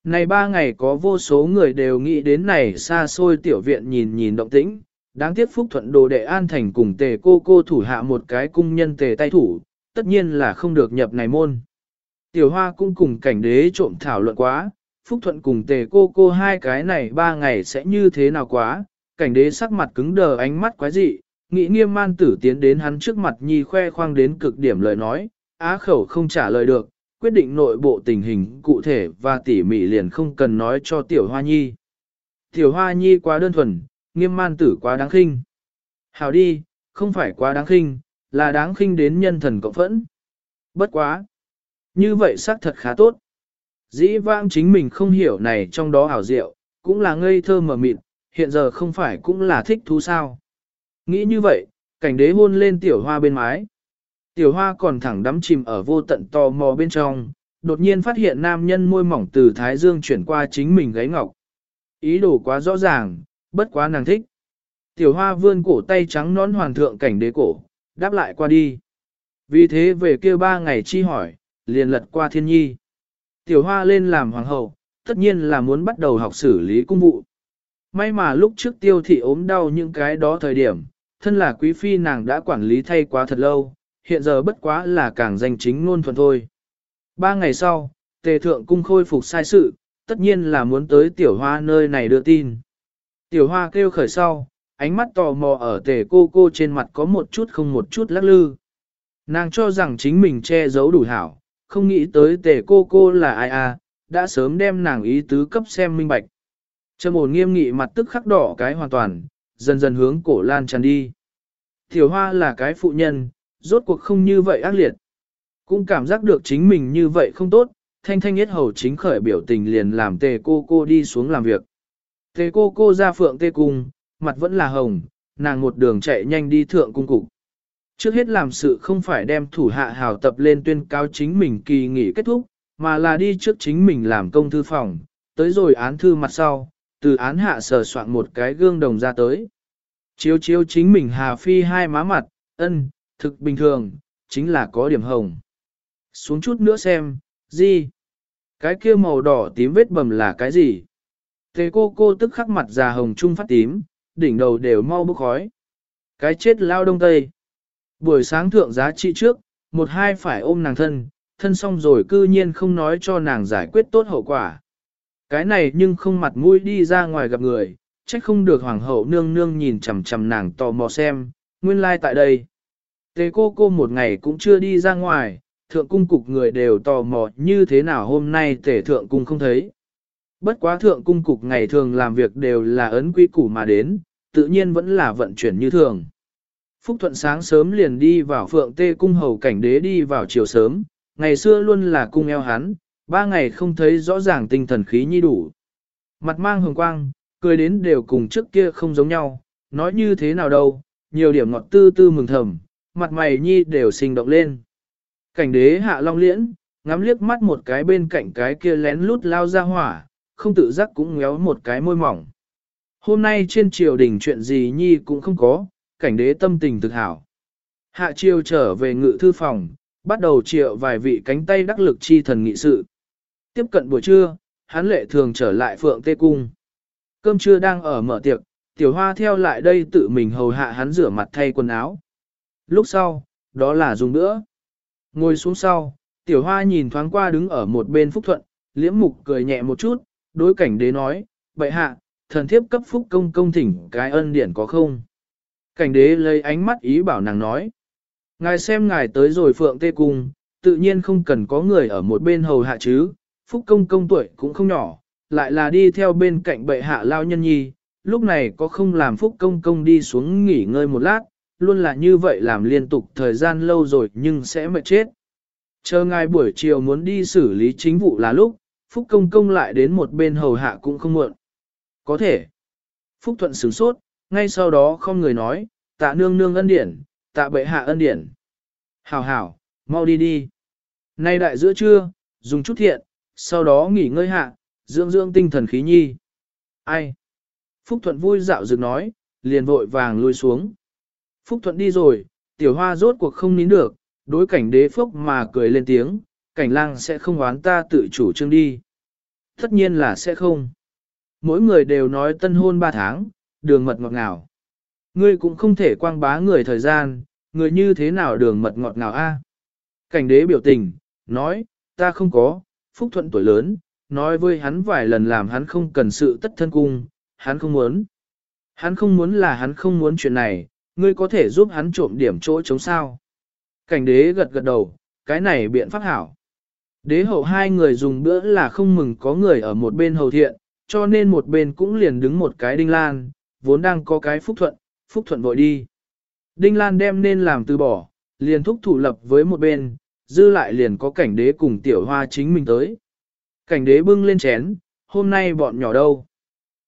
Speaker 1: Này ba ngày có vô số người đều nghĩ đến này xa xôi tiểu viện nhìn nhìn động tĩnh, đáng tiếc phúc thuận đồ đệ an thành cùng tề cô cô thủ hạ một cái cung nhân tề tay thủ, tất nhiên là không được nhập này môn. Tiểu hoa cũng cùng cảnh đế trộm thảo luận quá, phúc thuận cùng tề cô cô hai cái này ba ngày sẽ như thế nào quá, cảnh đế sắc mặt cứng đờ ánh mắt quái dị, nghĩ nghiêm man tử tiến đến hắn trước mặt nhi khoe khoang đến cực điểm lời nói, á khẩu không trả lời được, quyết định nội bộ tình hình cụ thể và tỉ mỉ liền không cần nói cho tiểu hoa nhi. Tiểu hoa nhi quá đơn thuần, nghiêm man tử quá đáng khinh. Hào đi, không phải quá đáng khinh, là đáng khinh đến nhân thần cộng phẫn. Bất quá. Như vậy xác thật khá tốt. Dĩ vãng chính mình không hiểu này trong đó ảo diệu, cũng là ngây thơ mờ mịt, hiện giờ không phải cũng là thích thú sao. Nghĩ như vậy, cảnh đế hôn lên tiểu hoa bên mái. Tiểu hoa còn thẳng đắm chìm ở vô tận tò mò bên trong, đột nhiên phát hiện nam nhân môi mỏng từ thái dương chuyển qua chính mình gáy ngọc. Ý đồ quá rõ ràng, bất quá nàng thích. Tiểu hoa vươn cổ tay trắng nón hoàn thượng cảnh đế cổ, đáp lại qua đi. Vì thế về kia ba ngày chi hỏi, liền lật qua thiên nhi. Tiểu hoa lên làm hoàng hậu, tất nhiên là muốn bắt đầu học xử lý cung vụ. May mà lúc trước tiêu thị ốm đau những cái đó thời điểm, thân là quý phi nàng đã quản lý thay quá thật lâu, hiện giờ bất quá là càng danh chính ngôn thuận thôi. Ba ngày sau, tề thượng cung khôi phục sai sự, tất nhiên là muốn tới tiểu hoa nơi này đưa tin. Tiểu hoa kêu khởi sau, ánh mắt tò mò ở tề cô cô trên mặt có một chút không một chút lắc lư. Nàng cho rằng chính mình che giấu đủ hảo, không nghĩ tới tề cô cô là ai à, đã sớm đem nàng ý tứ cấp xem minh bạch. Trầm ổn nghiêm nghị mặt tức khắc đỏ cái hoàn toàn, dần dần hướng cổ lan tràn đi. Tiểu hoa là cái phụ nhân, rốt cuộc không như vậy ác liệt. Cũng cảm giác được chính mình như vậy không tốt, thanh thanh yết hầu chính khởi biểu tình liền làm tề cô cô đi xuống làm việc. Tề cô cô ra phượng tê cung, mặt vẫn là hồng, nàng một đường chạy nhanh đi thượng cung cục. Trước hết làm sự không phải đem thủ hạ hào tập lên tuyên cao chính mình kỳ nghỉ kết thúc, mà là đi trước chính mình làm công thư phòng, tới rồi án thư mặt sau, từ án hạ sờ soạn một cái gương đồng ra tới. Chiếu chiếu chính mình hà phi hai má mặt, ân, thực bình thường, chính là có điểm hồng. Xuống chút nữa xem, gì? Cái kia màu đỏ tím vết bầm là cái gì? thế cô cô tức khắc mặt già hồng trung phát tím, đỉnh đầu đều mau bốc khói. Cái chết lao đông tây. Buổi sáng thượng giá trị trước, một hai phải ôm nàng thân, thân xong rồi cư nhiên không nói cho nàng giải quyết tốt hậu quả. Cái này nhưng không mặt mũi đi ra ngoài gặp người, trách không được hoàng hậu nương nương nhìn chằm chằm nàng tò mò xem, nguyên lai like tại đây. Tề cô cô một ngày cũng chưa đi ra ngoài, thượng cung cục người đều tò mò như thế nào hôm nay tề thượng cung không thấy. Bất quá thượng cung cục ngày thường làm việc đều là ấn quy củ mà đến, tự nhiên vẫn là vận chuyển như thường. Phúc Thuận sáng sớm liền đi vào phượng tê cung hầu cảnh đế đi vào chiều sớm, ngày xưa luôn là cung eo hắn, ba ngày không thấy rõ ràng tinh thần khí nhi đủ. Mặt mang hồng quang, cười đến đều cùng trước kia không giống nhau, nói như thế nào đâu, nhiều điểm ngọt tư tư mừng thầm, mặt mày nhi đều sinh động lên. Cảnh đế hạ long liễn, ngắm liếc mắt một cái bên cạnh cái kia lén lút lao ra hỏa, không tự giác cũng ngéo một cái môi mỏng. Hôm nay trên triều đình chuyện gì nhi cũng không có, cảnh đế tâm tình thực hảo. Hạ triều trở về ngự thư phòng, bắt đầu triệu vài vị cánh tay đắc lực chi thần nghị sự. Tiếp cận buổi trưa, hắn lệ thường trở lại phượng tê cung. Cơm trưa đang ở mở tiệc, tiểu hoa theo lại đây tự mình hầu hạ hắn rửa mặt thay quần áo. Lúc sau, đó là dùng nữa. Ngồi xuống sau, tiểu hoa nhìn thoáng qua đứng ở một bên phúc thuận, liễm mục cười nhẹ một chút, đối cảnh đế nói, bệ hạ, thần thiếp cấp phúc công công thỉnh cái ân điển có không? Cảnh đế lấy ánh mắt ý bảo nàng nói. Ngài xem ngài tới rồi phượng tê cung, tự nhiên không cần có người ở một bên hầu hạ chứ, phúc công công tuổi cũng không nhỏ, lại là đi theo bên cạnh bệ hạ lao nhân nhi, lúc này có không làm phúc công công đi xuống nghỉ ngơi một lát, luôn là như vậy làm liên tục thời gian lâu rồi nhưng sẽ mệt chết. Chờ ngài buổi chiều muốn đi xử lý chính vụ là lúc, phúc công công lại đến một bên hầu hạ cũng không muộn. Có thể. Phúc thuận sửng sốt, ngay sau đó không người nói, tạ nương nương ân điển, tạ bệ hạ ân điển. Hảo hảo, mau đi đi. Nay đại giữa trưa, dùng chút thiện, sau đó nghỉ ngơi hạ, dưỡng dưỡng tinh thần khí nhi. Ai? Phúc Thuận vui dạo dừng nói, liền vội vàng lui xuống. Phúc Thuận đi rồi, tiểu hoa rốt cuộc không nín được, đối cảnh đế phúc mà cười lên tiếng, cảnh lang sẽ không oán ta tự chủ trương đi. Tất nhiên là sẽ không. Mỗi người đều nói tân hôn ba tháng, đường mật ngọt ngào. Ngươi cũng không thể quang bá người thời gian, người như thế nào đường mật ngọt ngào a? Cảnh đế biểu tình, nói, ta không có, phúc thuận tuổi lớn, nói với hắn vài lần làm hắn không cần sự tất thân cung, hắn không muốn. Hắn không muốn là hắn không muốn chuyện này, ngươi có thể giúp hắn trộm điểm chỗ chống sao. Cảnh đế gật gật đầu, cái này biện pháp hảo. Đế hậu hai người dùng bữa là không mừng có người ở một bên hầu thiện, cho nên một bên cũng liền đứng một cái đinh lan, vốn đang có cái phúc thuận, phúc thuận vội đi. Đinh lan đem nên làm từ bỏ, liền thúc thủ lập với một bên, dư lại liền có cảnh đế cùng tiểu hoa chính mình tới. Cảnh đế bưng lên chén, hôm nay bọn nhỏ đâu.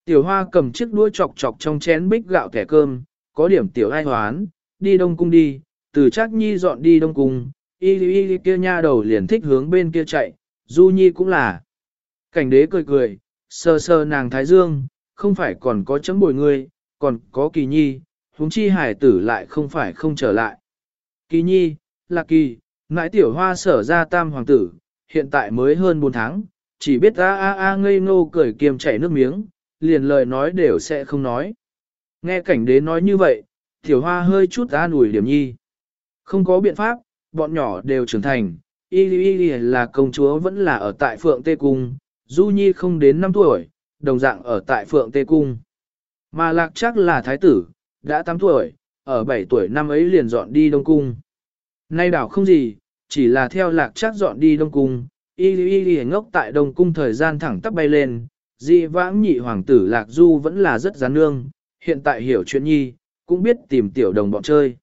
Speaker 1: Tiểu hoa cầm chiếc đuôi chọc chọc trong chén bích gạo kẻ cơm, có điểm tiểu ai hoán, đi đông cung đi, từ chắc nhi dọn đi đông cung, y y y kia nha đầu liền thích hướng bên kia chạy, du nhi cũng là. Cảnh đế cười cười, sơ sơ nàng thái dương, không phải còn có chấm bồi ngươi, còn có kỳ nhi, huống chi hải tử lại không phải không trở lại. Kỳ nhi, là kỳ, nãi tiểu hoa sở ra tam hoàng tử, hiện tại mới hơn 4 tháng, chỉ biết a a a ngây ngô cười kiềm chảy nước miếng, liền lời nói đều sẽ không nói. Nghe cảnh đế nói như vậy, tiểu hoa hơi chút an ủi điểm nhi. Không có biện pháp, bọn nhỏ đều trưởng thành, y y y là công chúa vẫn là ở tại phượng tê cung, du nhi không đến 5 tuổi, đồng dạng ở tại phượng tê cung. Mà lạc chắc là thái tử, đã 8 tuổi, ở 7 tuổi năm ấy liền dọn đi Đông Cung. Nay đảo không gì, chỉ là theo lạc chắc dọn đi Đông Cung, y y y ngốc tại Đông Cung thời gian thẳng tắp bay lên, dị vãng nhị hoàng tử lạc du vẫn là rất gián nương, hiện tại hiểu chuyện nhi, cũng biết tìm tiểu đồng bọn chơi.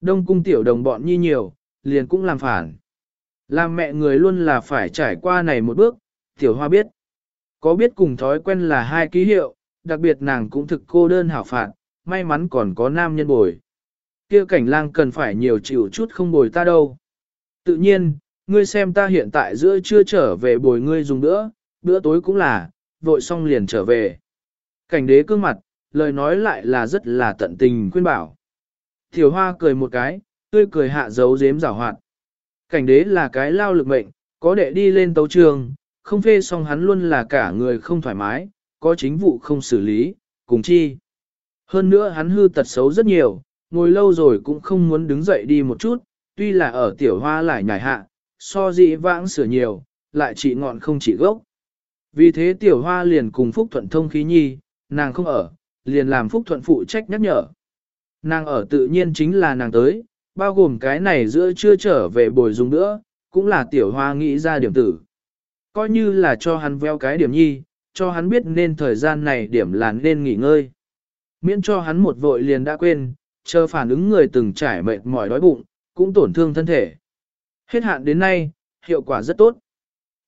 Speaker 1: Đông Cung tiểu đồng bọn nhi nhiều, liền cũng làm phản. Làm mẹ người luôn là phải trải qua này một bước, tiểu hoa biết. Có biết cùng thói quen là hai ký hiệu, đặc biệt nàng cũng thực cô đơn hảo phạt, may mắn còn có nam nhân bồi. kia cảnh lang cần phải nhiều chịu chút không bồi ta đâu. Tự nhiên, ngươi xem ta hiện tại giữa chưa trở về bồi ngươi dùng nữa bữa tối cũng là, vội xong liền trở về. Cảnh đế cương mặt, lời nói lại là rất là tận tình khuyên bảo. Tiểu hoa cười một cái, tươi cười hạ dấu dếm rào hoạt. Cảnh đế là cái lao lực mệnh, có đệ đi lên tấu trường, không phê xong hắn luôn là cả người không thoải mái, có chính vụ không xử lý, cùng chi. Hơn nữa hắn hư tật xấu rất nhiều, ngồi lâu rồi cũng không muốn đứng dậy đi một chút, tuy là ở tiểu hoa lại nhảy hạ, so dị vãng sửa nhiều, lại chỉ ngọn không chỉ gốc. Vì thế tiểu hoa liền cùng Phúc Thuận thông khí nhi, nàng không ở, liền làm Phúc Thuận phụ trách nhắc nhở. Nàng ở tự nhiên chính là nàng tới, bao gồm cái này giữa chưa trở về bồi dùng nữa, cũng là tiểu hoa nghĩ ra điểm tử. Coi như là cho hắn veo cái điểm nhi, cho hắn biết nên thời gian này điểm là nên nghỉ ngơi. Miễn cho hắn một vội liền đã quên, chờ phản ứng người từng trải mệt mỏi đói bụng, cũng tổn thương thân thể. Hết hạn đến nay, hiệu quả rất tốt.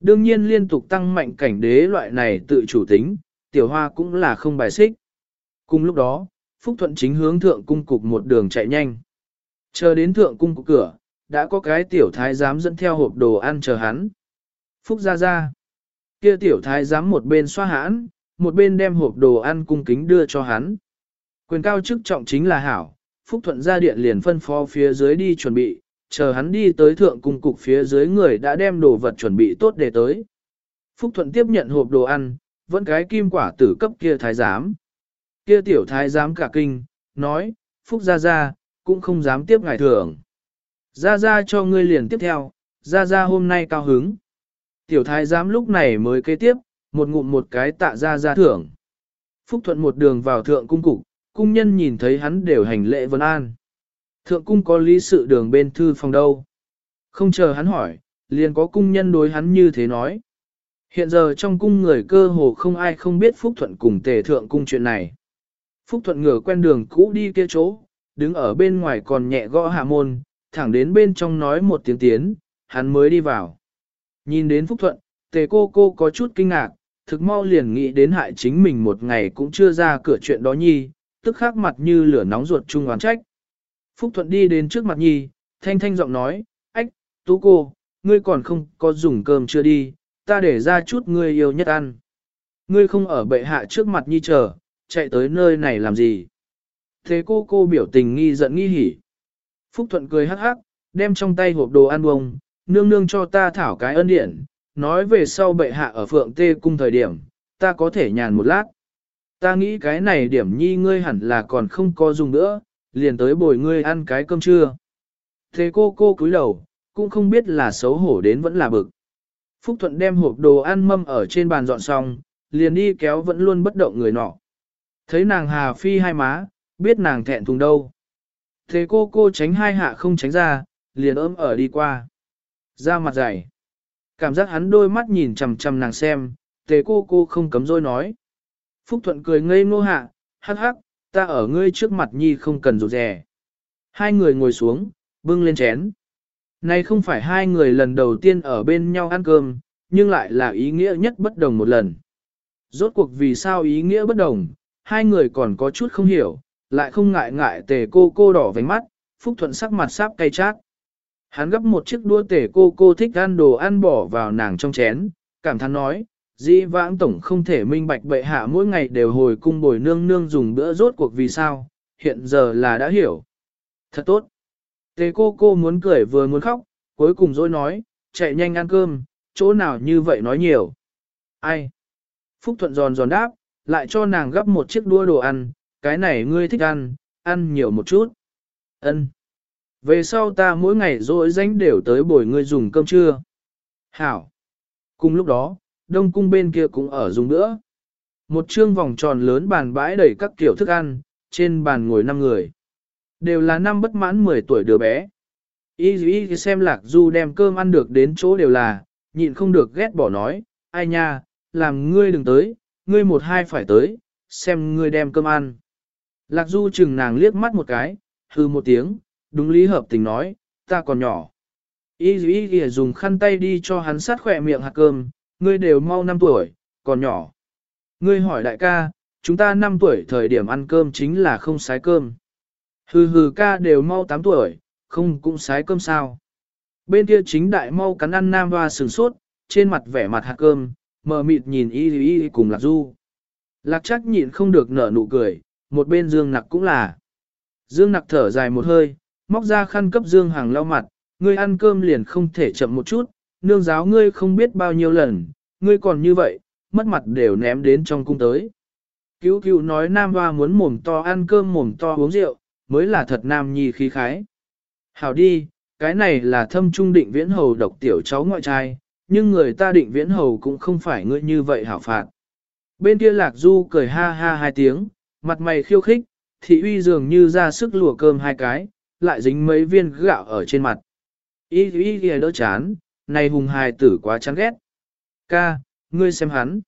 Speaker 1: Đương nhiên liên tục tăng mạnh cảnh đế loại này tự chủ tính, tiểu hoa cũng là không bài xích. Cùng lúc đó, Phúc Thuận chính hướng thượng cung cục một đường chạy nhanh. Chờ đến thượng cung cục cửa, đã có cái tiểu thái giám dẫn theo hộp đồ ăn chờ hắn. Phúc ra ra. Kia tiểu thái giám một bên xoa hãn, một bên đem hộp đồ ăn cung kính đưa cho hắn. Quyền cao chức trọng chính là hảo, Phúc Thuận ra điện liền phân phó phía dưới đi chuẩn bị, chờ hắn đi tới thượng cung cục phía dưới người đã đem đồ vật chuẩn bị tốt để tới. Phúc Thuận tiếp nhận hộp đồ ăn, vẫn cái kim quả tử cấp kia thái giám. Kia tiểu thái giám cả kinh, nói, Phúc gia gia cũng không dám tiếp ngài thưởng. gia gia cho ngươi liền tiếp theo, gia gia hôm nay cao hứng. Tiểu thái giám lúc này mới kế tiếp, một ngụm một cái tạ gia gia thưởng. Phúc Thuận một đường vào thượng cung cục, cung nhân nhìn thấy hắn đều hành lễ vân an. Thượng cung có lý sự đường bên thư phòng đâu. Không chờ hắn hỏi, liền có cung nhân đối hắn như thế nói. Hiện giờ trong cung người cơ hồ không ai không biết Phúc Thuận cùng tề thượng cung chuyện này. Phúc Thuận ngửa quen đường cũ đi kia chỗ, đứng ở bên ngoài còn nhẹ gõ hạ môn, thẳng đến bên trong nói một tiếng tiến, hắn mới đi vào. Nhìn đến Phúc Thuận, tề cô cô có chút kinh ngạc, thực mau liền nghĩ đến hại chính mình một ngày cũng chưa ra cửa chuyện đó nhi, tức khắc mặt như lửa nóng ruột chung oán trách. Phúc Thuận đi đến trước mặt nhi, thanh thanh giọng nói, ách, tú cô, ngươi còn không có dùng cơm chưa đi, ta để ra chút ngươi yêu nhất ăn. Ngươi không ở bệ hạ trước mặt nhi chờ, chạy tới nơi này làm gì? Thế cô cô biểu tình nghi giận nghi hỉ. Phúc Thuận cười hắc hắc, đem trong tay hộp đồ ăn bông, nương nương cho ta thảo cái ân điển, nói về sau bệ hạ ở phượng tê cung thời điểm, ta có thể nhàn một lát. Ta nghĩ cái này điểm nhi ngươi hẳn là còn không có dùng nữa, liền tới bồi ngươi ăn cái cơm trưa. Thế cô cô cúi đầu, cũng không biết là xấu hổ đến vẫn là bực. Phúc Thuận đem hộp đồ ăn mâm ở trên bàn dọn xong, liền đi kéo vẫn luôn bất động người nọ. Thấy nàng hà phi hai má, biết nàng thẹn thùng đâu. Thế cô cô tránh hai hạ không tránh ra, liền ôm ở đi qua. Ra mặt dày. Cảm giác hắn đôi mắt nhìn chằm chằm nàng xem, tề cô cô không cấm dôi nói. Phúc Thuận cười ngây ngô hạ, hắc hắc, ta ở ngươi trước mặt nhi không cần rụt rè. Hai người ngồi xuống, bưng lên chén. Này không phải hai người lần đầu tiên ở bên nhau ăn cơm, nhưng lại là ý nghĩa nhất bất đồng một lần. Rốt cuộc vì sao ý nghĩa bất đồng, hai người còn có chút không hiểu, lại không ngại ngại tề cô cô đỏ vánh mắt, Phúc Thuận sắc mặt sáp cay chát. Hắn gấp một chiếc đũa tề cô cô thích ăn đồ ăn bỏ vào nàng trong chén, cảm thán nói, dĩ vãng tổng không thể minh bạch bệ hạ mỗi ngày đều hồi cung bồi nương nương dùng bữa rốt cuộc vì sao, hiện giờ là đã hiểu. Thật tốt. Tề cô cô muốn cười vừa muốn khóc, cuối cùng dối nói, chạy nhanh ăn cơm, chỗ nào như vậy nói nhiều. Ai? Phúc Thuận giòn giòn đáp, lại cho nàng gấp một chiếc đua đồ ăn, cái này ngươi thích ăn, ăn nhiều một chút. Ân. Về sau ta mỗi ngày rỗi rảnh đều tới bồi ngươi dùng cơm trưa. Hảo. Cùng lúc đó, đông cung bên kia cũng ở dùng nữa. Một chương vòng tròn lớn bàn bãi đầy các kiểu thức ăn, trên bàn ngồi 5 người. Đều là năm bất mãn 10 tuổi đứa bé. Y y xem lạc du đem cơm ăn được đến chỗ đều là, nhịn không được ghét bỏ nói, ai nha, làm ngươi đừng tới, ngươi một hai phải tới, xem ngươi đem cơm ăn. Lạc du chừng nàng liếc mắt một cái, hư một tiếng, đúng lý hợp tình nói, ta còn nhỏ. Y y y dùng khăn tay đi cho hắn sát khỏe miệng hạt cơm, ngươi đều mau 5 tuổi, còn nhỏ. Ngươi hỏi đại ca, chúng ta 5 tuổi thời điểm ăn cơm chính là không sái cơm. Hừ hừ ca đều mau 8 tuổi, không cũng sái cơm sao. Bên kia chính đại mau cắn ăn nam hoa sừng sốt, trên mặt vẻ mặt hạt cơm, mờ mịt nhìn y y cùng lạc du. Lạc chắc nhịn không được nở nụ cười, một bên dương nặc cũng là. Dương nặc thở dài một hơi, móc ra khăn cấp dương hàng lau mặt, ngươi ăn cơm liền không thể chậm một chút, nương giáo ngươi không biết bao nhiêu lần, ngươi còn như vậy, mất mặt đều ném đến trong cung tới. Cứu cứu nói nam hoa muốn mồm to ăn cơm mồm to uống rượu, mới là thật nam nhi khí khái. Hảo đi, cái này là thâm trung định viễn hầu độc tiểu cháu ngoại trai, nhưng người ta định viễn hầu cũng không phải ngươi như vậy hảo phạt. Bên kia lạc du cười ha ha hai tiếng, mặt mày khiêu khích, thị uy dường như ra sức lùa cơm hai cái, lại dính mấy viên gạo ở trên mặt. Y y y đỡ chán, này hùng hài tử quá chán ghét. Ca, ngươi xem hắn.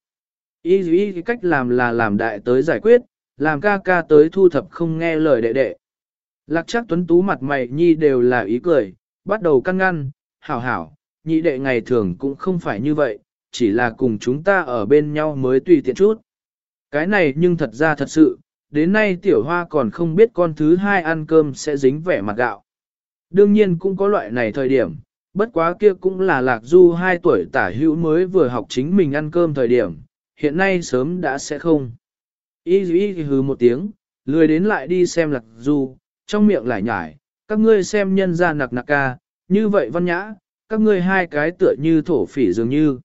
Speaker 1: Y y cách làm là làm đại tới giải quyết, làm ca ca tới thu thập không nghe lời đệ đệ. Lạc chắc tuấn tú mặt mày nhi đều là ý cười, bắt đầu căng ngăn, hảo hảo, nhị đệ ngày thường cũng không phải như vậy, chỉ là cùng chúng ta ở bên nhau mới tùy tiện chút. Cái này nhưng thật ra thật sự, đến nay tiểu hoa còn không biết con thứ hai ăn cơm sẽ dính vẻ mặt gạo. Đương nhiên cũng có loại này thời điểm, bất quá kia cũng là lạc du 2 tuổi tả hữu mới vừa học chính mình ăn cơm thời điểm, hiện nay sớm đã sẽ không. Y y hừ một tiếng, lười đến lại đi xem lạc du, trong miệng lại nhải, các ngươi xem nhân ra nặc nặc ca, như vậy văn nhã, các ngươi hai cái tựa như thổ phỉ dường như.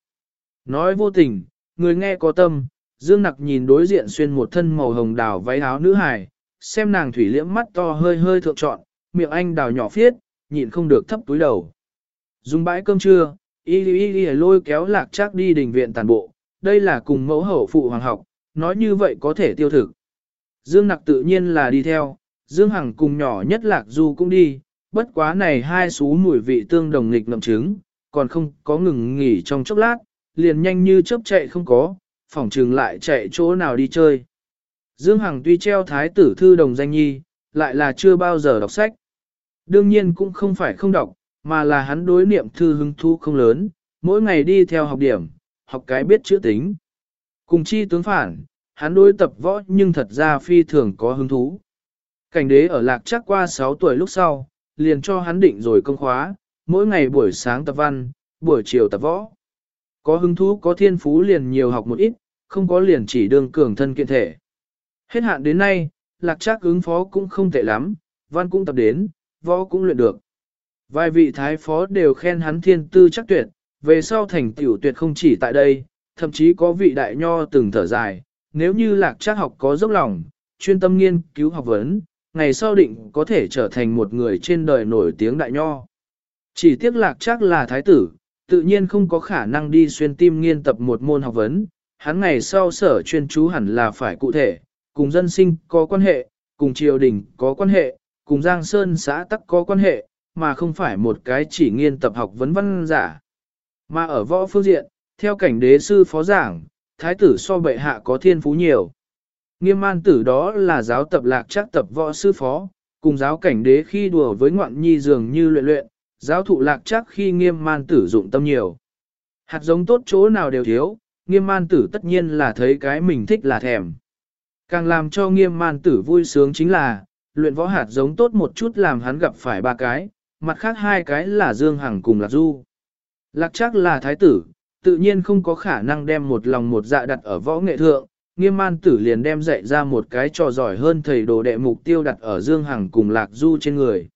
Speaker 1: Nói vô tình, người nghe có tâm, Dương Nặc nhìn đối diện xuyên một thân màu hồng đào váy áo nữ hài, xem nàng thủy liễm mắt to hơi hơi thượng trọn, miệng anh đào nhỏ phiết, nhịn không được thấp túi đầu. Dùng bãi cơm trưa, y y y lôi kéo lạc chắc đi đình viện tàn bộ, đây là cùng mẫu hậu phụ hoàng học, nói như vậy có thể tiêu thực. Dương Nặc tự nhiên là đi theo, Dương Hằng cùng nhỏ nhất lạc du cũng đi, bất quá này hai xú mùi vị tương đồng nghịch ngậm trứng, còn không có ngừng nghỉ trong chốc lát, liền nhanh như chớp chạy không có, phỏng trường lại chạy chỗ nào đi chơi. Dương Hằng tuy treo thái tử thư đồng danh nhi, lại là chưa bao giờ đọc sách. Đương nhiên cũng không phải không đọc, mà là hắn đối niệm thư hứng thú không lớn, mỗi ngày đi theo học điểm, học cái biết chữ tính. Cùng chi tướng phản, hắn đối tập võ nhưng thật ra phi thường có hứng thú. Cảnh đế ở lạc chắc qua 6 tuổi lúc sau, liền cho hắn định rồi công khóa, mỗi ngày buổi sáng tập văn, buổi chiều tập võ. Có hứng thú có thiên phú liền nhiều học một ít, không có liền chỉ đương cường thân kiện thể. Hết hạn đến nay, lạc chắc ứng phó cũng không tệ lắm, văn cũng tập đến, võ cũng luyện được. Vài vị thái phó đều khen hắn thiên tư chắc tuyệt, về sau thành tiểu tuyệt không chỉ tại đây, thậm chí có vị đại nho từng thở dài, nếu như lạc chắc học có dốc lòng, chuyên tâm nghiên cứu học vấn, ngày sau định có thể trở thành một người trên đời nổi tiếng đại nho. Chỉ tiếc lạc chắc là thái tử, tự nhiên không có khả năng đi xuyên tim nghiên tập một môn học vấn, hắn ngày sau sở chuyên chú hẳn là phải cụ thể, cùng dân sinh có quan hệ, cùng triều đình có quan hệ, cùng Giang Sơn xã tắc có quan hệ, mà không phải một cái chỉ nghiên tập học vấn văn giả. Mà ở võ phương diện, theo cảnh đế sư phó giảng, thái tử so bệ hạ có thiên phú nhiều. Nghiêm man tử đó là giáo tập lạc chắc tập võ sư phó, cùng giáo cảnh đế khi đùa với ngoạn nhi dường như luyện luyện, giáo thụ lạc chắc khi nghiêm man tử dụng tâm nhiều. Hạt giống tốt chỗ nào đều thiếu, nghiêm man tử tất nhiên là thấy cái mình thích là thèm. Càng làm cho nghiêm man tử vui sướng chính là, luyện võ hạt giống tốt một chút làm hắn gặp phải ba cái, mặt khác hai cái là Dương Hằng cùng Lạc Du. Lạc chắc là thái tử, tự nhiên không có khả năng đem một lòng một dạ đặt ở võ nghệ thượng, nghiêm man tử liền đem dạy ra một cái trò giỏi hơn thầy đồ đệ mục tiêu đặt ở Dương Hằng cùng Lạc Du trên người.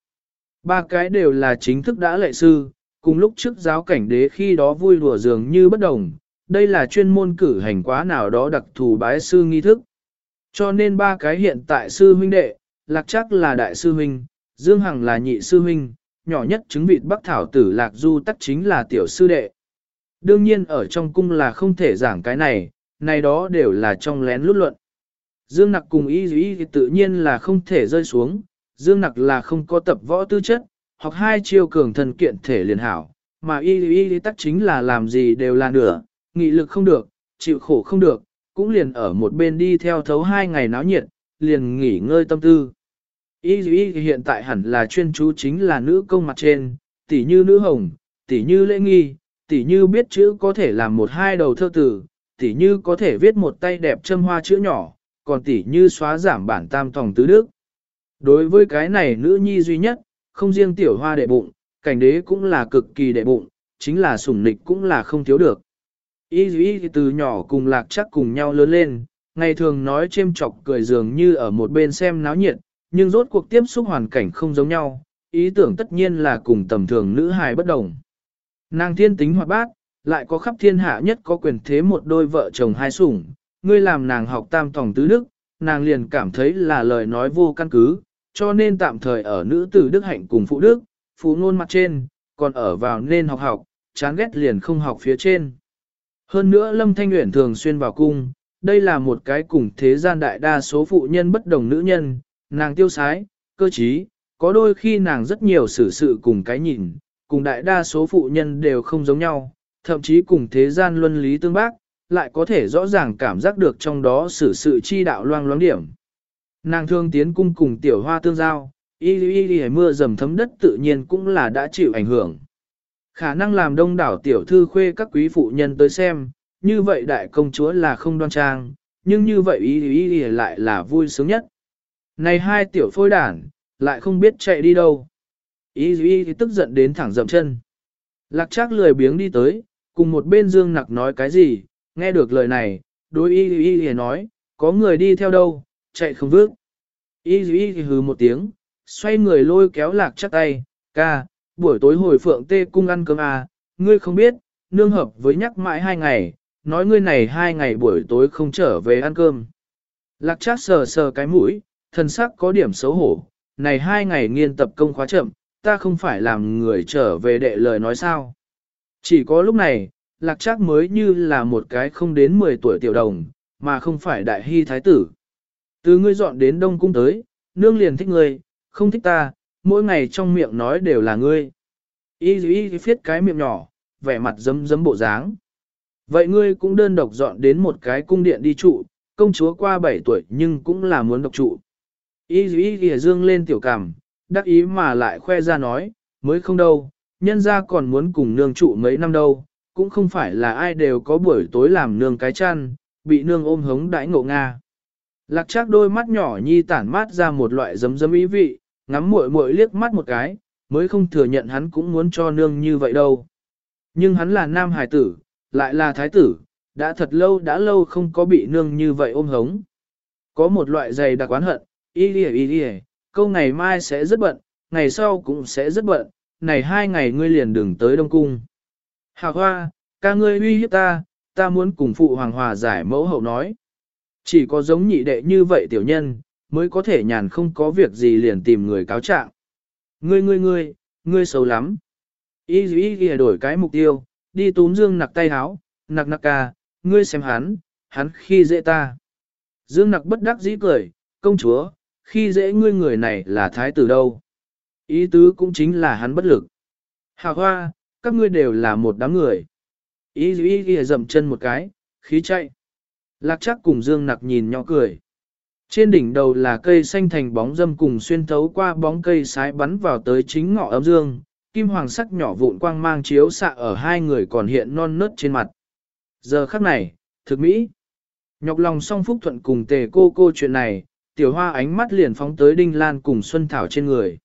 Speaker 1: Ba cái đều là chính thức đã lệ sư, cùng lúc trước giáo cảnh đế khi đó vui đùa dường như bất đồng, đây là chuyên môn cử hành quá nào đó đặc thù bái sư nghi thức. Cho nên ba cái hiện tại sư huynh đệ, lạc chắc là đại sư huynh, Dương Hằng là nhị sư huynh, nhỏ nhất chứng vịt bắc thảo tử lạc du tắc chính là tiểu sư đệ. Đương nhiên ở trong cung là không thể giảng cái này, này đó đều là trong lén lút luận. Dương Nặc cùng y Dĩ thì tự nhiên là không thể rơi xuống, Dương Nặc là không có tập võ tư chất, hoặc hai chiêu cường thần kiện thể liền hảo, mà y Dĩ thì tắc chính là làm gì đều là nửa, nghị lực không được, chịu khổ không được, cũng liền ở một bên đi theo thấu hai ngày náo nhiệt, liền nghỉ ngơi tâm tư. Y Dĩ hiện tại hẳn là chuyên chú chính là nữ công mặt trên, tỷ như nữ hồng, tỷ như lễ nghi, tỷ như biết chữ có thể làm một hai đầu thơ tử, tỷ như có thể viết một tay đẹp châm hoa chữ nhỏ, còn tỷ như xóa giảm bản tam tòng tứ đức. Đối với cái này nữ nhi duy nhất, không riêng tiểu hoa đệ bụng, cảnh đế cũng là cực kỳ đệ bụng, chính là sủng nịch cũng là không thiếu được. Y y từ nhỏ cùng lạc chắc cùng nhau lớn lên, ngày thường nói chêm chọc cười dường như ở một bên xem náo nhiệt, nhưng rốt cuộc tiếp xúc hoàn cảnh không giống nhau, ý tưởng tất nhiên là cùng tầm thường nữ hài bất đồng. Nàng thiên tính hoạt bát, lại có khắp thiên hạ nhất có quyền thế một đôi vợ chồng hai sủng, ngươi làm nàng học tam tòng tứ đức, nàng liền cảm thấy là lời nói vô căn cứ, cho nên tạm thời ở nữ tử đức hạnh cùng phụ đức, phụ ngôn mặt trên, còn ở vào nên học học, chán ghét liền không học phía trên. Hơn nữa Lâm Thanh Uyển thường xuyên vào cung, đây là một cái cùng thế gian đại đa số phụ nhân bất đồng nữ nhân, nàng tiêu sái, cơ trí, có đôi khi nàng rất nhiều xử sự cùng cái nhìn, cùng đại đa số phụ nhân đều không giống nhau, thậm chí cùng thế gian luân lý tương bác, lại có thể rõ ràng cảm giác được trong đó sự sự chi đạo loang loáng điểm. Nàng thương tiến cung cùng tiểu hoa tương giao, y y y mưa dầm thấm đất tự nhiên cũng là đã chịu ảnh hưởng. Khả năng làm đông đảo tiểu thư khuê các quý phụ nhân tới xem, như vậy đại công chúa là không đoan trang, nhưng như vậy y y y lại là vui sướng nhất. Này hai tiểu phôi đản, lại không biết chạy đi đâu. Y y y tức giận đến thẳng dậm chân. Lạc trác lười biếng đi tới, cùng một bên dương nặc nói cái gì, nghe được lời này, đối y y y nói, có người đi theo đâu, chạy không vước. Y y y hừ một tiếng, xoay người lôi kéo lạc chắc tay, ca, buổi tối hồi phượng tê cung ăn cơm à, ngươi không biết, nương hợp với nhắc mãi hai ngày, nói ngươi này hai ngày buổi tối không trở về ăn cơm. Lạc chắc sờ sờ cái mũi, thân sắc có điểm xấu hổ, này hai ngày nghiên tập công khóa chậm, ta không phải làm người trở về đệ lời nói sao. Chỉ có lúc này, lạc chắc mới như là một cái không đến 10 tuổi tiểu đồng, mà không phải đại hy thái tử. Từ ngươi dọn đến Đông Cung tới, nương liền thích ngươi, không thích ta, mỗi ngày trong miệng nói đều là ngươi. Y y phiết cái miệng nhỏ, vẻ mặt dấm dấm bộ dáng. Vậy ngươi cũng đơn độc dọn đến một cái cung điện đi trụ, công chúa qua 7 tuổi nhưng cũng là muốn độc trụ. Y y y dương lên tiểu cảm, đắc ý mà lại khoe ra nói, mới không đâu, nhân ra còn muốn cùng nương trụ mấy năm đâu, cũng không phải là ai đều có buổi tối làm nương cái chăn, bị nương ôm hống đãi ngộ Nga. Lạc chắc đôi mắt nhỏ nhi tản mát ra một loại giấm giấm ý vị, ngắm muội muội liếc mắt một cái, mới không thừa nhận hắn cũng muốn cho nương như vậy đâu. Nhưng hắn là nam hải tử, lại là thái tử, đã thật lâu đã lâu không có bị nương như vậy ôm hống. Có một loại dày đặc oán hận, y đi y lìa, câu ngày mai sẽ rất bận, ngày sau cũng sẽ rất bận, này hai ngày ngươi liền đừng tới Đông Cung. Hào hoa, ca ngươi uy hiếp ta, ta muốn cùng phụ hoàng hòa giải mẫu hậu nói. Chỉ có giống nhị đệ như vậy tiểu nhân, mới có thể nhàn không có việc gì liền tìm người cáo trạng. Ngươi ngươi ngươi, ngươi xấu lắm. Ý dù ý y đổi cái mục tiêu, đi túm dương nặc tay háo, nặc nặc ca, ngươi xem hắn, hắn khi dễ ta. Dương nặc bất đắc dĩ cười, công chúa, khi dễ ngươi người này là thái tử đâu. Ý tứ cũng chính là hắn bất lực. Hà hoa, các ngươi đều là một đám người. Y ý ghi dậm chân một cái, khí chạy. Lạc chắc cùng Dương Nặc nhìn nhỏ cười. Trên đỉnh đầu là cây xanh thành bóng dâm cùng xuyên thấu qua bóng cây sái bắn vào tới chính ngọ ấm dương, kim hoàng sắc nhỏ vụn quang mang chiếu xạ ở hai người còn hiện non nớt trên mặt. Giờ khắc này, thực mỹ. Nhọc lòng song phúc thuận cùng tề cô cô chuyện này, tiểu hoa ánh mắt liền phóng tới đinh lan cùng xuân thảo trên người.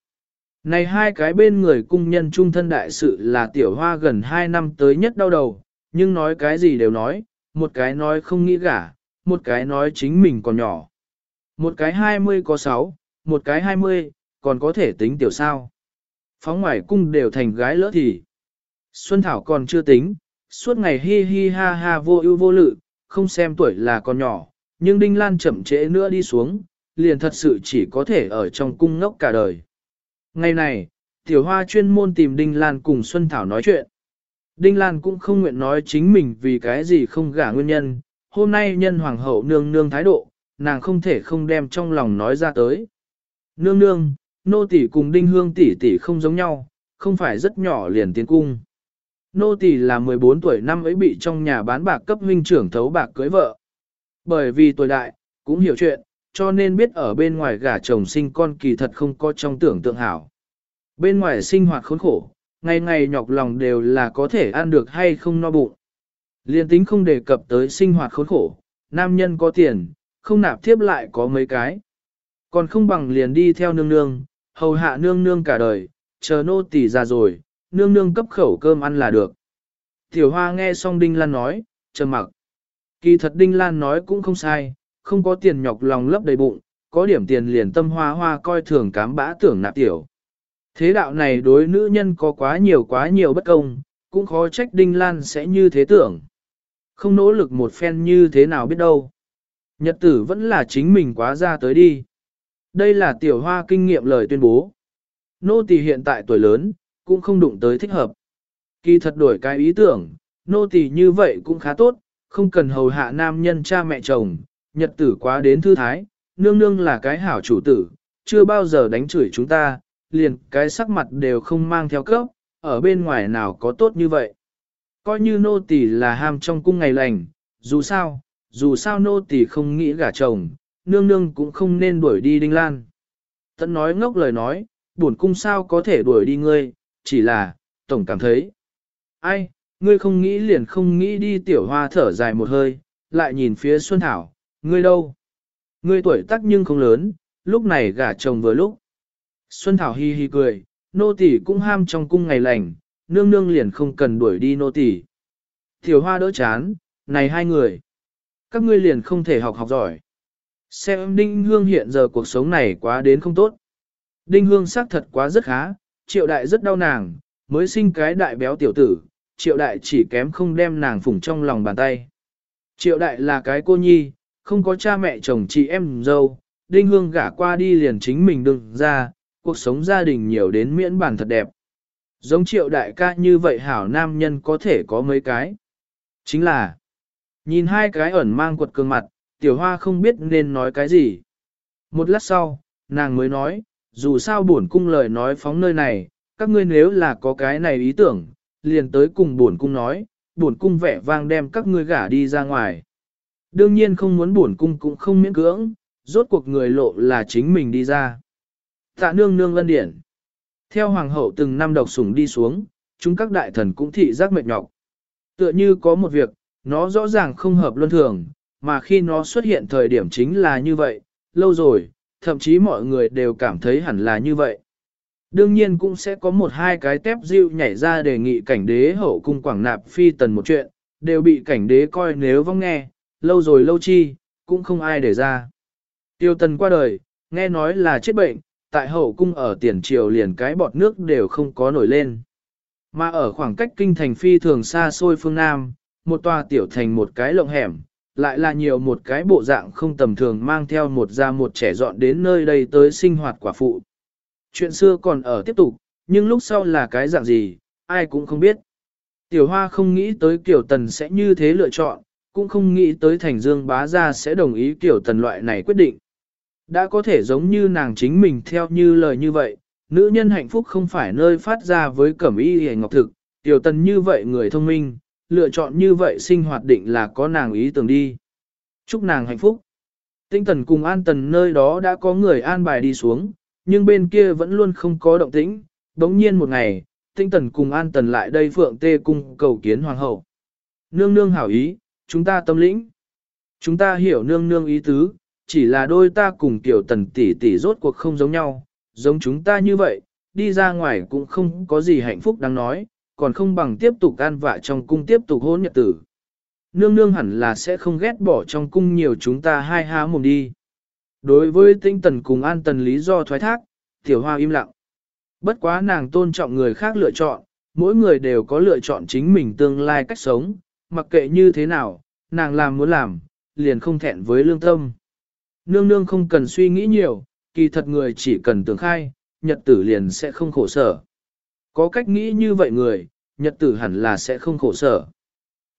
Speaker 1: Này hai cái bên người cung nhân trung thân đại sự là tiểu hoa gần hai năm tới nhất đau đầu, nhưng nói cái gì đều nói, một cái nói không nghĩ gả, một cái nói chính mình còn nhỏ. Một cái hai mươi có sáu, một cái hai mươi, còn có thể tính tiểu sao. phóng ngoài cung đều thành gái lỡ thì. Xuân Thảo còn chưa tính, suốt ngày hi hi ha ha vô ưu vô lự, không xem tuổi là còn nhỏ, nhưng Đinh Lan chậm trễ nữa đi xuống, liền thật sự chỉ có thể ở trong cung ngốc cả đời. Ngày này, Tiểu Hoa chuyên môn tìm Đinh Lan cùng Xuân Thảo nói chuyện. Đinh Lan cũng không nguyện nói chính mình vì cái gì không gả nguyên nhân, hôm nay nhân hoàng hậu nương nương thái độ, nàng không thể không đem trong lòng nói ra tới. Nương nương, nô tỷ cùng Đinh Hương tỷ tỷ không giống nhau, không phải rất nhỏ liền tiến cung. Nô tỷ là 14 tuổi năm ấy bị trong nhà bán bạc cấp huynh trưởng thấu bạc cưới vợ. Bởi vì tuổi đại, cũng hiểu chuyện, cho nên biết ở bên ngoài gả chồng sinh con kỳ thật không có trong tưởng tượng hảo. Bên ngoài sinh hoạt khốn khổ, ngày ngày nhọc lòng đều là có thể ăn được hay không no bụng. Liên tính không đề cập tới sinh hoạt khốn khổ, nam nhân có tiền, không nạp tiếp lại có mấy cái. Còn không bằng liền đi theo nương nương, hầu hạ nương nương cả đời, chờ nô tỳ già rồi, nương nương cấp khẩu cơm ăn là được. Tiểu hoa nghe xong Đinh Lan nói, trầm mặc. Kỳ thật Đinh Lan nói cũng không sai, không có tiền nhọc lòng lấp đầy bụng, có điểm tiền liền tâm hoa hoa coi thường cám bã tưởng nạp tiểu. Thế đạo này đối nữ nhân có quá nhiều quá nhiều bất công, cũng khó trách Đinh Lan sẽ như thế tưởng. Không nỗ lực một phen như thế nào biết đâu. Nhật tử vẫn là chính mình quá ra tới đi. Đây là tiểu hoa kinh nghiệm lời tuyên bố. Nô tỳ hiện tại tuổi lớn, cũng không đụng tới thích hợp. Kỳ thật đổi cái ý tưởng, nô tỳ như vậy cũng khá tốt, không cần hầu hạ nam nhân cha mẹ chồng, nhật tử quá đến thư thái, nương nương là cái hảo chủ tử, chưa bao giờ đánh chửi chúng ta, liền cái sắc mặt đều không mang theo cấp, ở bên ngoài nào có tốt như vậy. Coi như nô tỳ là ham trong cung ngày lành, dù sao, dù sao nô tỳ không nghĩ gả chồng, nương nương cũng không nên đuổi đi đinh lan. Tận nói ngốc lời nói, buồn cung sao có thể đuổi đi ngươi, chỉ là, tổng cảm thấy. Ai, ngươi không nghĩ liền không nghĩ đi tiểu hoa thở dài một hơi, lại nhìn phía Xuân Thảo, ngươi đâu? Ngươi tuổi tác nhưng không lớn, lúc này gả chồng vừa lúc. Xuân Thảo hi hi cười, nô tỳ cũng ham trong cung ngày lành, nương nương liền không cần đuổi đi nô tỳ. Tiểu hoa đỡ chán, này hai người. Các ngươi liền không thể học học giỏi. Xem Đinh Hương hiện giờ cuộc sống này quá đến không tốt. Đinh Hương xác thật quá rất khá, triệu đại rất đau nàng, mới sinh cái đại béo tiểu tử, triệu đại chỉ kém không đem nàng phủng trong lòng bàn tay. Triệu đại là cái cô nhi, không có cha mẹ chồng chị em dâu, Đinh Hương gả qua đi liền chính mình đừng ra, cuộc sống gia đình nhiều đến miễn bản thật đẹp. Giống triệu đại ca như vậy hảo nam nhân có thể có mấy cái. Chính là, nhìn hai cái ẩn mang quật cường mặt, tiểu hoa không biết nên nói cái gì. Một lát sau, nàng mới nói, dù sao bổn cung lời nói phóng nơi này, các ngươi nếu là có cái này ý tưởng, liền tới cùng bổn cung nói, bổn cung vẻ vang đem các ngươi gả đi ra ngoài. Đương nhiên không muốn buồn cung cũng không miễn cưỡng, rốt cuộc người lộ là chính mình đi ra. Tạ nương nương lân điển. Theo hoàng hậu từng năm độc sủng đi xuống, chúng các đại thần cũng thị giác mệt nhọc. Tựa như có một việc, nó rõ ràng không hợp luân thường, mà khi nó xuất hiện thời điểm chính là như vậy, lâu rồi, thậm chí mọi người đều cảm thấy hẳn là như vậy. Đương nhiên cũng sẽ có một hai cái tép diệu nhảy ra đề nghị cảnh đế hậu cung quảng nạp phi tần một chuyện, đều bị cảnh đế coi nếu vong nghe, lâu rồi lâu chi, cũng không ai để ra. Tiêu tần qua đời, nghe nói là chết bệnh, tại hậu cung ở tiền triều liền cái bọt nước đều không có nổi lên. Mà ở khoảng cách kinh thành phi thường xa xôi phương Nam, một tòa tiểu thành một cái lộng hẻm, lại là nhiều một cái bộ dạng không tầm thường mang theo một gia một trẻ dọn đến nơi đây tới sinh hoạt quả phụ. Chuyện xưa còn ở tiếp tục, nhưng lúc sau là cái dạng gì, ai cũng không biết. Tiểu Hoa không nghĩ tới kiểu Tần sẽ như thế lựa chọn, cũng không nghĩ tới Thành Dương bá gia sẽ đồng ý kiểu Tần loại này quyết định. Đã có thể giống như nàng chính mình theo như lời như vậy, nữ nhân hạnh phúc không phải nơi phát ra với cẩm y hề ngọc thực, Tiểu Tần như vậy người thông minh, lựa chọn như vậy sinh hoạt định là có nàng ý tưởng đi. Chúc nàng hạnh phúc. Tinh tần cùng an tần nơi đó đã có người an bài đi xuống, nhưng bên kia vẫn luôn không có động tĩnh. Đống nhiên một ngày, tinh tần cùng an tần lại đây phượng tê cung cầu kiến hoàng hậu. Nương nương hảo ý, chúng ta tâm lĩnh. Chúng ta hiểu nương nương ý tứ, chỉ là đôi ta cùng tiểu tần tỷ tỷ rốt cuộc không giống nhau, giống chúng ta như vậy, đi ra ngoài cũng không có gì hạnh phúc đáng nói, còn không bằng tiếp tục an vạ trong cung tiếp tục hôn nhật tử. Nương nương hẳn là sẽ không ghét bỏ trong cung nhiều chúng ta hai há mồm đi. Đối với tinh tần cùng an tần lý do thoái thác, tiểu hoa im lặng. Bất quá nàng tôn trọng người khác lựa chọn, mỗi người đều có lựa chọn chính mình tương lai cách sống, mặc kệ như thế nào, nàng làm muốn làm, liền không thẹn với lương tâm. Nương nương không cần suy nghĩ nhiều, kỳ thật người chỉ cần tưởng khai, nhật tử liền sẽ không khổ sở. Có cách nghĩ như vậy người, nhật tử hẳn là sẽ không khổ sở.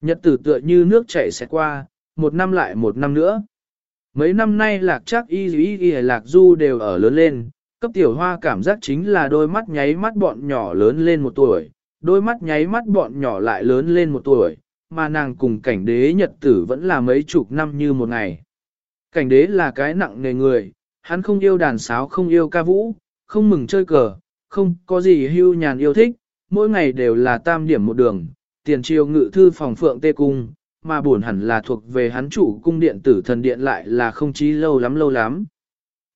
Speaker 1: Nhật tử tựa như nước chảy sẽ qua, một năm lại một năm nữa. Mấy năm nay lạc chắc y y y lạc du đều ở lớn lên, cấp tiểu hoa cảm giác chính là đôi mắt nháy mắt bọn nhỏ lớn lên một tuổi, đôi mắt nháy mắt bọn nhỏ lại lớn lên một tuổi, mà nàng cùng cảnh đế nhật tử vẫn là mấy chục năm như một ngày. Cảnh đế là cái nặng nề người, hắn không yêu đàn sáo không yêu ca vũ, không mừng chơi cờ, không có gì hưu nhàn yêu thích, mỗi ngày đều là tam điểm một đường, tiền triều ngự thư phòng phượng tê cung, mà buồn hẳn là thuộc về hắn chủ cung điện tử thần điện lại là không chí lâu lắm lâu lắm.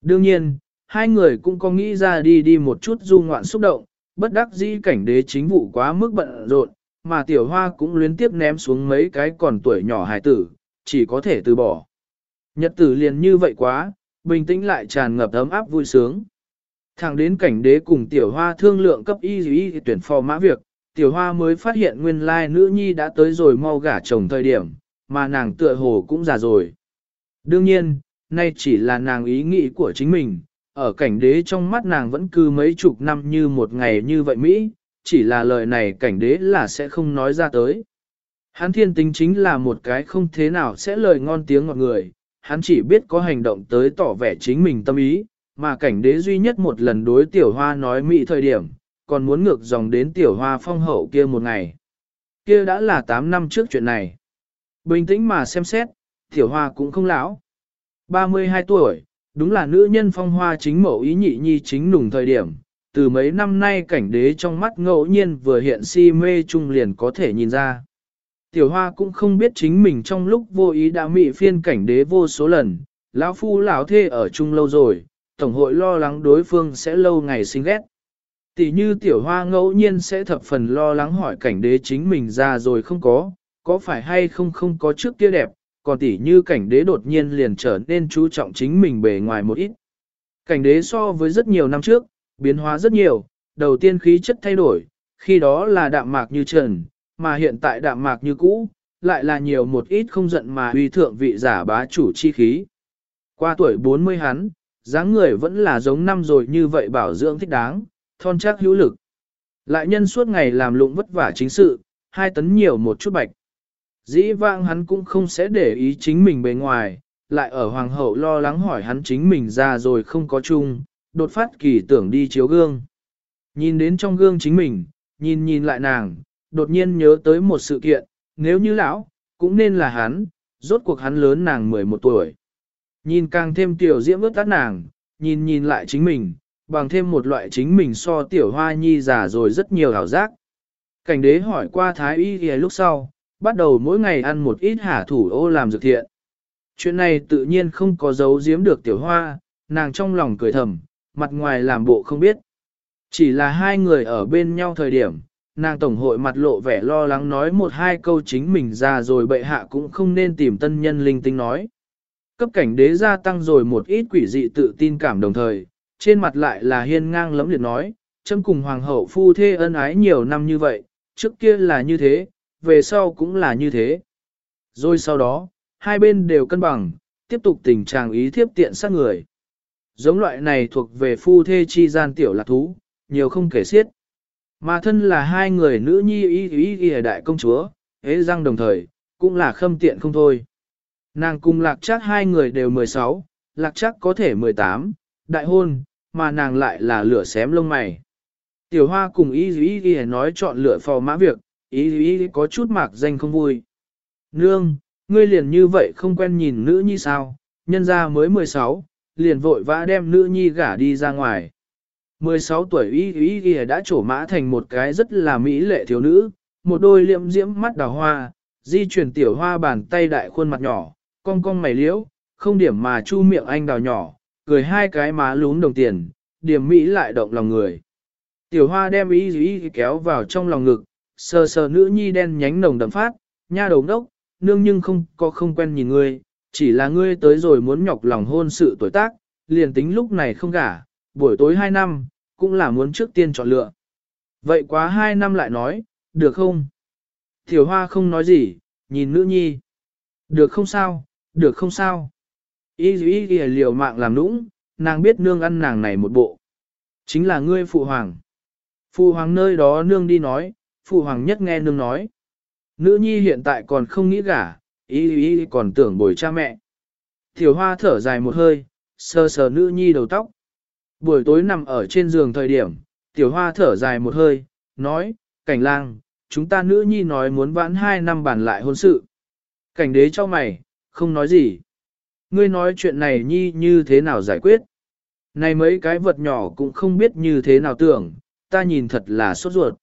Speaker 1: Đương nhiên, hai người cũng có nghĩ ra đi đi một chút du ngoạn xúc động, bất đắc dĩ cảnh đế chính vụ quá mức bận rộn, mà tiểu hoa cũng luyến tiếp ném xuống mấy cái còn tuổi nhỏ hài tử, chỉ có thể từ bỏ. Nhật tử liền như vậy quá, bình tĩnh lại tràn ngập ấm áp vui sướng. Thẳng đến cảnh đế cùng tiểu hoa thương lượng cấp y y tuyển phò mã việc, tiểu hoa mới phát hiện nguyên lai nữ nhi đã tới rồi mau gả chồng thời điểm, mà nàng tựa hồ cũng già rồi. Đương nhiên, nay chỉ là nàng ý nghĩ của chính mình, ở cảnh đế trong mắt nàng vẫn cứ mấy chục năm như một ngày như vậy Mỹ, chỉ là lời này cảnh đế là sẽ không nói ra tới. Hắn thiên tính chính là một cái không thế nào sẽ lời ngon tiếng ngọt người, hắn chỉ biết có hành động tới tỏ vẻ chính mình tâm ý, mà cảnh đế duy nhất một lần đối tiểu hoa nói mị thời điểm, còn muốn ngược dòng đến tiểu hoa phong hậu kia một ngày. Kia đã là 8 năm trước chuyện này. Bình tĩnh mà xem xét, tiểu hoa cũng không lão. 32 tuổi, đúng là nữ nhân phong hoa chính mẫu ý nhị nhi chính nùng thời điểm. Từ mấy năm nay cảnh đế trong mắt ngẫu nhiên vừa hiện si mê trung liền có thể nhìn ra. Tiểu hoa cũng không biết chính mình trong lúc vô ý đã mị phiên cảnh đế vô số lần, lão phu lão thê ở chung lâu rồi, tổng hội lo lắng đối phương sẽ lâu ngày sinh ghét. Tỷ như tiểu hoa ngẫu nhiên sẽ thập phần lo lắng hỏi cảnh đế chính mình ra rồi không có, có phải hay không không có trước kia đẹp, còn tỷ như cảnh đế đột nhiên liền trở nên chú trọng chính mình bề ngoài một ít. Cảnh đế so với rất nhiều năm trước, biến hóa rất nhiều, đầu tiên khí chất thay đổi, khi đó là đạm mạc như trần, mà hiện tại đạm mạc như cũ, lại là nhiều một ít không giận mà uy thượng vị giả bá chủ chi khí. Qua tuổi 40 hắn, dáng người vẫn là giống năm rồi như vậy bảo dưỡng thích đáng, thon chắc hữu lực. Lại nhân suốt ngày làm lụng vất vả chính sự, hai tấn nhiều một chút bạch. Dĩ vãng hắn cũng không sẽ để ý chính mình bề ngoài, lại ở hoàng hậu lo lắng hỏi hắn chính mình ra rồi không có chung, đột phát kỳ tưởng đi chiếu gương. Nhìn đến trong gương chính mình, nhìn nhìn lại nàng, đột nhiên nhớ tới một sự kiện, nếu như lão, cũng nên là hắn, rốt cuộc hắn lớn nàng 11 tuổi. Nhìn càng thêm tiểu diễm ướt tắt nàng, nhìn nhìn lại chính mình, bằng thêm một loại chính mình so tiểu hoa nhi già rồi rất nhiều ảo giác. Cảnh đế hỏi qua thái y thì lúc sau, bắt đầu mỗi ngày ăn một ít hả thủ ô làm dược thiện. Chuyện này tự nhiên không có dấu giếm được tiểu hoa, nàng trong lòng cười thầm, mặt ngoài làm bộ không biết. Chỉ là hai người ở bên nhau thời điểm, nàng tổng hội mặt lộ vẻ lo lắng nói một hai câu chính mình ra rồi bệ hạ cũng không nên tìm tân nhân linh tinh nói. Cấp cảnh đế gia tăng rồi một ít quỷ dị tự tin cảm đồng thời, trên mặt lại là hiên ngang lẫm liệt nói, châm cùng hoàng hậu phu thê ân ái nhiều năm như vậy, trước kia là như thế, về sau cũng là như thế. Rồi sau đó, hai bên đều cân bằng, tiếp tục tình trạng ý thiếp tiện sát người. Giống loại này thuộc về phu thê chi gian tiểu lạc thú, nhiều không kể xiết. Mà thân là hai người nữ nhi y y y đại công chúa, hế răng đồng thời, cũng là khâm tiện không thôi. Nàng cùng lạc chắc hai người đều 16, lạc chắc có thể 18, đại hôn, mà nàng lại là lửa xém lông mày. Tiểu hoa cùng y y y nói chọn lựa phò mã việc, y y có chút mạc danh không vui. Nương, ngươi liền như vậy không quen nhìn nữ nhi sao, nhân ra mới 16, liền vội vã đem nữ nhi gả đi ra ngoài. 16 tuổi y y y đã trổ mã thành một cái rất là mỹ lệ thiếu nữ, một đôi liệm diễm mắt đào hoa, di chuyển tiểu hoa bàn tay đại khuôn mặt nhỏ, cong cong mày liễu, không điểm mà chu miệng anh đào nhỏ, cười hai cái má lún đồng tiền, điểm mỹ lại động lòng người. Tiểu hoa đem y y kéo vào trong lòng ngực, sờ sờ nữ nhi đen nhánh nồng đậm phát, nha đầu đốc, nương nhưng không có không quen nhìn ngươi, chỉ là ngươi tới rồi muốn nhọc lòng hôn sự tuổi tác, liền tính lúc này không gả, buổi tối hai năm, cũng là muốn trước tiên chọn lựa. Vậy quá hai năm lại nói, được không? Tiểu hoa không nói gì, nhìn nữ nhi. Được không sao, được không sao. Y y y liều mạng làm nũng, nàng biết nương ăn nàng này một bộ. Chính là ngươi phụ hoàng. Phụ hoàng nơi đó nương đi nói, phụ hoàng nhất nghe nương nói. Nữ nhi hiện tại còn không nghĩ gả, y y còn tưởng bồi cha mẹ. Tiểu hoa thở dài một hơi, sờ sờ nữ nhi đầu tóc. Buổi tối nằm ở trên giường thời điểm, tiểu hoa thở dài một hơi, nói, cảnh lang, chúng ta nữ nhi nói muốn vãn hai năm bàn lại hôn sự. Cảnh đế cho mày, không nói gì. Ngươi nói chuyện này nhi như thế nào giải quyết? Này mấy cái vật nhỏ cũng không biết như thế nào tưởng, ta nhìn thật là sốt ruột.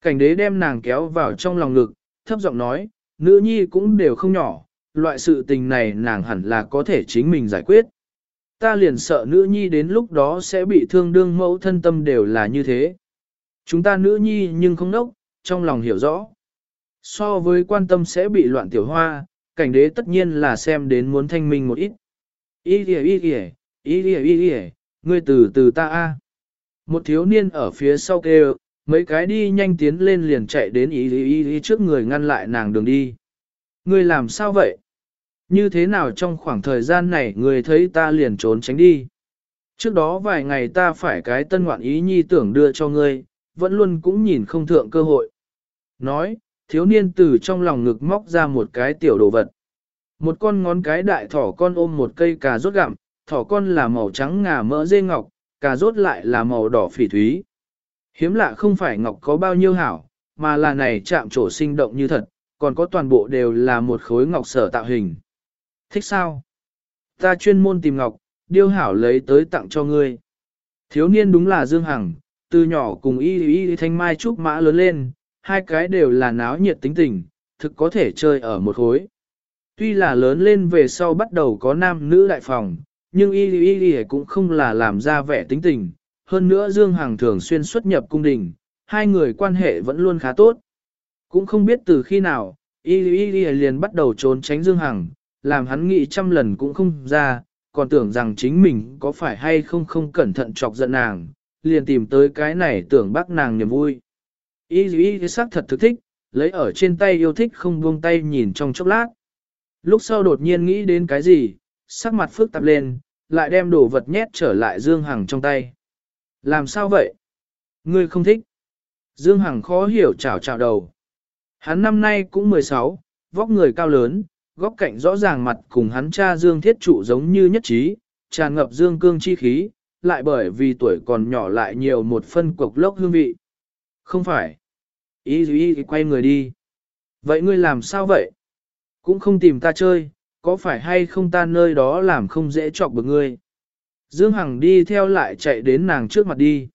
Speaker 1: Cảnh đế đem nàng kéo vào trong lòng ngực, thấp giọng nói, nữ nhi cũng đều không nhỏ, loại sự tình này nàng hẳn là có thể chính mình giải quyết. Ta liền sợ nữ nhi đến lúc đó sẽ bị thương đương mẫu thân tâm đều là như thế. Chúng ta nữ nhi nhưng không nốc, trong lòng hiểu rõ. So với quan tâm sẽ bị loạn tiểu hoa, cảnh đế tất nhiên là xem đến muốn thanh minh một ít. Ý kìa ý kìa, ý kìa ý kìa, ngươi từ từ ta a. Một thiếu niên ở phía sau kêu, mấy cái đi nhanh tiến lên liền chạy đến ý ý ý, ý trước người ngăn lại nàng đường đi. Ngươi làm sao vậy? Như thế nào trong khoảng thời gian này ngươi thấy ta liền trốn tránh đi? Trước đó vài ngày ta phải cái tân ngoạn ý nhi tưởng đưa cho ngươi, vẫn luôn cũng nhìn không thượng cơ hội. Nói, thiếu niên từ trong lòng ngực móc ra một cái tiểu đồ vật. Một con ngón cái đại thỏ con ôm một cây cà rốt gặm, thỏ con là màu trắng ngà mỡ dê ngọc, cà rốt lại là màu đỏ phỉ thúy. Hiếm lạ không phải ngọc có bao nhiêu hảo, mà là này chạm trổ sinh động như thật, còn có toàn bộ đều là một khối ngọc sở tạo hình. Thích sao? Ta chuyên môn tìm ngọc, điêu hảo lấy tới tặng cho ngươi. Thiếu niên đúng là Dương Hằng, từ nhỏ cùng y y thanh mai trúc mã lớn lên, hai cái đều là náo nhiệt tính tình, thực có thể chơi ở một khối. Tuy là lớn lên về sau bắt đầu có nam nữ đại phòng, nhưng y y y cũng không là làm ra vẻ tính tình. Hơn nữa Dương Hằng thường xuyên xuất nhập cung đình, hai người quan hệ vẫn luôn khá tốt. Cũng không biết từ khi nào, y y y liền bắt đầu trốn tránh Dương Hằng, làm hắn nghĩ trăm lần cũng không ra, còn tưởng rằng chính mình có phải hay không không cẩn thận chọc giận nàng, liền tìm tới cái này tưởng bác nàng niềm vui. Y y y sắc thật thực thích, lấy ở trên tay yêu thích không buông tay nhìn trong chốc lát. Lúc sau đột nhiên nghĩ đến cái gì, sắc mặt phức tạp lên, lại đem đồ vật nhét trở lại Dương Hằng trong tay. Làm sao vậy? Ngươi không thích. Dương Hằng khó hiểu chào chào đầu. Hắn năm nay cũng 16, vóc người cao lớn, góc cạnh rõ ràng mặt cùng hắn cha Dương Thiết Trụ giống như nhất trí, tràn ngập Dương Cương chi khí, lại bởi vì tuổi còn nhỏ lại nhiều một phân cục lốc hương vị. Không phải. Ý ý, ý quay người đi. Vậy ngươi làm sao vậy? Cũng không tìm ta chơi, có phải hay không ta nơi đó làm không dễ chọc bực ngươi? Dương Hằng đi theo lại chạy đến nàng trước mặt đi.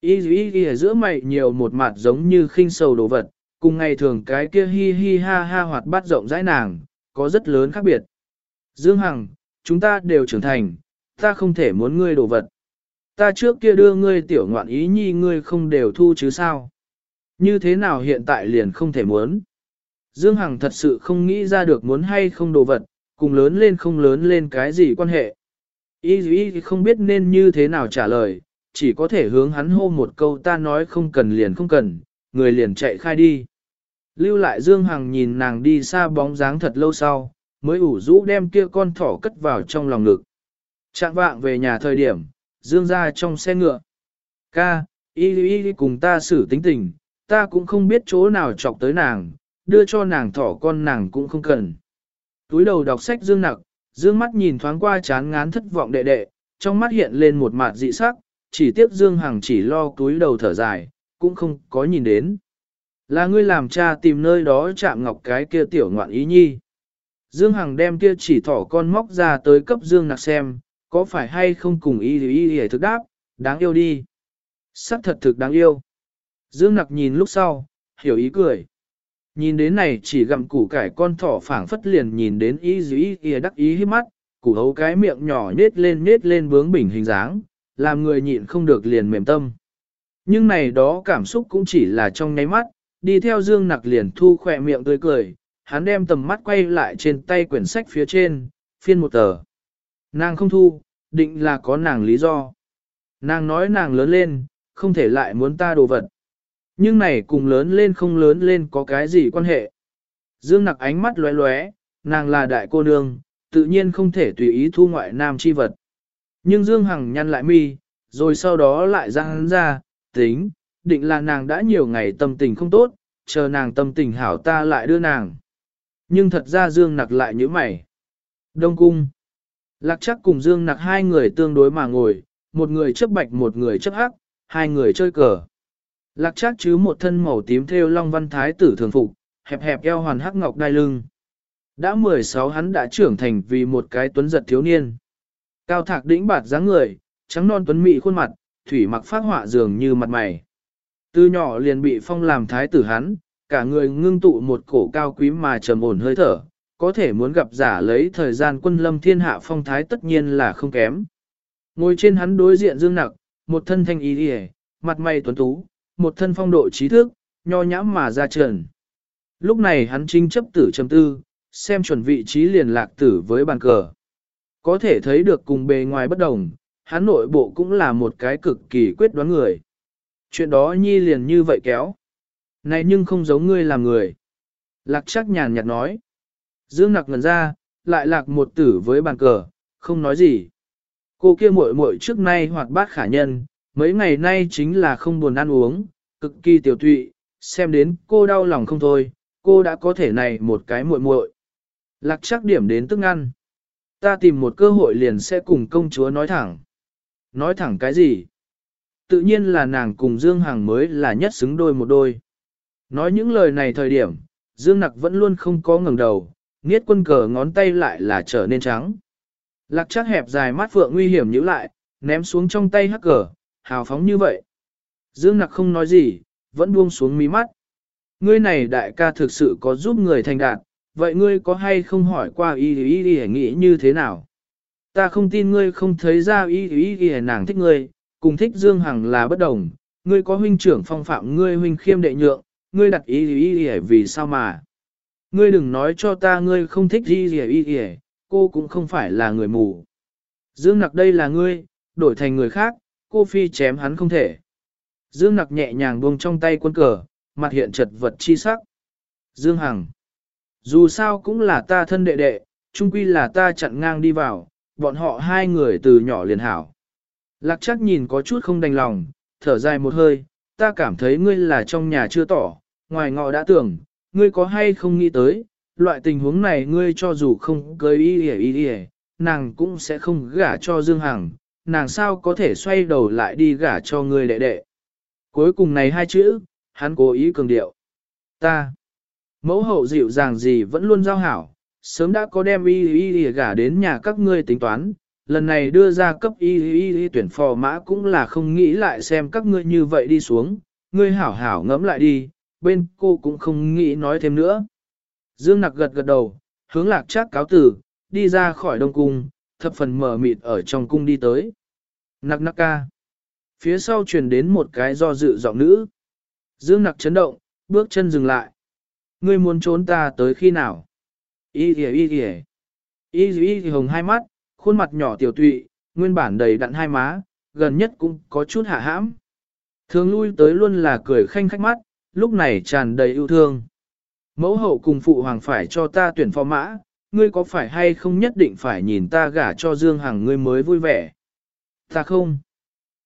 Speaker 1: Y Dĩ ý giữa mày nhiều một mặt giống như khinh sầu đồ vật, cùng ngày thường cái kia hi hi ha ha hoạt bát rộng rãi nàng, có rất lớn khác biệt. Dương Hằng, chúng ta đều trưởng thành, ta không thể muốn ngươi đồ vật. Ta trước kia đưa ngươi tiểu ngoạn ý nhi ngươi không đều thu chứ sao? Như thế nào hiện tại liền không thể muốn? Dương Hằng thật sự không nghĩ ra được muốn hay không đồ vật, cùng lớn lên không lớn lên cái gì quan hệ. Y Y không biết nên như thế nào trả lời, chỉ có thể hướng hắn hô một câu ta nói không cần liền không cần, người liền chạy khai đi. Lưu lại Dương Hằng nhìn nàng đi xa bóng dáng thật lâu sau, mới ủ rũ đem kia con thỏ cất vào trong lòng ngực. Trạng vạng về nhà thời điểm, Dương ra trong xe ngựa. Ca, y y cùng ta xử tính tình, ta cũng không biết chỗ nào chọc tới nàng, đưa cho nàng thỏ con nàng cũng không cần. Túi đầu đọc sách Dương nặc, Dương mắt nhìn thoáng qua chán ngán thất vọng đệ đệ, trong mắt hiện lên một mặt dị sắc, chỉ tiếc Dương Hằng chỉ lo túi đầu thở dài, cũng không có nhìn đến. Là ngươi làm cha tìm nơi đó chạm ngọc cái kia tiểu ngoạn ý nhi. Dương Hằng đem kia chỉ thỏ con móc ra tới cấp Dương nặc xem, có phải hay không cùng y y y thực đáp, đáng yêu đi. Sắc thật thực đáng yêu. Dương nặc nhìn lúc sau, hiểu ý cười. Nhìn đến này chỉ gặm củ cải con thỏ phảng phất liền nhìn đến ý dữ ý kia đắc ý hiếp mắt, củ hấu cái miệng nhỏ nết lên nết lên bướng bỉnh hình dáng, làm người nhịn không được liền mềm tâm. Nhưng này đó cảm xúc cũng chỉ là trong nháy mắt, đi theo Dương Nặc liền thu khỏe miệng tươi cười, hắn đem tầm mắt quay lại trên tay quyển sách phía trên, phiên một tờ. Nàng không thu, định là có nàng lý do. Nàng nói nàng lớn lên, không thể lại muốn ta đồ vật. Nhưng này cùng lớn lên không lớn lên có cái gì quan hệ. Dương nặc ánh mắt lóe lóe, nàng là đại cô nương, tự nhiên không thể tùy ý thu ngoại nam chi vật. Nhưng Dương Hằng nhăn lại mi, rồi sau đó lại ra hắn ra, tính, định là nàng đã nhiều ngày tâm tình không tốt, chờ nàng tâm tình hảo ta lại đưa nàng. Nhưng thật ra Dương nặc lại như mày. Đông cung. Lạc chắc cùng Dương nặc hai người tương đối mà ngồi, một người chấp bạch một người chấp hắc, hai người chơi cờ. Lạc chắc chứ một thân màu tím theo long văn thái tử thường phục, hẹp hẹp eo hoàn hắc ngọc đai lưng. Đã 16 hắn đã trưởng thành vì một cái tuấn giật thiếu niên. Cao thạc đĩnh bạt dáng người, trắng non tuấn mị khuôn mặt, thủy mặc phát họa dường như mặt mày. Từ nhỏ liền bị phong làm thái tử hắn, cả người ngưng tụ một cổ cao quý mà trầm ổn hơi thở, có thể muốn gặp giả lấy thời gian quân lâm thiên hạ phong thái tất nhiên là không kém. Ngồi trên hắn đối diện dương nặc, một thân thanh ý đi mặt mày tuấn tú, một thân phong độ trí thức, nho nhãm mà ra trần. Lúc này hắn chính chấp tử trầm tư, xem chuẩn vị trí liền lạc tử với bàn cờ. Có thể thấy được cùng bề ngoài bất đồng, hắn nội bộ cũng là một cái cực kỳ quyết đoán người. Chuyện đó nhi liền như vậy kéo. Này nhưng không giống ngươi làm người. Lạc chắc nhàn nhạt nói. Dương nặc ngần ra, lại lạc một tử với bàn cờ, không nói gì. Cô kia muội muội trước nay hoạt bát khả nhân, mấy ngày nay chính là không buồn ăn uống, cực kỳ tiểu tụy, xem đến cô đau lòng không thôi, cô đã có thể này một cái muội muội. Lạc chắc điểm đến tức ăn. Ta tìm một cơ hội liền sẽ cùng công chúa nói thẳng. Nói thẳng cái gì? Tự nhiên là nàng cùng Dương Hằng mới là nhất xứng đôi một đôi. Nói những lời này thời điểm, Dương Nặc vẫn luôn không có ngẩng đầu, niết quân cờ ngón tay lại là trở nên trắng. Lạc chắc hẹp dài mắt phượng nguy hiểm nhíu lại, ném xuống trong tay hắc cờ, hào phóng như vậy. Dương Nặc không nói gì, vẫn buông xuống mí mắt. Ngươi này đại ca thực sự có giúp người thành đạt, vậy ngươi có hay không hỏi qua y y y nghĩ như thế nào? Ta không tin ngươi không thấy ra y y y nàng thích ngươi, cùng thích Dương Hằng là bất đồng, ngươi có huynh trưởng phong phạm ngươi huynh khiêm đệ nhượng, ngươi đặt y y y vì sao mà? Ngươi đừng nói cho ta ngươi không thích y y y cô cũng không phải là người mù. Dương nặc đây là ngươi, đổi thành người khác, cô phi chém hắn không thể. Dương nặc nhẹ nhàng buông trong tay quân cờ, mặt hiện chật vật chi sắc. Dương Hằng. Dù sao cũng là ta thân đệ đệ, chung quy là ta chặn ngang đi vào, bọn họ hai người từ nhỏ liền hảo. Lạc chắc nhìn có chút không đành lòng, thở dài một hơi, ta cảm thấy ngươi là trong nhà chưa tỏ, ngoài ngọ đã tưởng, ngươi có hay không nghĩ tới, loại tình huống này ngươi cho dù không cưới y y y nàng cũng sẽ không gả cho Dương Hằng, nàng sao có thể xoay đầu lại đi gả cho ngươi đệ đệ. Cuối cùng này hai chữ, hắn cố ý cường điệu. Ta, mẫu hậu dịu dàng gì vẫn luôn giao hảo, sớm đã có đem y y y gả đến nhà các ngươi tính toán, lần này đưa ra cấp y y y tuyển phò mã cũng là không nghĩ lại xem các ngươi như vậy đi xuống, ngươi hảo hảo ngẫm lại đi, bên cô cũng không nghĩ nói thêm nữa. Dương nặc gật gật đầu, hướng lạc chắc cáo tử, đi ra khỏi đông cung, thập phần mờ mịt ở trong cung đi tới. Nặc nặc ca. Phía sau truyền đến một cái do dự giọng nữ. Dương nặc chấn động, bước chân dừng lại. Ngươi muốn trốn ta tới khi nào? Y kìa y kìa. Y y thì hồng hai mắt, khuôn mặt nhỏ tiểu tụy, nguyên bản đầy đặn hai má, gần nhất cũng có chút hạ hãm. Thường lui tới luôn là cười khanh khách mắt, lúc này tràn đầy yêu thương. Mẫu hậu cùng phụ hoàng phải cho ta tuyển phò mã, ngươi có phải hay không nhất định phải nhìn ta gả cho Dương Hằng ngươi mới vui vẻ? Ta không.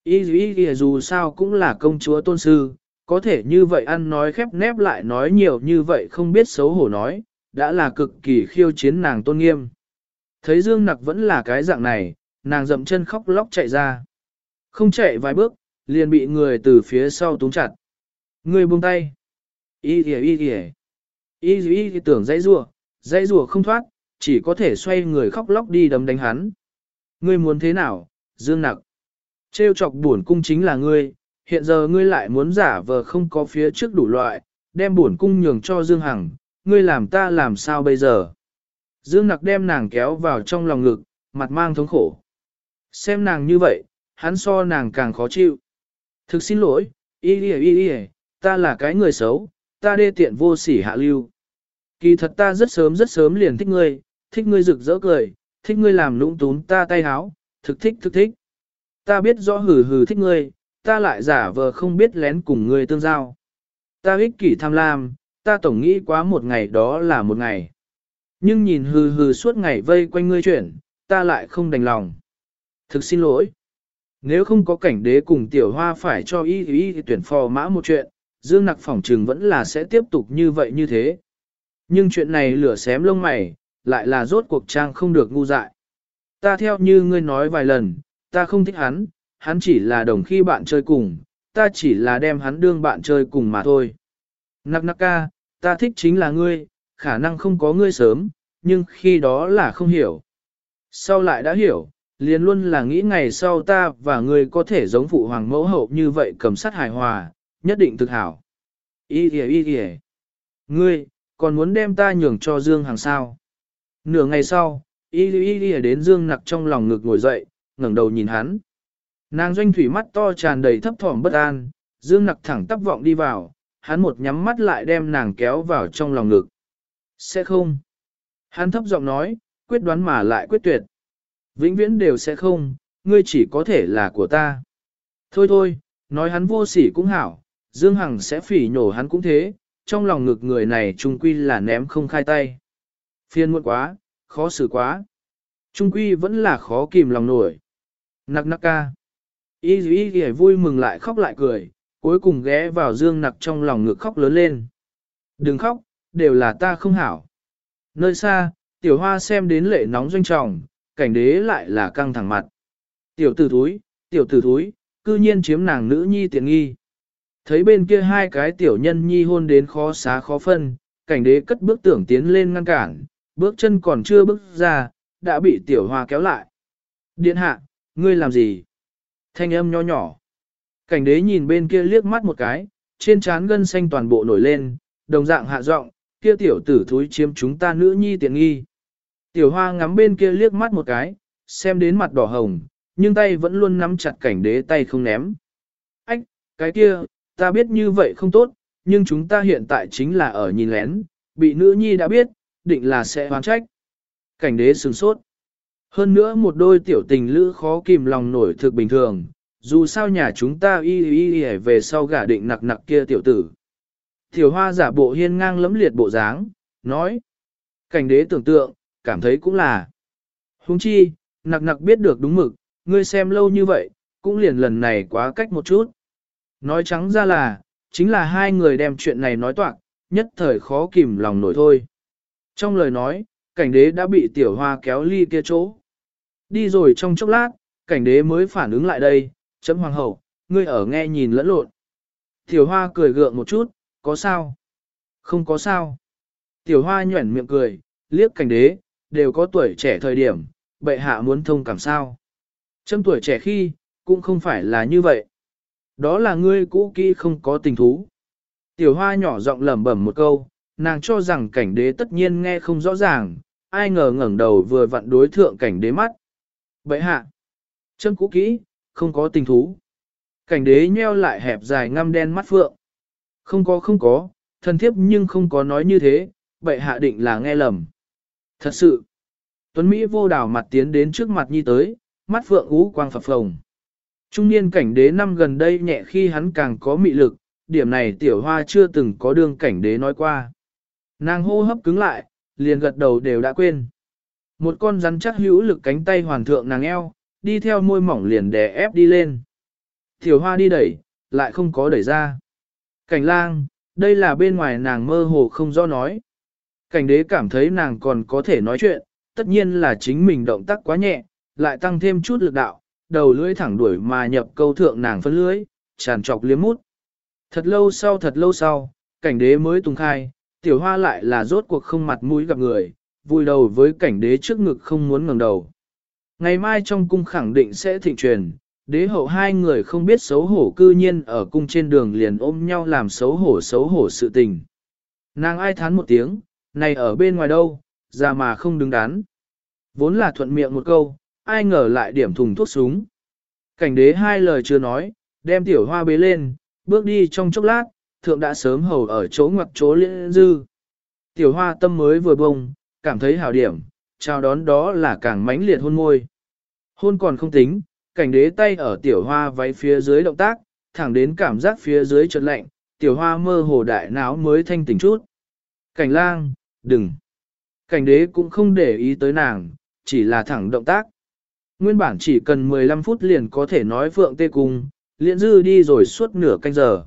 Speaker 1: Y dù y dù sao cũng là công chúa tôn sư, có thể như vậy ăn nói khép nép lại nói nhiều như vậy không biết xấu hổ nói, đã là cực kỳ khiêu chiến nàng tôn nghiêm. Thấy Dương Nặc vẫn là cái dạng này, nàng dậm chân khóc lóc chạy ra. Không chạy vài bước, liền bị người từ phía sau túm chặt. Người buông tay. Y kìa y kìa. Y y ý tưởng dãy rùa, dãy rùa không thoát, chỉ có thể xoay người khóc lóc đi đấm đánh hắn. Ngươi muốn thế nào, Dương Nặc? Trêu chọc buồn cung chính là ngươi, hiện giờ ngươi lại muốn giả vờ không có phía trước đủ loại, đem buồn cung nhường cho Dương Hằng, ngươi làm ta làm sao bây giờ? Dương Nặc đem nàng kéo vào trong lòng ngực, mặt mang thống khổ. Xem nàng như vậy, hắn so nàng càng khó chịu. Thực xin lỗi, y y y y, ta là cái người xấu, ta đê tiện vô sỉ hạ lưu. Kỳ thật ta rất sớm rất sớm liền thích ngươi, thích ngươi rực rỡ cười, thích ngươi làm lũng tún ta tay háo, thực thích thực thích. Ta biết rõ hừ hừ thích ngươi, ta lại giả vờ không biết lén cùng ngươi tương giao. Ta ích kỷ tham lam, ta tổng nghĩ quá một ngày đó là một ngày. Nhưng nhìn hừ hừ suốt ngày vây quanh ngươi chuyển, ta lại không đành lòng. Thực xin lỗi. Nếu không có cảnh đế cùng tiểu hoa phải cho y y tuyển phò mã một chuyện, Dương Nặc phỏng trừng vẫn là sẽ tiếp tục như vậy như thế. Nhưng chuyện này lửa xém lông mày, lại là rốt cuộc trang không được ngu dại. Ta theo như ngươi nói vài lần, ta không thích hắn, hắn chỉ là đồng khi bạn chơi cùng, ta chỉ là đem hắn đương bạn chơi cùng mà thôi. Nặc nặc ca, ta thích chính là ngươi, khả năng không có ngươi sớm, nhưng khi đó là không hiểu. Sau lại đã hiểu, liền luôn là nghĩ ngày sau ta và ngươi có thể giống phụ hoàng mẫu hậu như vậy cầm sát hài hòa, nhất định thực hảo. Ý kìa ý kìa. Ngươi, còn muốn đem ta nhường cho Dương Hằng sao? Nửa ngày sau, y y y đến Dương nặc trong lòng ngực ngồi dậy, ngẩng đầu nhìn hắn. Nàng doanh thủy mắt to tràn đầy thấp thỏm bất an, Dương nặc thẳng tắp vọng đi vào, hắn một nhắm mắt lại đem nàng kéo vào trong lòng ngực. Sẽ không. Hắn thấp giọng nói, quyết đoán mà lại quyết tuyệt. Vĩnh viễn đều sẽ không, ngươi chỉ có thể là của ta. Thôi thôi, nói hắn vô sỉ cũng hảo, Dương Hằng sẽ phỉ nhổ hắn cũng thế, trong lòng ngực người này trung quy là ném không khai tay. Phiên muộn quá, khó xử quá. Trung quy vẫn là khó kìm lòng nổi. Nặc nặc ca. Y y y vui mừng lại khóc lại cười, cuối cùng ghé vào Dương nặc trong lòng ngực khóc lớn lên. Đừng khóc, đều là ta không hảo. Nơi xa, tiểu hoa xem đến lệ nóng doanh trọng, cảnh đế lại là căng thẳng mặt. Tiểu tử thúi, tiểu tử thúi, cư nhiên chiếm nàng nữ nhi tiện nghi. Thấy bên kia hai cái tiểu nhân nhi hôn đến khó xá khó phân, cảnh đế cất bước tưởng tiến lên ngăn cản, bước chân còn chưa bước ra, đã bị tiểu hoa kéo lại. Điện hạ, ngươi làm gì? Thanh âm nho nhỏ. Cảnh đế nhìn bên kia liếc mắt một cái, trên trán gân xanh toàn bộ nổi lên, đồng dạng hạ giọng, kia tiểu tử thúi chiếm chúng ta nữ nhi tiện nghi. Tiểu hoa ngắm bên kia liếc mắt một cái, xem đến mặt đỏ hồng, nhưng tay vẫn luôn nắm chặt cảnh đế tay không ném. Ách, cái kia, ta biết như vậy không tốt, nhưng chúng ta hiện tại chính là ở nhìn lén, bị nữ nhi đã biết, định là sẽ hoán trách. Cảnh đế sừng sốt. Hơn nữa một đôi tiểu tình lữ khó kìm lòng nổi thực bình thường, dù sao nhà chúng ta y y y về sau gả định nặc nặc kia tiểu tử. Tiểu hoa giả bộ hiên ngang lẫm liệt bộ dáng, nói. Cảnh đế tưởng tượng, cảm thấy cũng là. Huống chi, nặc nặc biết được đúng mực, ngươi xem lâu như vậy, cũng liền lần này quá cách một chút. Nói trắng ra là, chính là hai người đem chuyện này nói toạc, nhất thời khó kìm lòng nổi thôi. Trong lời nói, cảnh đế đã bị tiểu hoa kéo ly kia chỗ. Đi rồi trong chốc lát, cảnh đế mới phản ứng lại đây, chấm hoàng hậu, ngươi ở nghe nhìn lẫn lộn. Tiểu hoa cười gượng một chút, có sao? Không có sao. Tiểu hoa nhuẩn miệng cười, liếc cảnh đế, đều có tuổi trẻ thời điểm, bệ hạ muốn thông cảm sao. Châm tuổi trẻ khi, cũng không phải là như vậy. Đó là ngươi cũ kỹ không có tình thú. Tiểu hoa nhỏ giọng lẩm bẩm một câu, nàng cho rằng cảnh đế tất nhiên nghe không rõ ràng, ai ngờ ngẩng đầu vừa vặn đối thượng cảnh đế mắt. Bệ hạ, chân cũ kỹ, không có tình thú. Cảnh đế nheo lại hẹp dài ngăm đen mắt phượng. Không có không có, thân thiếp nhưng không có nói như thế, bệ hạ định là nghe lầm. Thật sự, Tuấn Mỹ vô đảo mặt tiến đến trước mặt nhi tới, mắt phượng ú quang phập phồng. Trung niên cảnh đế năm gần đây nhẹ khi hắn càng có mị lực, điểm này tiểu hoa chưa từng có đương cảnh đế nói qua. Nàng hô hấp cứng lại, liền gật đầu đều đã quên. Một con rắn chắc hữu lực cánh tay hoàn thượng nàng eo, đi theo môi mỏng liền đè ép đi lên. Tiểu hoa đi đẩy, lại không có đẩy ra. Cảnh lang, đây là bên ngoài nàng mơ hồ không do nói. Cảnh đế cảm thấy nàng còn có thể nói chuyện, tất nhiên là chính mình động tác quá nhẹ, lại tăng thêm chút lực đạo, đầu lưỡi thẳng đuổi mà nhập câu thượng nàng phân lưỡi, tràn trọc liếm mút. Thật lâu sau thật lâu sau, cảnh đế mới tung khai, tiểu hoa lại là rốt cuộc không mặt mũi gặp người, vui đầu với cảnh đế trước ngực không muốn ngẩng đầu. Ngày mai trong cung khẳng định sẽ thịnh truyền, đế hậu hai người không biết xấu hổ cư nhiên ở cung trên đường liền ôm nhau làm xấu hổ xấu hổ sự tình. Nàng ai thán một tiếng, này ở bên ngoài đâu, ra mà không đứng đắn. Vốn là thuận miệng một câu, ai ngờ lại điểm thùng thuốc súng. Cảnh đế hai lời chưa nói, đem tiểu hoa bế lên, bước đi trong chốc lát, thượng đã sớm hầu ở chỗ ngoặc chỗ liên dư. Tiểu hoa tâm mới vừa bông, cảm thấy hào điểm, chào đón đó là càng mãnh liệt hôn môi. Hôn còn không tính, cảnh đế tay ở tiểu hoa váy phía dưới động tác, thẳng đến cảm giác phía dưới chợt lạnh, tiểu hoa mơ hồ đại não mới thanh tỉnh chút. Cảnh lang, đừng. Cảnh đế cũng không để ý tới nàng, chỉ là thẳng động tác. Nguyên bản chỉ cần 15 phút liền có thể nói phượng tê cung, liễn dư đi rồi suốt nửa canh giờ.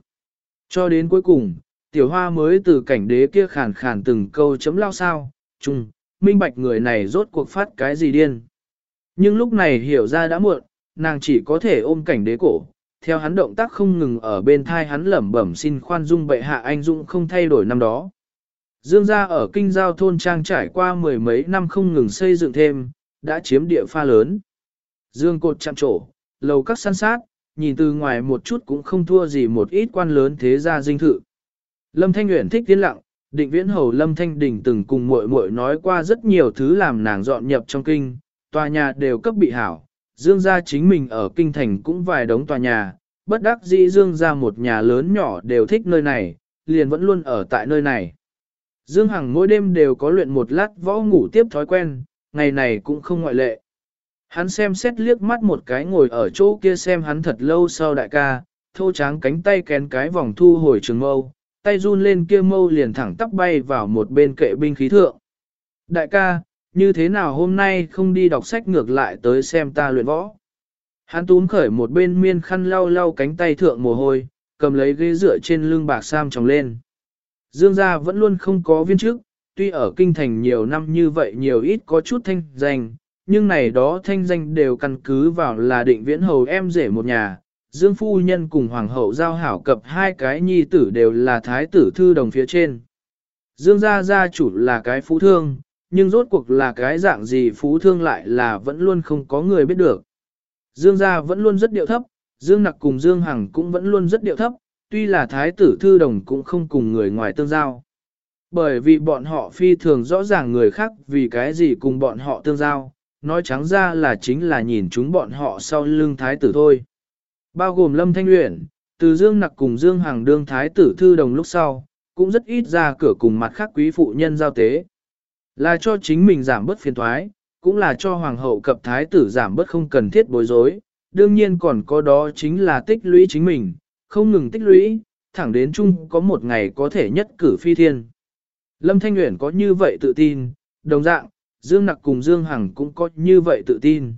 Speaker 1: Cho đến cuối cùng, tiểu hoa mới từ cảnh đế kia khàn khàn từng câu chấm lao sao, chung, minh bạch người này rốt cuộc phát cái gì điên. Nhưng lúc này hiểu ra đã muộn, nàng chỉ có thể ôm cảnh đế cổ, theo hắn động tác không ngừng ở bên thai hắn lẩm bẩm xin khoan dung bệ hạ anh dung không thay đổi năm đó. Dương gia ở kinh giao thôn trang trải qua mười mấy năm không ngừng xây dựng thêm, đã chiếm địa pha lớn. Dương cột chạm trổ, lầu các săn sát, nhìn từ ngoài một chút cũng không thua gì một ít quan lớn thế gia dinh thự. Lâm Thanh Nguyễn thích tiến lặng, định viễn hầu Lâm Thanh Đình từng cùng muội muội nói qua rất nhiều thứ làm nàng dọn nhập trong kinh, tòa nhà đều cấp bị hảo. Dương gia chính mình ở kinh thành cũng vài đống tòa nhà, bất đắc dĩ Dương gia một nhà lớn nhỏ đều thích nơi này, liền vẫn luôn ở tại nơi này. Dương Hằng mỗi đêm đều có luyện một lát võ ngủ tiếp thói quen, ngày này cũng không ngoại lệ. Hắn xem xét liếc mắt một cái ngồi ở chỗ kia xem hắn thật lâu sau đại ca, thô tráng cánh tay kén cái vòng thu hồi trường mâu, tay run lên kia mâu liền thẳng tắp bay vào một bên kệ binh khí thượng. Đại ca, như thế nào hôm nay không đi đọc sách ngược lại tới xem ta luyện võ? Hắn túm khởi một bên miên khăn lau lau cánh tay thượng mồ hôi, cầm lấy ghế dựa trên lưng bạc sam tròng lên. Dương gia vẫn luôn không có viên chức, tuy ở kinh thành nhiều năm như vậy nhiều ít có chút thanh danh, nhưng này đó thanh danh đều căn cứ vào là định viễn hầu em rể một nhà. Dương phu nhân cùng hoàng hậu giao hảo cập hai cái nhi tử đều là thái tử thư đồng phía trên. Dương gia gia chủ là cái phú thương, nhưng rốt cuộc là cái dạng gì phú thương lại là vẫn luôn không có người biết được. Dương gia vẫn luôn rất điệu thấp, Dương nặc cùng Dương hằng cũng vẫn luôn rất điệu thấp, tuy là thái tử thư đồng cũng không cùng người ngoài tương giao. Bởi vì bọn họ phi thường rõ ràng người khác vì cái gì cùng bọn họ tương giao, nói trắng ra là chính là nhìn chúng bọn họ sau lưng thái tử thôi. Bao gồm Lâm Thanh Uyển, từ Dương Nặc cùng Dương Hằng đương thái tử thư đồng lúc sau, cũng rất ít ra cửa cùng mặt khác quý phụ nhân giao tế. Là cho chính mình giảm bớt phiền thoái, cũng là cho hoàng hậu cập thái tử giảm bớt không cần thiết bối rối, đương nhiên còn có đó chính là tích lũy chính mình, không ngừng tích lũy, thẳng đến chung có một ngày có thể nhất cử phi thiên. Lâm Thanh Uyển có như vậy tự tin, đồng dạng, Dương Nặc cùng Dương Hằng cũng có như vậy tự tin.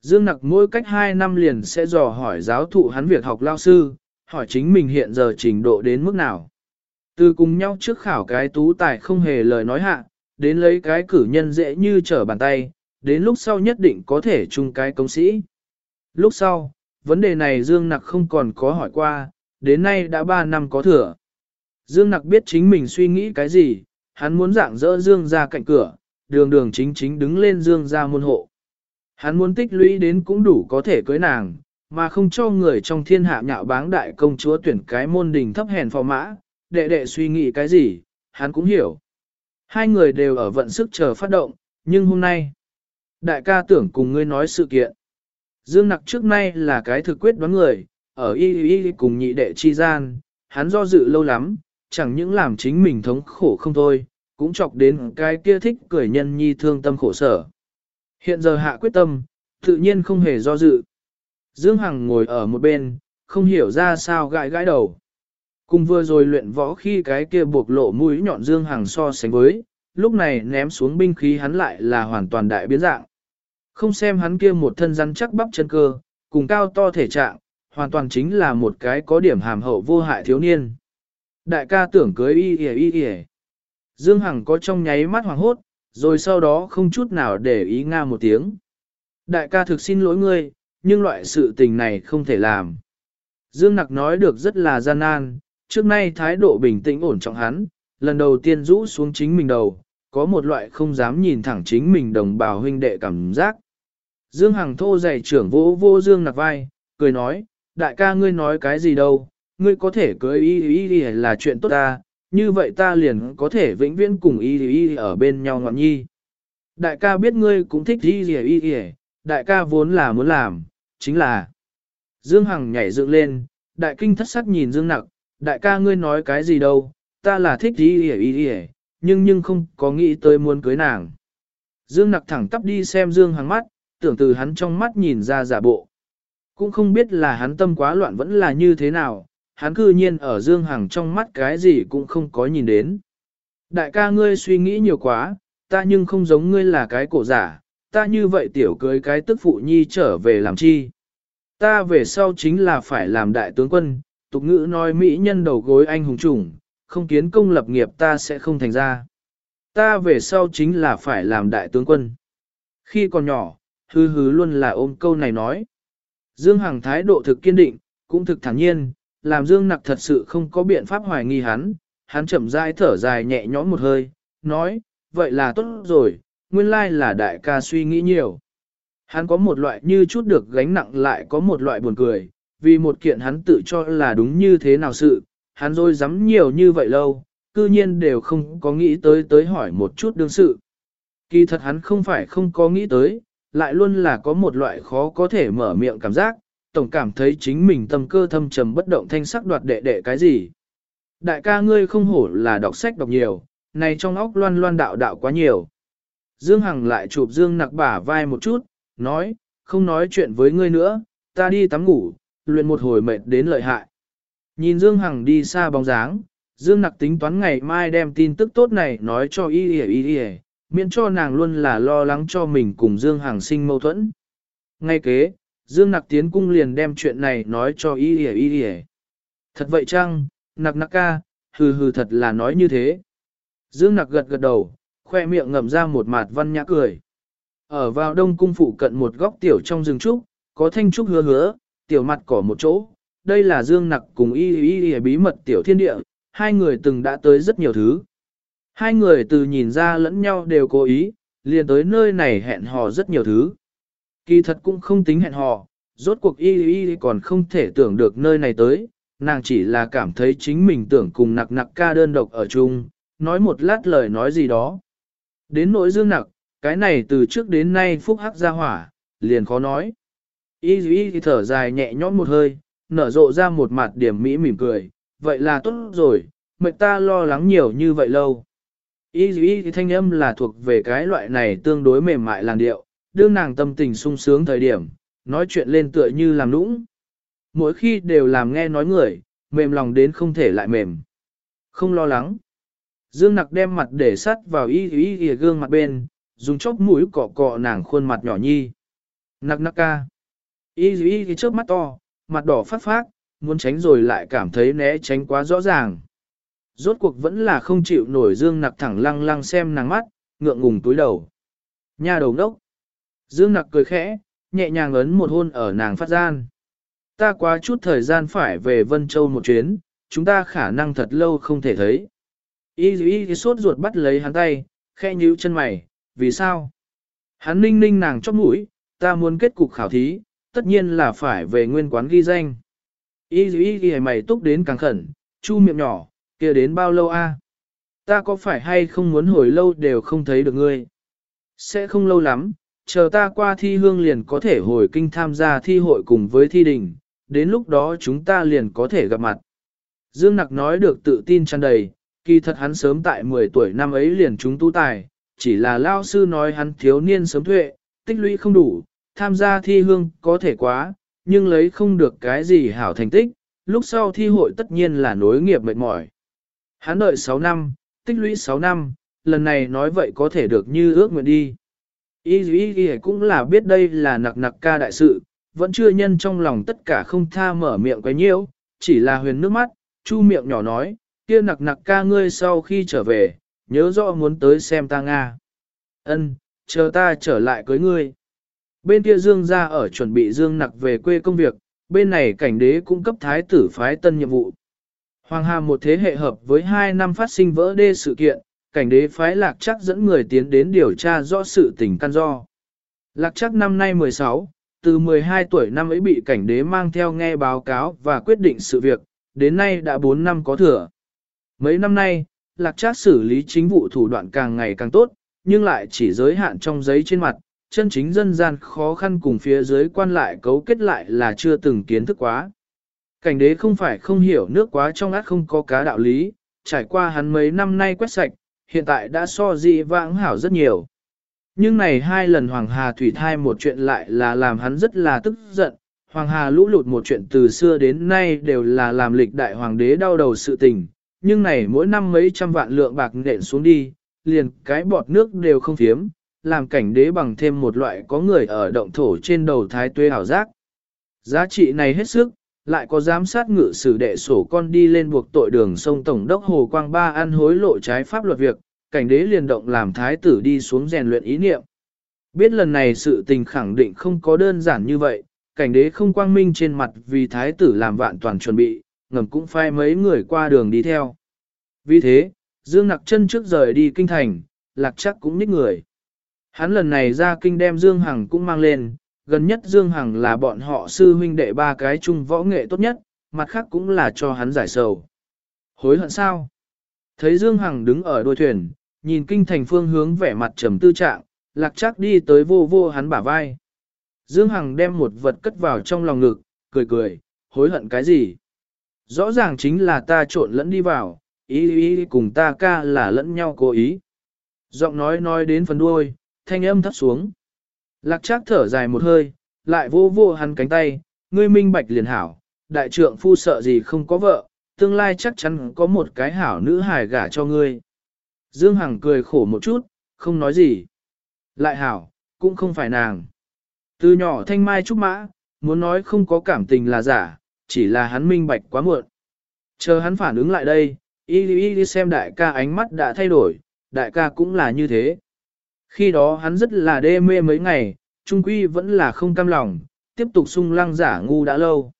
Speaker 1: Dương Nặc mỗi cách 2 năm liền sẽ dò hỏi giáo thụ hắn việc học lao sư, hỏi chính mình hiện giờ trình độ đến mức nào. Từ cùng nhau trước khảo cái tú tài không hề lời nói hạ, đến lấy cái cử nhân dễ như trở bàn tay, đến lúc sau nhất định có thể chung cái công sĩ. Lúc sau, vấn đề này Dương Nặc không còn có hỏi qua, đến nay đã 3 năm có thừa. Dương Nặc biết chính mình suy nghĩ cái gì, hắn muốn dạng dỡ Dương ra cạnh cửa, đường đường chính chính đứng lên Dương ra môn hộ. Hắn muốn tích lũy đến cũng đủ có thể cưới nàng, mà không cho người trong thiên hạ nhạo báng đại công chúa tuyển cái môn đình thấp hèn phò mã, đệ đệ suy nghĩ cái gì, hắn cũng hiểu. Hai người đều ở vận sức chờ phát động, nhưng hôm nay, đại ca tưởng cùng ngươi nói sự kiện. Dương nặc trước nay là cái thực quyết đoán người, ở y y cùng nhị đệ chi gian, hắn do dự lâu lắm, chẳng những làm chính mình thống khổ không thôi, cũng chọc đến cái kia thích cười nhân nhi thương tâm khổ sở. Hiện giờ hạ quyết tâm, tự nhiên không hề do dự. Dương Hằng ngồi ở một bên, không hiểu ra sao gãi gãi đầu. Cùng vừa rồi luyện võ khi cái kia buộc lộ mũi nhọn Dương Hằng so sánh với, lúc này ném xuống binh khí hắn lại là hoàn toàn đại biến dạng. Không xem hắn kia một thân rắn chắc bắp chân cơ, cùng cao to thể trạng, hoàn toàn chính là một cái có điểm hàm hậu vô hại thiếu niên. Đại ca tưởng cưới y y y y. Dương Hằng có trong nháy mắt hoàng hốt, rồi sau đó không chút nào để ý nga một tiếng. Đại ca thực xin lỗi ngươi, nhưng loại sự tình này không thể làm. Dương Nặc nói được rất là gian nan, trước nay thái độ bình tĩnh ổn trọng hắn, lần đầu tiên rũ xuống chính mình đầu, có một loại không dám nhìn thẳng chính mình đồng bào huynh đệ cảm giác. Dương Hằng thô dày trưởng vỗ vô Dương Nặc vai, cười nói, đại ca ngươi nói cái gì đâu, ngươi có thể cưới ý ý, ý là chuyện tốt ta, như vậy ta liền có thể vĩnh viễn cùng y y ở bên nhau ngọn nhi. Đại ca biết ngươi cũng thích y y y, đại ca vốn là muốn làm, chính là. Dương Hằng nhảy dựng lên, đại kinh thất sắc nhìn Dương Nặc, đại ca ngươi nói cái gì đâu, ta là thích y y y, nhưng nhưng không có nghĩ tới muốn cưới nàng. Dương Nặc thẳng tắp đi xem Dương Hằng mắt, tưởng từ hắn trong mắt nhìn ra giả bộ. Cũng không biết là hắn tâm quá loạn vẫn là như thế nào, hắn cư nhiên ở Dương Hằng trong mắt cái gì cũng không có nhìn đến. Đại ca ngươi suy nghĩ nhiều quá, ta nhưng không giống ngươi là cái cổ giả, ta như vậy tiểu cưới cái tức phụ nhi trở về làm chi. Ta về sau chính là phải làm đại tướng quân, tục ngữ nói mỹ nhân đầu gối anh hùng chủng, không kiến công lập nghiệp ta sẽ không thành ra. Ta về sau chính là phải làm đại tướng quân. Khi còn nhỏ, hư hứ luôn là ôm câu này nói. Dương Hằng thái độ thực kiên định, cũng thực thản nhiên, làm Dương Nặc thật sự không có biện pháp hoài nghi hắn, hắn chậm rãi thở dài nhẹ nhõm một hơi, nói, vậy là tốt rồi, nguyên lai là đại ca suy nghĩ nhiều. Hắn có một loại như chút được gánh nặng lại có một loại buồn cười, vì một kiện hắn tự cho là đúng như thế nào sự, hắn rồi dám nhiều như vậy lâu, cư nhiên đều không có nghĩ tới tới hỏi một chút đương sự. Kỳ thật hắn không phải không có nghĩ tới, lại luôn là có một loại khó có thể mở miệng cảm giác, tổng cảm thấy chính mình tâm cơ thâm trầm bất động thanh sắc đoạt đệ đệ cái gì. Đại ca ngươi không hổ là đọc sách đọc nhiều, này trong óc loan loan đạo đạo quá nhiều. Dương Hằng lại chụp Dương nặc bả vai một chút, nói, không nói chuyện với ngươi nữa, ta đi tắm ngủ, luyện một hồi mệt đến lợi hại. Nhìn Dương Hằng đi xa bóng dáng, Dương Nặc tính toán ngày mai đem tin tức tốt này nói cho y y y y, miễn cho nàng luôn là lo lắng cho mình cùng Dương Hằng sinh mâu thuẫn. Ngay kế, Dương Nặc tiến cung liền đem chuyện này nói cho y y y y. Thật vậy chăng, Nặc Nặc ca, hừ hừ thật là nói như thế. Dương Nặc gật gật đầu, khoe miệng ngậm ra một mạt văn nhã cười. Ở vào đông cung phụ cận một góc tiểu trong rừng trúc, có thanh trúc hứa hứa, tiểu mặt cỏ một chỗ. Đây là Dương Nặc cùng y y y bí mật tiểu thiên địa, hai người từng đã tới rất nhiều thứ. Hai người từ nhìn ra lẫn nhau đều cố ý, liền tới nơi này hẹn hò rất nhiều thứ. Kỳ thật cũng không tính hẹn hò, rốt cuộc y y còn không thể tưởng được nơi này tới, nàng chỉ là cảm thấy chính mình tưởng cùng nặc nặc ca đơn độc ở chung, nói một lát lời nói gì đó. Đến nỗi dương nặc, cái này từ trước đến nay phúc hắc ra hỏa, liền khó nói. Y y thở dài nhẹ nhõm một hơi, nở rộ ra một mặt điểm mỹ mỉm cười, vậy là tốt rồi, mệnh ta lo lắng nhiều như vậy lâu. Y y thanh âm là thuộc về cái loại này tương đối mềm mại làn điệu, đương nàng tâm tình sung sướng thời điểm, nói chuyện lên tựa như làm nũng. Mỗi khi đều làm nghe nói người, mềm lòng đến không thể lại mềm. Không lo lắng. Dương nặc đem mặt để sắt vào y y y gương mặt bên, dùng chóp mũi cọ cọ nàng khuôn mặt nhỏ nhi. Nặc nặc ca. Y y y trước mắt to, mặt đỏ phát phát, muốn tránh rồi lại cảm thấy né tránh quá rõ ràng. Rốt cuộc vẫn là không chịu nổi Dương nặc thẳng lăng lăng xem nàng mắt, ngượng ngùng túi đầu. Nhà đầu đốc. Dương nặc cười khẽ, nhẹ nhàng ấn một hôn ở nàng phát gian. Ta quá chút thời gian phải về Vân Châu một chuyến, chúng ta khả năng thật lâu không thể thấy. Y y y sốt ruột bắt lấy hắn tay, khe nhíu chân mày, vì sao? Hắn ninh ninh nàng chóp mũi, ta muốn kết cục khảo thí, tất nhiên là phải về nguyên quán ghi danh. Y y ghi mày túc đến càng khẩn, chu miệng nhỏ, kia đến bao lâu a? Ta có phải hay không muốn hồi lâu đều không thấy được ngươi? Sẽ không lâu lắm, chờ ta qua thi hương liền có thể hồi kinh tham gia thi hội cùng với thi đình, đến lúc đó chúng ta liền có thể gặp mặt. Dương Nặc nói được tự tin tràn đầy, kỳ thật hắn sớm tại 10 tuổi năm ấy liền chúng tu tài, chỉ là lao sư nói hắn thiếu niên sớm thuệ, tích lũy không đủ, tham gia thi hương có thể quá, nhưng lấy không được cái gì hảo thành tích, lúc sau thi hội tất nhiên là nối nghiệp mệt mỏi. Hắn đợi 6 năm, tích lũy 6 năm, lần này nói vậy có thể được như ước nguyện đi. Y Y Y cũng là biết đây là nặc nặc ca đại sự, vẫn chưa nhân trong lòng tất cả không tha mở miệng quấy nhiễu, chỉ là huyền nước mắt, chu miệng nhỏ nói, kia nặc nặc ca ngươi sau khi trở về, nhớ rõ muốn tới xem ta Nga. Ân, chờ ta trở lại cưới ngươi. Bên kia Dương ra ở chuẩn bị Dương nặc về quê công việc, bên này cảnh đế cung cấp thái tử phái tân nhiệm vụ. Hoàng Hà một thế hệ hợp với hai năm phát sinh vỡ đê sự kiện, cảnh đế phái lạc chắc dẫn người tiến đến điều tra rõ sự tình căn do. Lạc chắc năm nay 16, từ 12 tuổi năm ấy bị cảnh đế mang theo nghe báo cáo và quyết định sự việc, đến nay đã 4 năm có thừa. Mấy năm nay, lạc chắc xử lý chính vụ thủ đoạn càng ngày càng tốt, nhưng lại chỉ giới hạn trong giấy trên mặt, chân chính dân gian khó khăn cùng phía dưới quan lại cấu kết lại là chưa từng kiến thức quá. Cảnh đế không phải không hiểu nước quá trong át không có cá đạo lý, trải qua hắn mấy năm nay quét sạch, hiện tại đã so dị vãng hảo rất nhiều. Nhưng này hai lần Hoàng Hà Thủy thai một chuyện lại là làm hắn rất là tức giận, Hoàng Hà lũ lụt một chuyện từ xưa đến nay đều là làm lịch đại hoàng đế đau đầu sự tình, nhưng này mỗi năm mấy trăm vạn lượng bạc nện xuống đi, liền cái bọt nước đều không phiếm, làm cảnh đế bằng thêm một loại có người ở động thổ trên đầu thái tuế hảo giác. Giá trị này hết sức, lại có giám sát ngự sử đệ sổ con đi lên buộc tội đường sông Tổng đốc Hồ Quang Ba ăn hối lộ trái pháp luật việc, cảnh đế liền động làm thái tử đi xuống rèn luyện ý niệm. Biết lần này sự tình khẳng định không có đơn giản như vậy, cảnh đế không quang minh trên mặt vì thái tử làm vạn toàn chuẩn bị, ngầm cũng phai mấy người qua đường đi theo. Vì thế, Dương Nặc chân trước rời đi kinh thành, lạc chắc cũng ních người. Hắn lần này ra kinh đem Dương Hằng cũng mang lên, gần nhất Dương Hằng là bọn họ sư huynh đệ ba cái chung võ nghệ tốt nhất, mặt khác cũng là cho hắn giải sầu. Hối hận sao? Thấy Dương Hằng đứng ở đuôi thuyền, nhìn kinh thành phương hướng vẻ mặt trầm tư trạng, lạc chắc đi tới vô vô hắn bả vai. Dương Hằng đem một vật cất vào trong lòng ngực, cười cười, hối hận cái gì? Rõ ràng chính là ta trộn lẫn đi vào, ý ý cùng ta ca là lẫn nhau cố ý. Giọng nói nói đến phần đuôi, thanh âm thấp xuống. Lạc trác thở dài một hơi, lại vô vô hắn cánh tay, ngươi minh bạch liền hảo, đại trượng phu sợ gì không có vợ, tương lai chắc chắn có một cái hảo nữ hài gả cho ngươi. Dương Hằng cười khổ một chút, không nói gì. Lại hảo, cũng không phải nàng. Từ nhỏ thanh mai trúc mã, muốn nói không có cảm tình là giả, chỉ là hắn minh bạch quá muộn. Chờ hắn phản ứng lại đây, y y xem đại ca ánh mắt đã thay đổi, đại ca cũng là như thế. Khi đó hắn rất là đê mê mấy ngày, trung quy vẫn là không cam lòng, tiếp tục sung lăng giả ngu đã lâu.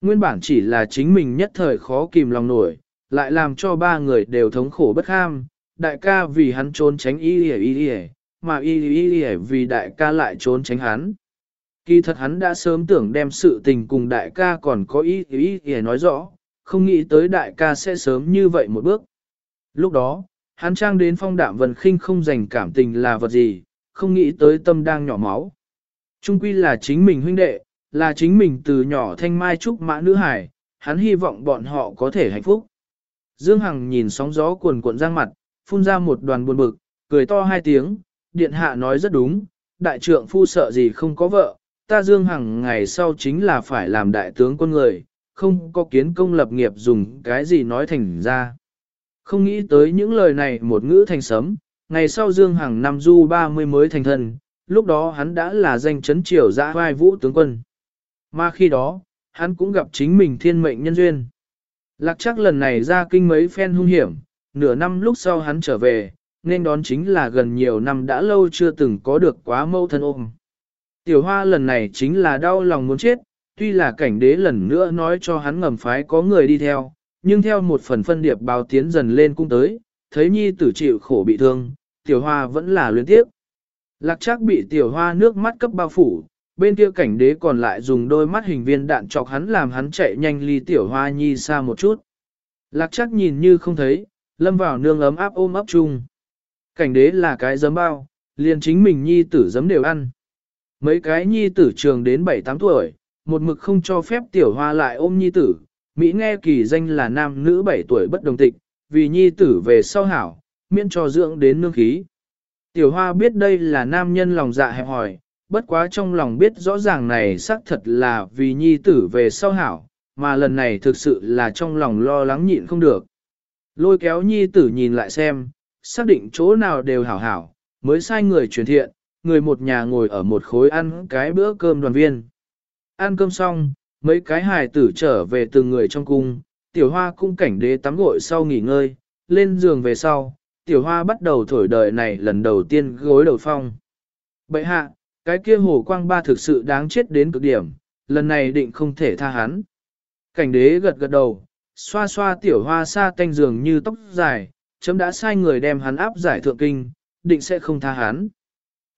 Speaker 1: Nguyên bản chỉ là chính mình nhất thời khó kìm lòng nổi, lại làm cho ba người đều thống khổ bất ham. Đại ca vì hắn trốn tránh y y y y, mà y y y vì đại ca lại trốn tránh hắn. Kỳ thật hắn đã sớm tưởng đem sự tình cùng đại ca còn có ý ý y nói rõ, không nghĩ tới đại ca sẽ sớm như vậy một bước. Lúc đó, hắn trang đến phong đạm vần khinh không dành cảm tình là vật gì, không nghĩ tới tâm đang nhỏ máu. Trung quy là chính mình huynh đệ, là chính mình từ nhỏ thanh mai trúc mã nữ hải, hắn hy vọng bọn họ có thể hạnh phúc. Dương Hằng nhìn sóng gió cuồn cuộn giang mặt, phun ra một đoàn buồn bực, cười to hai tiếng, điện hạ nói rất đúng, đại trượng phu sợ gì không có vợ, ta Dương Hằng ngày sau chính là phải làm đại tướng quân người, không có kiến công lập nghiệp dùng cái gì nói thành ra. Không nghĩ tới những lời này một ngữ thành sấm, ngày sau Dương Hằng năm du 30 mới thành thân, lúc đó hắn đã là danh chấn triều giã vai vũ tướng quân. Mà khi đó, hắn cũng gặp chính mình thiên mệnh nhân duyên. Lạc chắc lần này ra kinh mấy phen hung hiểm, nửa năm lúc sau hắn trở về, nên đón chính là gần nhiều năm đã lâu chưa từng có được quá mâu thân ôm. Tiểu hoa lần này chính là đau lòng muốn chết, tuy là cảnh đế lần nữa nói cho hắn ngầm phái có người đi theo, nhưng theo một phần phân điệp báo tiến dần lên cung tới, thấy nhi tử chịu khổ bị thương, tiểu hoa vẫn là luyến tiếp. Lạc chắc bị tiểu hoa nước mắt cấp bao phủ, bên kia cảnh đế còn lại dùng đôi mắt hình viên đạn chọc hắn làm hắn chạy nhanh ly tiểu hoa nhi xa một chút. Lạc chắc nhìn như không thấy, lâm vào nương ấm áp ôm ấp chung. Cảnh đế là cái giấm bao, liền chính mình nhi tử giấm đều ăn. Mấy cái nhi tử trường đến 7-8 tuổi, một mực không cho phép tiểu hoa lại ôm nhi tử, Mỹ nghe kỳ danh là nam nữ 7 tuổi bất đồng tịch, vì nhi tử về sau hảo, miễn cho dưỡng đến nương khí. Tiểu hoa biết đây là nam nhân lòng dạ hẹp hỏi, bất quá trong lòng biết rõ ràng này xác thật là vì nhi tử về sau hảo, mà lần này thực sự là trong lòng lo lắng nhịn không được. Lôi kéo nhi tử nhìn lại xem, xác định chỗ nào đều hảo hảo, mới sai người truyền thiện, người một nhà ngồi ở một khối ăn cái bữa cơm đoàn viên. Ăn cơm xong, mấy cái hài tử trở về từng người trong cung, tiểu hoa cung cảnh đế tắm gội sau nghỉ ngơi, lên giường về sau, tiểu hoa bắt đầu thổi đời này lần đầu tiên gối đầu phong. Bậy hạ, cái kia hồ quang ba thực sự đáng chết đến cực điểm, lần này định không thể tha hắn. Cảnh đế gật gật đầu, xoa xoa tiểu hoa xa tanh giường như tóc dài, chấm đã sai người đem hắn áp giải thượng kinh, định sẽ không tha hắn.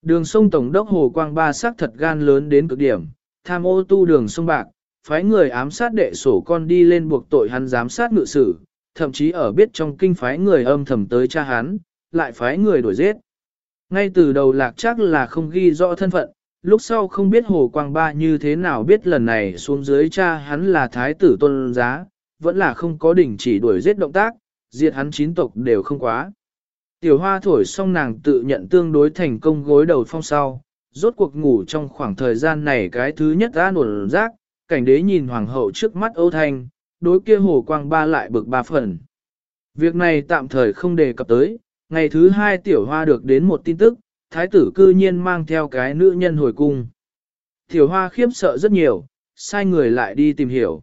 Speaker 1: Đường sông Tổng đốc Hồ Quang Ba sắc thật gan lớn đến cực điểm, tham ô tu đường sông Bạc, phái người ám sát đệ sổ con đi lên buộc tội hắn giám sát ngự sử, thậm chí ở biết trong kinh phái người âm thầm tới cha hắn, lại phái người đuổi giết. Ngay từ đầu lạc chắc là không ghi rõ thân phận, lúc sau không biết Hồ Quang Ba như thế nào biết lần này xuống dưới cha hắn là thái tử tôn giá, vẫn là không có đỉnh chỉ đuổi giết động tác, diệt hắn chín tộc đều không quá. Tiểu hoa thổi xong nàng tự nhận tương đối thành công gối đầu phong sau, rốt cuộc ngủ trong khoảng thời gian này cái thứ nhất ra nổn rác, cảnh đế nhìn hoàng hậu trước mắt Âu Thanh, đối kia hồ quang ba lại bực ba phần. Việc này tạm thời không đề cập tới, ngày thứ hai tiểu hoa được đến một tin tức, thái tử cư nhiên mang theo cái nữ nhân hồi cung. Tiểu hoa khiếp sợ rất nhiều, sai người lại đi tìm hiểu.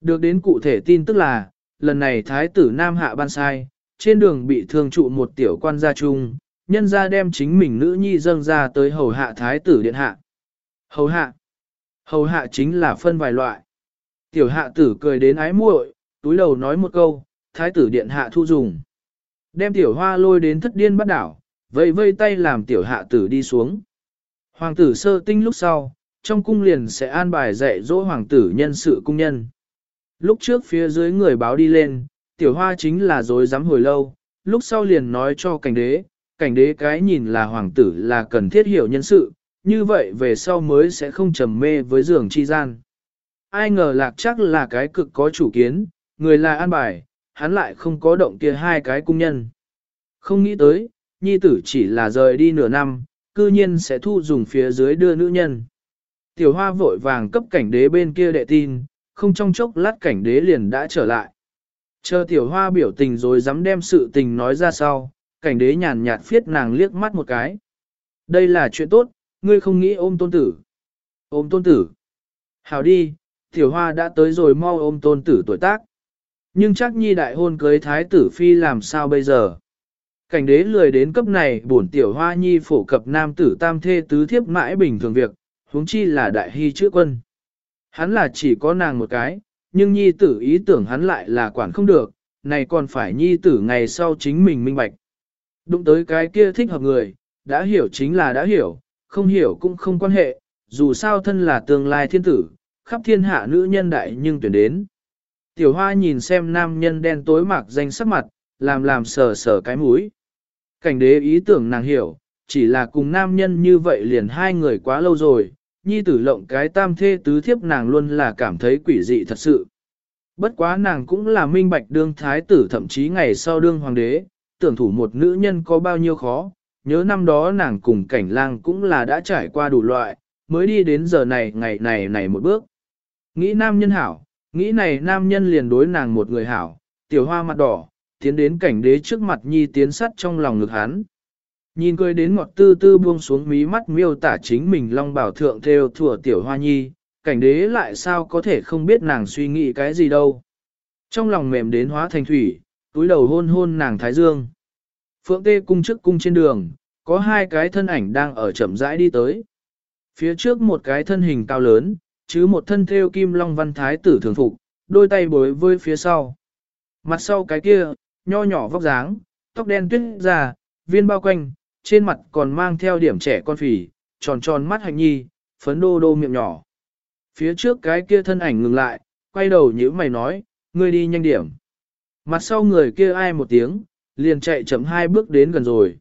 Speaker 1: Được đến cụ thể tin tức là, lần này thái tử Nam Hạ ban sai, trên đường bị thương trụ một tiểu quan gia trung, nhân ra đem chính mình nữ nhi dâng ra tới hầu hạ thái tử điện hạ. Hầu hạ. Hầu hạ chính là phân vài loại. Tiểu hạ tử cười đến ái muội, túi đầu nói một câu, thái tử điện hạ thu dùng. Đem tiểu hoa lôi đến thất điên bắt đảo, vây vây tay làm tiểu hạ tử đi xuống. Hoàng tử sơ tinh lúc sau, trong cung liền sẽ an bài dạy dỗ hoàng tử nhân sự cung nhân. Lúc trước phía dưới người báo đi lên, tiểu hoa chính là dối dám hồi lâu, lúc sau liền nói cho cảnh đế, cảnh đế cái nhìn là hoàng tử là cần thiết hiểu nhân sự, như vậy về sau mới sẽ không trầm mê với giường chi gian. Ai ngờ lạc chắc là cái cực có chủ kiến, người là an bài, hắn lại không có động kia hai cái cung nhân. Không nghĩ tới, nhi tử chỉ là rời đi nửa năm, cư nhiên sẽ thu dùng phía dưới đưa nữ nhân. Tiểu hoa vội vàng cấp cảnh đế bên kia đệ tin, không trong chốc lát cảnh đế liền đã trở lại. Chờ tiểu hoa biểu tình rồi dám đem sự tình nói ra sau, cảnh đế nhàn nhạt phiết nàng liếc mắt một cái. Đây là chuyện tốt, ngươi không nghĩ ôm tôn tử. Ôm tôn tử. Hảo đi, tiểu hoa đã tới rồi mau ôm tôn tử tuổi tác. Nhưng chắc nhi đại hôn cưới thái tử phi làm sao bây giờ? Cảnh đế lười đến cấp này bổn tiểu hoa nhi phổ cập nam tử tam thê tứ thiếp mãi bình thường việc, huống chi là đại hy chữa quân. Hắn là chỉ có nàng một cái, nhưng nhi tử ý tưởng hắn lại là quản không được, này còn phải nhi tử ngày sau chính mình minh bạch. Đụng tới cái kia thích hợp người, đã hiểu chính là đã hiểu, không hiểu cũng không quan hệ, dù sao thân là tương lai thiên tử, khắp thiên hạ nữ nhân đại nhưng tuyển đến. Tiểu hoa nhìn xem nam nhân đen tối mạc danh sắc mặt, làm làm sờ sờ cái mũi. Cảnh đế ý tưởng nàng hiểu, chỉ là cùng nam nhân như vậy liền hai người quá lâu rồi, nhi tử lộng cái tam thê tứ thiếp nàng luôn là cảm thấy quỷ dị thật sự. Bất quá nàng cũng là minh bạch đương thái tử thậm chí ngày sau đương hoàng đế, tưởng thủ một nữ nhân có bao nhiêu khó, nhớ năm đó nàng cùng cảnh lang cũng là đã trải qua đủ loại, mới đi đến giờ này ngày này này một bước. Nghĩ nam nhân hảo, nghĩ này nam nhân liền đối nàng một người hảo, tiểu hoa mặt đỏ, tiến đến cảnh đế trước mặt nhi tiến sắt trong lòng ngực hắn. Nhìn cười đến ngọt tư tư buông xuống mí mắt miêu tả chính mình long bảo thượng theo thủa tiểu hoa nhi, cảnh đế lại sao có thể không biết nàng suy nghĩ cái gì đâu. Trong lòng mềm đến hóa thành thủy, túi đầu hôn hôn nàng thái dương. Phượng tê cung trước cung trên đường, có hai cái thân ảnh đang ở chậm rãi đi tới. Phía trước một cái thân hình cao lớn, chứ một thân theo kim long văn thái tử thường phục, đôi tay bối với phía sau. Mặt sau cái kia, nho nhỏ vóc dáng, tóc đen tuyết già, viên bao quanh, trên mặt còn mang theo điểm trẻ con phì, tròn tròn mắt hạnh nhi, phấn đô đô miệng nhỏ. Phía trước cái kia thân ảnh ngừng lại, quay đầu nhíu mày nói, ngươi đi nhanh điểm. Mặt sau người kia ai một tiếng, liền chạy chậm hai bước đến gần rồi.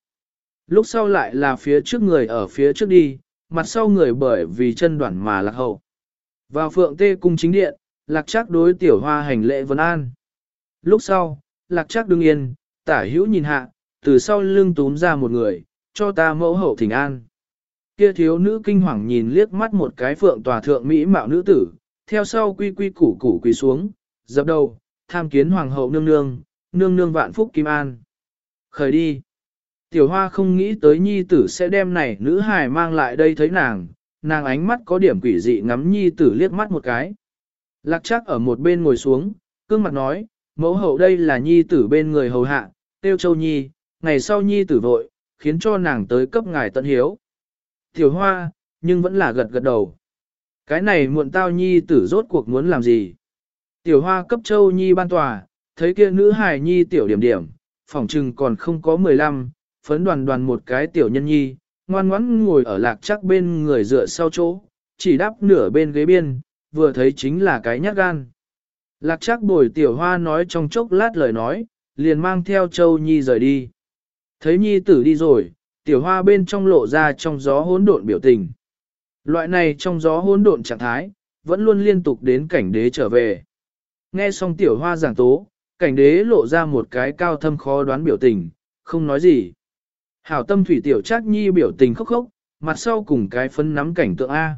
Speaker 1: Lúc sau lại là phía trước người ở phía trước đi, mặt sau người bởi vì chân đoạn mà lạc hậu. Vào phượng tê cung chính điện, lạc chắc đối tiểu hoa hành lễ vân an. Lúc sau, lạc chắc đứng yên, tả hữu nhìn hạ, từ sau lưng túm ra một người, cho ta mẫu hậu thỉnh an. Kia thiếu nữ kinh hoàng nhìn liếc mắt một cái phượng tòa thượng mỹ mạo nữ tử, theo sau quy quy củ củ quỳ xuống, dập đầu, tham kiến hoàng hậu nương nương, nương nương vạn phúc kim an. Khởi đi. Tiểu hoa không nghĩ tới nhi tử sẽ đem này nữ hài mang lại đây thấy nàng, nàng ánh mắt có điểm quỷ dị ngắm nhi tử liếc mắt một cái. Lạc chắc ở một bên ngồi xuống, cương mặt nói, mẫu hậu đây là nhi tử bên người hầu hạ, tiêu châu nhi, ngày sau nhi tử vội, khiến cho nàng tới cấp ngài tận hiếu. Tiểu hoa, nhưng vẫn là gật gật đầu. Cái này muộn tao nhi tử rốt cuộc muốn làm gì? Tiểu hoa cấp châu nhi ban tòa, thấy kia nữ hài nhi tiểu điểm điểm, phỏng trừng còn không có 15, phấn đoàn đoàn một cái tiểu nhân nhi, ngoan ngoãn ngồi ở lạc chắc bên người dựa sau chỗ, chỉ đắp nửa bên ghế biên, vừa thấy chính là cái nhát gan. Lạc chắc bồi tiểu hoa nói trong chốc lát lời nói, liền mang theo châu nhi rời đi. Thấy nhi tử đi rồi, tiểu hoa bên trong lộ ra trong gió hỗn độn biểu tình. Loại này trong gió hỗn độn trạng thái, vẫn luôn liên tục đến cảnh đế trở về. Nghe xong tiểu hoa giảng tố, cảnh đế lộ ra một cái cao thâm khó đoán biểu tình, không nói gì. Hảo tâm thủy tiểu trác nhi biểu tình khóc khóc, mặt sau cùng cái phân nắm cảnh tượng A.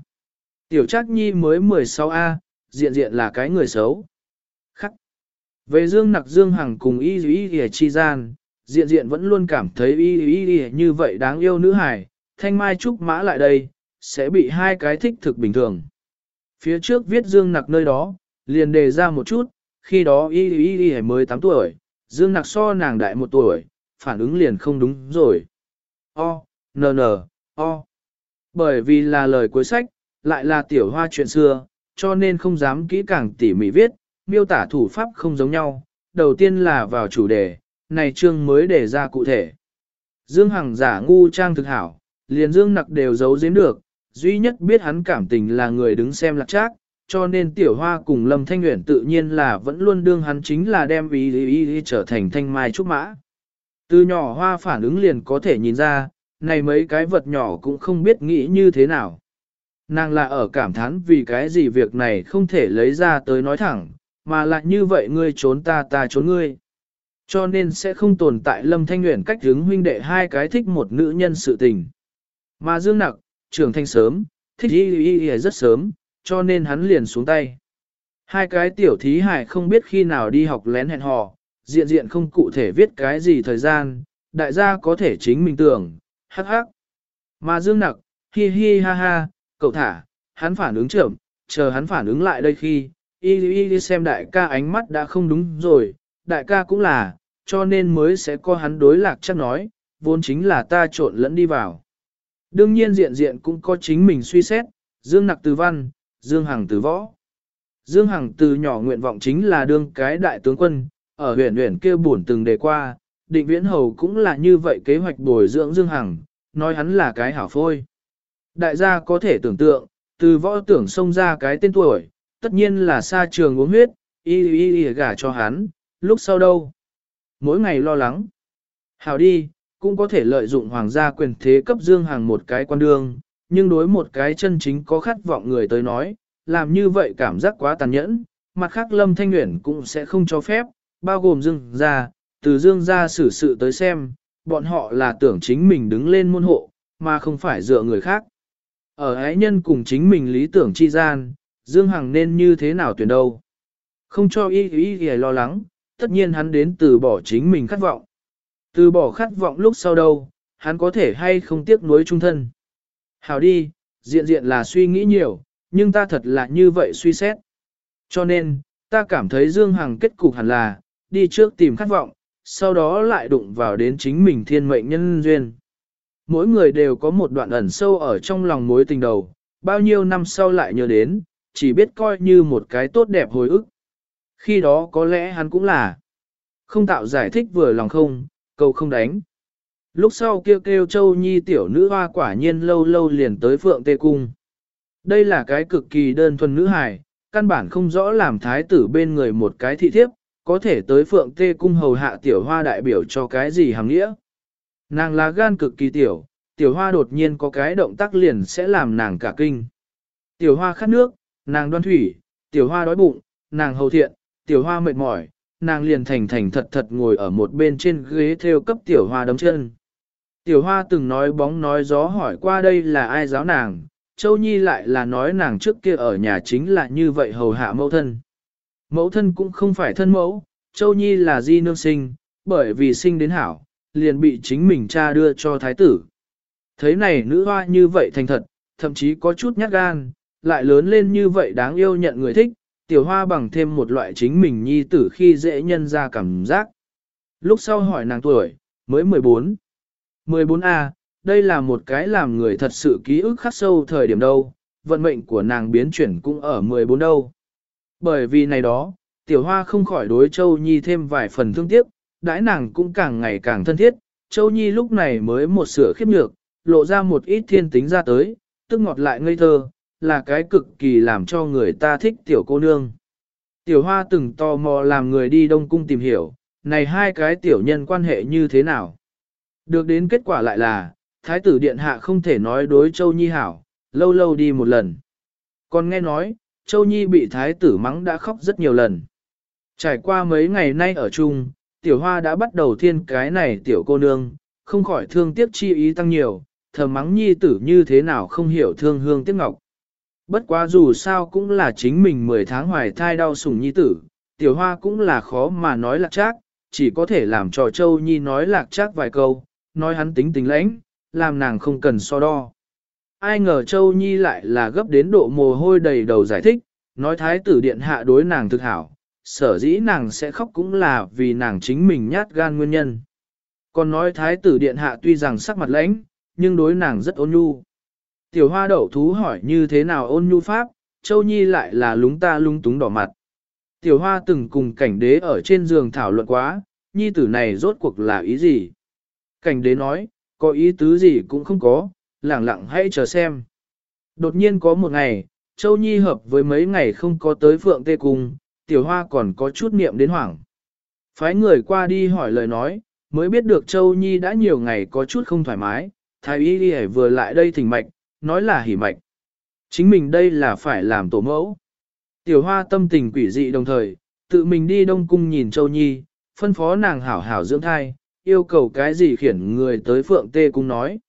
Speaker 1: Tiểu trác nhi mới 16A, diện diện là cái người xấu. Khắc. Về Dương Nặc Dương Hằng cùng y y y chi gian, diện diện vẫn luôn cảm thấy y y y như vậy đáng yêu nữ hài, thanh mai trúc mã lại đây, sẽ bị hai cái thích thực bình thường. Phía trước viết Dương Nặc nơi đó, liền đề ra một chút, khi đó y y y mới 8 tuổi, Dương Nặc so nàng đại một tuổi, phản ứng liền không đúng rồi. O, n n, o. Bởi vì là lời cuối sách, lại là tiểu hoa chuyện xưa, cho nên không dám kỹ càng tỉ mỉ viết, miêu tả thủ pháp không giống nhau. Đầu tiên là vào chủ đề, này chương mới đề ra cụ thể. Dương Hằng giả ngu trang thực hảo, liền Dương Nặc đều giấu giếm được, duy nhất biết hắn cảm tình là người đứng xem lạc trác, cho nên tiểu hoa cùng Lâm Thanh Nguyễn tự nhiên là vẫn luôn đương hắn chính là đem ý ý, ý, ý trở thành thanh mai trúc mã. Từ nhỏ hoa phản ứng liền có thể nhìn ra, này mấy cái vật nhỏ cũng không biết nghĩ như thế nào. Nàng là ở cảm thán vì cái gì việc này không thể lấy ra tới nói thẳng, mà lại như vậy ngươi trốn ta ta trốn ngươi. Cho nên sẽ không tồn tại lâm thanh nguyện cách hướng huynh đệ hai cái thích một nữ nhân sự tình. Mà dương nặc, trưởng thanh sớm, thích y y y rất sớm, cho nên hắn liền xuống tay. Hai cái tiểu thí hải không biết khi nào đi học lén hẹn hò, diện diện không cụ thể viết cái gì thời gian, đại gia có thể chính mình tưởng, hắc hắc. Mà dương nặc, hi hi ha ha, cậu thả, hắn phản ứng chậm, chờ hắn phản ứng lại đây khi, y y y xem đại ca ánh mắt đã không đúng rồi, đại ca cũng là, cho nên mới sẽ có hắn đối lạc chắc nói, vốn chính là ta trộn lẫn đi vào. Đương nhiên diện diện cũng có chính mình suy xét, Dương Nặc từ văn, Dương Hằng từ võ. Dương Hằng từ nhỏ nguyện vọng chính là đương cái đại tướng quân, ở huyện huyện kia buồn từng đề qua, định viễn hầu cũng là như vậy kế hoạch bồi dưỡng Dương Hằng, nói hắn là cái hảo phôi. Đại gia có thể tưởng tượng, từ võ tưởng xông ra cái tên tuổi, tất nhiên là xa trường uống huyết, y y y gả cho hắn, lúc sau đâu. Mỗi ngày lo lắng. Hảo đi, cũng có thể lợi dụng hoàng gia quyền thế cấp Dương Hằng một cái quan đương, nhưng đối một cái chân chính có khát vọng người tới nói, làm như vậy cảm giác quá tàn nhẫn, mặt khác Lâm Thanh Nguyễn cũng sẽ không cho phép, bao gồm Dương gia, từ Dương gia xử sự tới xem, bọn họ là tưởng chính mình đứng lên môn hộ, mà không phải dựa người khác. Ở ái nhân cùng chính mình lý tưởng chi gian, Dương Hằng nên như thế nào tuyển đâu. Không cho ý ý y lo lắng, tất nhiên hắn đến từ bỏ chính mình khát vọng. Từ bỏ khát vọng lúc sau đâu, hắn có thể hay không tiếc nuối trung thân. Hào đi, diện diện là suy nghĩ nhiều, nhưng ta thật là như vậy suy xét. Cho nên, ta cảm thấy Dương Hằng kết cục hẳn là, đi trước tìm khát vọng, sau đó lại đụng vào đến chính mình thiên mệnh nhân duyên. Mỗi người đều có một đoạn ẩn sâu ở trong lòng mối tình đầu, bao nhiêu năm sau lại nhớ đến, chỉ biết coi như một cái tốt đẹp hồi ức. Khi đó có lẽ hắn cũng là không tạo giải thích vừa lòng không, câu không đánh. Lúc sau kêu kêu châu nhi tiểu nữ hoa quả nhiên lâu lâu liền tới phượng tê cung. Đây là cái cực kỳ đơn thuần nữ hài, căn bản không rõ làm thái tử bên người một cái thị thiếp, có thể tới phượng tê cung hầu hạ tiểu hoa đại biểu cho cái gì hàng nghĩa. Nàng là gan cực kỳ tiểu, tiểu hoa đột nhiên có cái động tác liền sẽ làm nàng cả kinh. Tiểu hoa khát nước, nàng đoan thủy, tiểu hoa đói bụng, nàng hầu thiện, tiểu hoa mệt mỏi, nàng liền thành thành thật thật ngồi ở một bên trên ghế theo cấp tiểu hoa đấm chân. Tiểu hoa từng nói bóng nói gió hỏi qua đây là ai giáo nàng, Châu Nhi lại là nói nàng trước kia ở nhà chính là như vậy hầu hạ mẫu thân. Mẫu thân cũng không phải thân mẫu, Châu Nhi là di nương sinh, bởi vì sinh đến hảo, liền bị chính mình cha đưa cho thái tử. Thấy này nữ hoa như vậy thành thật, thậm chí có chút nhát gan, lại lớn lên như vậy đáng yêu nhận người thích, tiểu hoa bằng thêm một loại chính mình nhi tử khi dễ nhân ra cảm giác. Lúc sau hỏi nàng tuổi, mới 14. 14A, đây là một cái làm người thật sự ký ức khắc sâu thời điểm đâu, vận mệnh của nàng biến chuyển cũng ở 14 đâu. Bởi vì này đó, tiểu hoa không khỏi đối Châu Nhi thêm vài phần thương tiếc, đãi nàng cũng càng ngày càng thân thiết, Châu Nhi lúc này mới một sửa khiếp nhược, lộ ra một ít thiên tính ra tới, tức ngọt lại ngây thơ, là cái cực kỳ làm cho người ta thích tiểu cô nương. Tiểu hoa từng tò mò làm người đi Đông Cung tìm hiểu, này hai cái tiểu nhân quan hệ như thế nào. Được đến kết quả lại là, Thái tử Điện Hạ không thể nói đối Châu Nhi hảo, lâu lâu đi một lần. Còn nghe nói, Châu Nhi bị Thái tử mắng đã khóc rất nhiều lần. Trải qua mấy ngày nay ở chung, tiểu hoa đã bắt đầu thiên cái này tiểu cô nương, không khỏi thương tiếc chi ý tăng nhiều, thờ mắng nhi tử như thế nào không hiểu thương hương tiếc ngọc. Bất quá dù sao cũng là chính mình 10 tháng hoài thai đau sủng nhi tử, tiểu hoa cũng là khó mà nói lạc trác, chỉ có thể làm trò châu nhi nói lạc trác vài câu, nói hắn tính tình lãnh, làm nàng không cần so đo. Ai ngờ châu nhi lại là gấp đến độ mồ hôi đầy đầu giải thích, nói thái tử điện hạ đối nàng thực hảo, sở dĩ nàng sẽ khóc cũng là vì nàng chính mình nhát gan nguyên nhân. Còn nói thái tử điện hạ tuy rằng sắc mặt lãnh, nhưng đối nàng rất ôn nhu. Tiểu hoa đậu thú hỏi như thế nào ôn nhu pháp, châu nhi lại là lúng ta lung túng đỏ mặt. Tiểu hoa từng cùng cảnh đế ở trên giường thảo luận quá, nhi tử này rốt cuộc là ý gì? Cảnh đế nói, có ý tứ gì cũng không có, lẳng lặng hãy chờ xem. Đột nhiên có một ngày, Châu Nhi hợp với mấy ngày không có tới Phượng Tê Cung, tiểu hoa còn có chút niệm đến hoảng. Phái người qua đi hỏi lời nói, mới biết được Châu Nhi đã nhiều ngày có chút không thoải mái, thái y đi vừa lại đây thỉnh mạch, nói là hỉ mạch. Chính mình đây là phải làm tổ mẫu. Tiểu hoa tâm tình quỷ dị đồng thời, tự mình đi đông cung nhìn Châu Nhi, phân phó nàng hảo hảo dưỡng thai, yêu cầu cái gì khiển người tới Phượng Tê Cung nói.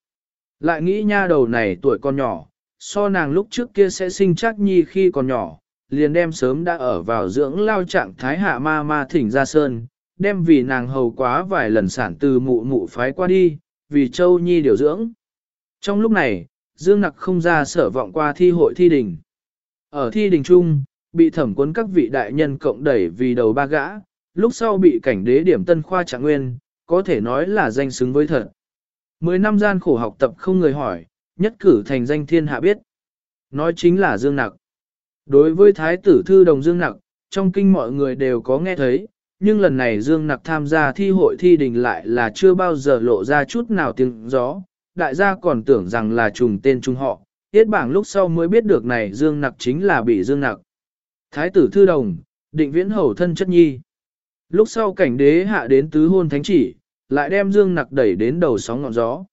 Speaker 1: Lại nghĩ nha đầu này tuổi còn nhỏ, so nàng lúc trước kia sẽ sinh chắc Nhi khi còn nhỏ, liền đem sớm đã ở vào dưỡng lao trạng thái hạ ma ma thỉnh ra sơn, đem vì nàng hầu quá vài lần sản từ mụ mụ phái qua đi, vì Châu Nhi điều dưỡng. Trong lúc này, Dương Nặc không ra sở vọng qua thi hội thi đình. Ở thi đình chung, bị thẩm quấn các vị đại nhân cộng đẩy vì đầu ba gã, lúc sau bị cảnh đế điểm tân khoa trạng nguyên, có thể nói là danh xứng với thật. Mười năm gian khổ học tập không người hỏi, nhất cử thành danh thiên hạ biết. Nói chính là Dương Nặc. Đối với Thái tử Thư Đồng Dương Nặc, trong kinh mọi người đều có nghe thấy, nhưng lần này Dương Nặc tham gia thi hội thi đình lại là chưa bao giờ lộ ra chút nào tiếng gió, đại gia còn tưởng rằng là trùng tên trung họ, tiết bảng lúc sau mới biết được này Dương Nặc chính là bị Dương Nặc. Thái tử Thư Đồng, định viễn hầu thân chất nhi. Lúc sau cảnh đế hạ đến tứ hôn thánh chỉ, lại đem Dương Nặc đẩy đến đầu sóng ngọn gió.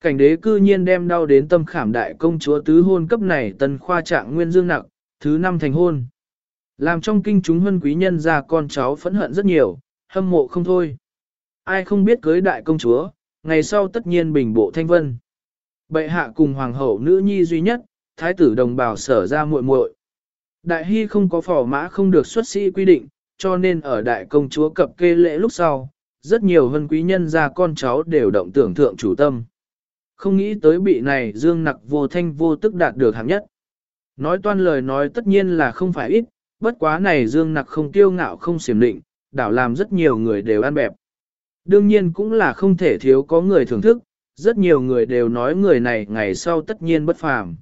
Speaker 1: Cảnh đế cư nhiên đem đau đến tâm khảm đại công chúa tứ hôn cấp này tân khoa trạng nguyên Dương Nặc, thứ năm thành hôn. Làm trong kinh chúng hân quý nhân ra con cháu phẫn hận rất nhiều, hâm mộ không thôi. Ai không biết cưới đại công chúa, ngày sau tất nhiên bình bộ thanh vân. Bệ hạ cùng hoàng hậu nữ nhi duy nhất, thái tử đồng bào sở ra muội muội. Đại hy không có phò mã không được xuất sĩ quy định, cho nên ở đại công chúa cập kê lễ lúc sau, rất nhiều hân quý nhân ra con cháu đều động tưởng thượng chủ tâm. Không nghĩ tới bị này dương nặc vô thanh vô tức đạt được hạng nhất. Nói toan lời nói tất nhiên là không phải ít, bất quá này dương nặc không tiêu ngạo không xiểm định, đảo làm rất nhiều người đều ăn bẹp. Đương nhiên cũng là không thể thiếu có người thưởng thức, rất nhiều người đều nói người này ngày sau tất nhiên bất phàm.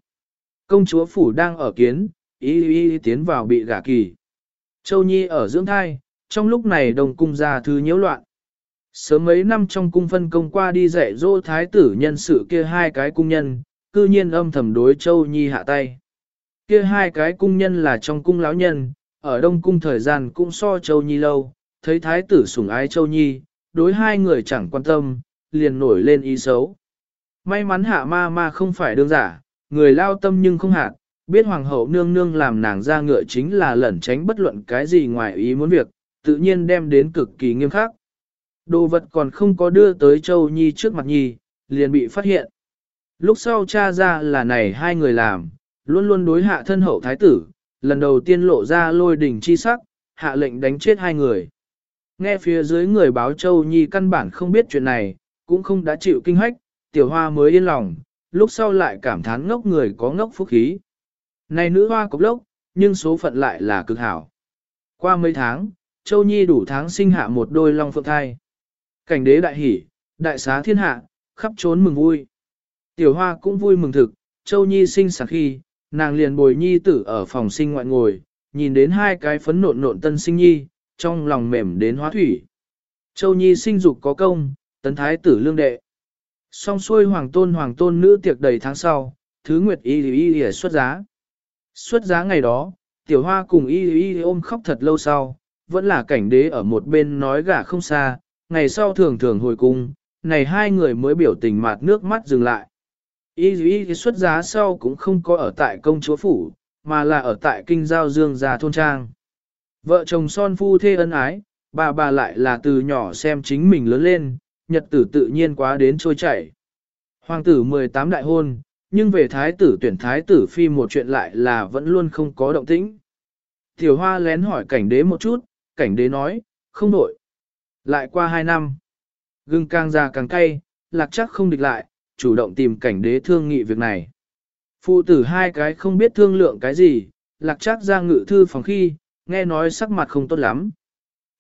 Speaker 1: Công chúa phủ đang ở kiến, y y tiến vào bị gả kỳ. Châu Nhi ở dưỡng thai, trong lúc này đồng cung gia thư nhiễu loạn. Sớm mấy năm trong cung phân công qua đi dạy dỗ thái tử nhân sự kia hai cái cung nhân, cư nhiên âm thầm đối Châu Nhi hạ tay. Kia hai cái cung nhân là trong cung lão nhân, ở đông cung thời gian cũng so Châu Nhi lâu, thấy thái tử sủng ái Châu Nhi, đối hai người chẳng quan tâm, liền nổi lên ý xấu. May mắn hạ ma ma không phải đương giả, người lao tâm nhưng không hạn, biết hoàng hậu nương nương làm nàng ra ngựa chính là lẩn tránh bất luận cái gì ngoài ý muốn việc, tự nhiên đem đến cực kỳ nghiêm khắc. Đồ vật còn không có đưa tới Châu Nhi trước mặt Nhi, liền bị phát hiện. Lúc sau cha ra là này hai người làm, luôn luôn đối hạ thân hậu thái tử, lần đầu tiên lộ ra lôi đỉnh chi sắc, hạ lệnh đánh chết hai người. Nghe phía dưới người báo Châu Nhi căn bản không biết chuyện này, cũng không đã chịu kinh hách, tiểu hoa mới yên lòng, lúc sau lại cảm thán ngốc người có ngốc phúc khí. Này nữ hoa cục lốc, nhưng số phận lại là cực hảo. Qua mấy tháng, Châu Nhi đủ tháng sinh hạ một đôi long phượng thai. Cảnh đế đại hỉ, đại xá thiên hạ, khắp trốn mừng vui. Tiểu hoa cũng vui mừng thực, Châu Nhi sinh sản khi, nàng liền bồi nhi tử ở phòng sinh ngoại ngồi, nhìn đến hai cái phấn nộn nộn tân sinh nhi, trong lòng mềm đến hóa thủy. Châu Nhi sinh dục có công, tấn thái tử lương đệ. Song xuôi hoàng tôn hoàng tôn nữ tiệc đầy tháng sau, thứ nguyệt y y y xuất giá. Xuất giá ngày đó, tiểu hoa cùng y y ôm khóc thật lâu sau, vẫn là cảnh đế ở một bên nói gả không xa, ngày sau thường thường hồi cung, này hai người mới biểu tình mạt nước mắt dừng lại. Y y xuất giá sau cũng không có ở tại công chúa phủ, mà là ở tại kinh giao dương gia thôn trang. Vợ chồng son phu thê ân ái, bà bà lại là từ nhỏ xem chính mình lớn lên, nhật tử tự nhiên quá đến trôi chảy. Hoàng tử 18 đại hôn, nhưng về thái tử tuyển thái tử phi một chuyện lại là vẫn luôn không có động tĩnh. Tiểu hoa lén hỏi cảnh đế một chút, cảnh đế nói, không đổi. Lại qua hai năm, gừng càng già càng cay, lạc chắc không địch lại, chủ động tìm cảnh đế thương nghị việc này. Phụ tử hai cái không biết thương lượng cái gì, lạc chắc ra ngự thư phòng khi, nghe nói sắc mặt không tốt lắm.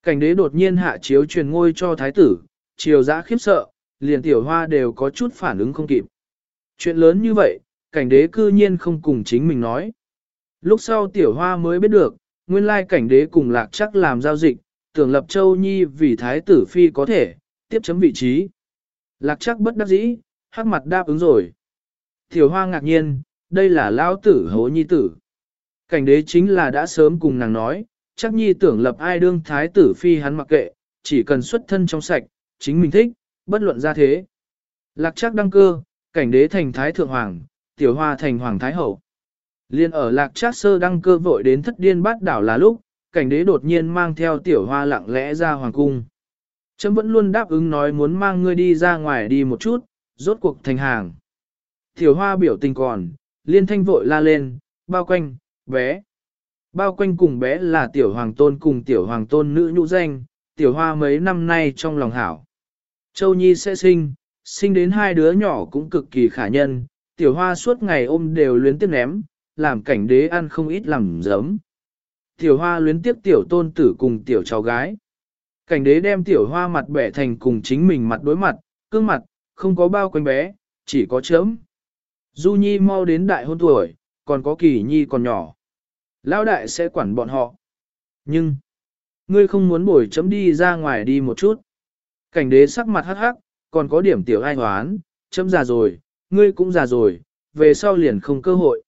Speaker 1: Cảnh đế đột nhiên hạ chiếu truyền ngôi cho thái tử, chiều giã khiếp sợ, liền tiểu hoa đều có chút phản ứng không kịp. Chuyện lớn như vậy, cảnh đế cư nhiên không cùng chính mình nói. Lúc sau tiểu hoa mới biết được, nguyên lai cảnh đế cùng lạc chắc làm giao dịch, tưởng lập châu nhi vì thái tử phi có thể, tiếp chấm vị trí. Lạc chắc bất đắc dĩ, hắc mặt đáp ứng rồi. Tiểu hoa ngạc nhiên, đây là lao tử hố nhi tử. Cảnh đế chính là đã sớm cùng nàng nói, chắc nhi tưởng lập ai đương thái tử phi hắn mặc kệ, chỉ cần xuất thân trong sạch, chính mình thích, bất luận ra thế. Lạc chắc đăng cơ, cảnh đế thành thái thượng hoàng, tiểu hoa thành hoàng thái hậu. Liên ở lạc chắc sơ đăng cơ vội đến thất điên bát đảo là lúc, cảnh đế đột nhiên mang theo tiểu hoa lặng lẽ ra hoàng cung. Chấm vẫn luôn đáp ứng nói muốn mang ngươi đi ra ngoài đi một chút, rốt cuộc thành hàng. Tiểu hoa biểu tình còn, liên thanh vội la lên, bao quanh, bé. Bao quanh cùng bé là tiểu hoàng tôn cùng tiểu hoàng tôn nữ nhũ danh, tiểu hoa mấy năm nay trong lòng hảo. Châu Nhi sẽ sinh, sinh đến hai đứa nhỏ cũng cực kỳ khả nhân, tiểu hoa suốt ngày ôm đều luyến tiếc ném, làm cảnh đế ăn không ít làm giấm. Tiểu hoa luyến tiếp tiểu tôn tử cùng tiểu cháu gái. Cảnh đế đem tiểu hoa mặt bẻ thành cùng chính mình mặt đối mặt, cương mặt, không có bao quanh bé, chỉ có chớm. Du Nhi mau đến đại hôn tuổi, còn có kỳ Nhi còn nhỏ. Lão đại sẽ quản bọn họ. Nhưng, ngươi không muốn bồi chấm đi ra ngoài đi một chút. Cảnh đế sắc mặt hắc hắc, còn có điểm tiểu ai hoán, chấm già rồi, ngươi cũng già rồi, về sau liền không cơ hội.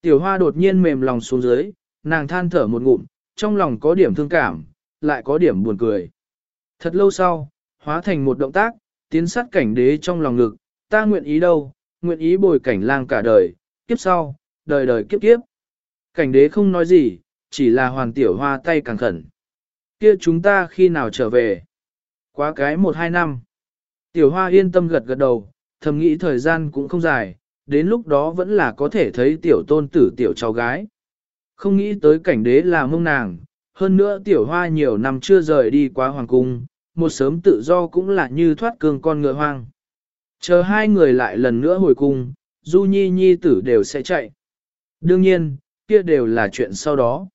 Speaker 1: Tiểu hoa đột nhiên mềm lòng xuống dưới, nàng than thở một ngụm, trong lòng có điểm thương cảm, lại có điểm buồn cười. Thật lâu sau, hóa thành một động tác, tiến sát cảnh đế trong lòng ngực, ta nguyện ý đâu, nguyện ý bồi cảnh lang cả đời, kiếp sau, đời đời kiếp kiếp. Cảnh đế không nói gì, chỉ là hoàng tiểu hoa tay càng khẩn. Kia chúng ta khi nào trở về? Quá cái một hai năm. Tiểu hoa yên tâm gật gật đầu, thầm nghĩ thời gian cũng không dài, đến lúc đó vẫn là có thể thấy tiểu tôn tử tiểu cháu gái. Không nghĩ tới cảnh đế là mông nàng, hơn nữa tiểu hoa nhiều năm chưa rời đi quá hoàng cung, một sớm tự do cũng là như thoát cương con ngựa hoang. Chờ hai người lại lần nữa hồi cung, Du Nhi Nhi tử đều sẽ chạy. Đương nhiên, kia đều là chuyện sau đó.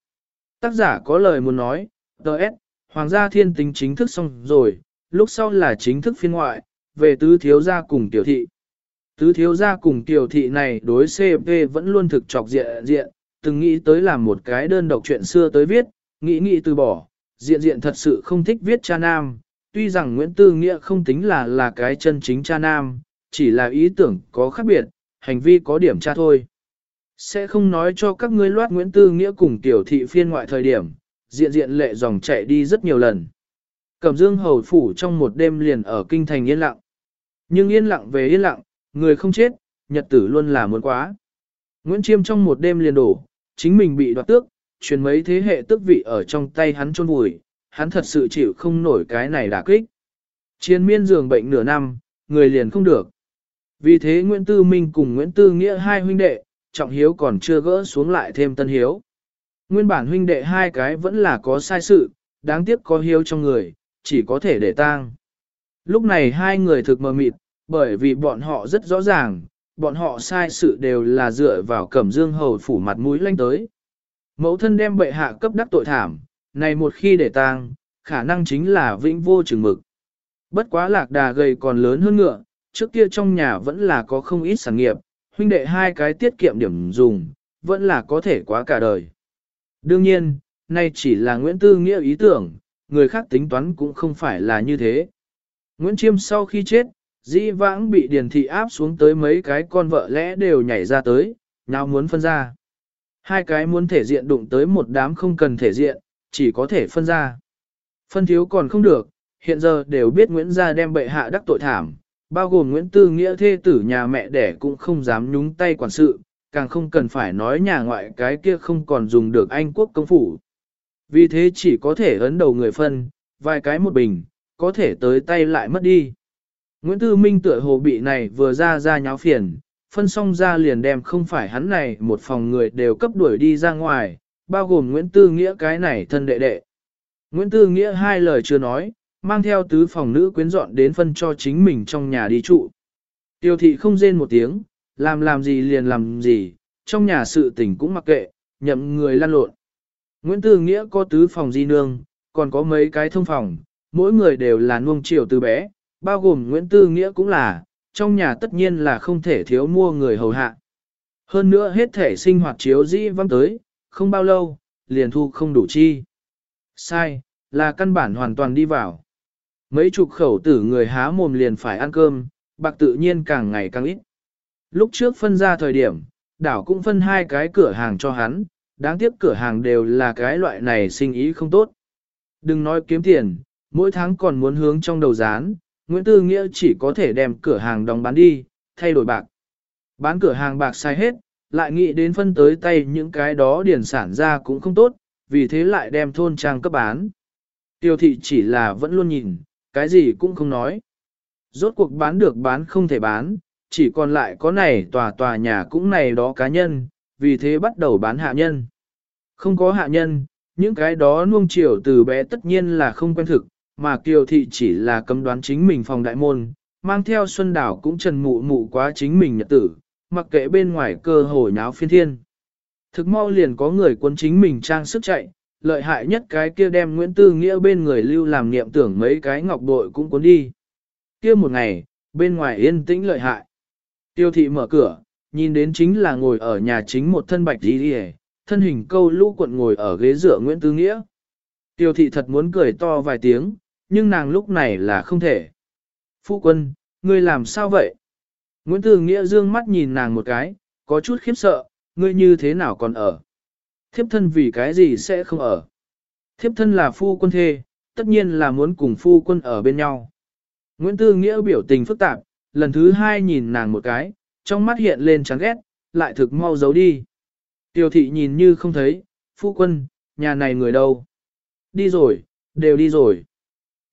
Speaker 1: Tác giả có lời muốn nói, Đợt, Hoàng gia thiên tính chính thức xong rồi, lúc sau là chính thức phiên ngoại, về tứ thiếu gia cùng tiểu thị. Tứ thiếu gia cùng tiểu thị này đối CP vẫn luôn thực trọc diện diện, từng nghĩ tới làm một cái đơn độc chuyện xưa tới viết, nghĩ nghĩ từ bỏ, diện diện thật sự không thích viết cha nam, tuy rằng Nguyễn Tư Nghĩa không tính là là cái chân chính cha nam, chỉ là ý tưởng có khác biệt, hành vi có điểm cha thôi. Sẽ không nói cho các ngươi loát Nguyễn Tư Nghĩa cùng tiểu thị phiên ngoại thời điểm, diện diện lệ dòng chạy đi rất nhiều lần. Cẩm dương hầu phủ trong một đêm liền ở kinh thành yên lặng. Nhưng yên lặng về yên lặng, người không chết, nhật tử luôn là muốn quá. Nguyễn Chiêm trong một đêm liền đổ, chính mình bị đoạt tước, truyền mấy thế hệ tước vị ở trong tay hắn chôn vùi, hắn thật sự chịu không nổi cái này đả kích. Chiến miên giường bệnh nửa năm, người liền không được. Vì thế Nguyễn Tư Minh cùng Nguyễn Tư Nghĩa hai huynh đệ, trọng hiếu còn chưa gỡ xuống lại thêm tân hiếu. Nguyên bản huynh đệ hai cái vẫn là có sai sự, đáng tiếc có hiếu trong người, chỉ có thể để tang. Lúc này hai người thực mờ mịt, bởi vì bọn họ rất rõ ràng, bọn họ sai sự đều là dựa vào cẩm dương hầu phủ mặt mũi lanh tới. Mẫu thân đem bệ hạ cấp đắc tội thảm, này một khi để tang, khả năng chính là vĩnh vô chừng mực. Bất quá lạc đà gầy còn lớn hơn ngựa, trước kia trong nhà vẫn là có không ít sản nghiệp, huynh đệ hai cái tiết kiệm điểm dùng, vẫn là có thể quá cả đời. Đương nhiên, nay chỉ là Nguyễn Tư Nghĩa ý tưởng, người khác tính toán cũng không phải là như thế. Nguyễn Chiêm sau khi chết, dĩ vãng bị điền thị áp xuống tới mấy cái con vợ lẽ đều nhảy ra tới, nào muốn phân ra. Hai cái muốn thể diện đụng tới một đám không cần thể diện, chỉ có thể phân ra. Phân thiếu còn không được, hiện giờ đều biết Nguyễn Gia đem bệ hạ đắc tội thảm, bao gồm Nguyễn Tư Nghĩa thê tử nhà mẹ đẻ cũng không dám nhúng tay quản sự, càng không cần phải nói nhà ngoại cái kia không còn dùng được Anh quốc công phủ. Vì thế chỉ có thể ấn đầu người phân, vài cái một bình, có thể tới tay lại mất đi. Nguyễn Tư Minh tựa hồ bị này vừa ra ra nháo phiền, phân xong ra liền đem không phải hắn này một phòng người đều cấp đuổi đi ra ngoài, bao gồm Nguyễn Tư Nghĩa cái này thân đệ đệ. Nguyễn Tư Nghĩa hai lời chưa nói, mang theo tứ phòng nữ quyến dọn đến phân cho chính mình trong nhà đi trụ. Tiêu thị không rên một tiếng, làm làm gì liền làm gì, trong nhà sự tình cũng mặc kệ, nhậm người lăn lộn. Nguyễn Tư Nghĩa có tứ phòng di nương, còn có mấy cái thông phòng, mỗi người đều là nuông chiều từ bé, bao gồm Nguyễn Tư Nghĩa cũng là, trong nhà tất nhiên là không thể thiếu mua người hầu hạ. Hơn nữa hết thể sinh hoạt chiếu dĩ văng tới, không bao lâu, liền thu không đủ chi. Sai, là căn bản hoàn toàn đi vào. Mấy chục khẩu tử người há mồm liền phải ăn cơm, bạc tự nhiên càng ngày càng ít. Lúc trước phân ra thời điểm, đảo cũng phân hai cái cửa hàng cho hắn, đáng tiếc cửa hàng đều là cái loại này sinh ý không tốt. Đừng nói kiếm tiền, mỗi tháng còn muốn hướng trong đầu rán, Nguyễn Tư Nghĩa chỉ có thể đem cửa hàng đóng bán đi, thay đổi bạc. Bán cửa hàng bạc sai hết, lại nghĩ đến phân tới tay những cái đó điển sản ra cũng không tốt, vì thế lại đem thôn trang cấp bán. Tiêu thị chỉ là vẫn luôn nhìn, cái gì cũng không nói. Rốt cuộc bán được bán không thể bán, chỉ còn lại có này tòa tòa nhà cũng này đó cá nhân, vì thế bắt đầu bán hạ nhân. Không có hạ nhân, những cái đó nuông chiều từ bé tất nhiên là không quen thực, mà Kiều Thị chỉ là cấm đoán chính mình phòng đại môn, mang theo Xuân Đảo cũng trần mụ mụ quá chính mình nhật tử, mặc kệ bên ngoài cơ hội nháo phiên thiên. Thực mau liền có người quân chính mình trang sức chạy, lợi hại nhất cái kia đem Nguyễn Tư Nghĩa bên người lưu làm niệm tưởng mấy cái ngọc bội cũng cuốn đi. Kia một ngày, bên ngoài yên tĩnh lợi hại. Tiêu thị mở cửa, nhìn đến chính là ngồi ở nhà chính một thân bạch đi đi thân hình câu lũ quận ngồi ở ghế dựa Nguyễn Tư Nghĩa. Tiêu thị thật muốn cười to vài tiếng, nhưng nàng lúc này là không thể. Phu quân, ngươi làm sao vậy? Nguyễn Tư Nghĩa dương mắt nhìn nàng một cái, có chút khiếp sợ, ngươi như thế nào còn ở? Thiếp thân vì cái gì sẽ không ở? Thiếp thân là phu quân thê, tất nhiên là muốn cùng phu quân ở bên nhau. Nguyễn Tư Nghĩa biểu tình phức tạp, lần thứ hai nhìn nàng một cái, trong mắt hiện lên chán ghét, lại thực mau giấu đi. Tiêu thị nhìn như không thấy, phu quân, nhà này người đâu? Đi rồi, đều đi rồi.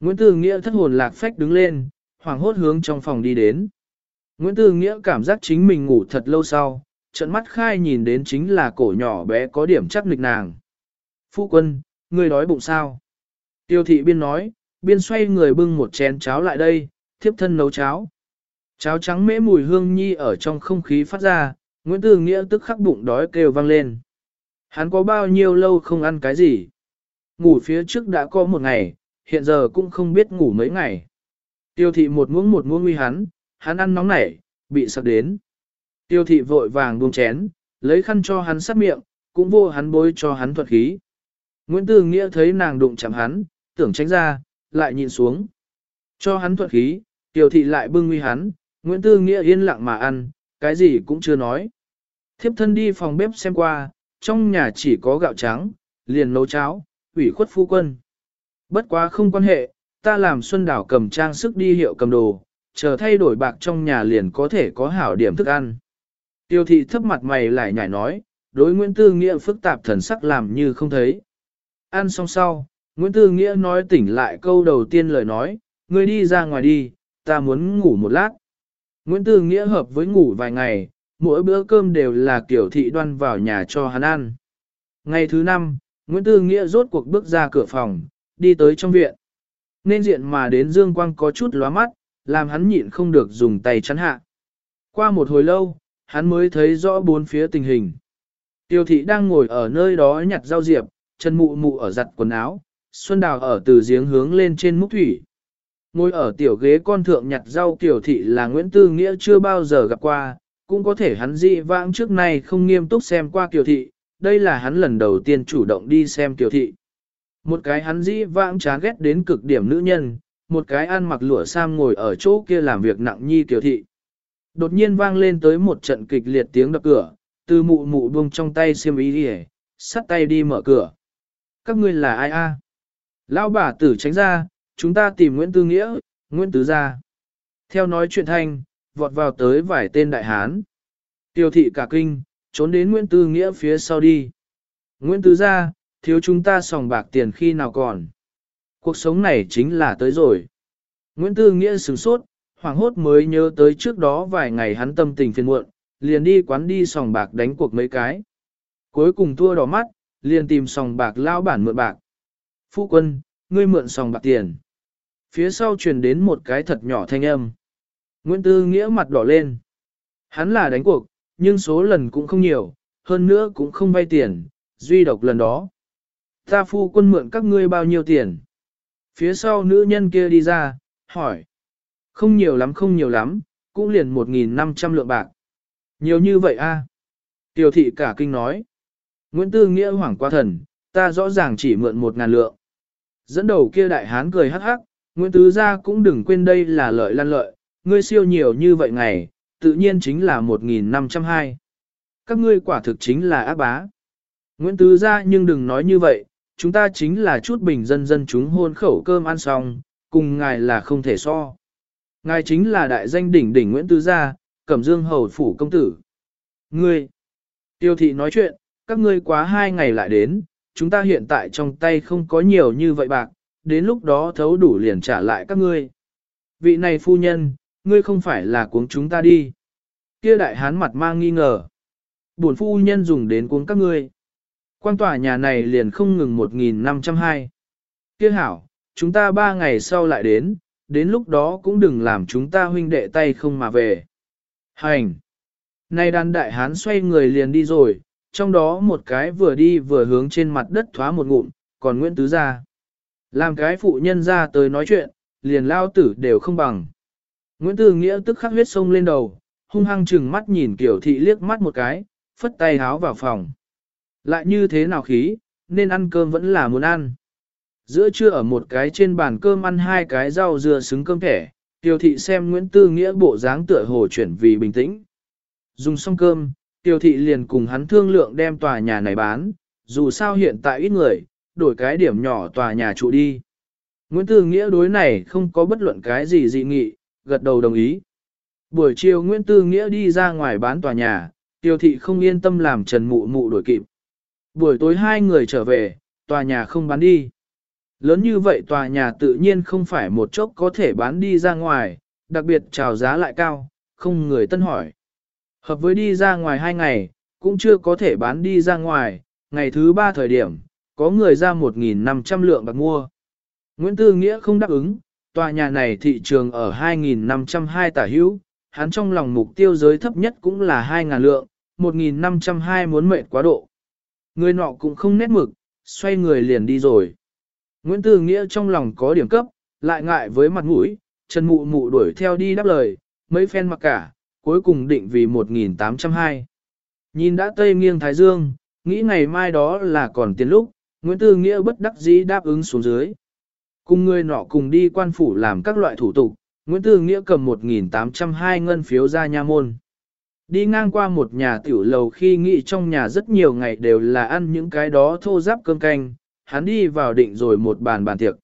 Speaker 1: Nguyễn Tư Nghĩa thất hồn lạc phách đứng lên, hoảng hốt hướng trong phòng đi đến. Nguyễn Tư Nghĩa cảm giác chính mình ngủ thật lâu sau, trận mắt khai nhìn đến chính là cổ nhỏ bé có điểm chắc nịch nàng. Phu quân, ngươi đói bụng sao? Tiêu thị biên nói, biên xoay người bưng một chén cháo lại đây, thiếp thân nấu cháo. Cháo trắng mễ mùi hương nhi ở trong không khí phát ra, Nguyễn Tư Nghĩa tức khắc bụng đói kêu vang lên. Hắn có bao nhiêu lâu không ăn cái gì? Ngủ phía trước đã có một ngày, hiện giờ cũng không biết ngủ mấy ngày. Tiêu thị một muỗng một muỗng uy hắn, hắn ăn nóng nảy, bị sặc đến. Tiêu thị vội vàng buông chén, lấy khăn cho hắn sát miệng, cũng vô hắn bôi cho hắn thuật khí. Nguyễn Tư Nghĩa thấy nàng đụng chạm hắn, tưởng tránh ra, lại nhìn xuống. Cho hắn thuật khí, tiêu thị lại bưng uy hắn, Nguyễn Tư Nghĩa yên lặng mà ăn, cái gì cũng chưa nói. Thiếp thân đi phòng bếp xem qua, trong nhà chỉ có gạo trắng, liền nấu cháo, ủy khuất phu quân. Bất quá không quan hệ, ta làm Xuân Đảo cầm trang sức đi hiệu cầm đồ, chờ thay đổi bạc trong nhà liền có thể có hảo điểm thức ăn. Tiêu thị thấp mặt mày lại nhảy nói, đối Nguyễn Tư Nghĩa phức tạp thần sắc làm như không thấy. Ăn xong sau, Nguyễn Tư Nghĩa nói tỉnh lại câu đầu tiên lời nói, ngươi đi ra ngoài đi, ta muốn ngủ một lát. Nguyễn Tư Nghĩa hợp với ngủ vài ngày, mỗi bữa cơm đều là kiểu thị đoan vào nhà cho hắn ăn. Ngày thứ năm, Nguyễn Tư Nghĩa rốt cuộc bước ra cửa phòng, đi tới trong viện. Nên diện mà đến Dương Quang có chút lóa mắt, làm hắn nhịn không được dùng tay chắn hạ. Qua một hồi lâu, hắn mới thấy rõ bốn phía tình hình. Tiêu thị đang ngồi ở nơi đó nhặt rau diệp, chân mụ mụ ở giặt quần áo, Xuân Đào ở từ giếng hướng lên trên múc thủy. Ngồi ở tiểu ghế con thượng nhặt rau tiểu thị là Nguyễn Tư Nghĩa chưa bao giờ gặp qua, cũng có thể hắn dị vãng trước nay không nghiêm túc xem qua tiểu thị, đây là hắn lần đầu tiên chủ động đi xem tiểu thị. Một cái hắn dĩ vãng chán ghét đến cực điểm nữ nhân, một cái ăn mặc lụa sam ngồi ở chỗ kia làm việc nặng nhi tiểu thị. Đột nhiên vang lên tới một trận kịch liệt tiếng đập cửa, từ mụ mụ buông trong tay xiêm ý đi sắt tay đi mở cửa. Các ngươi là ai a? Lão bà tử tránh ra, chúng ta tìm Nguyễn Tư Nghĩa, Nguyễn Tứ gia. Theo nói chuyện thanh, vọt vào tới vài tên đại hán. Tiêu thị cả kinh, trốn đến Nguyễn Tư Nghĩa phía sau đi. Nguyễn Tứ gia, thiếu chúng ta sòng bạc tiền khi nào còn. Cuộc sống này chính là tới rồi. Nguyễn Tư Nghĩa sửng sốt, hoảng hốt mới nhớ tới trước đó vài ngày hắn tâm tình phiền muộn, liền đi quán đi sòng bạc đánh cuộc mấy cái. Cuối cùng thua đỏ mắt, liền tìm sòng bạc lao bản mượn bạc. Phu quân, ngươi mượn sòng bạc tiền. Phía sau truyền đến một cái thật nhỏ thanh âm. Nguyễn Tư Nghĩa mặt đỏ lên. Hắn là đánh cuộc, nhưng số lần cũng không nhiều, hơn nữa cũng không vay tiền, duy độc lần đó. Ta phu quân mượn các ngươi bao nhiêu tiền? Phía sau nữ nhân kia đi ra, hỏi. Không nhiều lắm không nhiều lắm, cũng liền 1.500 lượng bạc. Nhiều như vậy a? Tiểu thị cả kinh nói. Nguyễn Tư Nghĩa hoảng qua thần, ta rõ ràng chỉ mượn 1.000 lượng. Dẫn đầu kia đại hán cười hắc hắc, Nguyễn Tứ gia cũng đừng quên đây là lợi lan lợi, ngươi siêu nhiều như vậy ngày, tự nhiên chính là 1.502. Các ngươi quả thực chính là ác bá. Nguyễn Tứ gia nhưng đừng nói như vậy, chúng ta chính là chút bình dân dân chúng hôn khẩu cơm ăn xong, cùng ngài là không thể so. Ngài chính là đại danh đỉnh đỉnh Nguyễn tư gia, Cẩm Dương hầu phủ công tử. Ngươi, tiêu thị nói chuyện, các ngươi quá hai ngày lại đến, chúng ta hiện tại trong tay không có nhiều như vậy bạc, đến lúc đó thấu đủ liền trả lại các ngươi. Vị này phu nhân, ngươi không phải là cuống chúng ta đi. Kia đại hán mặt mang nghi ngờ. Buồn phu nhân dùng đến cuống các ngươi. Quan tòa nhà này liền không ngừng 1.502. Kia hảo, chúng ta ba ngày sau lại đến, đến lúc đó cũng đừng làm chúng ta huynh đệ tay không mà về. Hành! Nay đàn đại hán xoay người liền đi rồi, trong đó một cái vừa đi vừa hướng trên mặt đất thoá một ngụm, còn Nguyễn Tứ ra. Làm cái phụ nhân ra tới nói chuyện, liền lao tử đều không bằng. Nguyễn Tư Nghĩa tức khắc huyết sông lên đầu, hung hăng chừng mắt nhìn kiểu thị liếc mắt một cái, phất tay háo vào phòng. Lại như thế nào khí, nên ăn cơm vẫn là muốn ăn. Giữa trưa ở một cái trên bàn cơm ăn hai cái rau dưa xứng cơm thẻ, tiểu thị xem Nguyễn Tư Nghĩa bộ dáng tựa hồ chuyển vì bình tĩnh. Dùng xong cơm, tiểu thị liền cùng hắn thương lượng đem tòa nhà này bán, dù sao hiện tại ít người, đổi cái điểm nhỏ tòa nhà trụ đi. Nguyễn Tư Nghĩa đối này không có bất luận cái gì dị nghị, gật đầu đồng ý. Buổi chiều Nguyễn Tư Nghĩa đi ra ngoài bán tòa nhà, tiêu thị không yên tâm làm Trần Mụ Mụ đổi kịp. Buổi tối hai người trở về, tòa nhà không bán đi. Lớn như vậy tòa nhà tự nhiên không phải một chốc có thể bán đi ra ngoài, đặc biệt chào giá lại cao, không người tân hỏi. Hợp với đi ra ngoài hai ngày, cũng chưa có thể bán đi ra ngoài, ngày thứ ba thời điểm, có người ra 1.500 lượng bạc mua. Nguyễn Tư Nghĩa không đáp ứng, tòa nhà này thị trường ở 2.502 tả hữu, hắn trong lòng mục tiêu giới thấp nhất cũng là 2.000 lượng, 1.502 muốn mệt quá độ. Người nọ cũng không nét mực, xoay người liền đi rồi. Nguyễn Tư Nghĩa trong lòng có điểm cấp, lại ngại với mặt mũi, Trần Mụ Mụ đuổi theo đi đáp lời, mấy phen mặc cả, cuối cùng định vì 1.802. Nhìn đã tây nghiêng Thái Dương, nghĩ ngày mai đó là còn tiền lúc, Nguyễn Tư Nghĩa bất đắc dĩ đáp ứng xuống dưới. Cùng người nọ cùng đi quan phủ làm các loại thủ tục, Nguyễn Tư Nghĩa cầm 1.802 ngân phiếu ra nha môn. Đi ngang qua một nhà tiểu lầu khi nghĩ trong nhà rất nhiều ngày đều là ăn những cái đó thô giáp cơm canh, hắn đi vào định rồi một bàn bàn tiệc.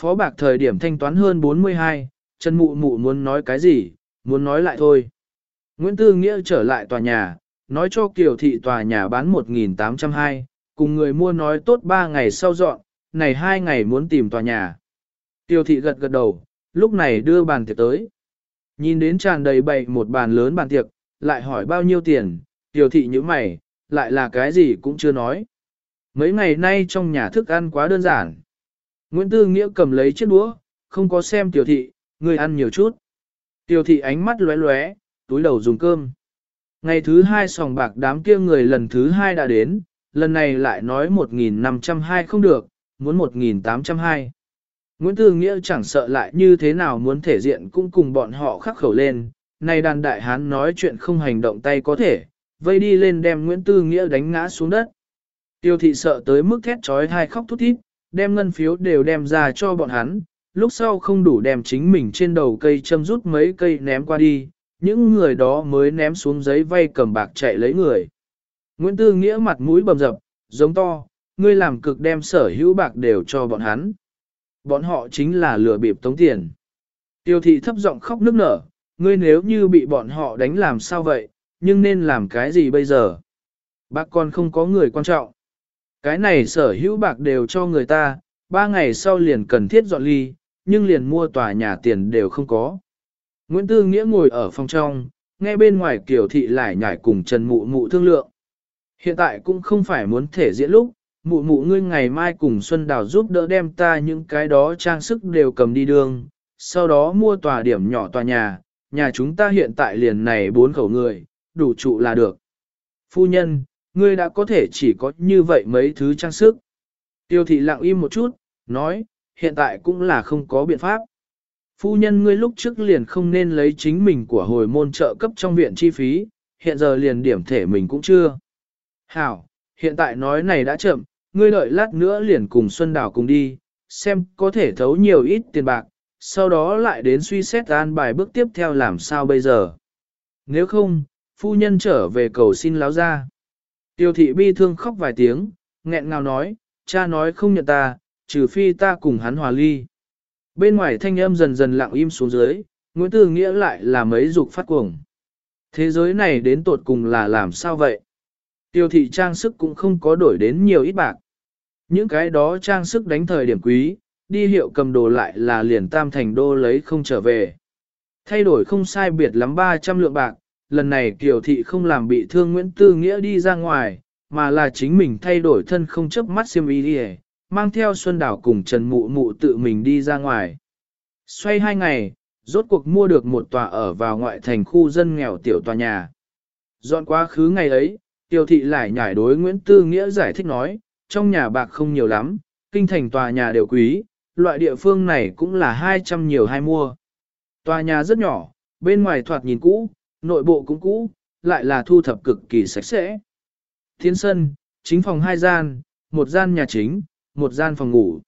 Speaker 1: Phó bạc thời điểm thanh toán hơn 42, Trần Mụ Mụ muốn nói cái gì, muốn nói lại thôi. Nguyễn Tư Nghĩa trở lại tòa nhà, nói cho Kiều Thị tòa nhà bán 1.802, cùng người mua nói tốt 3 ngày sau dọn, này 2 ngày muốn tìm tòa nhà. Tiêu thị gật gật đầu, lúc này đưa bàn tiệc tới. Nhìn đến tràn đầy bậy một bàn lớn bàn tiệc, lại hỏi bao nhiêu tiền, tiểu thị như mày, lại là cái gì cũng chưa nói. Mấy ngày nay trong nhà thức ăn quá đơn giản. Nguyễn Tư Nghĩa cầm lấy chiếc đũa, không có xem tiểu thị, người ăn nhiều chút. Tiểu thị ánh mắt lóe lóe, túi đầu dùng cơm. Ngày thứ hai sòng bạc đám kia người lần thứ hai đã đến, lần này lại nói 1.502 không được, muốn 1.802. Nguyễn Tư Nghĩa chẳng sợ lại như thế nào muốn thể diện cũng cùng bọn họ khắc khẩu lên, này đàn đại hán nói chuyện không hành động tay có thể, vây đi lên đem Nguyễn Tư Nghĩa đánh ngã xuống đất. Tiêu thị sợ tới mức thét trói hai khóc thút thít, đem ngân phiếu đều đem ra cho bọn hắn, lúc sau không đủ đem chính mình trên đầu cây châm rút mấy cây ném qua đi, những người đó mới ném xuống giấy vay cầm bạc chạy lấy người. Nguyễn Tư Nghĩa mặt mũi bầm dập, giống to, ngươi làm cực đem sở hữu bạc đều cho bọn hắn. Bọn họ chính là lừa bịp tống tiền. Tiêu thị thấp giọng khóc nức nở, ngươi nếu như bị bọn họ đánh làm sao vậy, nhưng nên làm cái gì bây giờ? Bác con không có người quan trọng. Cái này sở hữu bạc đều cho người ta, ba ngày sau liền cần thiết dọn ly, nhưng liền mua tòa nhà tiền đều không có. Nguyễn Tư Nghĩa ngồi ở phòng trong, nghe bên ngoài kiểu thị lại nhảy cùng Trần Mụ Mụ thương lượng. Hiện tại cũng không phải muốn thể diễn lúc, mụ mụ ngươi ngày mai cùng Xuân Đào giúp đỡ đem ta những cái đó trang sức đều cầm đi đường, sau đó mua tòa điểm nhỏ tòa nhà, nhà chúng ta hiện tại liền này bốn khẩu người, đủ trụ là được. Phu nhân, ngươi đã có thể chỉ có như vậy mấy thứ trang sức. Tiêu thị lặng im một chút, nói, hiện tại cũng là không có biện pháp. Phu nhân ngươi lúc trước liền không nên lấy chính mình của hồi môn trợ cấp trong viện chi phí, hiện giờ liền điểm thể mình cũng chưa. Hảo, hiện tại nói này đã chậm, ngươi đợi lát nữa liền cùng Xuân Đào cùng đi, xem có thể thấu nhiều ít tiền bạc, sau đó lại đến suy xét an bài bước tiếp theo làm sao bây giờ. Nếu không, phu nhân trở về cầu xin láo ra. Tiêu thị bi thương khóc vài tiếng, nghẹn ngào nói, cha nói không nhận ta, trừ phi ta cùng hắn hòa ly. Bên ngoài thanh âm dần dần lặng im xuống dưới, Nguyễn Tư Nghĩa lại là mấy dục phát cuồng. Thế giới này đến tột cùng là làm sao vậy? Tiêu thị trang sức cũng không có đổi đến nhiều ít bạc. Những cái đó trang sức đánh thời điểm quý, đi hiệu cầm đồ lại là liền tam thành đô lấy không trở về. Thay đổi không sai biệt lắm 300 lượng bạc, lần này Kiều Thị không làm bị thương Nguyễn Tư Nghĩa đi ra ngoài, mà là chính mình thay đổi thân không chấp mắt xiêm y đi mang theo Xuân Đảo cùng Trần Mụ Mụ tự mình đi ra ngoài. Xoay hai ngày, rốt cuộc mua được một tòa ở vào ngoại thành khu dân nghèo tiểu tòa nhà. Dọn quá khứ ngày ấy, Tiêu Thị lại nhảy đối Nguyễn Tư Nghĩa giải thích nói, trong nhà bạc không nhiều lắm, kinh thành tòa nhà đều quý, loại địa phương này cũng là 200 nhiều hai mua. Tòa nhà rất nhỏ, bên ngoài thoạt nhìn cũ, nội bộ cũng cũ, lại là thu thập cực kỳ sạch sẽ. Thiên sân, chính phòng hai gian, một gian nhà chính, một gian phòng ngủ.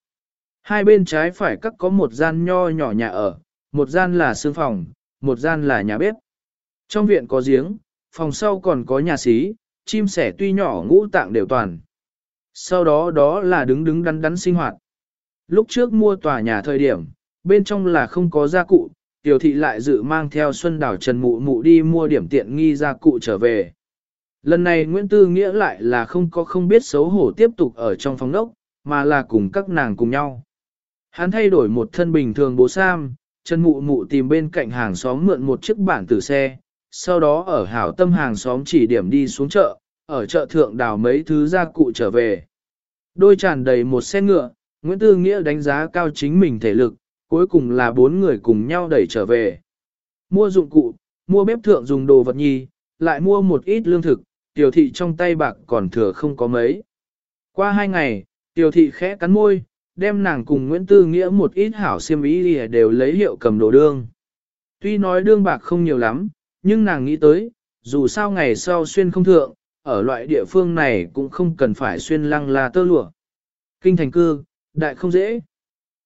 Speaker 1: Hai bên trái phải cắt có một gian nho nhỏ nhà ở, một gian là sương phòng, một gian là nhà bếp. Trong viện có giếng, phòng sau còn có nhà xí, chim sẻ tuy nhỏ ngũ tạng đều toàn. Sau đó đó là đứng đứng đắn đắn sinh hoạt. Lúc trước mua tòa nhà thời điểm, bên trong là không có gia cụ, tiểu thị lại dự mang theo Xuân Đảo Trần Mụ Mụ đi mua điểm tiện nghi gia cụ trở về. Lần này Nguyễn Tư Nghĩa lại là không có không biết xấu hổ tiếp tục ở trong phòng đốc, mà là cùng các nàng cùng nhau. Hắn thay đổi một thân bình thường bố Sam, Trần Mụ Mụ tìm bên cạnh hàng xóm mượn một chiếc bản tử xe, sau đó ở hảo tâm hàng xóm chỉ điểm đi xuống chợ, ở chợ thượng đào mấy thứ gia cụ trở về. Đôi tràn đầy một xe ngựa, Nguyễn Tư Nghĩa đánh giá cao chính mình thể lực, cuối cùng là bốn người cùng nhau đẩy trở về. Mua dụng cụ, mua bếp thượng dùng đồ vật nhi, lại mua một ít lương thực, tiểu thị trong tay bạc còn thừa không có mấy. Qua hai ngày, tiểu thị khẽ cắn môi, đem nàng cùng Nguyễn Tư Nghĩa một ít hảo xiêm ý đều lấy hiệu cầm đồ đương. Tuy nói đương bạc không nhiều lắm, nhưng nàng nghĩ tới, dù sao ngày sau xuyên không thượng, ở loại địa phương này cũng không cần phải xuyên lăng là tơ lụa. Kinh thành cư, đại không dễ.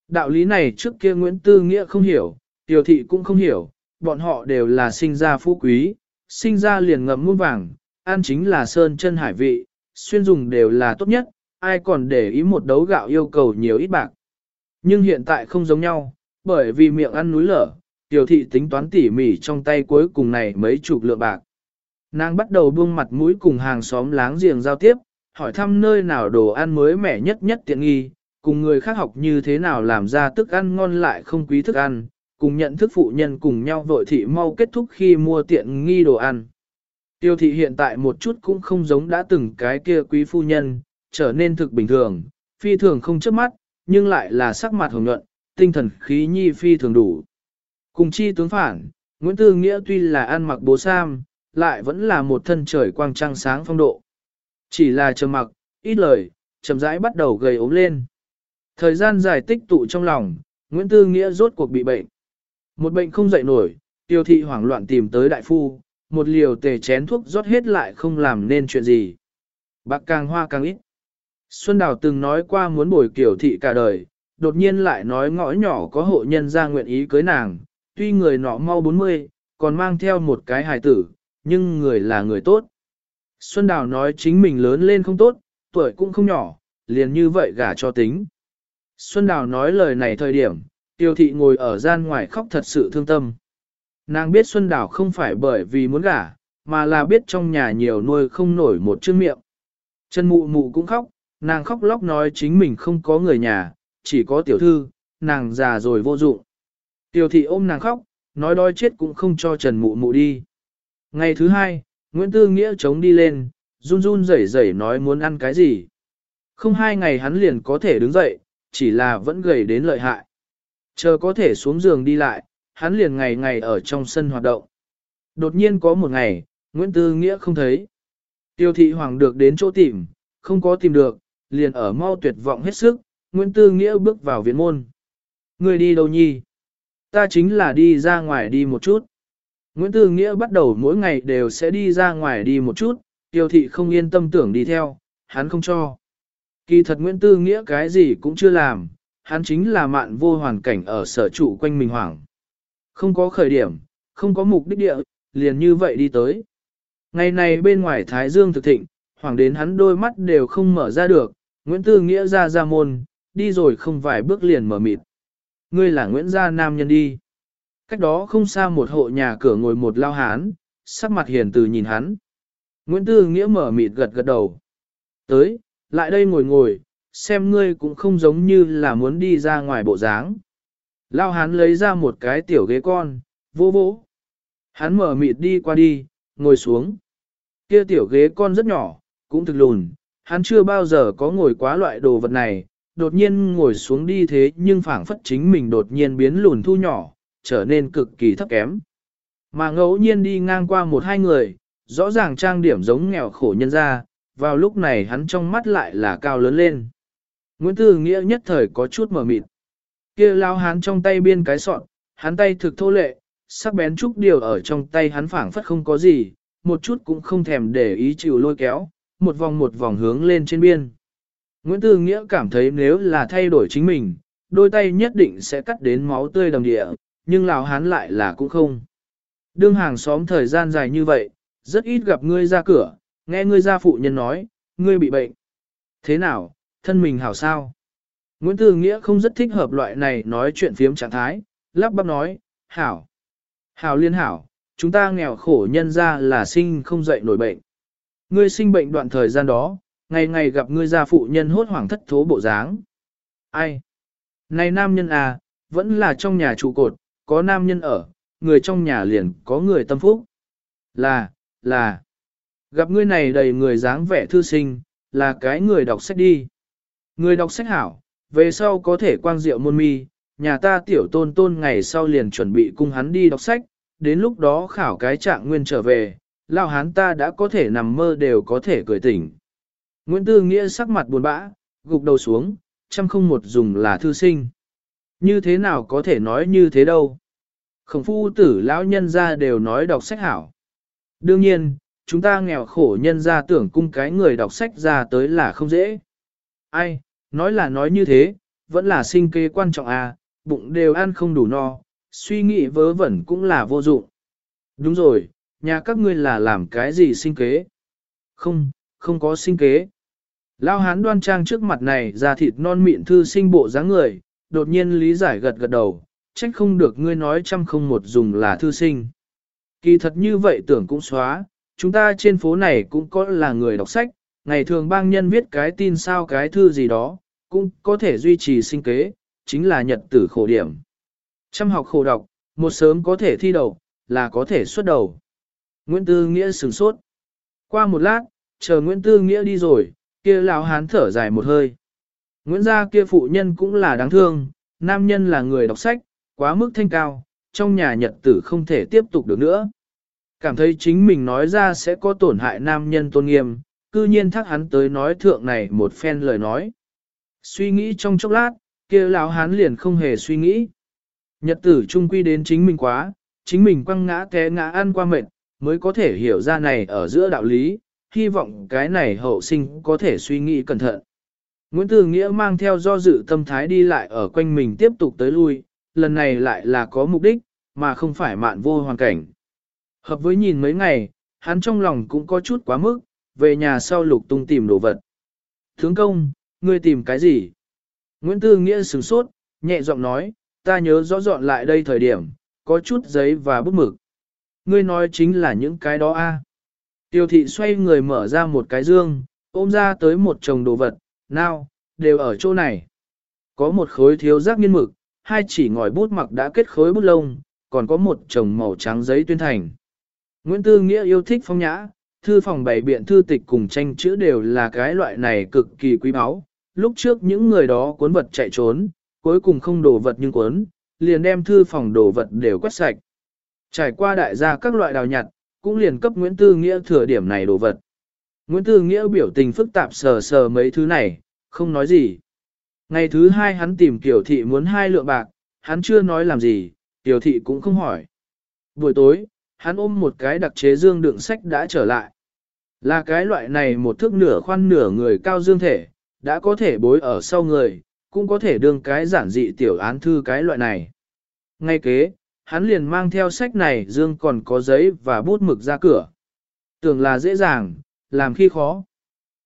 Speaker 1: Đạo lý này trước kia Nguyễn Tư Nghĩa không hiểu, tiểu thị cũng không hiểu, bọn họ đều là sinh ra phú quý, sinh ra liền ngậm muôn vàng, ăn chính là sơn chân hải vị, xuyên dùng đều là tốt nhất, ai còn để ý một đấu gạo yêu cầu nhiều ít bạc. Nhưng hiện tại không giống nhau, bởi vì miệng ăn núi lở, tiểu thị tính toán tỉ mỉ trong tay cuối cùng này mấy chục lượng bạc. Nàng bắt đầu buông mặt mũi cùng hàng xóm láng giềng giao tiếp, hỏi thăm nơi nào đồ ăn mới mẻ nhất nhất tiện nghi, cùng người khác học như thế nào làm ra thức ăn ngon lại không quý thức ăn, cùng nhận thức phụ nhân cùng nhau vội thị mau kết thúc khi mua tiện nghi đồ ăn. Tiêu thị hiện tại một chút cũng không giống đã từng cái kia quý phu nhân, trở nên thực bình thường, phi thường không chớp mắt, nhưng lại là sắc mặt hồng nhuận, tinh thần khí nhi phi thường đủ. Cùng chi tướng phản, Nguyễn Tư Nghĩa tuy là ăn mặc bố sam, lại vẫn là một thân trời quang trăng sáng phong độ. Chỉ là trầm mặc, ít lời, chậm rãi bắt đầu gầy ốm lên. Thời gian dài tích tụ trong lòng, Nguyễn Tư Nghĩa rốt cuộc bị bệnh. Một bệnh không dậy nổi, tiêu thị hoảng loạn tìm tới đại phu, một liều tề chén thuốc rót hết lại không làm nên chuyện gì. Bạc càng hoa càng ít. Xuân Đào từng nói qua muốn bồi kiểu thị cả đời, đột nhiên lại nói ngõ nhỏ có hộ nhân ra nguyện ý cưới nàng, tuy người nọ mau 40, còn mang theo một cái hài tử, nhưng người là người tốt. Xuân Đào nói chính mình lớn lên không tốt, tuổi cũng không nhỏ, liền như vậy gả cho tính. Xuân Đào nói lời này thời điểm, tiêu thị ngồi ở gian ngoài khóc thật sự thương tâm. Nàng biết Xuân Đào không phải bởi vì muốn gả, mà là biết trong nhà nhiều nuôi không nổi một chữ miệng. Chân mụ mụ cũng khóc, nàng khóc lóc nói chính mình không có người nhà, chỉ có tiểu thư, nàng già rồi vô dụng. Tiêu thị ôm nàng khóc, nói đói chết cũng không cho Trần mụ mụ đi. Ngày thứ hai, Nguyễn Tư Nghĩa chống đi lên, run run rẩy rẩy nói muốn ăn cái gì. Không hai ngày hắn liền có thể đứng dậy, chỉ là vẫn gầy đến lợi hại. Chờ có thể xuống giường đi lại, hắn liền ngày ngày ở trong sân hoạt động. Đột nhiên có một ngày, Nguyễn Tư Nghĩa không thấy. Tiêu thị hoàng được đến chỗ tìm, không có tìm được, liền ở mau tuyệt vọng hết sức, Nguyễn Tư Nghĩa bước vào viện môn. Người đi đâu nhi? Ta chính là đi ra ngoài đi một chút. Nguyễn Tư Nghĩa bắt đầu mỗi ngày đều sẽ đi ra ngoài đi một chút, tiêu thị không yên tâm tưởng đi theo, hắn không cho. Kỳ thật Nguyễn Tư Nghĩa cái gì cũng chưa làm, hắn chính là mạn vô hoàn cảnh ở sở trụ quanh mình hoảng. Không có khởi điểm, không có mục đích địa, liền như vậy đi tới. Ngày này bên ngoài Thái Dương thực thịnh, hoàng đến hắn đôi mắt đều không mở ra được, Nguyễn Tư Nghĩa ra ra môn, đi rồi không vài bước liền mở mịt. Ngươi là Nguyễn gia nam nhân đi. Cách đó không xa một hộ nhà cửa ngồi một lao hán, sắc mặt hiền từ nhìn hắn. Nguyễn Tư Nghĩa mở mịt gật gật đầu. Tới, lại đây ngồi ngồi, xem ngươi cũng không giống như là muốn đi ra ngoài bộ dáng. Lao hán lấy ra một cái tiểu ghế con, vô vỗ. Hắn mở mịt đi qua đi, ngồi xuống. Kia tiểu ghế con rất nhỏ, cũng thực lùn, hắn chưa bao giờ có ngồi quá loại đồ vật này, đột nhiên ngồi xuống đi thế nhưng phảng phất chính mình đột nhiên biến lùn thu nhỏ, trở nên cực kỳ thấp kém. Mà ngẫu nhiên đi ngang qua một hai người, rõ ràng trang điểm giống nghèo khổ nhân ra, vào lúc này hắn trong mắt lại là cao lớn lên. Nguyễn Tư Nghĩa nhất thời có chút mở mịt. kia lao hắn trong tay biên cái sọn, hắn tay thực thô lệ, sắc bén chút điều ở trong tay hắn phảng phất không có gì, một chút cũng không thèm để ý chịu lôi kéo, một vòng một vòng hướng lên trên biên. Nguyễn Tư Nghĩa cảm thấy nếu là thay đổi chính mình, đôi tay nhất định sẽ cắt đến máu tươi đầm địa, nhưng lão hán lại là cũng không. Đương hàng xóm thời gian dài như vậy, rất ít gặp ngươi ra cửa, nghe ngươi gia phụ nhân nói, ngươi bị bệnh. Thế nào, thân mình hảo sao? Nguyễn Tư Nghĩa không rất thích hợp loại này nói chuyện phiếm trạng thái, lắp bắp nói, hảo. Hảo liên hảo, chúng ta nghèo khổ nhân ra là sinh không dậy nổi bệnh. Ngươi sinh bệnh đoạn thời gian đó, ngày ngày gặp ngươi gia phụ nhân hốt hoảng thất thố bộ dáng. Ai? Này nam nhân à, vẫn là trong nhà trụ cột, có nam nhân ở, người trong nhà liền có người tâm phúc. Là, là, gặp ngươi này đầy người dáng vẻ thư sinh, là cái người đọc sách đi. Người đọc sách hảo, về sau có thể quang diệu môn mi, nhà ta tiểu tôn tôn ngày sau liền chuẩn bị cung hắn đi đọc sách, đến lúc đó khảo cái trạng nguyên trở về, lao hán ta đã có thể nằm mơ đều có thể cười tỉnh. Nguyễn Tư Nghĩa sắc mặt buồn bã, gục đầu xuống, trăm không một dùng là thư sinh. Như thế nào có thể nói như thế đâu. Khổng phu tử lão nhân ra đều nói đọc sách hảo. Đương nhiên, chúng ta nghèo khổ nhân ra tưởng cung cái người đọc sách ra tới là không dễ. Ai, nói là nói như thế, vẫn là sinh kế quan trọng à, bụng đều ăn không đủ no, suy nghĩ vớ vẩn cũng là vô dụng. Đúng rồi, nhà các ngươi là làm cái gì sinh kế? Không, không có sinh kế. Lao hán đoan trang trước mặt này ra thịt non mịn thư sinh bộ dáng người, đột nhiên lý giải gật gật đầu, trách không được ngươi nói trăm không một dùng là thư sinh. Kỳ thật như vậy tưởng cũng xóa, chúng ta trên phố này cũng có là người đọc sách, ngày thường bang nhân viết cái tin sao cái thư gì đó, cũng có thể duy trì sinh kế, chính là nhật tử khổ điểm. chăm học khổ đọc, một sớm có thể thi đầu, là có thể xuất đầu. Nguyễn Tư Nghĩa sửng sốt. Qua một lát, chờ Nguyễn Tư Nghĩa đi rồi, kia lão hán thở dài một hơi. Nguyễn gia kia phụ nhân cũng là đáng thương, nam nhân là người đọc sách, quá mức thanh cao, trong nhà nhật tử không thể tiếp tục được nữa. Cảm thấy chính mình nói ra sẽ có tổn hại nam nhân tôn nghiêm, cư nhiên thắc hắn tới nói thượng này một phen lời nói. Suy nghĩ trong chốc lát, kia lão hán liền không hề suy nghĩ. Nhật tử trung quy đến chính mình quá, chính mình quăng ngã té ngã ăn qua mệt, mới có thể hiểu ra này ở giữa đạo lý, hy vọng cái này hậu sinh có thể suy nghĩ cẩn thận. Nguyễn Tử Nghĩa mang theo do dự tâm thái đi lại ở quanh mình tiếp tục tới lui, lần này lại là có mục đích, mà không phải mạn vô hoàn cảnh. Hợp với nhìn mấy ngày, hắn trong lòng cũng có chút quá mức, về nhà sau lục tung tìm đồ vật. Thướng công, ngươi tìm cái gì? Nguyễn Tư Nghĩa sửng sốt, nhẹ giọng nói, ta nhớ rõ dọn lại đây thời điểm, có chút giấy và bút mực. Ngươi nói chính là những cái đó a. Tiêu thị xoay người mở ra một cái dương, ôm ra tới một chồng đồ vật, nào, đều ở chỗ này. Có một khối thiếu rác nghiên mực, hai chỉ ngòi bút mặc đã kết khối bút lông, còn có một chồng màu trắng giấy tuyên thành. Nguyễn Tư Nghĩa yêu thích phong nhã, thư phòng bày biện thư tịch cùng tranh chữ đều là cái loại này cực kỳ quý báu. Lúc trước những người đó cuốn vật chạy trốn, cuối cùng không đổ vật nhưng cuốn, liền đem thư phòng đổ vật đều quét sạch. Trải qua đại gia các loại đào nhặt, cũng liền cấp Nguyễn Tư Nghĩa thừa điểm này đồ vật. Nguyễn Tư Nghĩa biểu tình phức tạp sờ sờ mấy thứ này, không nói gì. Ngày thứ hai hắn tìm Kiều Thị muốn hai lượng bạc, hắn chưa nói làm gì, Kiều Thị cũng không hỏi. Buổi tối, hắn ôm một cái đặc chế dương đựng sách đã trở lại. Là cái loại này một thước nửa khoan nửa người cao dương thể, đã có thể bối ở sau người, cũng có thể đương cái giản dị tiểu án thư cái loại này. Ngay kế, hắn liền mang theo sách này dương còn có giấy và bút mực ra cửa. Tưởng là dễ dàng, làm khi khó.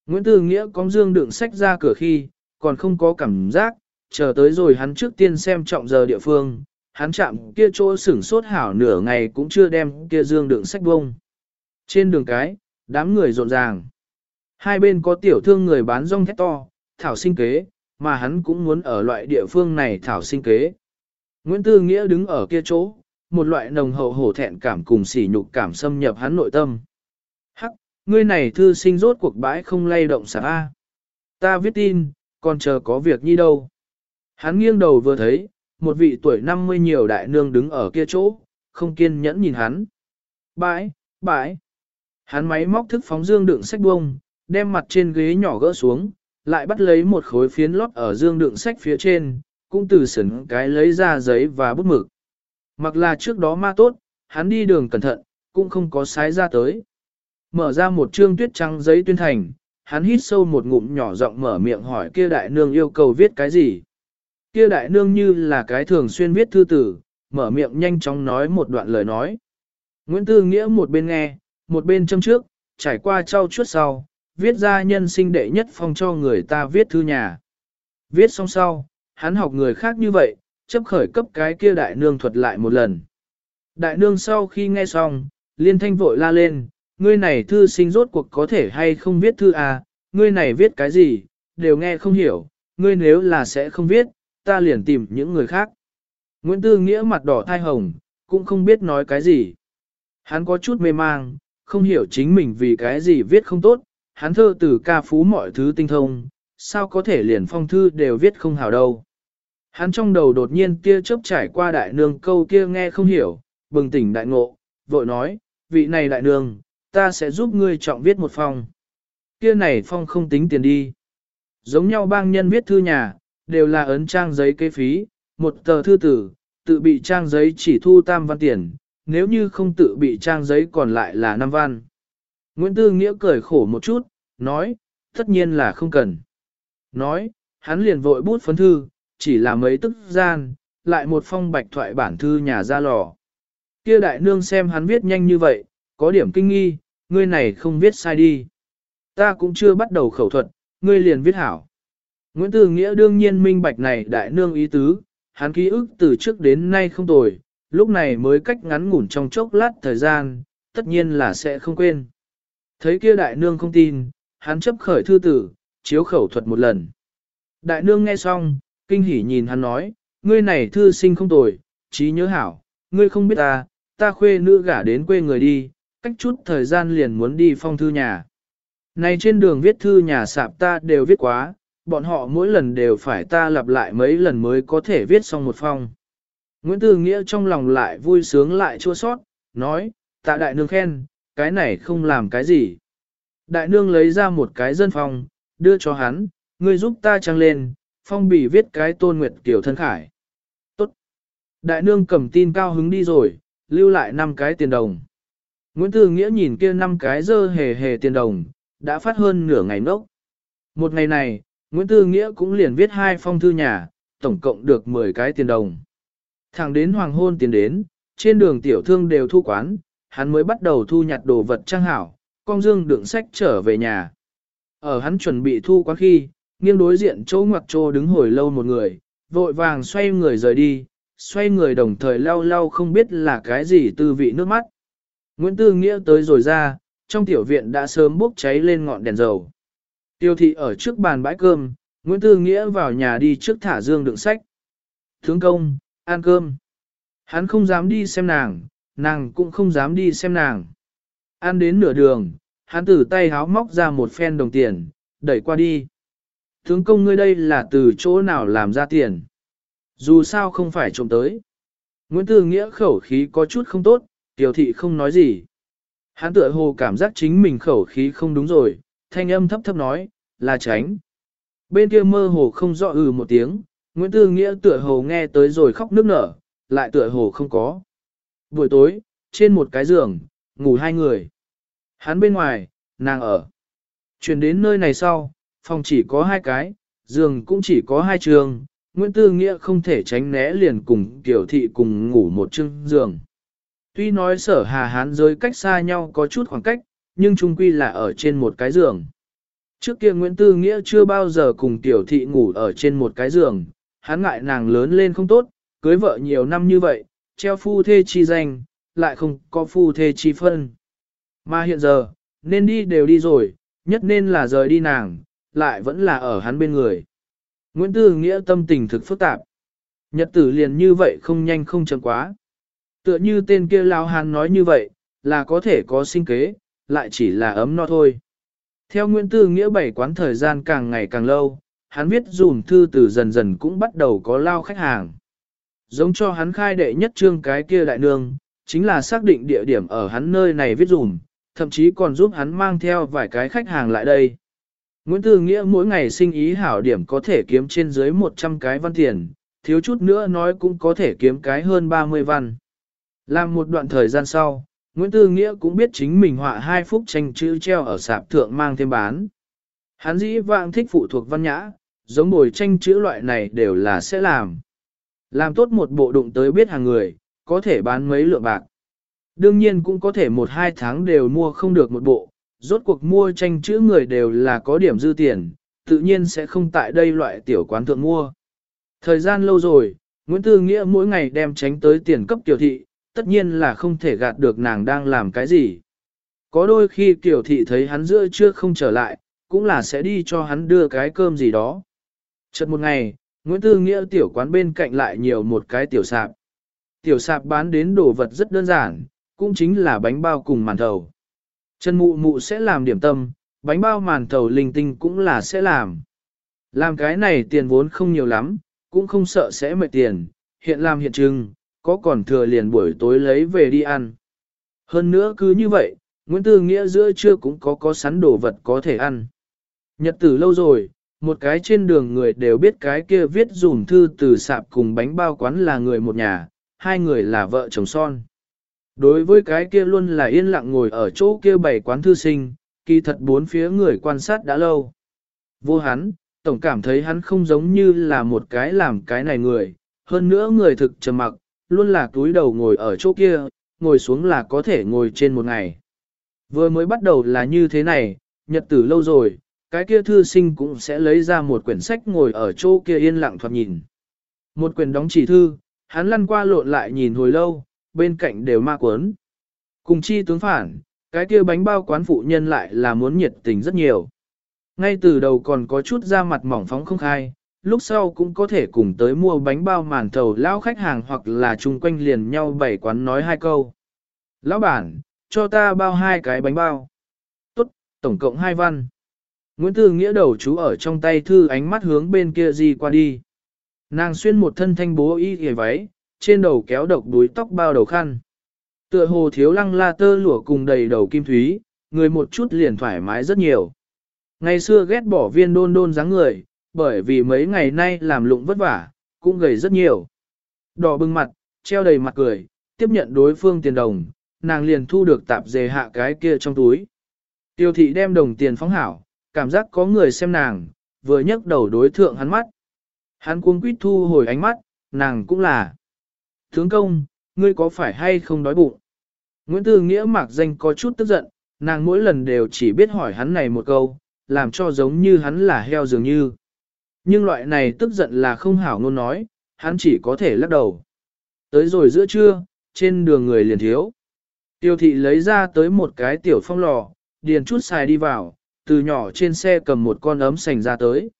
Speaker 1: Nguyễn Tư Nghĩa có dương đựng sách ra cửa khi, còn không có cảm giác, chờ tới rồi hắn trước tiên xem trọng giờ địa phương, hắn chạm kia chỗ sửng sốt hảo nửa ngày cũng chưa đem kia dương đựng sách bông. Trên đường cái, đám người rộn ràng. Hai bên có tiểu thương người bán rong thét to, thảo sinh kế, mà hắn cũng muốn ở loại địa phương này thảo sinh kế. Nguyễn Tư Nghĩa đứng ở kia chỗ, một loại nồng hậu hổ thẹn cảm cùng sỉ nhục cảm xâm nhập hắn nội tâm. Hắc, ngươi này thư sinh rốt cuộc bãi không lay động xả A. Ta viết tin, còn chờ có việc như đâu. Hắn nghiêng đầu vừa thấy, một vị tuổi 50 nhiều đại nương đứng ở kia chỗ, không kiên nhẫn nhìn hắn. Bãi, bãi. Hắn máy móc thức phóng dương đựng sách bông, đem mặt trên ghế nhỏ gỡ xuống, lại bắt lấy một khối phiến lót ở dương đựng sách phía trên, cũng từ sửng cái lấy ra giấy và bút mực. Mặc là trước đó ma tốt, hắn đi đường cẩn thận, cũng không có sái ra tới. Mở ra một trương tuyết trắng giấy tuyên thành, hắn hít sâu một ngụm nhỏ giọng mở miệng hỏi kia đại nương yêu cầu viết cái gì. Kia đại nương như là cái thường xuyên viết thư tử, mở miệng nhanh chóng nói một đoạn lời nói. Nguyễn Tư Nghĩa một bên nghe, một bên châm trước, trải qua trao chuốt sau, viết ra nhân sinh đệ nhất phong cho người ta viết thư nhà. Viết xong sau, hắn học người khác như vậy, chấp khởi cấp cái kia đại nương thuật lại một lần. Đại nương sau khi nghe xong, liên thanh vội la lên, ngươi này thư sinh rốt cuộc có thể hay không viết thư à, ngươi này viết cái gì, đều nghe không hiểu, ngươi nếu là sẽ không viết, ta liền tìm những người khác. Nguyễn Tư Nghĩa mặt đỏ thai hồng, cũng không biết nói cái gì. Hắn có chút mê mang, không hiểu chính mình vì cái gì viết không tốt, hắn thơ từ ca phú mọi thứ tinh thông, sao có thể liền phong thư đều viết không hảo đâu. Hắn trong đầu đột nhiên kia chớp trải qua đại nương câu kia nghe không hiểu, bừng tỉnh đại ngộ, vội nói, vị này đại nương, ta sẽ giúp ngươi trọng viết một phong. Kia này phong không tính tiền đi. Giống nhau bang nhân viết thư nhà, đều là ấn trang giấy kế phí, một tờ thư tử, tự bị trang giấy chỉ thu tam văn tiền, nếu như không tự bị trang giấy còn lại là năm văn. Nguyễn Tư Nghĩa cười khổ một chút, nói, tất nhiên là không cần. Nói, hắn liền vội bút phấn thư, chỉ là mấy tức gian, lại một phong bạch thoại bản thư nhà ra lò. Kia đại nương xem hắn viết nhanh như vậy, có điểm kinh nghi, ngươi này không viết sai đi. Ta cũng chưa bắt đầu khẩu thuật, ngươi liền viết hảo. Nguyễn Tư Nghĩa đương nhiên minh bạch này đại nương ý tứ, hắn ký ức từ trước đến nay không tồi, lúc này mới cách ngắn ngủn trong chốc lát thời gian, tất nhiên là sẽ không quên. Thấy kia đại nương không tin, hắn chấp khởi thư tử, chiếu khẩu thuật một lần. Đại nương nghe xong, kinh hỉ nhìn hắn nói, ngươi này thư sinh không tồi, trí nhớ hảo, ngươi không biết ta, ta khuê nữ gả đến quê người đi, cách chút thời gian liền muốn đi phong thư nhà. Này trên đường viết thư nhà sạp ta đều viết quá, bọn họ mỗi lần đều phải ta lặp lại mấy lần mới có thể viết xong một phong. Nguyễn Tư Nghĩa trong lòng lại vui sướng lại chua sót, nói, tạ đại nương khen, cái này không làm cái gì. Đại nương lấy ra một cái dân phong, đưa cho hắn, ngươi giúp ta trăng lên, phong bì viết cái tôn nguyệt kiểu thân khải. Tốt. Đại nương cầm tin cao hứng đi rồi, lưu lại 5 cái tiền đồng. Nguyễn Tư Nghĩa nhìn kia 5 cái dơ hề hề tiền đồng, đã phát hơn nửa ngày nốc. Một ngày này, Nguyễn Tư Nghĩa cũng liền viết hai phong thư nhà, tổng cộng được 10 cái tiền đồng. Thẳng đến hoàng hôn tiền đến, trên đường tiểu thương đều thu quán, hắn mới bắt đầu thu nhặt đồ vật trang hảo, con dương đựng sách trở về nhà. Ở hắn chuẩn bị thu quán khi, nghiêng đối diện chỗ ngoặc trô đứng hồi lâu một người, vội vàng xoay người rời đi, xoay người đồng thời lau lau không biết là cái gì tư vị nước mắt. Nguyễn Tư Nghĩa tới rồi ra, trong tiểu viện đã sớm bốc cháy lên ngọn đèn dầu. Tiêu thị ở trước bàn bãi cơm, Nguyễn Tư Nghĩa vào nhà đi trước thả dương đựng sách. Thướng công, ăn cơm. Hắn không dám đi xem nàng, nàng cũng không dám đi xem nàng. Ăn đến nửa đường, hắn từ tay háo móc ra một phen đồng tiền, đẩy qua đi. Thướng công ngươi đây là từ chỗ nào làm ra tiền. Dù sao không phải trộm tới. Nguyễn Tư Nghĩa khẩu khí có chút không tốt, tiểu thị không nói gì. Hắn tựa hồ cảm giác chính mình khẩu khí không đúng rồi, thanh âm thấp thấp nói, là tránh. Bên kia mơ hồ không rõ ừ một tiếng, Nguyễn Tư Nghĩa tựa hồ nghe tới rồi khóc nước nở, lại tựa hồ không có. Buổi tối, trên một cái giường, ngủ hai người. Hắn bên ngoài, nàng ở. Chuyển đến nơi này sau, phòng chỉ có hai cái, giường cũng chỉ có hai trường. Nguyễn Tư Nghĩa không thể tránh né liền cùng Tiểu Thị cùng ngủ một chương giường. Tuy nói sở hà hán giới cách xa nhau có chút khoảng cách, nhưng chung quy là ở trên một cái giường. Trước kia Nguyễn Tư Nghĩa chưa bao giờ cùng Tiểu Thị ngủ ở trên một cái giường, hắn ngại nàng lớn lên không tốt, cưới vợ nhiều năm như vậy, treo phu thê chi danh, lại không có phu thê chi phân. Mà hiện giờ, nên đi đều đi rồi, nhất nên là rời đi nàng, lại vẫn là ở hắn bên người. Nguyễn Tư Nghĩa tâm tình thực phức tạp. Nhật tử liền như vậy không nhanh không chậm quá. Tựa như tên kia lao hàn nói như vậy, là có thể có sinh kế, lại chỉ là ấm no thôi. Theo Nguyễn Tư Nghĩa bảy quán thời gian càng ngày càng lâu, hắn viết dùm thư từ dần dần cũng bắt đầu có lao khách hàng. Giống cho hắn khai đệ nhất trương cái kia đại nương, chính là xác định địa điểm ở hắn nơi này viết dùm, thậm chí còn giúp hắn mang theo vài cái khách hàng lại đây. Nguyễn Tư Nghĩa mỗi ngày sinh ý hảo điểm có thể kiếm trên dưới 100 cái văn tiền, thiếu chút nữa nói cũng có thể kiếm cái hơn 30 văn. Làm một đoạn thời gian sau, Nguyễn Tư Nghĩa cũng biết chính mình họa hai phúc tranh chữ treo ở sạp thượng mang thêm bán. Hắn dĩ vãng thích phụ thuộc văn nhã, giống bồi tranh chữ loại này đều là sẽ làm. Làm tốt một bộ đụng tới biết hàng người, có thể bán mấy lượng bạc. Đương nhiên cũng có thể một hai tháng đều mua không được một bộ, rốt cuộc mua tranh chữ người đều là có điểm dư tiền, tự nhiên sẽ không tại đây loại tiểu quán thượng mua. Thời gian lâu rồi, Nguyễn Tư Nghĩa mỗi ngày đem tránh tới tiền cấp tiểu thị, tất nhiên là không thể gạt được nàng đang làm cái gì. Có đôi khi tiểu thị thấy hắn giữa chưa không trở lại, cũng là sẽ đi cho hắn đưa cái cơm gì đó. Chợt một ngày, Nguyễn Tư Nghĩa tiểu quán bên cạnh lại nhiều một cái tiểu sạp. Tiểu sạp bán đến đồ vật rất đơn giản, cũng chính là bánh bao cùng màn thầu. Trần mụ mụ sẽ làm điểm tâm, bánh bao màn thầu linh tinh cũng là sẽ làm. Làm cái này tiền vốn không nhiều lắm, cũng không sợ sẽ mệt tiền, hiện làm hiện trưng, có còn thừa liền buổi tối lấy về đi ăn. Hơn nữa cứ như vậy, Nguyễn Tư Nghĩa giữa trưa cũng có có sắn đồ vật có thể ăn. Nhật tử lâu rồi, một cái trên đường người đều biết cái kia viết dùm thư từ sạp cùng bánh bao quán là người một nhà, hai người là vợ chồng son. Đối với cái kia luôn là yên lặng ngồi ở chỗ kia bày quán thư sinh, kỳ thật bốn phía người quan sát đã lâu. Vô hắn, tổng cảm thấy hắn không giống như là một cái làm cái này người, hơn nữa người thực trầm mặc, luôn là túi đầu ngồi ở chỗ kia, ngồi xuống là có thể ngồi trên một ngày. Vừa mới bắt đầu là như thế này, nhật tử lâu rồi, cái kia thư sinh cũng sẽ lấy ra một quyển sách ngồi ở chỗ kia yên lặng thoạt nhìn. Một quyển đóng chỉ thư, hắn lăn qua lộn lại nhìn hồi lâu, bên cạnh đều ma cuốn. Cùng chi tướng phản, cái kia bánh bao quán phụ nhân lại là muốn nhiệt tình rất nhiều. Ngay từ đầu còn có chút da mặt mỏng phóng không khai, lúc sau cũng có thể cùng tới mua bánh bao màn thầu lão khách hàng hoặc là chung quanh liền nhau bảy quán nói hai câu. Lão bản, cho ta bao hai cái bánh bao. Tốt, tổng cộng hai văn. Nguyễn Tư Nghĩa đầu chú ở trong tay thư ánh mắt hướng bên kia gì qua đi. Nàng xuyên một thân thanh bố y hề váy, trên đầu kéo độc đuối tóc bao đầu khăn. Tựa hồ thiếu lăng la tơ lụa cùng đầy đầu kim thúy, người một chút liền thoải mái rất nhiều. Ngày xưa ghét bỏ viên đôn đôn dáng người, bởi vì mấy ngày nay làm lụng vất vả, cũng gầy rất nhiều. Đỏ bừng mặt, treo đầy mặt cười, tiếp nhận đối phương tiền đồng, nàng liền thu được tạp dề hạ cái kia trong túi. Tiêu thị đem đồng tiền phóng hảo, cảm giác có người xem nàng, vừa nhấc đầu đối thượng hắn mắt. Hắn cuống quýt thu hồi ánh mắt, nàng cũng là. Thướng công, ngươi có phải hay không đói bụng? Nguyễn Tư Nghĩa mạc danh có chút tức giận, nàng mỗi lần đều chỉ biết hỏi hắn này một câu, làm cho giống như hắn là heo dường như. Nhưng loại này tức giận là không hảo ngôn nói, hắn chỉ có thể lắc đầu. Tới rồi giữa trưa, trên đường người liền thiếu. Tiêu thị lấy ra tới một cái tiểu phong lò, điền chút xài đi vào, từ nhỏ trên xe cầm một con ấm sành ra tới.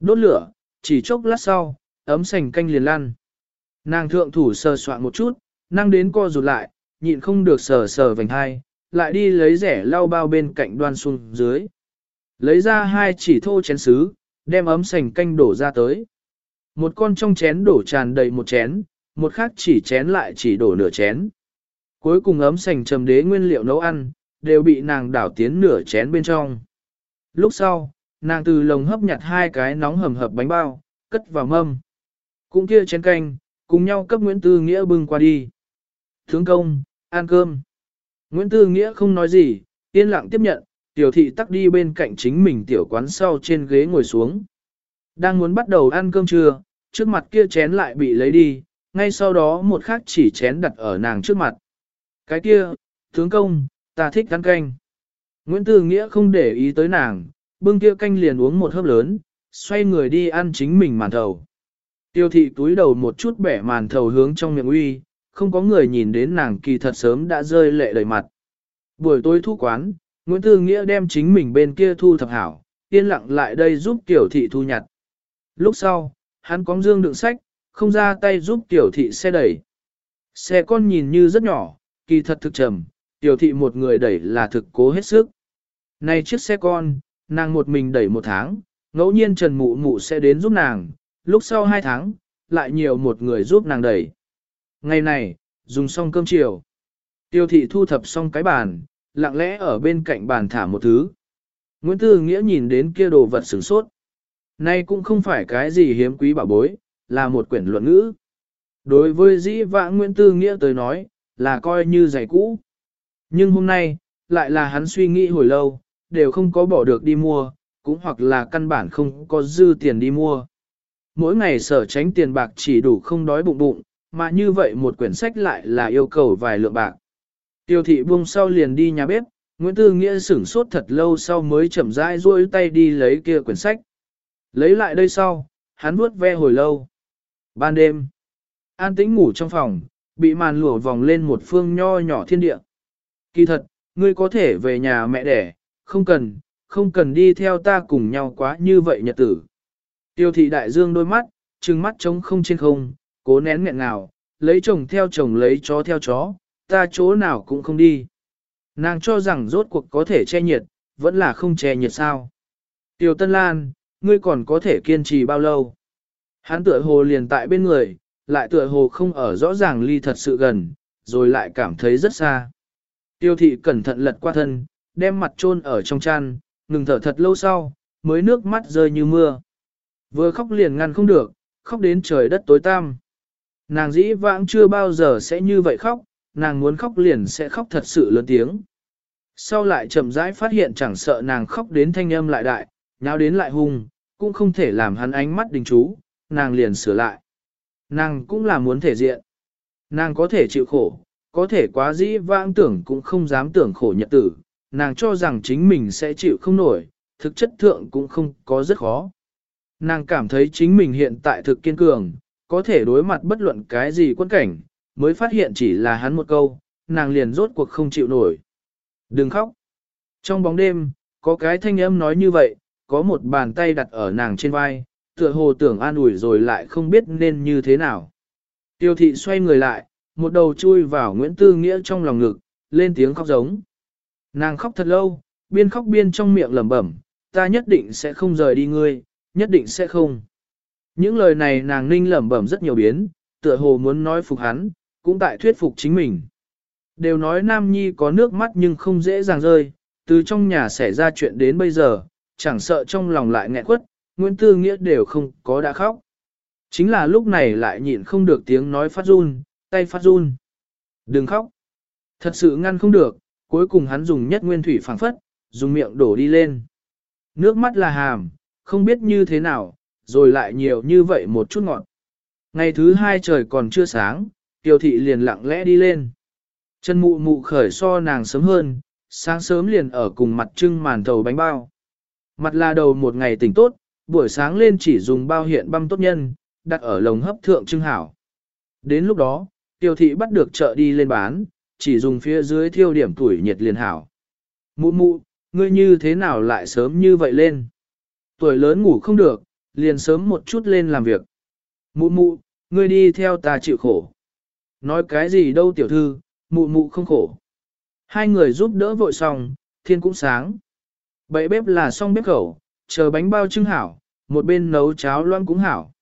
Speaker 1: Đốt lửa, chỉ chốc lát sau, ấm sành canh liền lăn. Nàng thượng thủ sờ soạn một chút, năng đến co rụt lại, nhịn không được sờ sờ vành hai, lại đi lấy rẻ lau bao bên cạnh đoan xuống dưới. Lấy ra hai chỉ thô chén sứ, đem ấm sành canh đổ ra tới. Một con trong chén đổ tràn đầy một chén, một khác chỉ chén lại chỉ đổ nửa chén. Cuối cùng ấm sành trầm đế nguyên liệu nấu ăn, đều bị nàng đảo tiến nửa chén bên trong. Lúc sau, nàng từ lồng hấp nhặt hai cái nóng hầm hập bánh bao, cất vào mâm. Cũng kia chén canh, cùng nhau cấp Nguyễn Tư Nghĩa bưng qua đi. Thướng công, ăn cơm. Nguyễn Tư Nghĩa không nói gì, yên lặng tiếp nhận, tiểu thị tắc đi bên cạnh chính mình tiểu quán sau trên ghế ngồi xuống. Đang muốn bắt đầu ăn cơm trưa, trước mặt kia chén lại bị lấy đi, ngay sau đó một khác chỉ chén đặt ở nàng trước mặt. Cái kia, tướng công, ta thích ăn canh. Nguyễn Tư Nghĩa không để ý tới nàng, bưng kia canh liền uống một hớp lớn, xoay người đi ăn chính mình màn thầu. Tiêu thị túi đầu một chút bẻ màn thầu hướng trong miệng uy, không có người nhìn đến nàng kỳ thật sớm đã rơi lệ đầy mặt. Buổi tối thu quán, Nguyễn Tư Nghĩa đem chính mình bên kia thu thập hảo, yên lặng lại đây giúp tiểu thị thu nhặt. Lúc sau, hắn cóng dương đựng sách, không ra tay giúp tiểu thị xe đẩy. Xe con nhìn như rất nhỏ, kỳ thật thực trầm, tiểu thị một người đẩy là thực cố hết sức. Này chiếc xe con, nàng một mình đẩy một tháng, ngẫu nhiên Trần Mụ Mụ sẽ đến giúp nàng, lúc sau hai tháng, lại nhiều một người giúp nàng đẩy. Ngày này, dùng xong cơm chiều. Tiêu thị thu thập xong cái bàn, lặng lẽ ở bên cạnh bàn thả một thứ. Nguyễn Tư Nghĩa nhìn đến kia đồ vật sửng sốt. Nay cũng không phải cái gì hiếm quý bảo bối, là một quyển luận ngữ. Đối với dĩ vãng Nguyễn Tư Nghĩa tới nói, là coi như giày cũ. Nhưng hôm nay, lại là hắn suy nghĩ hồi lâu, đều không có bỏ được đi mua, cũng hoặc là căn bản không có dư tiền đi mua. Mỗi ngày sở tránh tiền bạc chỉ đủ không đói bụng bụng, mà như vậy một quyển sách lại là yêu cầu vài lượng bạc. Tiêu thị buông sau liền đi nhà bếp, Nguyễn Tư Nghĩa sửng sốt thật lâu sau mới chậm rãi duỗi tay đi lấy kia quyển sách. Lấy lại đây sau, hắn vuốt ve hồi lâu. Ban đêm, an tĩnh ngủ trong phòng, bị màn lụa vòng lên một phương nho nhỏ thiên địa. Kỳ thật, ngươi có thể về nhà mẹ đẻ, không cần, không cần đi theo ta cùng nhau quá như vậy nhật tử. Tiêu thị đại dương đôi mắt, trừng mắt trống không trên không, cố nén nghẹn nào, lấy chồng theo chồng lấy chó theo chó, ta chỗ nào cũng không đi. Nàng cho rằng rốt cuộc có thể che nhiệt, vẫn là không che nhiệt sao. Tiêu Tân Lan, ngươi còn có thể kiên trì bao lâu? Hắn tựa hồ liền tại bên người, lại tựa hồ không ở rõ ràng ly thật sự gần, rồi lại cảm thấy rất xa. Tiêu thị cẩn thận lật qua thân, đem mặt chôn ở trong chăn, ngừng thở thật lâu sau, mới nước mắt rơi như mưa. Vừa khóc liền ngăn không được, khóc đến trời đất tối tăm. Nàng dĩ vãng chưa bao giờ sẽ như vậy khóc, nàng muốn khóc liền sẽ khóc thật sự lớn tiếng. Sau lại chậm rãi phát hiện chẳng sợ nàng khóc đến thanh âm lại đại, nháo đến lại hung, cũng không thể làm hắn ánh mắt đình chú, nàng liền sửa lại. Nàng cũng là muốn thể diện. Nàng có thể chịu khổ, có thể quá dĩ vãng tưởng cũng không dám tưởng khổ nhật tử, nàng cho rằng chính mình sẽ chịu không nổi, thực chất thượng cũng không có rất khó. Nàng cảm thấy chính mình hiện tại thực kiên cường, có thể đối mặt bất luận cái gì quân cảnh, mới phát hiện chỉ là hắn một câu, nàng liền rốt cuộc không chịu nổi. Đừng khóc. Trong bóng đêm, có cái thanh âm nói như vậy, có một bàn tay đặt ở nàng trên vai, tựa hồ tưởng an ủi rồi lại không biết nên như thế nào. Tiêu thị xoay người lại, một đầu chui vào Nguyễn Tư Nghĩa trong lòng ngực, lên tiếng khóc giống. Nàng khóc thật lâu, biên khóc biên trong miệng lẩm bẩm, ta nhất định sẽ không rời đi ngươi, nhất định sẽ không. Những lời này nàng ninh lẩm bẩm rất nhiều biến, tựa hồ muốn nói phục hắn, cũng tại thuyết phục chính mình. Đều nói Nam Nhi có nước mắt nhưng không dễ dàng rơi, từ trong nhà xảy ra chuyện đến bây giờ, chẳng sợ trong lòng lại nghẹn quất, Nguyễn Tư Nghĩa đều không có đã khóc. Chính là lúc này lại nhịn không được tiếng nói phát run, tay phát run. Đừng khóc. Thật sự ngăn không được, cuối cùng hắn dùng nhất nguyên thủy phảng phất, dùng miệng đổ đi lên. Nước mắt là hàm, không biết như thế nào, rồi lại nhiều như vậy một chút ngọn Ngày thứ hai trời còn chưa sáng, Tiêu thị liền lặng lẽ đi lên. Chân mụ mụ khởi so nàng sớm hơn, sáng sớm liền ở cùng mặt trưng màn thầu bánh bao. Mặt là đầu một ngày tỉnh tốt, buổi sáng lên chỉ dùng bao hiện băm tốt nhân, đặt ở lồng hấp thượng trưng hảo. Đến lúc đó, tiêu thị bắt được chợ đi lên bán, chỉ dùng phía dưới thiêu điểm tuổi nhiệt liền hảo. Mụ mụ, ngươi như thế nào lại sớm như vậy lên? Tuổi lớn ngủ không được, liền sớm một chút lên làm việc. Mụ mụ, ngươi đi theo ta chịu khổ. Nói cái gì đâu tiểu thư, mụ mụ không khổ. Hai người giúp đỡ vội xong, thiên cũng sáng. Bậy bếp là xong bếp khẩu, chờ bánh bao trưng hảo, một bên nấu cháo loãng cũng hảo.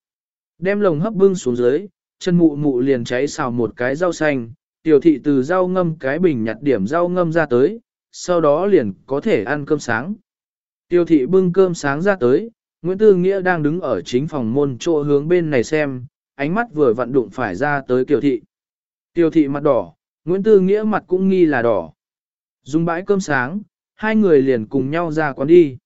Speaker 1: Đem lồng hấp bưng xuống dưới, chân mụ mụ liền cháy xào một cái rau xanh, tiểu thị từ rau ngâm cái bình nhặt điểm rau ngâm ra tới, sau đó liền có thể ăn cơm sáng. tiểu thị bưng cơm sáng ra tới, Nguyễn Tư Nghĩa đang đứng ở chính phòng môn chỗ hướng bên này xem, ánh mắt vừa vặn đụng phải ra tới tiểu thị. Tiêu thị mặt đỏ, Nguyễn Tư Nghĩa mặt cũng nghi là đỏ. Dùng bãi cơm sáng, hai người liền cùng nhau ra quán đi.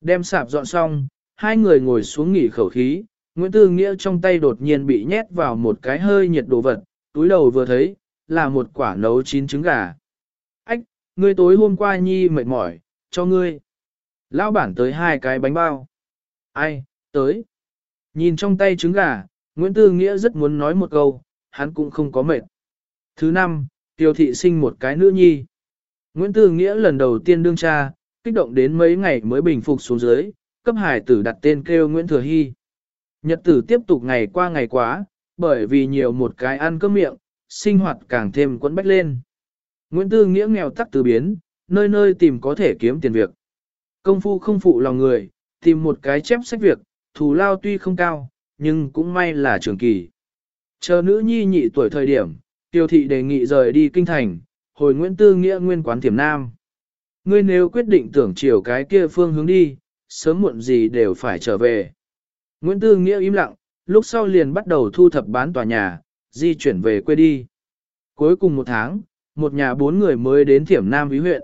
Speaker 1: Đem sạp dọn xong, hai người ngồi xuống nghỉ khẩu khí, Nguyễn Tư Nghĩa trong tay đột nhiên bị nhét vào một cái hơi nhiệt đồ vật, túi đầu vừa thấy, là một quả nấu chín trứng gà. Ách, ngươi tối hôm qua nhi mệt mỏi, cho ngươi. Lão bản tới hai cái bánh bao. Ai, tới. Nhìn trong tay trứng gà, Nguyễn Tư Nghĩa rất muốn nói một câu, hắn cũng không có mệt. Thứ năm, tiêu thị sinh một cái nữ nhi. Nguyễn Tư Nghĩa lần đầu tiên đương cha, kích động đến mấy ngày mới bình phục xuống dưới, cấp hải tử đặt tên kêu Nguyễn Thừa Hy. Nhật tử tiếp tục ngày qua ngày quá, bởi vì nhiều một cái ăn cơm miệng, sinh hoạt càng thêm quẫn bách lên. Nguyễn Tư Nghĩa nghèo tắc từ biến, nơi nơi tìm có thể kiếm tiền việc. Công phu không phụ lòng người, tìm một cái chép sách việc, thù lao tuy không cao, nhưng cũng may là trường kỳ. Chờ nữ nhi nhị tuổi thời điểm, tiêu thị đề nghị rời đi kinh thành, hồi Nguyễn Tư Nghĩa nguyên quán tiềm nam. Ngươi nếu quyết định tưởng chiều cái kia phương hướng đi, sớm muộn gì đều phải trở về. Nguyễn Tư Nghĩa im lặng, lúc sau liền bắt đầu thu thập bán tòa nhà, di chuyển về quê đi. Cuối cùng một tháng, một nhà bốn người mới đến Thiểm Nam Ý huyện.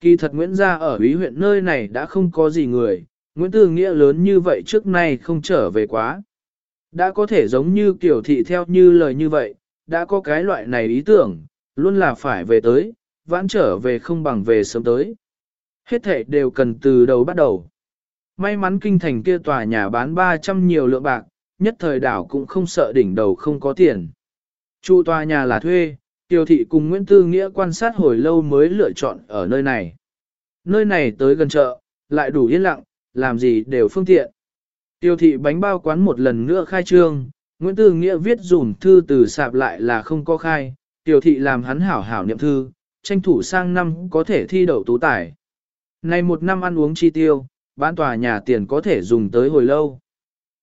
Speaker 1: Kỳ thật Nguyễn gia ở Ý huyện nơi này đã không có gì người, Nguyễn Tư Nghĩa lớn như vậy trước nay không trở về quá. Đã có thể giống như kiểu thị theo như lời như vậy, đã có cái loại này ý tưởng, luôn là phải về tới, vãn trở về không bằng về sớm tới. Hết thể đều cần từ đầu bắt đầu. May mắn kinh thành kia tòa nhà bán 300 nhiều lượng bạc, nhất thời đảo cũng không sợ đỉnh đầu không có tiền. Chu tòa nhà là thuê, Tiêu thị cùng Nguyễn Tư Nghĩa quan sát hồi lâu mới lựa chọn ở nơi này. Nơi này tới gần chợ, lại đủ yên lặng, làm gì đều phương tiện. Tiêu thị bánh bao quán một lần nữa khai trương, Nguyễn Tư Nghĩa viết dùm thư từ sạp lại là không có khai, tiêu thị làm hắn hảo hảo niệm thư, tranh thủ sang năm có thể thi đậu tú tài. Này một năm ăn uống chi tiêu, bán tòa nhà tiền có thể dùng tới hồi lâu.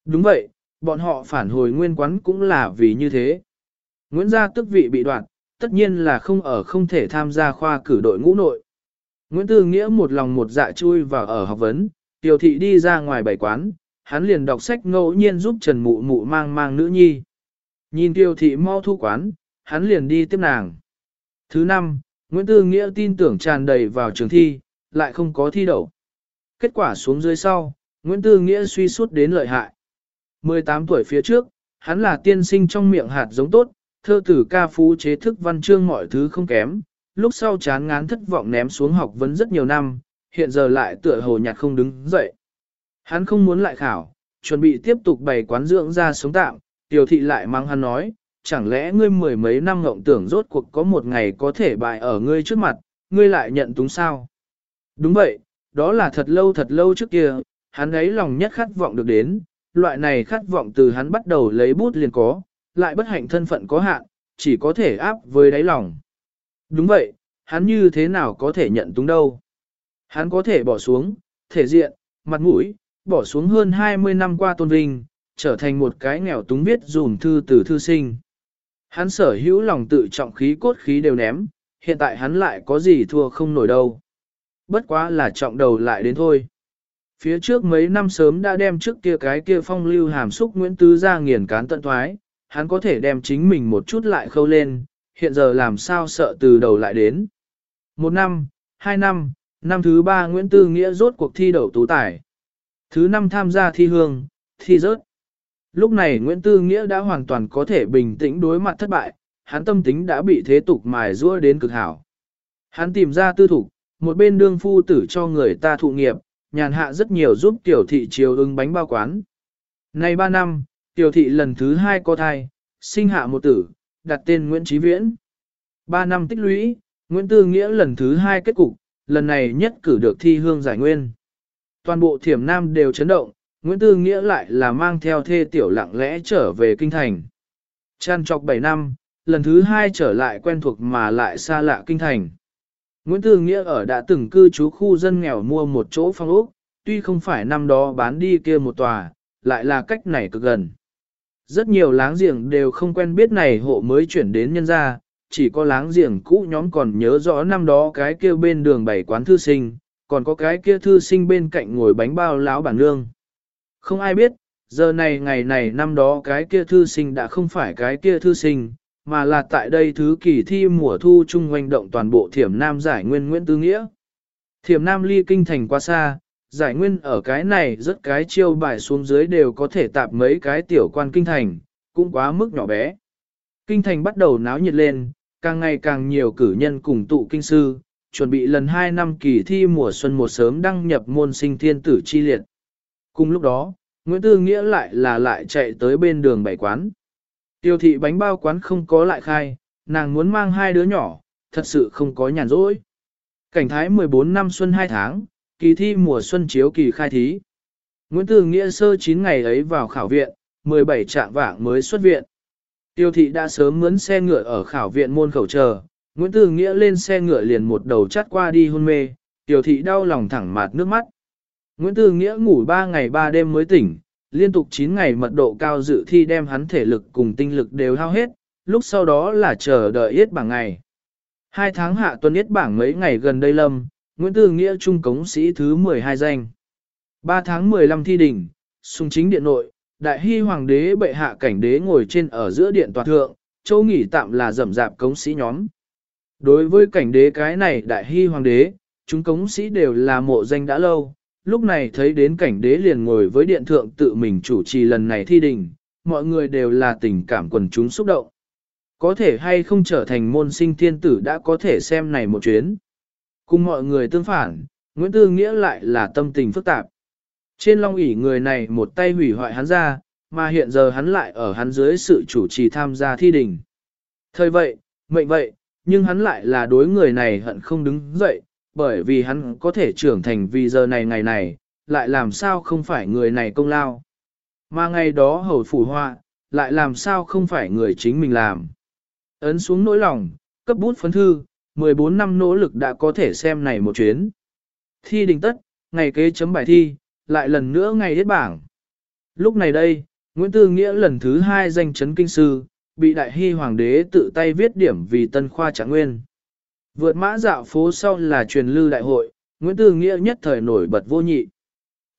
Speaker 1: Đúng vậy, bọn họ phản hồi nguyên quán cũng là vì như thế. Nguyễn gia tức vị bị đoạn, tất nhiên là không ở không thể tham gia khoa cử đội ngũ nội. Nguyễn Tư Nghĩa một lòng một dạ chui vào ở học vấn, tiểu thị đi ra ngoài bảy quán, hắn liền đọc sách ngẫu nhiên giúp Trần Mụ Mụ mang mang nữ nhi. Nhìn tiêu thị mau thu quán, hắn liền đi tiếp nàng. Thứ năm, Nguyễn Tư Nghĩa tin tưởng tràn đầy vào trường thi, lại không có thi đậu. Kết quả xuống dưới sau, Nguyễn Tư Nghĩa suy suốt đến lợi hại. 18 tuổi phía trước, hắn là tiên sinh trong miệng hạt giống tốt, thơ tử ca phú chế thức văn chương mọi thứ không kém, lúc sau chán ngán thất vọng ném xuống học vấn rất nhiều năm, hiện giờ lại tựa hồ nhạt không đứng dậy. Hắn không muốn lại khảo, chuẩn bị tiếp tục bày quán dưỡng ra sống tạm, tiểu thị lại mang hắn nói, chẳng lẽ ngươi mười mấy năm ngộng tưởng rốt cuộc có một ngày có thể bại ở ngươi trước mặt, ngươi lại nhận túng sao? Đúng vậy, đó là thật lâu thật lâu trước kia, hắn ấy lòng nhất khát vọng được đến, loại này khát vọng từ hắn bắt đầu lấy bút liền có, lại bất hạnh thân phận có hạn, chỉ có thể áp với đáy lòng. Đúng vậy, hắn như thế nào có thể nhận túng đâu. Hắn có thể bỏ xuống, thể diện, mặt mũi, bỏ xuống hơn 20 năm qua tôn vinh, trở thành một cái nghèo túng viết dùm thư từ thư sinh. Hắn sở hữu lòng tự trọng khí cốt khí đều ném, hiện tại hắn lại có gì thua không nổi đâu. Bất quá là trọng đầu lại đến thôi. Phía trước mấy năm sớm đã đem trước kia cái kia phong lưu hàm xúc Nguyễn Tứ ra nghiền cán tận thoái, hắn có thể đem chính mình một chút lại khâu lên, hiện giờ làm sao sợ từ đầu lại đến. Một năm, hai năm, năm thứ ba Nguyễn Tư Nghĩa rốt cuộc thi đậu tú tài. Thứ năm tham gia thi hương, thi rớt. Lúc này Nguyễn Tư Nghĩa đã hoàn toàn có thể bình tĩnh đối mặt thất bại, hắn tâm tính đã bị thế tục mài rũa đến cực hảo. Hắn tìm ra tư thủ, một bên đương phu tử cho người ta thụ nghiệp, nhàn hạ rất nhiều giúp tiểu thị chiều ưng bánh bao quán. Nay ba năm, tiểu thị lần thứ hai có thai, sinh hạ một tử, đặt tên Nguyễn Trí Viễn. Ba năm tích lũy, Nguyễn Tư Nghĩa lần thứ hai kết cục, lần này nhất cử được thi hương giải nguyên. Toàn bộ thiểm nam đều chấn động, Nguyễn Tư Nghĩa lại là mang theo thê tiểu lặng lẽ trở về kinh thành. Chăn trọc 7 năm, lần thứ hai trở lại quen thuộc mà lại xa lạ kinh thành. Nguyễn Tư Nghĩa ở đã từng cư trú khu dân nghèo mua một chỗ phong ốc, tuy không phải năm đó bán đi kia một tòa, lại là cách này cực gần. Rất nhiều láng giềng đều không quen biết này hộ mới chuyển đến nhân gia, chỉ có láng giềng cũ nhóm còn nhớ rõ năm đó cái kia bên đường bảy quán thư sinh, còn có cái kia thư sinh bên cạnh ngồi bánh bao láo bản nương. Không ai biết, giờ này ngày này năm đó cái kia thư sinh đã không phải cái kia thư sinh, mà là tại đây thứ kỳ thi mùa thu chung hoành động toàn bộ thiểm nam giải nguyên Nguyễn Tư Nghĩa. Thiểm nam ly kinh thành quá xa, giải nguyên ở cái này rất cái chiêu bài xuống dưới đều có thể tạp mấy cái tiểu quan kinh thành, cũng quá mức nhỏ bé. Kinh thành bắt đầu náo nhiệt lên, càng ngày càng nhiều cử nhân cùng tụ kinh sư, chuẩn bị lần 2 năm kỳ thi mùa xuân một sớm đăng nhập môn sinh thiên tử chi liệt. Cùng lúc đó, Nguyễn Tư Nghĩa lại là lại chạy tới bên đường bảy quán. Tiêu thị bánh bao quán không có lại khai, nàng muốn mang hai đứa nhỏ, thật sự không có nhàn rỗi. Cảnh thái 14 năm xuân 2 tháng, kỳ thi mùa xuân chiếu kỳ khai thí. Nguyễn Tư Nghĩa sơ 9 ngày ấy vào khảo viện, 17 trạng vạng mới xuất viện. Tiêu thị đã sớm mướn xe ngựa ở khảo viện môn khẩu chờ, Nguyễn Tư Nghĩa lên xe ngựa liền một đầu chắt qua đi hôn mê, Tiêu thị đau lòng thẳng mạt nước mắt. Nguyễn Tư Nghĩa ngủ 3 ngày 3 đêm mới tỉnh, liên tục 9 ngày mật độ cao dự thi đem hắn thể lực cùng tinh lực đều hao hết, lúc sau đó là chờ đợi yết bảng ngày. Hai tháng hạ tuần yết bảng mấy ngày gần đây lâm, Nguyễn Tư Nghĩa trung cống sĩ thứ 12 danh. 3 tháng 15 thi đỉnh, sung chính điện nội, đại hy hoàng đế bệ hạ cảnh đế ngồi trên ở giữa điện tòa thượng, châu nghỉ tạm là rầm rạp cống sĩ nhóm. Đối với cảnh đế cái này đại hy hoàng đế, chúng cống sĩ đều là mộ danh đã lâu, lúc này thấy đến cảnh đế liền ngồi với điện thượng tự mình chủ trì lần này thi đình, mọi người đều là tình cảm quần chúng xúc động. Có thể hay không trở thành môn sinh thiên tử đã có thể xem này một chuyến. Cùng mọi người tương phản, Nguyễn Tư Nghĩa lại là tâm tình phức tạp. Trên long ỷ người này một tay hủy hoại hắn ra, mà hiện giờ hắn lại ở hắn dưới sự chủ trì tham gia thi đình. Thời vậy, mệnh vậy, nhưng hắn lại là đối người này hận không đứng dậy, bởi vì hắn có thể trưởng thành vì giờ này ngày này, lại làm sao không phải người này công lao. Mà ngày đó hầu phủ họa, lại làm sao không phải người chính mình làm. Ấn xuống nỗi lòng, cấp bút phấn thư, 14 năm nỗ lực đã có thể xem này một chuyến. Thi đình tất, ngày kế chấm bài thi, lại lần nữa ngày hết bảng. Lúc này đây, Nguyễn Tư Nghĩa lần thứ hai danh chấn kinh sư, bị đại hy hoàng đế tự tay viết điểm vì tân khoa trạng nguyên. Vượt mã dạo phố sau là truyền lưu đại hội, Nguyễn Tư Nghĩa nhất thời nổi bật vô nhị.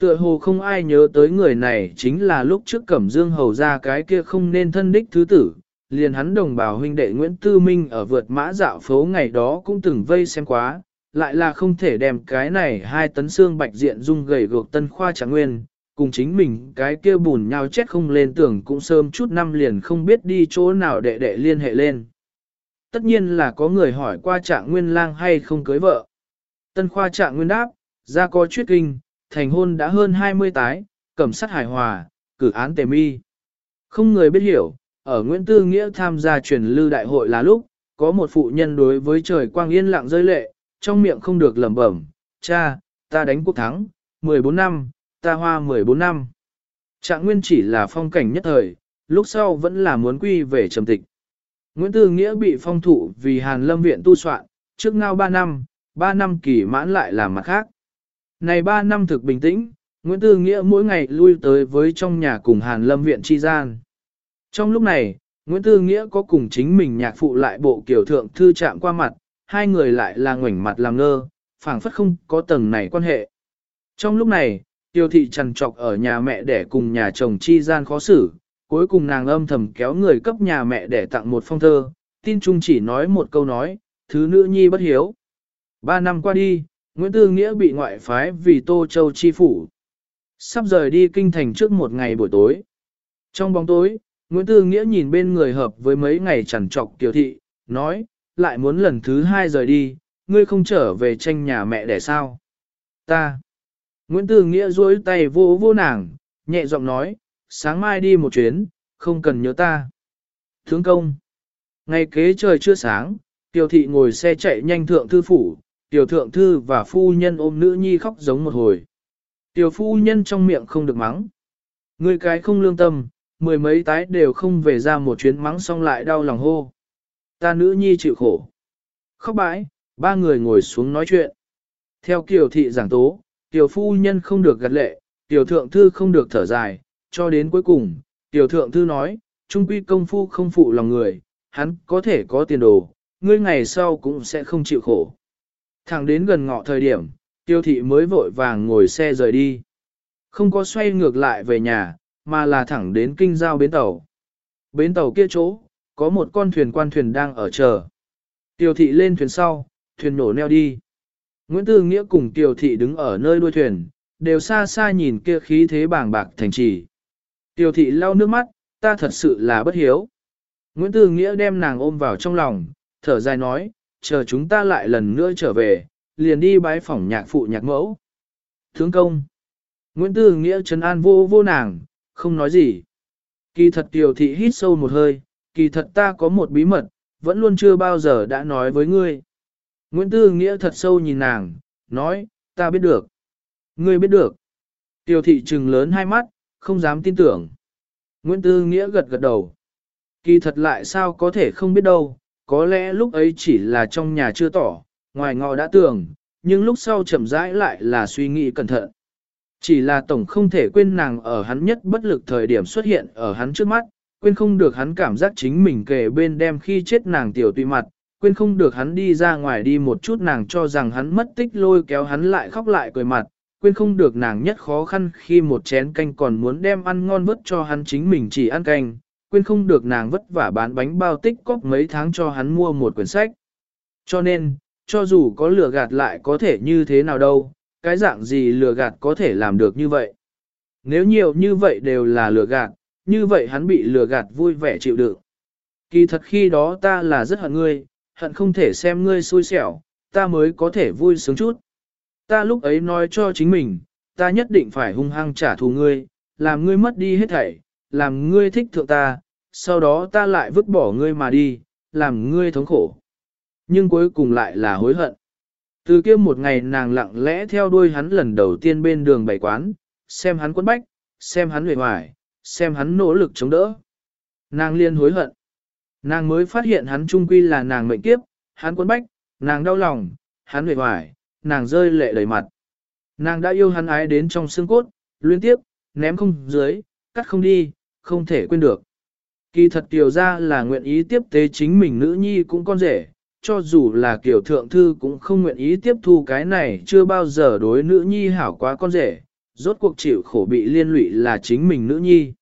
Speaker 1: Tựa hồ không ai nhớ tới người này chính là lúc trước Cẩm Dương hầu ra cái kia không nên thân đích thứ tử, liền hắn đồng bào huynh đệ Nguyễn Tư Minh ở vượt mã dạo phố ngày đó cũng từng vây xem quá, lại là không thể đem cái này hai tấn xương bạch diện dung gầy gược tân khoa trạng nguyên, cùng chính mình cái kia bùn nhau chết không lên tưởng cũng sớm chút năm liền không biết đi chỗ nào đệ đệ liên hệ lên. Tất nhiên là có người hỏi qua trạng nguyên lang hay không cưới vợ. Tân khoa trạng nguyên đáp, ra có chuyết kinh, thành hôn đã hơn 20 tái, cẩm sát hài hòa, cử án tề mi. Không người biết hiểu, ở Nguyễn Tư Nghĩa tham gia truyền lưu đại hội là lúc, có một phụ nhân đối với trời quang yên lặng rơi lệ, trong miệng không được lẩm bẩm, cha, ta đánh quốc thắng, 14 năm, ta hoa 14 năm. Trạng nguyên chỉ là phong cảnh nhất thời, lúc sau vẫn là muốn quy về trầm tịch. Nguyễn Tư Nghĩa bị phong thụ vì Hàn Lâm Viện tu soạn, trước ngao 3 năm, 3 năm kỳ mãn lại làm mặt khác. Này 3 năm thực bình tĩnh, Nguyễn Tư Nghĩa mỗi ngày lui tới với trong nhà cùng Hàn Lâm Viện chi gian. Trong lúc này, Nguyễn Tư Nghĩa có cùng chính mình nhạc phụ lại bộ kiểu thượng thư chạm qua mặt, hai người lại là ngoảnh mặt làm ngơ, phảng phất không có tầng này quan hệ. Trong lúc này, tiêu thị trằn trọc ở nhà mẹ để cùng nhà chồng chi gian khó xử, cuối cùng nàng âm thầm kéo người cấp nhà mẹ để tặng một phong thơ, tin chung chỉ nói một câu nói, thứ nữ nhi bất hiếu. Ba năm qua đi, Nguyễn Tư Nghĩa bị ngoại phái vì Tô Châu chi phủ. Sắp rời đi kinh thành trước một ngày buổi tối. Trong bóng tối, Nguyễn Tư Nghĩa nhìn bên người hợp với mấy ngày chẳng trọc tiểu thị, nói, lại muốn lần thứ hai rời đi, ngươi không trở về tranh nhà mẹ để sao. Ta. Nguyễn Tư Nghĩa duỗi tay vô vô nàng, nhẹ giọng nói, sáng mai đi một chuyến, không cần nhớ ta. Thướng công. Ngày kế trời chưa sáng, tiểu thị ngồi xe chạy nhanh thượng thư phủ, tiểu thượng thư và phu nhân ôm nữ nhi khóc giống một hồi. Tiểu phu nhân trong miệng không được mắng. Người cái không lương tâm, mười mấy tái đều không về ra một chuyến mắng xong lại đau lòng hô. Ta nữ nhi chịu khổ. Khóc bãi, Ba người ngồi xuống nói chuyện. Theo kiểu thị giảng tố, tiểu phu nhân không được gật lệ, tiểu thượng thư không được thở dài, cho đến cuối cùng, tiểu thượng thư nói, trung quy công phu không phụ lòng người, hắn có thể có tiền đồ, ngươi ngày sau cũng sẽ không chịu khổ. Thẳng đến gần ngọ thời điểm, tiêu thị mới vội vàng ngồi xe rời đi. Không có xoay ngược lại về nhà, mà là thẳng đến kinh giao bến tàu. Bến tàu kia chỗ, có một con thuyền quan thuyền đang ở chờ. Tiêu thị lên thuyền sau, thuyền nổ neo đi. Nguyễn Tư Nghĩa cùng Tiêu thị đứng ở nơi đuôi thuyền, đều xa xa nhìn kia khí thế bàng bạc thành trì. Tiêu thị lau nước mắt, ta thật sự là bất hiếu. Nguyễn Tư Nghĩa đem nàng ôm vào trong lòng, thở dài nói, chờ chúng ta lại lần nữa trở về, liền đi bái phỏng nhạc phụ nhạc mẫu. Thướng công. Nguyễn Tư Nghĩa trấn an vô vô nàng, không nói gì. Kỳ thật Kiều thị hít sâu một hơi, kỳ thật ta có một bí mật, vẫn luôn chưa bao giờ đã nói với ngươi. Nguyễn Tư Nghĩa thật sâu nhìn nàng, nói, ta biết được. Ngươi biết được. Tiểu thị trừng lớn hai mắt, không dám tin tưởng. Nguyễn Tư Nghĩa gật gật đầu. Kỳ thật lại sao có thể không biết đâu, có lẽ lúc ấy chỉ là trong nhà chưa tỏ, ngoài ngọ đã tưởng, nhưng lúc sau chậm rãi lại là suy nghĩ cẩn thận. Chỉ là tổng không thể quên nàng ở hắn nhất bất lực thời điểm xuất hiện ở hắn trước mắt, quên không được hắn cảm giác chính mình kề bên đem khi chết nàng tiểu tùy mặt, quên không được hắn đi ra ngoài đi một chút nàng cho rằng hắn mất tích lôi kéo hắn lại khóc lại cười mặt, quên không được nàng nhất khó khăn khi một chén canh còn muốn đem ăn ngon vất cho hắn chính mình chỉ ăn canh, quên không được nàng vất vả bán bánh bao tích cóp mấy tháng cho hắn mua một quyển sách. Cho nên, cho dù có lừa gạt lại có thể như thế nào đâu, cái dạng gì lừa gạt có thể làm được như vậy. Nếu nhiều như vậy đều là lừa gạt, như vậy hắn bị lừa gạt vui vẻ chịu đựng. Kỳ thật khi đó ta là rất hận ngươi, hận không thể xem ngươi xui xẻo, ta mới có thể vui sướng chút. Ta lúc ấy nói cho chính mình, ta nhất định phải hung hăng trả thù ngươi, làm ngươi mất đi hết thảy, làm ngươi thích thượng ta, sau đó ta lại vứt bỏ ngươi mà đi, làm ngươi thống khổ. Nhưng cuối cùng lại là hối hận. Từ kia một ngày nàng lặng lẽ theo đuôi hắn lần đầu tiên bên đường bày quán, xem hắn quấn bách, xem hắn huệ hoài, xem hắn nỗ lực chống đỡ. Nàng liên hối hận. Nàng mới phát hiện hắn trung quy là nàng mệnh kiếp, hắn quấn bách, nàng đau lòng, hắn huệ hoài, nàng rơi lệ đầy mặt. Nàng đã yêu hắn ái đến trong xương cốt, liên tiếp, ném không dưới, cắt không đi, không thể quên được. Kỳ thật tiểu ra là nguyện ý tiếp tế chính mình nữ nhi cũng con rể, cho dù là kiểu thượng thư cũng không nguyện ý tiếp thu cái này chưa bao giờ đối nữ nhi hảo quá con rể, rốt cuộc chịu khổ bị liên lụy là chính mình nữ nhi.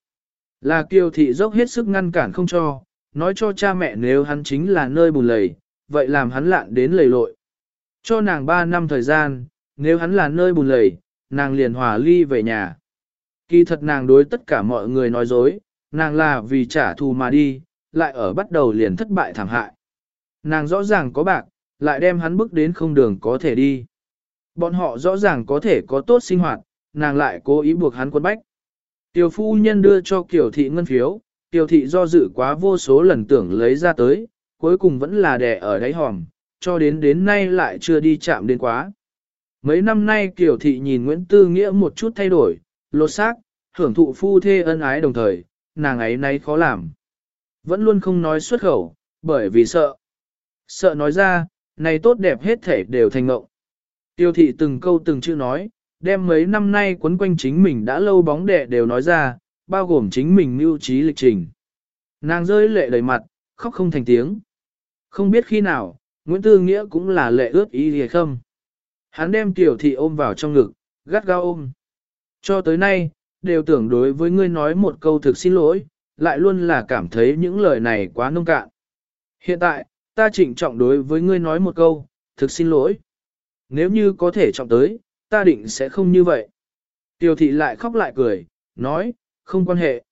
Speaker 1: Là kiều thị dốc hết sức ngăn cản không cho, nói cho cha mẹ nếu hắn chính là nơi bùn lầy, vậy làm hắn lạn đến lầy lội. Cho nàng 3 năm thời gian, nếu hắn là nơi bùn lầy, nàng liền hòa ly về nhà. Kỳ thật nàng đối tất cả mọi người nói dối, nàng là vì trả thù mà đi, lại ở bắt đầu liền thất bại thảm hại. Nàng rõ ràng có bạc, lại đem hắn bước đến không đường có thể đi. Bọn họ rõ ràng có thể có tốt sinh hoạt, nàng lại cố ý buộc hắn quân bách. Tiểu phu nhân đưa cho kiểu thị ngân phiếu, Tiêu thị do dự quá vô số lần tưởng lấy ra tới, cuối cùng vẫn là đè ở đáy hòm, cho đến đến nay lại chưa đi chạm đến quá. Mấy năm nay Kiều thị nhìn Nguyễn Tư Nghĩa một chút thay đổi, lột xác, hưởng thụ phu thê ân ái đồng thời, nàng ấy nay khó làm. Vẫn luôn không nói xuất khẩu, bởi vì sợ. Sợ nói ra, này tốt đẹp hết thể đều thành ngộng. Tiêu thị từng câu từng chữ nói, đem mấy năm nay quấn quanh chính mình đã lâu bóng đẻ đều nói ra, bao gồm chính mình mưu trí lịch trình. Nàng rơi lệ đầy mặt, khóc không thành tiếng. Không biết khi nào, Nguyễn Tư Nghĩa cũng là lệ ướt ý hề không. Hắn đem tiểu thị ôm vào trong ngực, gắt gao ôm. Cho tới nay, đều tưởng đối với ngươi nói một câu thực xin lỗi, lại luôn là cảm thấy những lời này quá nông cạn. Hiện tại, ta trịnh trọng đối với ngươi nói một câu, thực xin lỗi. Nếu như có thể trọng tới, ta định sẽ không như vậy. Tiêu thị lại khóc lại cười, nói, không quan hệ.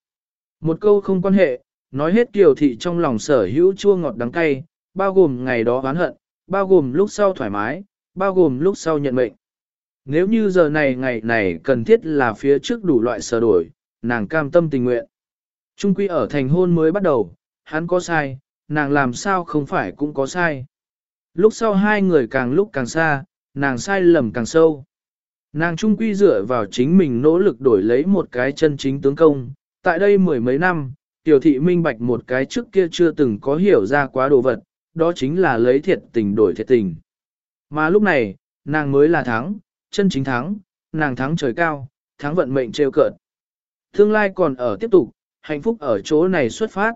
Speaker 1: Một câu không quan hệ, nói hết kiều thị trong lòng sở hữu chua ngọt đắng cay, bao gồm ngày đó oán hận, bao gồm lúc sau thoải mái, bao gồm lúc sau nhận mệnh. Nếu như giờ này ngày này cần thiết là phía trước đủ loại sửa đổi, nàng cam tâm tình nguyện. Trung quy ở thành hôn mới bắt đầu, hắn có sai, nàng làm sao không phải cũng có sai. Lúc sau hai người càng lúc càng xa, nàng sai lầm càng sâu. Nàng trung quy dựa vào chính mình nỗ lực đổi lấy một cái chân chính tướng công. Tại đây mười mấy năm, tiểu thị minh bạch một cái trước kia chưa từng có hiểu ra quá đồ vật, đó chính là lấy thiệt tình đổi thiệt tình. Mà lúc này, nàng mới là thắng, chân chính thắng, nàng thắng trời cao, thắng vận mệnh trêu cợt. Tương lai còn ở tiếp tục, hạnh phúc ở chỗ này xuất phát.